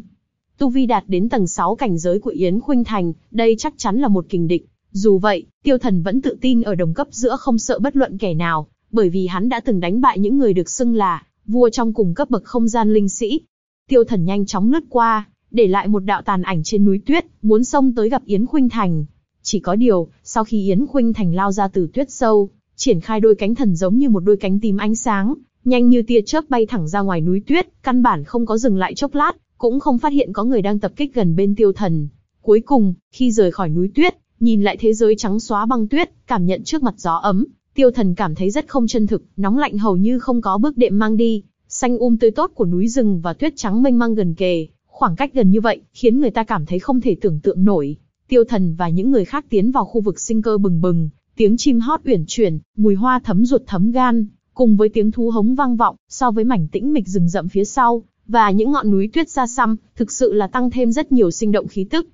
A: Tu vi đạt đến tầng 6 cảnh giới của Yến Khuynh Thành, đây chắc chắn là một kình địch. Dù vậy, tiêu thần vẫn tự tin ở đồng cấp giữa không sợ bất luận kẻ nào, bởi vì hắn đã từng đánh bại những người được xưng là vua trong cùng cấp bậc không gian linh sĩ. Tiêu thần nhanh chóng lướt qua, để lại một đạo tàn ảnh trên núi tuyết, muốn xông tới gặp Yến Khuynh Thành. Chỉ có điều, sau khi Yến Khuynh Thành lao ra từ tuyết sâu, triển khai đôi cánh thần giống như một đôi cánh tím ánh sáng, nhanh như tia chớp bay thẳng ra ngoài núi tuyết, căn bản không có dừng lại chốc lát, cũng không phát hiện có người đang tập kích gần bên tiêu thần. Cuối cùng, khi rời khỏi núi tuyết, nhìn lại thế giới trắng xóa băng tuyết, cảm nhận trước mặt gió ấm, tiêu thần cảm thấy rất không chân thực, nóng lạnh hầu như không có bước đệm mang đi, xanh um tươi tốt của núi rừng và tuyết trắng mênh mang gần kề, khoảng cách gần như vậy, khiến người ta cảm thấy không thể tưởng tượng nổi. Tiêu thần và những người khác tiến vào khu vực sinh cơ bừng bừng, tiếng chim hót uyển chuyển, mùi hoa thấm ruột thấm gan, cùng với tiếng thú hống vang vọng, so với mảnh tĩnh mịch rừng rậm phía sau, và những ngọn núi tuyết xa xăm, thực sự là tăng thêm rất nhiều sinh động khí tức.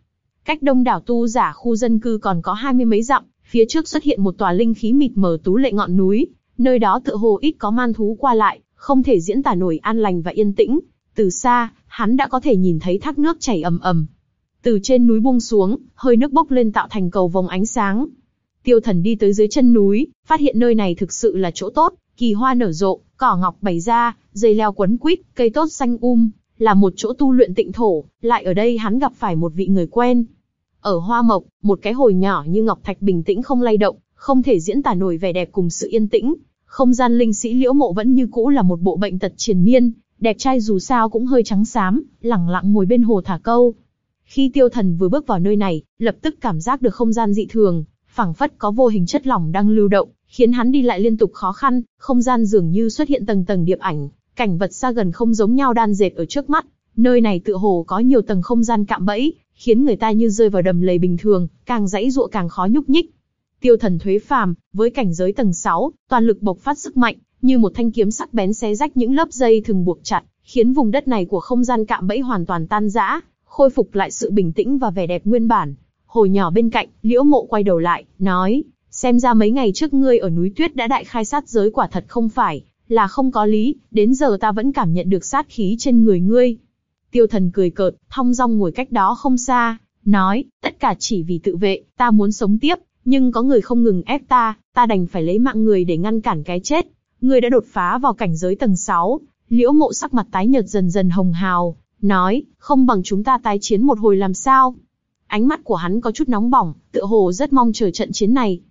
A: Cách đông đảo tu giả khu dân cư còn có hai mươi mấy dặm, phía trước xuất hiện một tòa linh khí mịt mờ tú lệ ngọn núi, nơi đó tựa hồ ít có man thú qua lại, không thể diễn tả nổi an lành và yên tĩnh. Từ xa, hắn đã có thể nhìn thấy thác nước chảy ầm ầm. Từ trên núi buông xuống, hơi nước bốc lên tạo thành cầu vòng ánh sáng. Tiêu thần đi tới dưới chân núi, phát hiện nơi này thực sự là chỗ tốt, kỳ hoa nở rộ, cỏ ngọc bày ra, dây leo quấn quít, cây tốt xanh um, là một chỗ tu luyện tịnh thổ, lại ở đây hắn gặp phải một vị người quen. Ở Hoa Mộc, một cái hồi nhỏ như ngọc thạch bình tĩnh không lay động, không thể diễn tả nổi vẻ đẹp cùng sự yên tĩnh. Không gian linh sĩ liễu mộ vẫn như cũ là một bộ bệnh tật triền miên, đẹp trai dù sao cũng hơi trắng xám, lẳng lặng ngồi bên hồ thả câu. Khi tiêu thần vừa bước vào nơi này, lập tức cảm giác được không gian dị thường, phảng phất có vô hình chất lỏng đang lưu động, khiến hắn đi lại liên tục khó khăn, không gian dường như xuất hiện tầng tầng điệp ảnh, cảnh vật xa gần không giống nhau đan dệt ở trước mắt, nơi này tựa hồ có nhiều tầng không gian cạm bẫy, khiến người ta như rơi vào đầm lầy bình thường, càng dãy dụa càng khó nhúc nhích. Tiêu thần thuế phàm, với cảnh giới tầng 6, toàn lực bộc phát sức mạnh, như một thanh kiếm sắc bén xé rách những lớp dây thường buộc chặt, khiến vùng đất này của không gian cạm bẫy hoàn toàn tan rã, khôi phục lại sự bình tĩnh và vẻ đẹp nguyên bản. Hồi nhỏ bên cạnh, Liễu Mộ quay đầu lại, nói, xem ra mấy ngày trước ngươi ở núi tuyết đã đại khai sát giới quả thật không phải, là không có lý, đến giờ ta vẫn cảm nhận được sát khí trên người ngươi. Tiêu thần cười cợt, thong dong ngồi cách đó không xa, nói, tất cả chỉ vì tự vệ, ta muốn sống tiếp, nhưng có người không ngừng ép ta, ta đành phải lấy mạng người để ngăn cản cái chết. Ngươi đã đột phá vào cảnh giới tầng 6, liễu mộ sắc mặt tái nhợt dần dần hồng hào, nói, không bằng chúng ta tái chiến một hồi làm sao. Ánh mắt của hắn có chút nóng bỏng, tựa hồ rất mong chờ trận chiến này.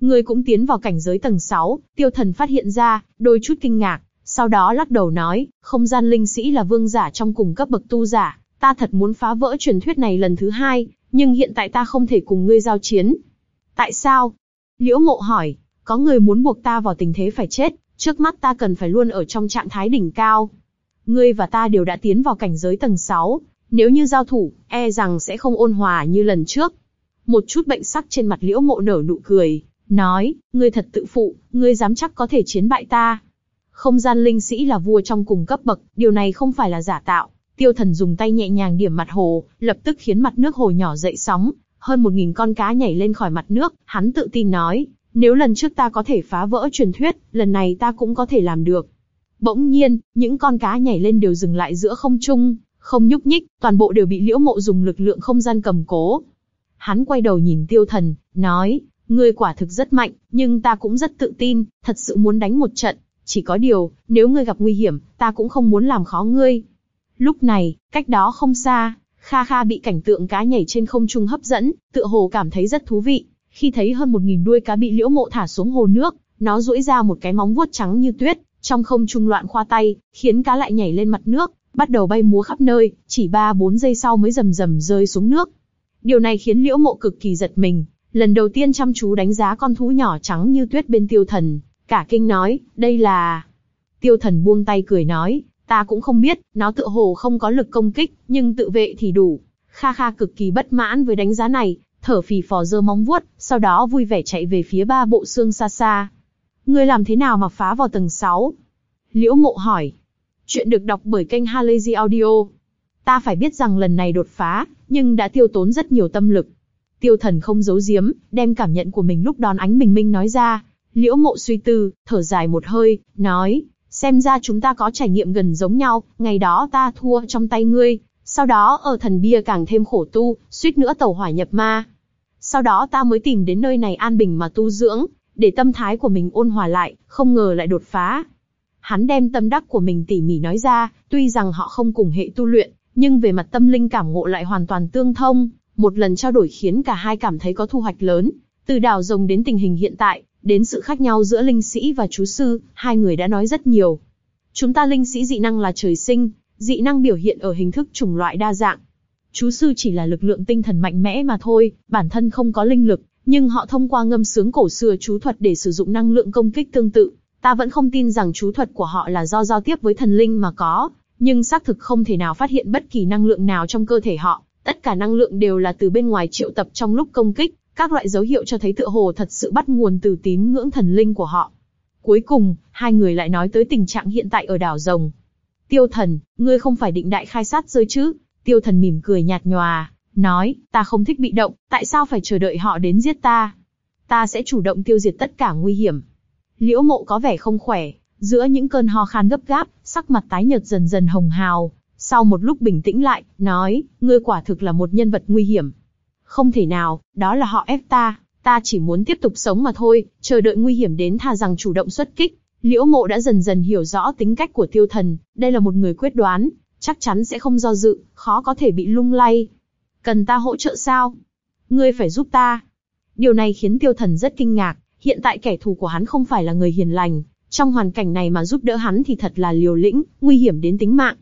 A: Ngươi cũng tiến vào cảnh giới tầng 6, tiêu thần phát hiện ra, đôi chút kinh ngạc, sau đó lắc đầu nói, không gian linh sĩ là vương giả trong cùng cấp bậc tu giả, ta thật muốn phá vỡ truyền thuyết này lần thứ hai, nhưng hiện tại ta không thể cùng ngươi giao chiến. Tại sao? Liễu mộ hỏi, có người muốn buộc ta vào tình thế phải chết, trước mắt ta cần phải luôn ở trong trạng thái đỉnh cao. Ngươi và ta đều đã tiến vào cảnh giới tầng 6, nếu như giao thủ, e rằng sẽ không ôn hòa như lần trước. Một chút bệnh sắc trên mặt liễu mộ nở nụ cười, nói, ngươi thật tự phụ, ngươi dám chắc có thể chiến bại ta. Không gian linh sĩ là vua trong cùng cấp bậc, điều này không phải là giả tạo. Tiêu thần dùng tay nhẹ nhàng điểm mặt hồ, lập tức khiến mặt nước hồ nhỏ dậy sóng, hơn một nghìn con cá nhảy lên khỏi mặt nước, hắn tự tin nói, nếu lần trước ta có thể phá vỡ truyền thuyết, lần này ta cũng có thể làm được. Bỗng nhiên, những con cá nhảy lên đều dừng lại giữa không trung, không nhúc nhích, toàn bộ đều bị liễu mộ dùng lực lượng không gian cầm cố. Hắn quay đầu nhìn tiêu thần, nói, ngươi quả thực rất mạnh, nhưng ta cũng rất tự tin, thật sự muốn đánh một trận. Chỉ có điều, nếu ngươi gặp nguy hiểm, ta cũng không muốn làm khó ngươi. Lúc này, cách đó không xa, Kha Kha bị cảnh tượng cá nhảy trên không trung hấp dẫn, tựa hồ cảm thấy rất thú vị. Khi thấy hơn một nghìn đuôi cá bị liễu mộ thả xuống hồ nước, nó duỗi ra một cái móng vuốt trắng như tuyết, trong không trung loạn khoa tay, khiến cá lại nhảy lên mặt nước, bắt đầu bay múa khắp nơi, chỉ 3-4 giây sau mới rầm rầm rơi xuống nước. Điều này khiến liễu mộ cực kỳ giật mình, lần đầu tiên chăm chú đánh giá con thú nhỏ trắng như tuyết bên tiêu thần, cả kinh nói, đây là... Tiêu thần buông tay cười nói, ta cũng không biết, nó tự hồ không có lực công kích, nhưng tự vệ thì đủ. Kha Kha cực kỳ bất mãn với đánh giá này, thở phì phò dơ móng vuốt, sau đó vui vẻ chạy về phía ba bộ xương xa xa. Ngươi làm thế nào mà phá vào tầng 6? Liễu mộ hỏi. Chuyện được đọc bởi kênh Halazy Audio. Ta phải biết rằng lần này đột phá, nhưng đã tiêu tốn rất nhiều tâm lực. Tiêu thần không giấu giếm, đem cảm nhận của mình lúc đón ánh bình minh nói ra. Liễu mộ suy tư, thở dài một hơi, nói, xem ra chúng ta có trải nghiệm gần giống nhau, ngày đó ta thua trong tay ngươi, sau đó ở thần bia càng thêm khổ tu, suýt nữa tẩu hỏa nhập ma. Sau đó ta mới tìm đến nơi này an bình mà tu dưỡng, để tâm thái của mình ôn hòa lại, không ngờ lại đột phá. Hắn đem tâm đắc của mình tỉ mỉ nói ra, tuy rằng họ không cùng hệ tu luyện, nhưng về mặt tâm linh cảm ngộ lại hoàn toàn tương thông, một lần trao đổi khiến cả hai cảm thấy có thu hoạch lớn. Từ đào rồng đến tình hình hiện tại, đến sự khác nhau giữa linh sĩ và chú sư, hai người đã nói rất nhiều. Chúng ta linh sĩ dị năng là trời sinh, dị năng biểu hiện ở hình thức chủng loại đa dạng. Chú sư chỉ là lực lượng tinh thần mạnh mẽ mà thôi, bản thân không có linh lực, nhưng họ thông qua ngâm sướng cổ xưa chú thuật để sử dụng năng lượng công kích tương tự. Ta vẫn không tin rằng chú thuật của họ là do giao tiếp với thần linh mà có, nhưng xác thực không thể nào phát hiện bất kỳ năng lượng nào trong cơ thể họ. Tất cả năng lượng đều là từ bên ngoài triệu tập trong lúc công kích, các loại dấu hiệu cho thấy tựa hồ thật sự bắt nguồn từ tín ngưỡng thần linh của họ. Cuối cùng, hai người lại nói tới tình trạng hiện tại ở đảo rồng. Tiêu thần, ngươi không phải định đại khai sát rơi chứ? Tiêu thần mỉm cười nhạt nhòa, nói, ta không thích bị động, tại sao phải chờ đợi họ đến giết ta? Ta sẽ chủ động tiêu diệt tất cả nguy hiểm. Liễu mộ có vẻ không khỏe, giữa những cơn ho khan gấp gáp, sắc mặt tái nhợt dần dần hồng hào, Sau một lúc bình tĩnh lại, nói, ngươi quả thực là một nhân vật nguy hiểm. Không thể nào, đó là họ ép ta, ta chỉ muốn tiếp tục sống mà thôi, chờ đợi nguy hiểm đến tha rằng chủ động xuất kích. Liễu mộ đã dần dần hiểu rõ tính cách của tiêu thần, đây là một người quyết đoán, chắc chắn sẽ không do dự, khó có thể bị lung lay. Cần ta hỗ trợ sao? Ngươi phải giúp ta. Điều này khiến tiêu thần rất kinh ngạc, hiện tại kẻ thù của hắn không phải là người hiền lành, trong hoàn cảnh này mà giúp đỡ hắn thì thật là liều lĩnh, nguy hiểm đến tính mạng.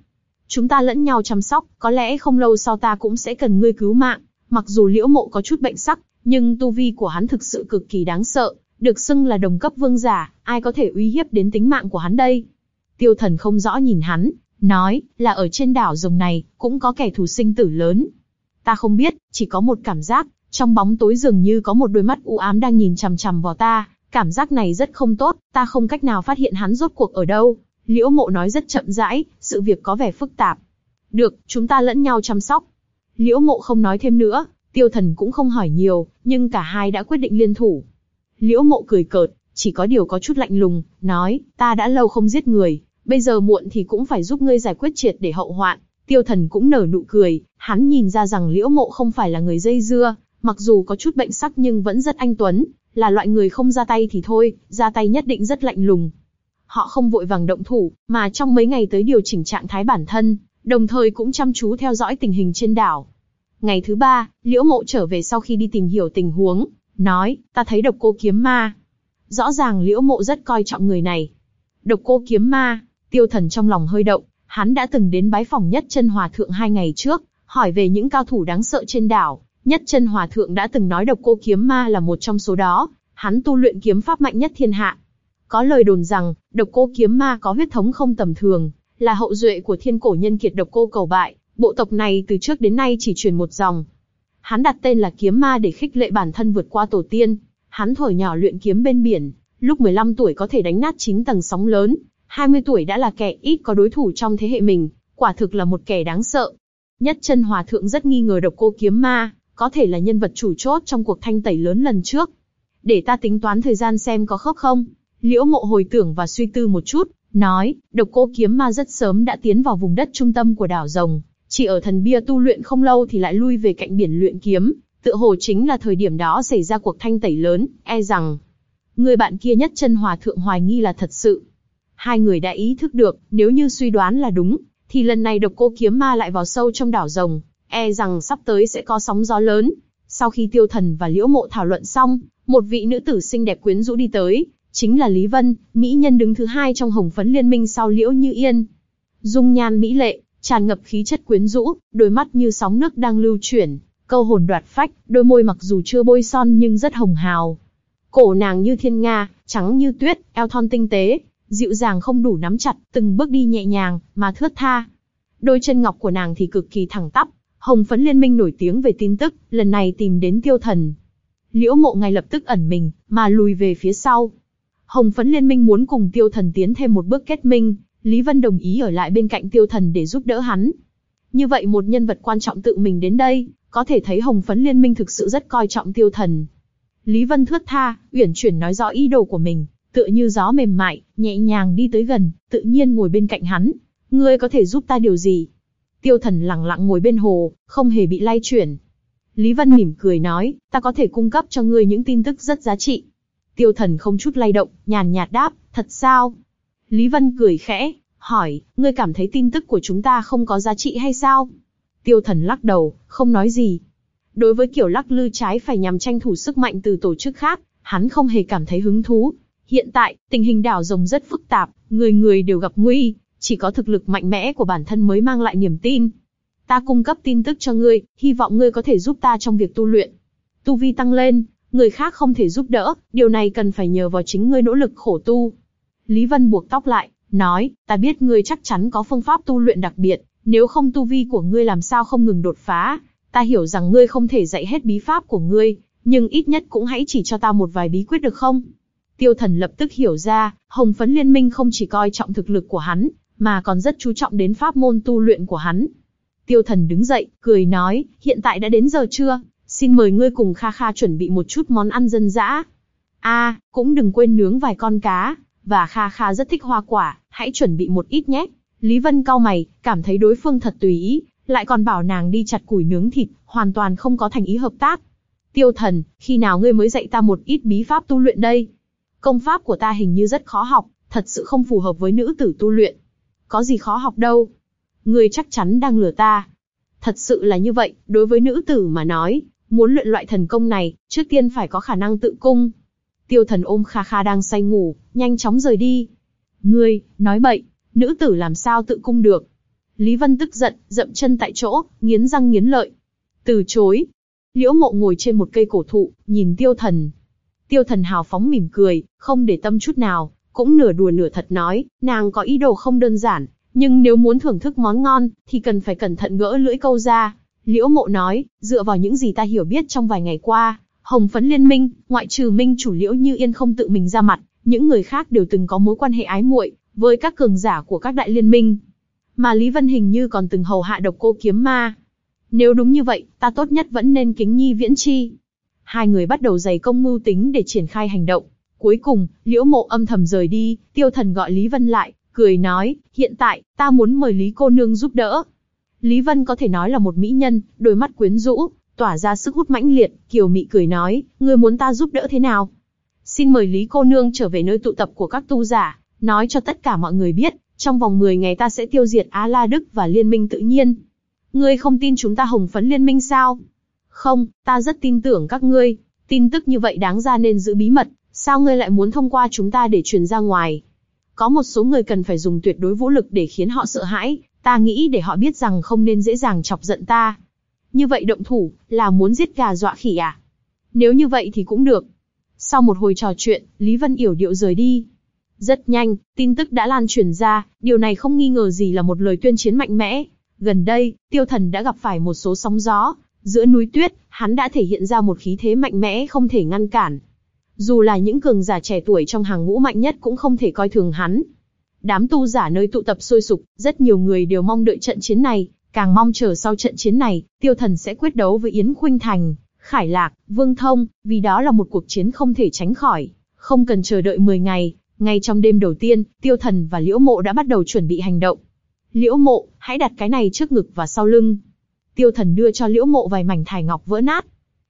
A: Chúng ta lẫn nhau chăm sóc, có lẽ không lâu sau ta cũng sẽ cần ngươi cứu mạng. Mặc dù liễu mộ có chút bệnh sắc, nhưng tu vi của hắn thực sự cực kỳ đáng sợ, được xưng là đồng cấp vương giả, ai có thể uy hiếp đến tính mạng của hắn đây? Tiêu thần không rõ nhìn hắn, nói, là ở trên đảo rồng này, cũng có kẻ thù sinh tử lớn. Ta không biết, chỉ có một cảm giác, trong bóng tối dường như có một đôi mắt u ám đang nhìn chằm chằm vào ta, cảm giác này rất không tốt, ta không cách nào phát hiện hắn rốt cuộc ở đâu. Liễu mộ nói rất chậm rãi, sự việc có vẻ phức tạp. Được, chúng ta lẫn nhau chăm sóc. Liễu mộ không nói thêm nữa, tiêu thần cũng không hỏi nhiều, nhưng cả hai đã quyết định liên thủ. Liễu mộ cười cợt, chỉ có điều có chút lạnh lùng, nói, ta đã lâu không giết người, bây giờ muộn thì cũng phải giúp ngươi giải quyết triệt để hậu hoạn. Tiêu thần cũng nở nụ cười, hắn nhìn ra rằng liễu mộ không phải là người dây dưa, mặc dù có chút bệnh sắc nhưng vẫn rất anh tuấn, là loại người không ra tay thì thôi, ra tay nhất định rất lạnh lùng. Họ không vội vàng động thủ, mà trong mấy ngày tới điều chỉnh trạng thái bản thân, đồng thời cũng chăm chú theo dõi tình hình trên đảo. Ngày thứ ba, Liễu Mộ trở về sau khi đi tìm hiểu tình huống, nói, ta thấy độc cô kiếm ma. Rõ ràng Liễu Mộ rất coi trọng người này. Độc cô kiếm ma, tiêu thần trong lòng hơi động, hắn đã từng đến bái phòng nhất chân hòa thượng hai ngày trước, hỏi về những cao thủ đáng sợ trên đảo. Nhất chân hòa thượng đã từng nói độc cô kiếm ma là một trong số đó, hắn tu luyện kiếm pháp mạnh nhất thiên hạ. Có lời đồn rằng, độc cô kiếm ma có huyết thống không tầm thường, là hậu duệ của thiên cổ nhân kiệt độc cô cầu bại, bộ tộc này từ trước đến nay chỉ truyền một dòng. Hắn đặt tên là kiếm ma để khích lệ bản thân vượt qua tổ tiên. Hắn thổi nhỏ luyện kiếm bên biển, lúc 15 tuổi có thể đánh nát 9 tầng sóng lớn, 20 tuổi đã là kẻ ít có đối thủ trong thế hệ mình, quả thực là một kẻ đáng sợ. Nhất chân hòa thượng rất nghi ngờ độc cô kiếm ma, có thể là nhân vật chủ chốt trong cuộc thanh tẩy lớn lần trước. Để ta tính toán thời gian xem có khớp không. Liễu mộ hồi tưởng và suy tư một chút, nói, độc cô kiếm ma rất sớm đã tiến vào vùng đất trung tâm của đảo rồng, chỉ ở thần bia tu luyện không lâu thì lại lui về cạnh biển luyện kiếm, tựa hồ chính là thời điểm đó xảy ra cuộc thanh tẩy lớn, e rằng người bạn kia nhất chân hòa thượng hoài nghi là thật sự. Hai người đã ý thức được, nếu như suy đoán là đúng, thì lần này độc cô kiếm ma lại vào sâu trong đảo rồng, e rằng sắp tới sẽ có sóng gió lớn. Sau khi tiêu thần và liễu mộ thảo luận xong, một vị nữ tử xinh đẹp quyến rũ đi tới, chính là Lý Vân, mỹ nhân đứng thứ hai trong hồng phấn liên minh sau liễu như yên. Dung nhan mỹ lệ, tràn ngập khí chất quyến rũ, đôi mắt như sóng nước đang lưu chuyển, câu hồn đoạt phách, đôi môi mặc dù chưa bôi son nhưng rất hồng hào. Cổ nàng như thiên nga, trắng như tuyết, eo thon tinh tế, dịu dàng không đủ nắm chặt, từng bước đi nhẹ nhàng, mà thướt tha. Đôi chân ngọc của nàng thì cực kỳ thẳng tắp, Hồng phấn liên minh nổi tiếng về tin tức, lần này tìm đến tiêu thần. Liễu mộ ngay lập tức ẩn mình, mà lùi về phía sau. Hồng phấn liên minh muốn cùng tiêu thần tiến thêm một bước kết minh, Lý Vân đồng ý ở lại bên cạnh tiêu thần để giúp đỡ hắn. Như vậy một nhân vật quan trọng tự mình đến đây, có thể thấy hồng phấn liên minh thực sự rất coi trọng tiêu thần. Lý Vân thướt tha, uyển chuyển nói rõ ý đồ của mình, tựa như gió mềm mại, nhẹ nhàng đi tới gần, tự nhiên ngồi bên cạnh hắn. Ngươi có thể giúp ta điều gì? Tiêu thần lặng lặng ngồi bên hồ, không hề bị lay chuyển. Lý Vân mỉm cười nói, ta có thể cung cấp cho ngươi những tin tức rất giá trị. Tiêu thần không chút lay động, nhàn nhạt đáp, thật sao? Lý Vân cười khẽ, hỏi, ngươi cảm thấy tin tức của chúng ta không có giá trị hay sao? Tiêu thần lắc đầu, không nói gì. Đối với kiểu lắc lư trái phải nhằm tranh thủ sức mạnh từ tổ chức khác, hắn không hề cảm thấy hứng thú. Hiện tại, tình hình đảo rồng rất phức tạp, người người đều gặp nguy, chỉ có thực lực mạnh mẽ của bản thân mới mang lại niềm tin. Ta cung cấp tin tức cho ngươi, hy vọng ngươi có thể giúp ta trong việc tu luyện. Tu vi tăng lên, người khác không thể giúp đỡ, điều này cần phải nhờ vào chính ngươi nỗ lực khổ tu. Lý Vân buộc tóc lại, nói, ta biết ngươi chắc chắn có phương pháp tu luyện đặc biệt, nếu không tu vi của ngươi làm sao không ngừng đột phá. Ta hiểu rằng ngươi không thể dạy hết bí pháp của ngươi, nhưng ít nhất cũng hãy chỉ cho ta một vài bí quyết được không? Tiêu thần lập tức hiểu ra, Hồng Phấn Liên minh không chỉ coi trọng thực lực của hắn, mà còn rất chú trọng đến pháp môn tu luyện của hắn. Tiêu thần đứng dậy, cười nói, hiện tại đã đến giờ trưa, xin mời ngươi cùng Kha Kha chuẩn bị một chút món ăn dân dã. A, cũng đừng quên nướng vài con cá, và Kha Kha rất thích hoa quả, hãy chuẩn bị một ít nhé. Lý Vân cau mày, cảm thấy đối phương thật tùy ý, lại còn bảo nàng đi chặt củi nướng thịt, hoàn toàn không có thành ý hợp tác. Tiêu thần, khi nào ngươi mới dạy ta một ít bí pháp tu luyện đây? Công pháp của ta hình như rất khó học, thật sự không phù hợp với nữ tử tu luyện. Có gì khó học đâu. Ngươi chắc chắn đang lừa ta. Thật sự là như vậy, đối với nữ tử mà nói, muốn luyện loại thần công này, trước tiên phải có khả năng tự cung. Tiêu thần ôm Kha Kha đang say ngủ, nhanh chóng rời đi. Ngươi, nói bậy, nữ tử làm sao tự cung được? Lý Vân tức giận, dậm chân tại chỗ, nghiến răng nghiến lợi. Từ chối. Liễu mộ ngồi trên một cây cổ thụ, nhìn tiêu thần. Tiêu thần hào phóng mỉm cười, không để tâm chút nào, cũng nửa đùa nửa thật nói, nàng có ý đồ không đơn giản, nhưng nếu muốn thưởng thức món ngon, thì cần phải cẩn thận gỡ lưỡi câu ra. Liễu mộ nói, dựa vào những gì ta hiểu biết trong vài ngày qua, Hồng Phấn Liên minh, ngoại trừ minh chủ Liễu Như Yên không tự mình ra mặt, những người khác đều từng có mối quan hệ ái muội với các cường giả của các đại liên minh. Mà Lý Vân hình như còn từng hầu hạ độc cô kiếm ma. Nếu đúng như vậy, ta tốt nhất vẫn nên kính nhi viễn chi. Hai người bắt đầu dày công mưu tính để triển khai hành động. Cuối cùng, Liễu Mộ âm thầm rời đi, Tiêu Thần gọi Lý Vân lại, cười nói, hiện tại, ta muốn mời Lý cô nương giúp đỡ. Lý Vân có thể nói là một mỹ nhân, đôi mắt quyến rũ, tỏa ra sức hút mãnh liệt, kiều mị cười nói, ngươi muốn ta giúp đỡ thế nào? Xin mời Lý cô nương trở về nơi tụ tập của các tu giả, nói cho tất cả mọi người biết, trong vòng 10 ngày ta sẽ tiêu diệt Á La Đức và Liên minh tự nhiên. Ngươi không tin chúng ta hồng phấn liên minh sao? Không, ta rất tin tưởng các ngươi. Tin tức như vậy đáng ra nên giữ bí mật, sao ngươi lại muốn thông qua chúng ta để truyền ra ngoài? Có một số người cần phải dùng tuyệt đối vũ lực để khiến họ sợ hãi, ta nghĩ để họ biết rằng không nên dễ dàng chọc giận ta. Như vậy động thủ, là muốn giết gà dọa khỉ à? Nếu như vậy thì cũng được. Sau một hồi trò chuyện, Lý Vân yểu điệu rời đi. Rất nhanh, tin tức đã lan truyền ra, điều này không nghi ngờ gì là một lời tuyên chiến mạnh mẽ. Gần đây, tiêu thần đã gặp phải một số sóng gió. Giữa núi tuyết, hắn đã thể hiện ra một khí thế mạnh mẽ không thể ngăn cản. Dù là những cường giả trẻ tuổi trong hàng ngũ mạnh nhất cũng không thể coi thường hắn. Đám tu giả nơi tụ tập sôi sục, rất nhiều người đều mong đợi trận chiến này, càng mong chờ sau trận chiến này, tiêu thần sẽ quyết đấu với Yến Khuynh Thành, Khải Lạc, Vương Thông, vì đó là một cuộc chiến không thể tránh khỏi. Không cần chờ đợi 10 ngày, ngay trong đêm đầu tiên, tiêu thần và liễu mộ đã bắt đầu chuẩn bị hành động. Liễu mộ, hãy đặt cái này trước ngực và sau lưng. Tiêu thần đưa cho liễu mộ vài mảnh thải ngọc vỡ nát.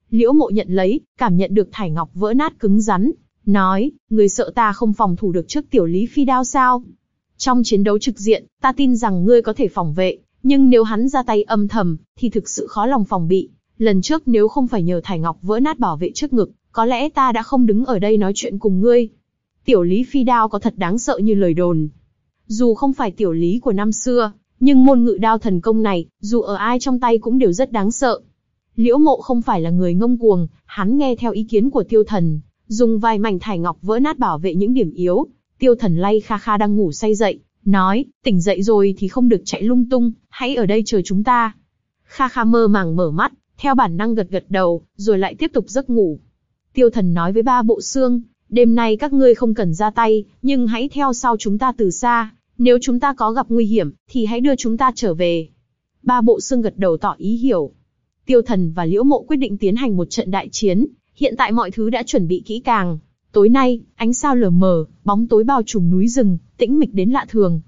A: Liễu mộ nhận lấy, cảm nhận được thải ngọc vỡ nát cứng rắn. Nói, người sợ ta không phòng thủ được trước tiểu lý phi đao sao? Trong chiến đấu trực diện, ta tin rằng ngươi có thể phòng vệ, nhưng nếu hắn ra tay âm thầm, thì thực sự khó lòng phòng bị. Lần trước nếu không phải nhờ thải ngọc vỡ nát bảo vệ trước ngực, có lẽ ta đã không đứng ở đây nói chuyện cùng ngươi. Tiểu lý phi đao có thật đáng sợ như lời đồn. Dù không phải tiểu lý của năm xưa, nhưng môn ngự đao thần công này, dù ở ai trong tay cũng đều rất đáng sợ. Liễu mộ không phải là người ngông cuồng, hắn nghe theo ý kiến của tiêu thần, dùng vài mảnh thải ngọc vỡ nát bảo vệ những điểm yếu. Tiêu thần lay kha kha đang ngủ say dậy, nói, tỉnh dậy rồi thì không được chạy lung tung, hãy ở đây chờ chúng ta. Kha kha mơ màng mở mắt, theo bản năng gật gật đầu, rồi lại tiếp tục giấc ngủ. Tiêu thần nói với ba bộ xương, đêm nay các ngươi không cần ra tay, nhưng hãy theo sau chúng ta từ xa, nếu chúng ta có gặp nguy hiểm, thì hãy đưa chúng ta trở về. Ba bộ xương gật đầu tỏ ý hiểu. Tiêu thần và liễu mộ quyết định tiến hành một trận đại chiến, hiện tại mọi thứ đã chuẩn bị kỹ càng. Tối nay, ánh sao lờ mờ, bóng tối bao trùm núi rừng, tĩnh mịch đến lạ thường.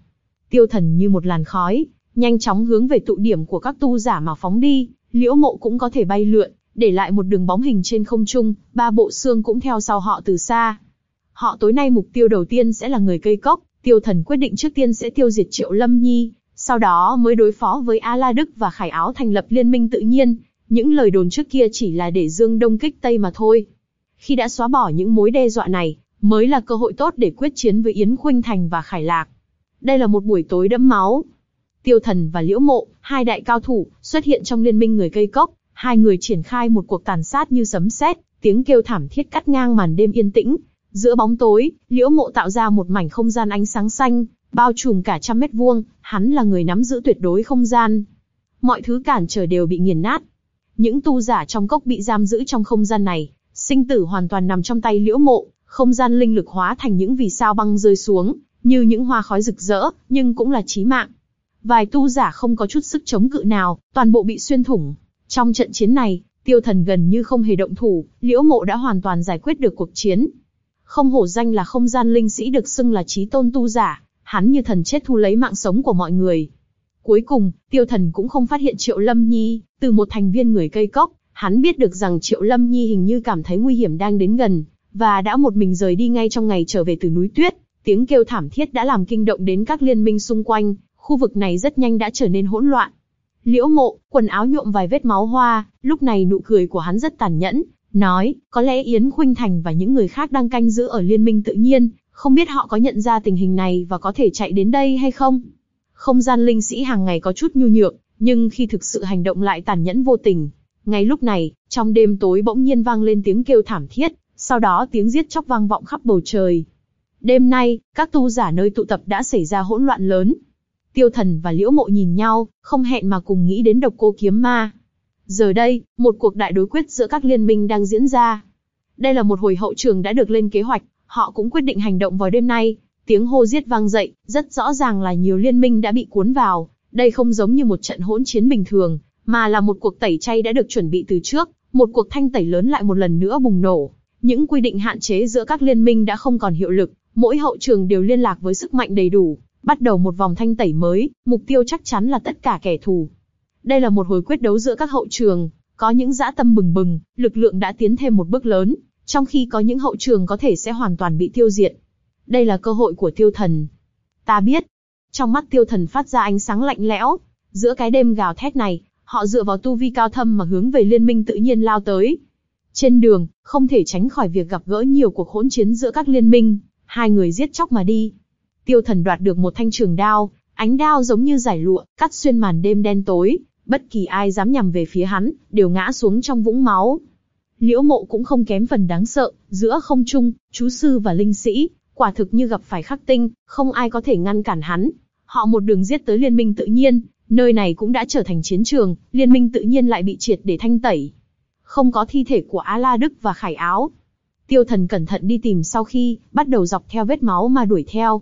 A: Tiêu thần như một làn khói, nhanh chóng hướng về tụ điểm của các tu giả mà phóng đi, liễu mộ cũng có thể bay lượn, để lại một đường bóng hình trên không trung, ba bộ xương cũng theo sau họ từ xa. Họ tối nay mục tiêu đầu tiên sẽ là người cây cốc, tiêu thần quyết định trước tiên sẽ tiêu diệt Triệu Lâm Nhi, sau đó mới đối phó với A La Đức và Khải Áo thành lập liên minh tự nhiên. Những lời đồn trước kia chỉ là để Dương Đông kích Tây mà thôi. Khi đã xóa bỏ những mối đe dọa này, mới là cơ hội tốt để quyết chiến với Yến Khuynh Thành và Khải Lạc. Đây là một buổi tối đẫm máu. Tiêu Thần và Liễu Mộ, hai đại cao thủ, xuất hiện trong liên minh người cây cốc, hai người triển khai một cuộc tàn sát như sấm sét, tiếng kêu thảm thiết cắt ngang màn đêm yên tĩnh. Giữa bóng tối, Liễu Mộ tạo ra một mảnh không gian ánh sáng xanh, bao trùm cả trăm mét vuông, hắn là người nắm giữ tuyệt đối không gian. Mọi thứ cản trở đều bị nghiền nát. Những tu giả trong cốc bị giam giữ trong không gian này, sinh tử hoàn toàn nằm trong tay Liễu Mộ, không gian linh lực hóa thành những vì sao băng rơi xuống, như những hoa khói rực rỡ, nhưng cũng là chí mạng. Vài tu giả không có chút sức chống cự nào, toàn bộ bị xuyên thủng. Trong trận chiến này, tiêu thần gần như không hề động thủ, liễu mộ đã hoàn toàn giải quyết được cuộc chiến. Không hổ danh là không gian linh sĩ được xưng là trí tôn tu giả, hắn như thần chết thu lấy mạng sống của mọi người. Cuối cùng, tiêu thần cũng không phát hiện Triệu Lâm Nhi, từ một thành viên người cây cốc, hắn biết được rằng Triệu Lâm Nhi hình như cảm thấy nguy hiểm đang đến gần, và đã một mình rời đi ngay trong ngày trở về từ núi tuyết. Tiếng kêu thảm thiết đã làm kinh động đến các liên minh xung quanh, khu vực này rất nhanh đã trở nên hỗn loạn. Liễu mộ, quần áo nhuộm vài vết máu hoa, lúc này nụ cười của hắn rất tàn nhẫn, nói, có lẽ Yến Khuynh Thành và những người khác đang canh giữ ở liên minh tự nhiên, không biết họ có nhận ra tình hình này và có thể chạy đến đây hay không. Không gian linh sĩ hàng ngày có chút nhu nhược, nhưng khi thực sự hành động lại tàn nhẫn vô tình. Ngay lúc này, trong đêm tối bỗng nhiên vang lên tiếng kêu thảm thiết, sau đó tiếng giết chóc vang vọng khắp bầu trời. Đêm nay, các tu giả nơi tụ tập đã xảy ra hỗn loạn lớn. Tiêu thần và liễu mộ nhìn nhau, không hẹn mà cùng nghĩ đến độc cô kiếm ma. Giờ đây, một cuộc đại đối quyết giữa các liên minh đang diễn ra. Đây là một hồi hậu trường đã được lên kế hoạch, họ cũng quyết định hành động vào đêm nay. Tiếng hô giết vang dậy, rất rõ ràng là nhiều liên minh đã bị cuốn vào. Đây không giống như một trận hỗn chiến bình thường, mà là một cuộc tẩy chay đã được chuẩn bị từ trước, một cuộc thanh tẩy lớn lại một lần nữa bùng nổ. Những quy định hạn chế giữa các liên minh đã không còn hiệu lực, mỗi hậu trường đều liên lạc với sức mạnh đầy đủ, bắt đầu một vòng thanh tẩy mới, mục tiêu chắc chắn là tất cả kẻ thù. Đây là một hồi quyết đấu giữa các hậu trường, có những dã tâm bừng bừng, lực lượng đã tiến thêm một bước lớn, trong khi có những hậu trường có thể sẽ hoàn toàn bị tiêu diệt. Đây là cơ hội của tiêu thần. Ta biết. Trong mắt tiêu thần phát ra ánh sáng lạnh lẽo. Giữa cái đêm gào thét này, họ dựa vào tu vi cao thâm mà hướng về liên minh tự nhiên lao tới. Trên đường, không thể tránh khỏi việc gặp gỡ nhiều cuộc hỗn chiến giữa các liên minh, hai người giết chóc mà đi. Tiêu thần đoạt được một thanh trường đao, ánh đao giống như giải lụa, cắt xuyên màn đêm đen tối, bất kỳ ai dám nhằm về phía hắn, đều ngã xuống trong vũng máu. Liễu mộ cũng không kém phần đáng sợ, giữa không trung, chú sư và linh sĩ, quả thực như gặp phải khắc tinh, không ai có thể ngăn cản hắn. Họ một đường giết tới liên minh tự nhiên, nơi này cũng đã trở thành chiến trường, liên minh tự nhiên lại bị triệt để thanh tẩy. Không có thi thể của Á La Đức và Khải Áo. Tiêu thần cẩn thận đi tìm sau khi, bắt đầu dọc theo vết máu mà đuổi theo.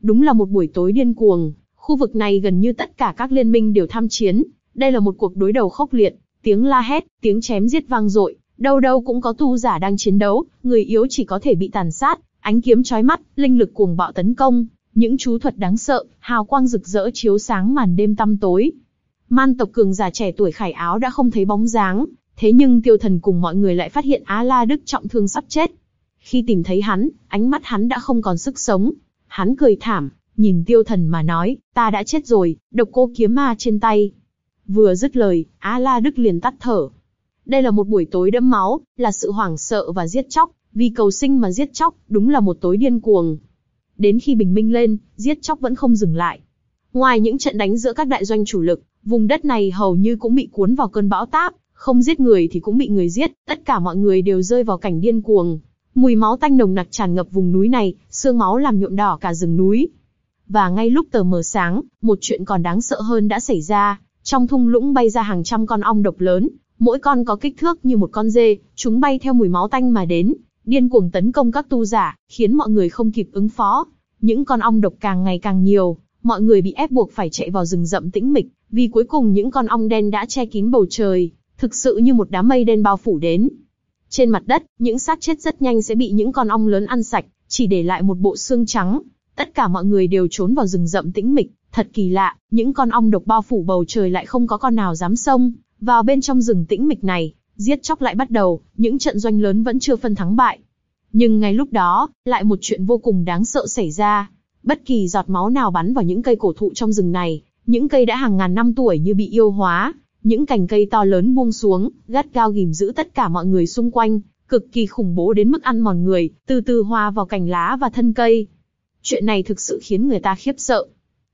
A: Đúng là một buổi tối điên cuồng, khu vực này gần như tất cả các liên minh đều tham chiến, đây là một cuộc đối đầu khốc liệt, tiếng la hét, tiếng chém giết vang dội, đâu đâu cũng có tu giả đang chiến đấu, người yếu chỉ có thể bị tàn sát, ánh kiếm chói mắt, linh lực cuồng bạo tấn công, những chú thuật đáng sợ, hào quang rực rỡ chiếu sáng màn đêm tăm tối. Man tộc cường giả trẻ tuổi khải áo đã không thấy bóng dáng, thế nhưng tiêu thần cùng mọi người lại phát hiện Á La Đức trọng thương sắp chết. Khi tìm thấy hắn, ánh mắt hắn đã không còn sức sống. Hắn cười thảm, nhìn tiêu thần mà nói, ta đã chết rồi, độc cô kiếm ma trên tay. Vừa dứt lời, Á La Đức liền tắt thở. Đây là một buổi tối đẫm máu, là sự hoảng sợ và giết chóc, vì cầu sinh mà giết chóc, đúng là một tối điên cuồng. Đến khi bình minh lên, giết chóc vẫn không dừng lại. Ngoài những trận đánh giữa các đại doanh chủ lực, vùng đất này hầu như cũng bị cuốn vào cơn bão táp, không giết người thì cũng bị người giết, tất cả mọi người đều rơi vào cảnh điên cuồng. Mùi máu tanh nồng nặc tràn ngập vùng núi này, xương máu làm nhuộm đỏ cả rừng núi. Và ngay lúc tờ mờ sáng, một chuyện còn đáng sợ hơn đã xảy ra, trong thung lũng bay ra hàng trăm con ong độc lớn, mỗi con có kích thước như một con dê, chúng bay theo mùi máu tanh mà đến, điên cuồng tấn công các tu giả, khiến mọi người không kịp ứng phó. Những con ong độc càng ngày càng nhiều, mọi người bị ép buộc phải chạy vào rừng rậm tĩnh mịch, vì cuối cùng những con ong đen đã che kín bầu trời, thực sự như một đám mây đen bao phủ đến. Trên mặt đất, những xác chết rất nhanh sẽ bị những con ong lớn ăn sạch, chỉ để lại một bộ xương trắng. Tất cả mọi người đều trốn vào rừng rậm tĩnh mịch, thật kỳ lạ, những con ong độc bao phủ bầu trời lại không có con nào dám xông vào bên trong rừng tĩnh mịch này, giết chóc lại bắt đầu, những trận doanh lớn vẫn chưa phân thắng bại. Nhưng ngay lúc đó, lại một chuyện vô cùng đáng sợ xảy ra. Bất kỳ giọt máu nào bắn vào những cây cổ thụ trong rừng này, những cây đã hàng ngàn năm tuổi như bị yêu hóa, những cành cây to lớn buông xuống, gắt gao ghìm giữ tất cả mọi người xung quanh, cực kỳ khủng bố đến mức ăn mòn người, từ từ hòa vào cành lá và thân cây. Chuyện này thực sự khiến người ta khiếp sợ.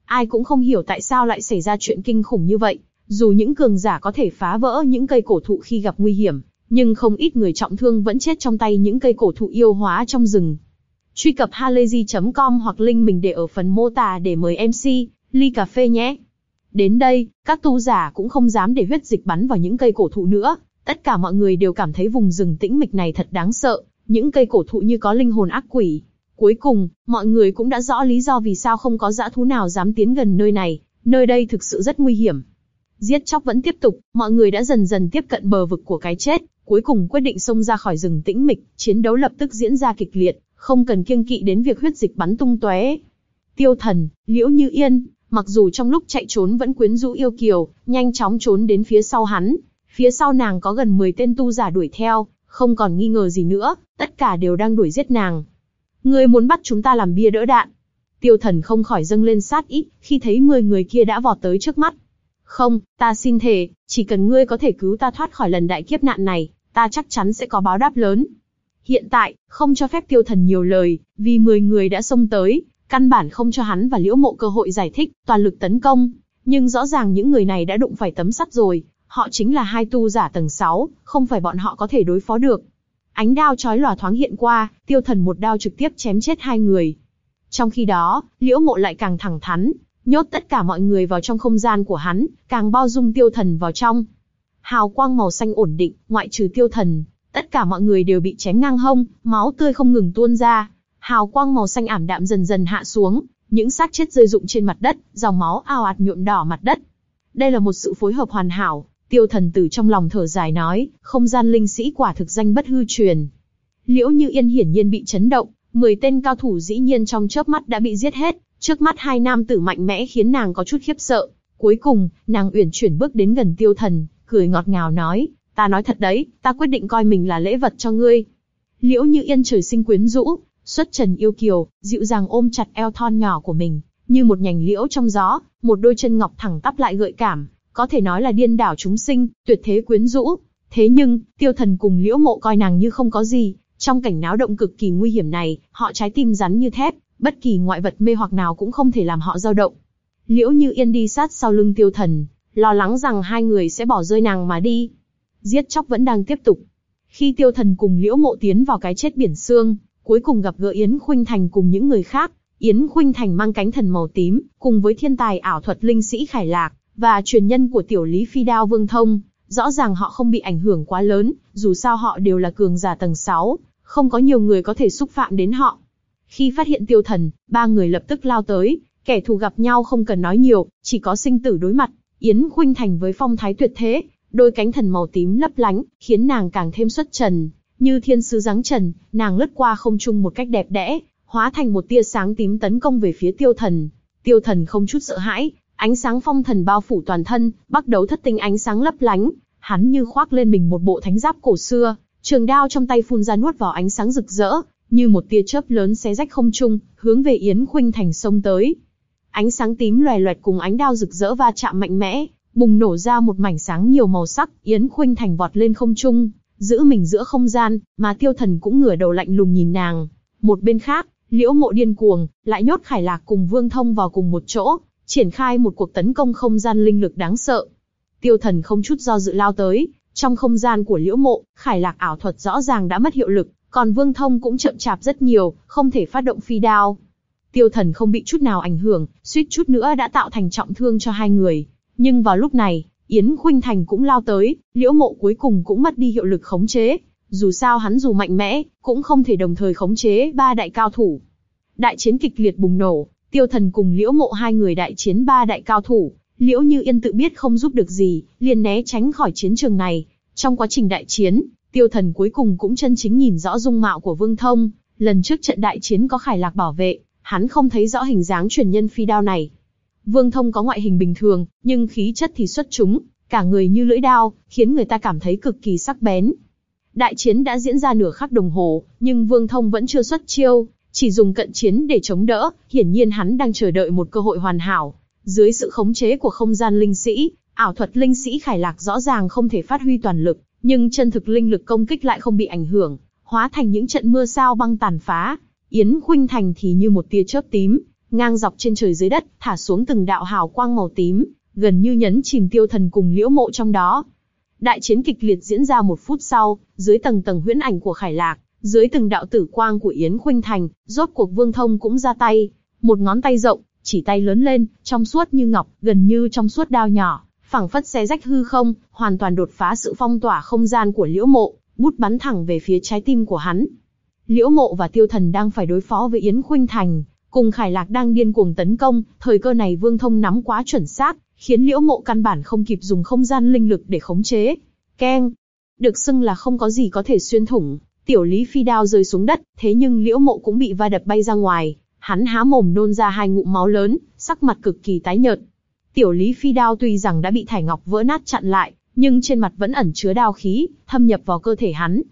A: Ai cũng không hiểu tại sao lại xảy ra chuyện kinh khủng như vậy, dù những cường giả có thể phá vỡ những cây cổ thụ khi gặp nguy hiểm, nhưng không ít người trọng thương vẫn chết trong tay những cây cổ thụ yêu hóa trong rừng. Truy cập halayzi.com hoặc link mình để ở phần mô tả để mời MC, ly cà phê nhé. Đến đây, các tu giả cũng không dám để huyết dịch bắn vào những cây cổ thụ nữa, tất cả mọi người đều cảm thấy vùng rừng tĩnh mịch này thật đáng sợ, những cây cổ thụ như có linh hồn ác quỷ. Cuối cùng, mọi người cũng đã rõ lý do vì sao không có dã thú nào dám tiến gần nơi này, nơi đây thực sự rất nguy hiểm. Giết chóc vẫn tiếp tục, mọi người đã dần dần tiếp cận bờ vực của cái chết, cuối cùng quyết định xông ra khỏi rừng tĩnh mịch, chiến đấu lập tức diễn ra kịch liệt, không cần kiêng kỵ đến việc huyết dịch bắn tung tóe. Tiêu Thần, Liễu Như Yên, mặc dù trong lúc chạy trốn vẫn quyến rũ yêu kiều, nhanh chóng trốn đến phía sau hắn. Phía sau nàng có gần 10 tên tu giả đuổi theo, không còn nghi ngờ gì nữa, tất cả đều đang đuổi giết nàng. Ngươi muốn bắt chúng ta làm bia đỡ đạn. Tiêu thần không khỏi dâng lên sát ý, khi thấy 10 người kia đã vọt tới trước mắt. Không, ta xin thề, chỉ cần ngươi có thể cứu ta thoát khỏi lần đại kiếp nạn này, ta chắc chắn sẽ có báo đáp lớn. Hiện tại, không cho phép tiêu thần nhiều lời, vì 10 người đã xông tới, căn bản không cho hắn và liễu mộ cơ hội giải thích, toàn lực tấn công. Nhưng rõ ràng những người này đã đụng phải tấm sắt rồi, họ chính là hai tu giả tầng 6, không phải bọn họ có thể đối phó được. Ánh đao chói lòa thoáng hiện qua, tiêu thần một đao trực tiếp chém chết hai người. Trong khi đó, liễu mộ lại càng thẳng thắn, nhốt tất cả mọi người vào trong không gian của hắn, càng bao dung tiêu thần vào trong. Hào quang màu xanh ổn định, ngoại trừ tiêu thần, tất cả mọi người đều bị chém ngang hông, máu tươi không ngừng tuôn ra. Hào quang màu xanh ảm đạm dần dần hạ xuống, những xác chết rơi rụng trên mặt đất, dòng máu ao ạt nhuộm đỏ mặt đất. Đây là một sự phối hợp hoàn hảo, tiêu thần tử trong lòng thở dài nói, không gian linh sĩ quả thực danh bất hư truyền. Liễu Như Yên hiển nhiên bị chấn động, 10 tên cao thủ dĩ nhiên trong chớp mắt đã bị giết hết, trước mắt hai nam tử mạnh mẽ khiến nàng có chút khiếp sợ. Cuối cùng, nàng uyển chuyển bước đến gần tiêu thần, cười ngọt ngào nói, ta nói thật đấy, ta quyết định coi mình là lễ vật cho ngươi. Liễu Như Yên trời sinh quyến rũ, xuất trần yêu kiều, dịu dàng ôm chặt eo thon nhỏ của mình, như một nhành liễu trong gió, một đôi chân ngọc thẳng tắp lại gợi cảm, có thể nói là điên đảo chúng sinh, tuyệt thế quyến rũ. Thế nhưng, tiêu thần cùng liễu mộ coi nàng như không có gì, trong cảnh náo động cực kỳ nguy hiểm này, họ trái tim rắn như thép, bất kỳ ngoại vật mê hoặc nào cũng không thể làm họ dao động. Liễu Như Yên đi sát sau lưng tiêu thần, lo lắng rằng hai người sẽ bỏ rơi nàng mà đi. Giết chóc vẫn đang tiếp tục. Khi tiêu thần cùng liễu mộ tiến vào cái chết biển xương, cuối cùng gặp gỡ Yến Khuynh Thành cùng những người khác, Yến Khuynh Thành mang cánh thần màu tím, cùng với thiên tài ảo thuật linh sĩ Khải Lạc, và truyền nhân của tiểu lý phi đao Vương Thông, rõ ràng họ không bị ảnh hưởng quá lớn, dù sao họ đều là cường giả tầng 6, không có nhiều người có thể xúc phạm đến họ. Khi phát hiện tiêu thần, ba người lập tức lao tới, kẻ thù gặp nhau không cần nói nhiều, chỉ có sinh tử đối mặt. Yến Khuynh Thành với phong thái tuyệt thế, đôi cánh thần màu tím lấp lánh, khiến nàng càng thêm xuất trần, như thiên sứ giáng trần, nàng lướt qua không trung một cách đẹp đẽ, hóa thành một tia sáng tím tấn công về phía tiêu thần. Tiêu thần không chút sợ hãi, ánh sáng phong thần bao phủ toàn thân, bắt đầu thất tinh ánh sáng lấp lánh, hắn như khoác lên mình một bộ thánh giáp cổ xưa, trường đao trong tay phun ra nuốt vào ánh sáng rực rỡ, như một tia chớp lớn xé rách không trung, hướng về Yến Khuynh Thành sông tới. Ánh sáng tím loè loẹt cùng ánh đao rực rỡ va chạm mạnh mẽ, bùng nổ ra một mảnh sáng nhiều màu sắc, Yến Khuynh Thành vọt lên không trung, giữ mình giữa không gian, mà Tiêu Thần cũng ngửa đầu lạnh lùng nhìn nàng. Một bên khác, Liễu Mộ điên cuồng, lại nhốt Khải Lạc cùng Vương Thông vào cùng một chỗ, triển khai một cuộc tấn công không gian linh lực đáng sợ. Tiêu Thần không chút do dự lao tới, trong không gian của Liễu Mộ, Khải Lạc ảo thuật rõ ràng đã mất hiệu lực, còn Vương Thông cũng chậm chạp rất nhiều, không thể phát động phi đao. Tiêu Thần không bị chút nào ảnh hưởng, suýt chút nữa đã tạo thành trọng thương cho hai người. Nhưng vào lúc này, Yến Khuynh Thành cũng lao tới, Liễu Mộ cuối cùng cũng mất đi hiệu lực khống chế. Dù sao hắn dù mạnh mẽ, cũng không thể đồng thời khống chế ba đại cao thủ. Đại chiến kịch liệt bùng nổ, Tiêu Thần cùng Liễu Mộ hai người đại chiến ba đại cao thủ, Liễu Như Yên tự biết không giúp được gì, liền né tránh khỏi chiến trường này. Trong quá trình đại chiến, Tiêu Thần cuối cùng cũng chân chính nhìn rõ dung mạo của Vương Thông. Lần trước trận đại chiến có Khải Lạc bảo vệ, hắn không thấy rõ hình dáng truyền nhân phi đao này. Vương Thông có ngoại hình bình thường, nhưng khí chất thì xuất chúng, cả người như lưỡi đao, khiến người ta cảm thấy cực kỳ sắc bén. Đại chiến đã diễn ra nửa khắc đồng hồ, nhưng Vương Thông vẫn chưa xuất chiêu, chỉ dùng cận chiến để chống đỡ, hiển nhiên hắn đang chờ đợi một cơ hội hoàn hảo. Dưới sự khống chế của không gian linh sĩ, ảo thuật linh sĩ Khải Lạc rõ ràng không thể phát huy toàn lực, nhưng chân thực linh lực công kích lại không bị ảnh hưởng, hóa thành những trận mưa sao băng tàn phá. Yến Khuynh Thành thì như một tia chớp tím, ngang dọc trên trời dưới đất, thả xuống từng đạo hào quang màu tím, gần như nhấn chìm tiêu thần cùng liễu mộ trong đó. Đại chiến kịch liệt diễn ra một phút sau, dưới tầng tầng huyễn ảnh của Khải Lạc, dưới từng đạo tử quang của Yến Khuynh Thành, rốt cuộc Vương Thông cũng ra tay, một ngón tay rộng, chỉ tay lớn lên, trong suốt như ngọc, gần như trong suốt đao nhỏ, phẳng phất xé rách hư không, hoàn toàn đột phá sự phong tỏa không gian của Liễu Mộ, bút bắn thẳng về phía trái tim của hắn. Liễu Mộ và Tiêu Thần đang phải đối phó với Yến Khuynh Thành, cùng Khải Lạc đang điên cuồng tấn công, thời cơ này Vương Thông nắm quá chuẩn xác, khiến Liễu Mộ căn bản không kịp dùng không gian linh lực để khống chế. Keng, được xưng là không có gì có thể xuyên thủng, tiểu Lý Phi đao rơi xuống đất, thế nhưng Liễu Mộ cũng bị va đập bay ra ngoài, hắn há mồm nôn ra hai ngụm máu lớn, sắc mặt cực kỳ tái nhợt. Tiểu Lý Phi đao tuy rằng đã bị thải ngọc vỡ nát chặn lại, nhưng trên mặt vẫn ẩn chứa đao khí, thâm nhập vào cơ thể hắn.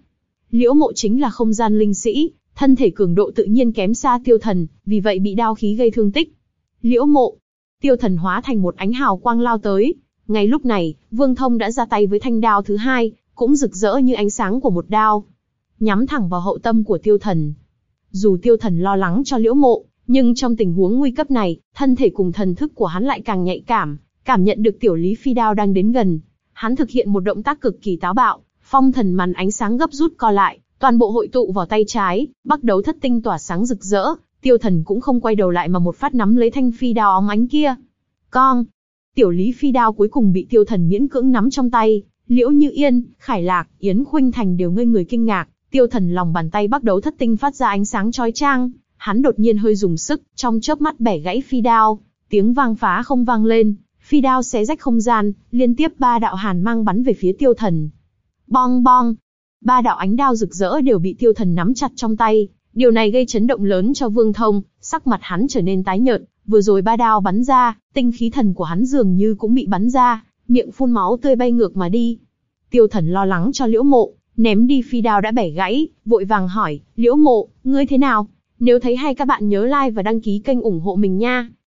A: Liễu mộ chính là không gian linh sĩ, thân thể cường độ tự nhiên kém xa tiêu thần, vì vậy bị đao khí gây thương tích. Liễu mộ, tiêu thần hóa thành một ánh hào quang lao tới. Ngay lúc này, Vương Thông đã ra tay với thanh đao thứ hai, cũng rực rỡ như ánh sáng của một đao. Nhắm thẳng vào hậu tâm của tiêu thần. Dù tiêu thần lo lắng cho liễu mộ, nhưng trong tình huống nguy cấp này, thân thể cùng thần thức của hắn lại càng nhạy cảm, cảm nhận được tiểu lý phi đao đang đến gần. Hắn thực hiện một động tác cực kỳ táo bạo, phong thần màn ánh sáng gấp rút co lại, toàn bộ hội tụ vào tay trái, bắt đấu thất tinh tỏa sáng rực rỡ, tiêu thần cũng không quay đầu lại mà một phát nắm lấy thanh phi đao óng ánh kia. Con! Tiểu lý phi đao cuối cùng bị tiêu thần miễn cưỡng nắm trong tay, liễu như yên, khải lạc, yến khuynh thành đều ngây người kinh ngạc, tiêu thần lòng bàn tay bắt đấu thất tinh phát ra ánh sáng chói chang, hắn đột nhiên hơi dùng sức, trong chớp mắt bẻ gãy phi đao, tiếng vang phá không vang lên, phi đao xé rách không gian, liên tiếp ba đạo hàn mang bắn về phía tiêu thần. Bong bong, ba đạo ánh đao rực rỡ đều bị tiêu thần nắm chặt trong tay, điều này gây chấn động lớn cho Vương Thông, sắc mặt hắn trở nên tái nhợt, vừa rồi ba đao bắn ra, tinh khí thần của hắn dường như cũng bị bắn ra, miệng phun máu tươi bay ngược mà đi. Tiêu thần lo lắng cho liễu mộ, ném đi phi đao đã bẻ gãy, vội vàng hỏi, liễu mộ, ngươi thế nào? Nếu thấy hay các bạn nhớ like và đăng ký kênh ủng hộ mình nha.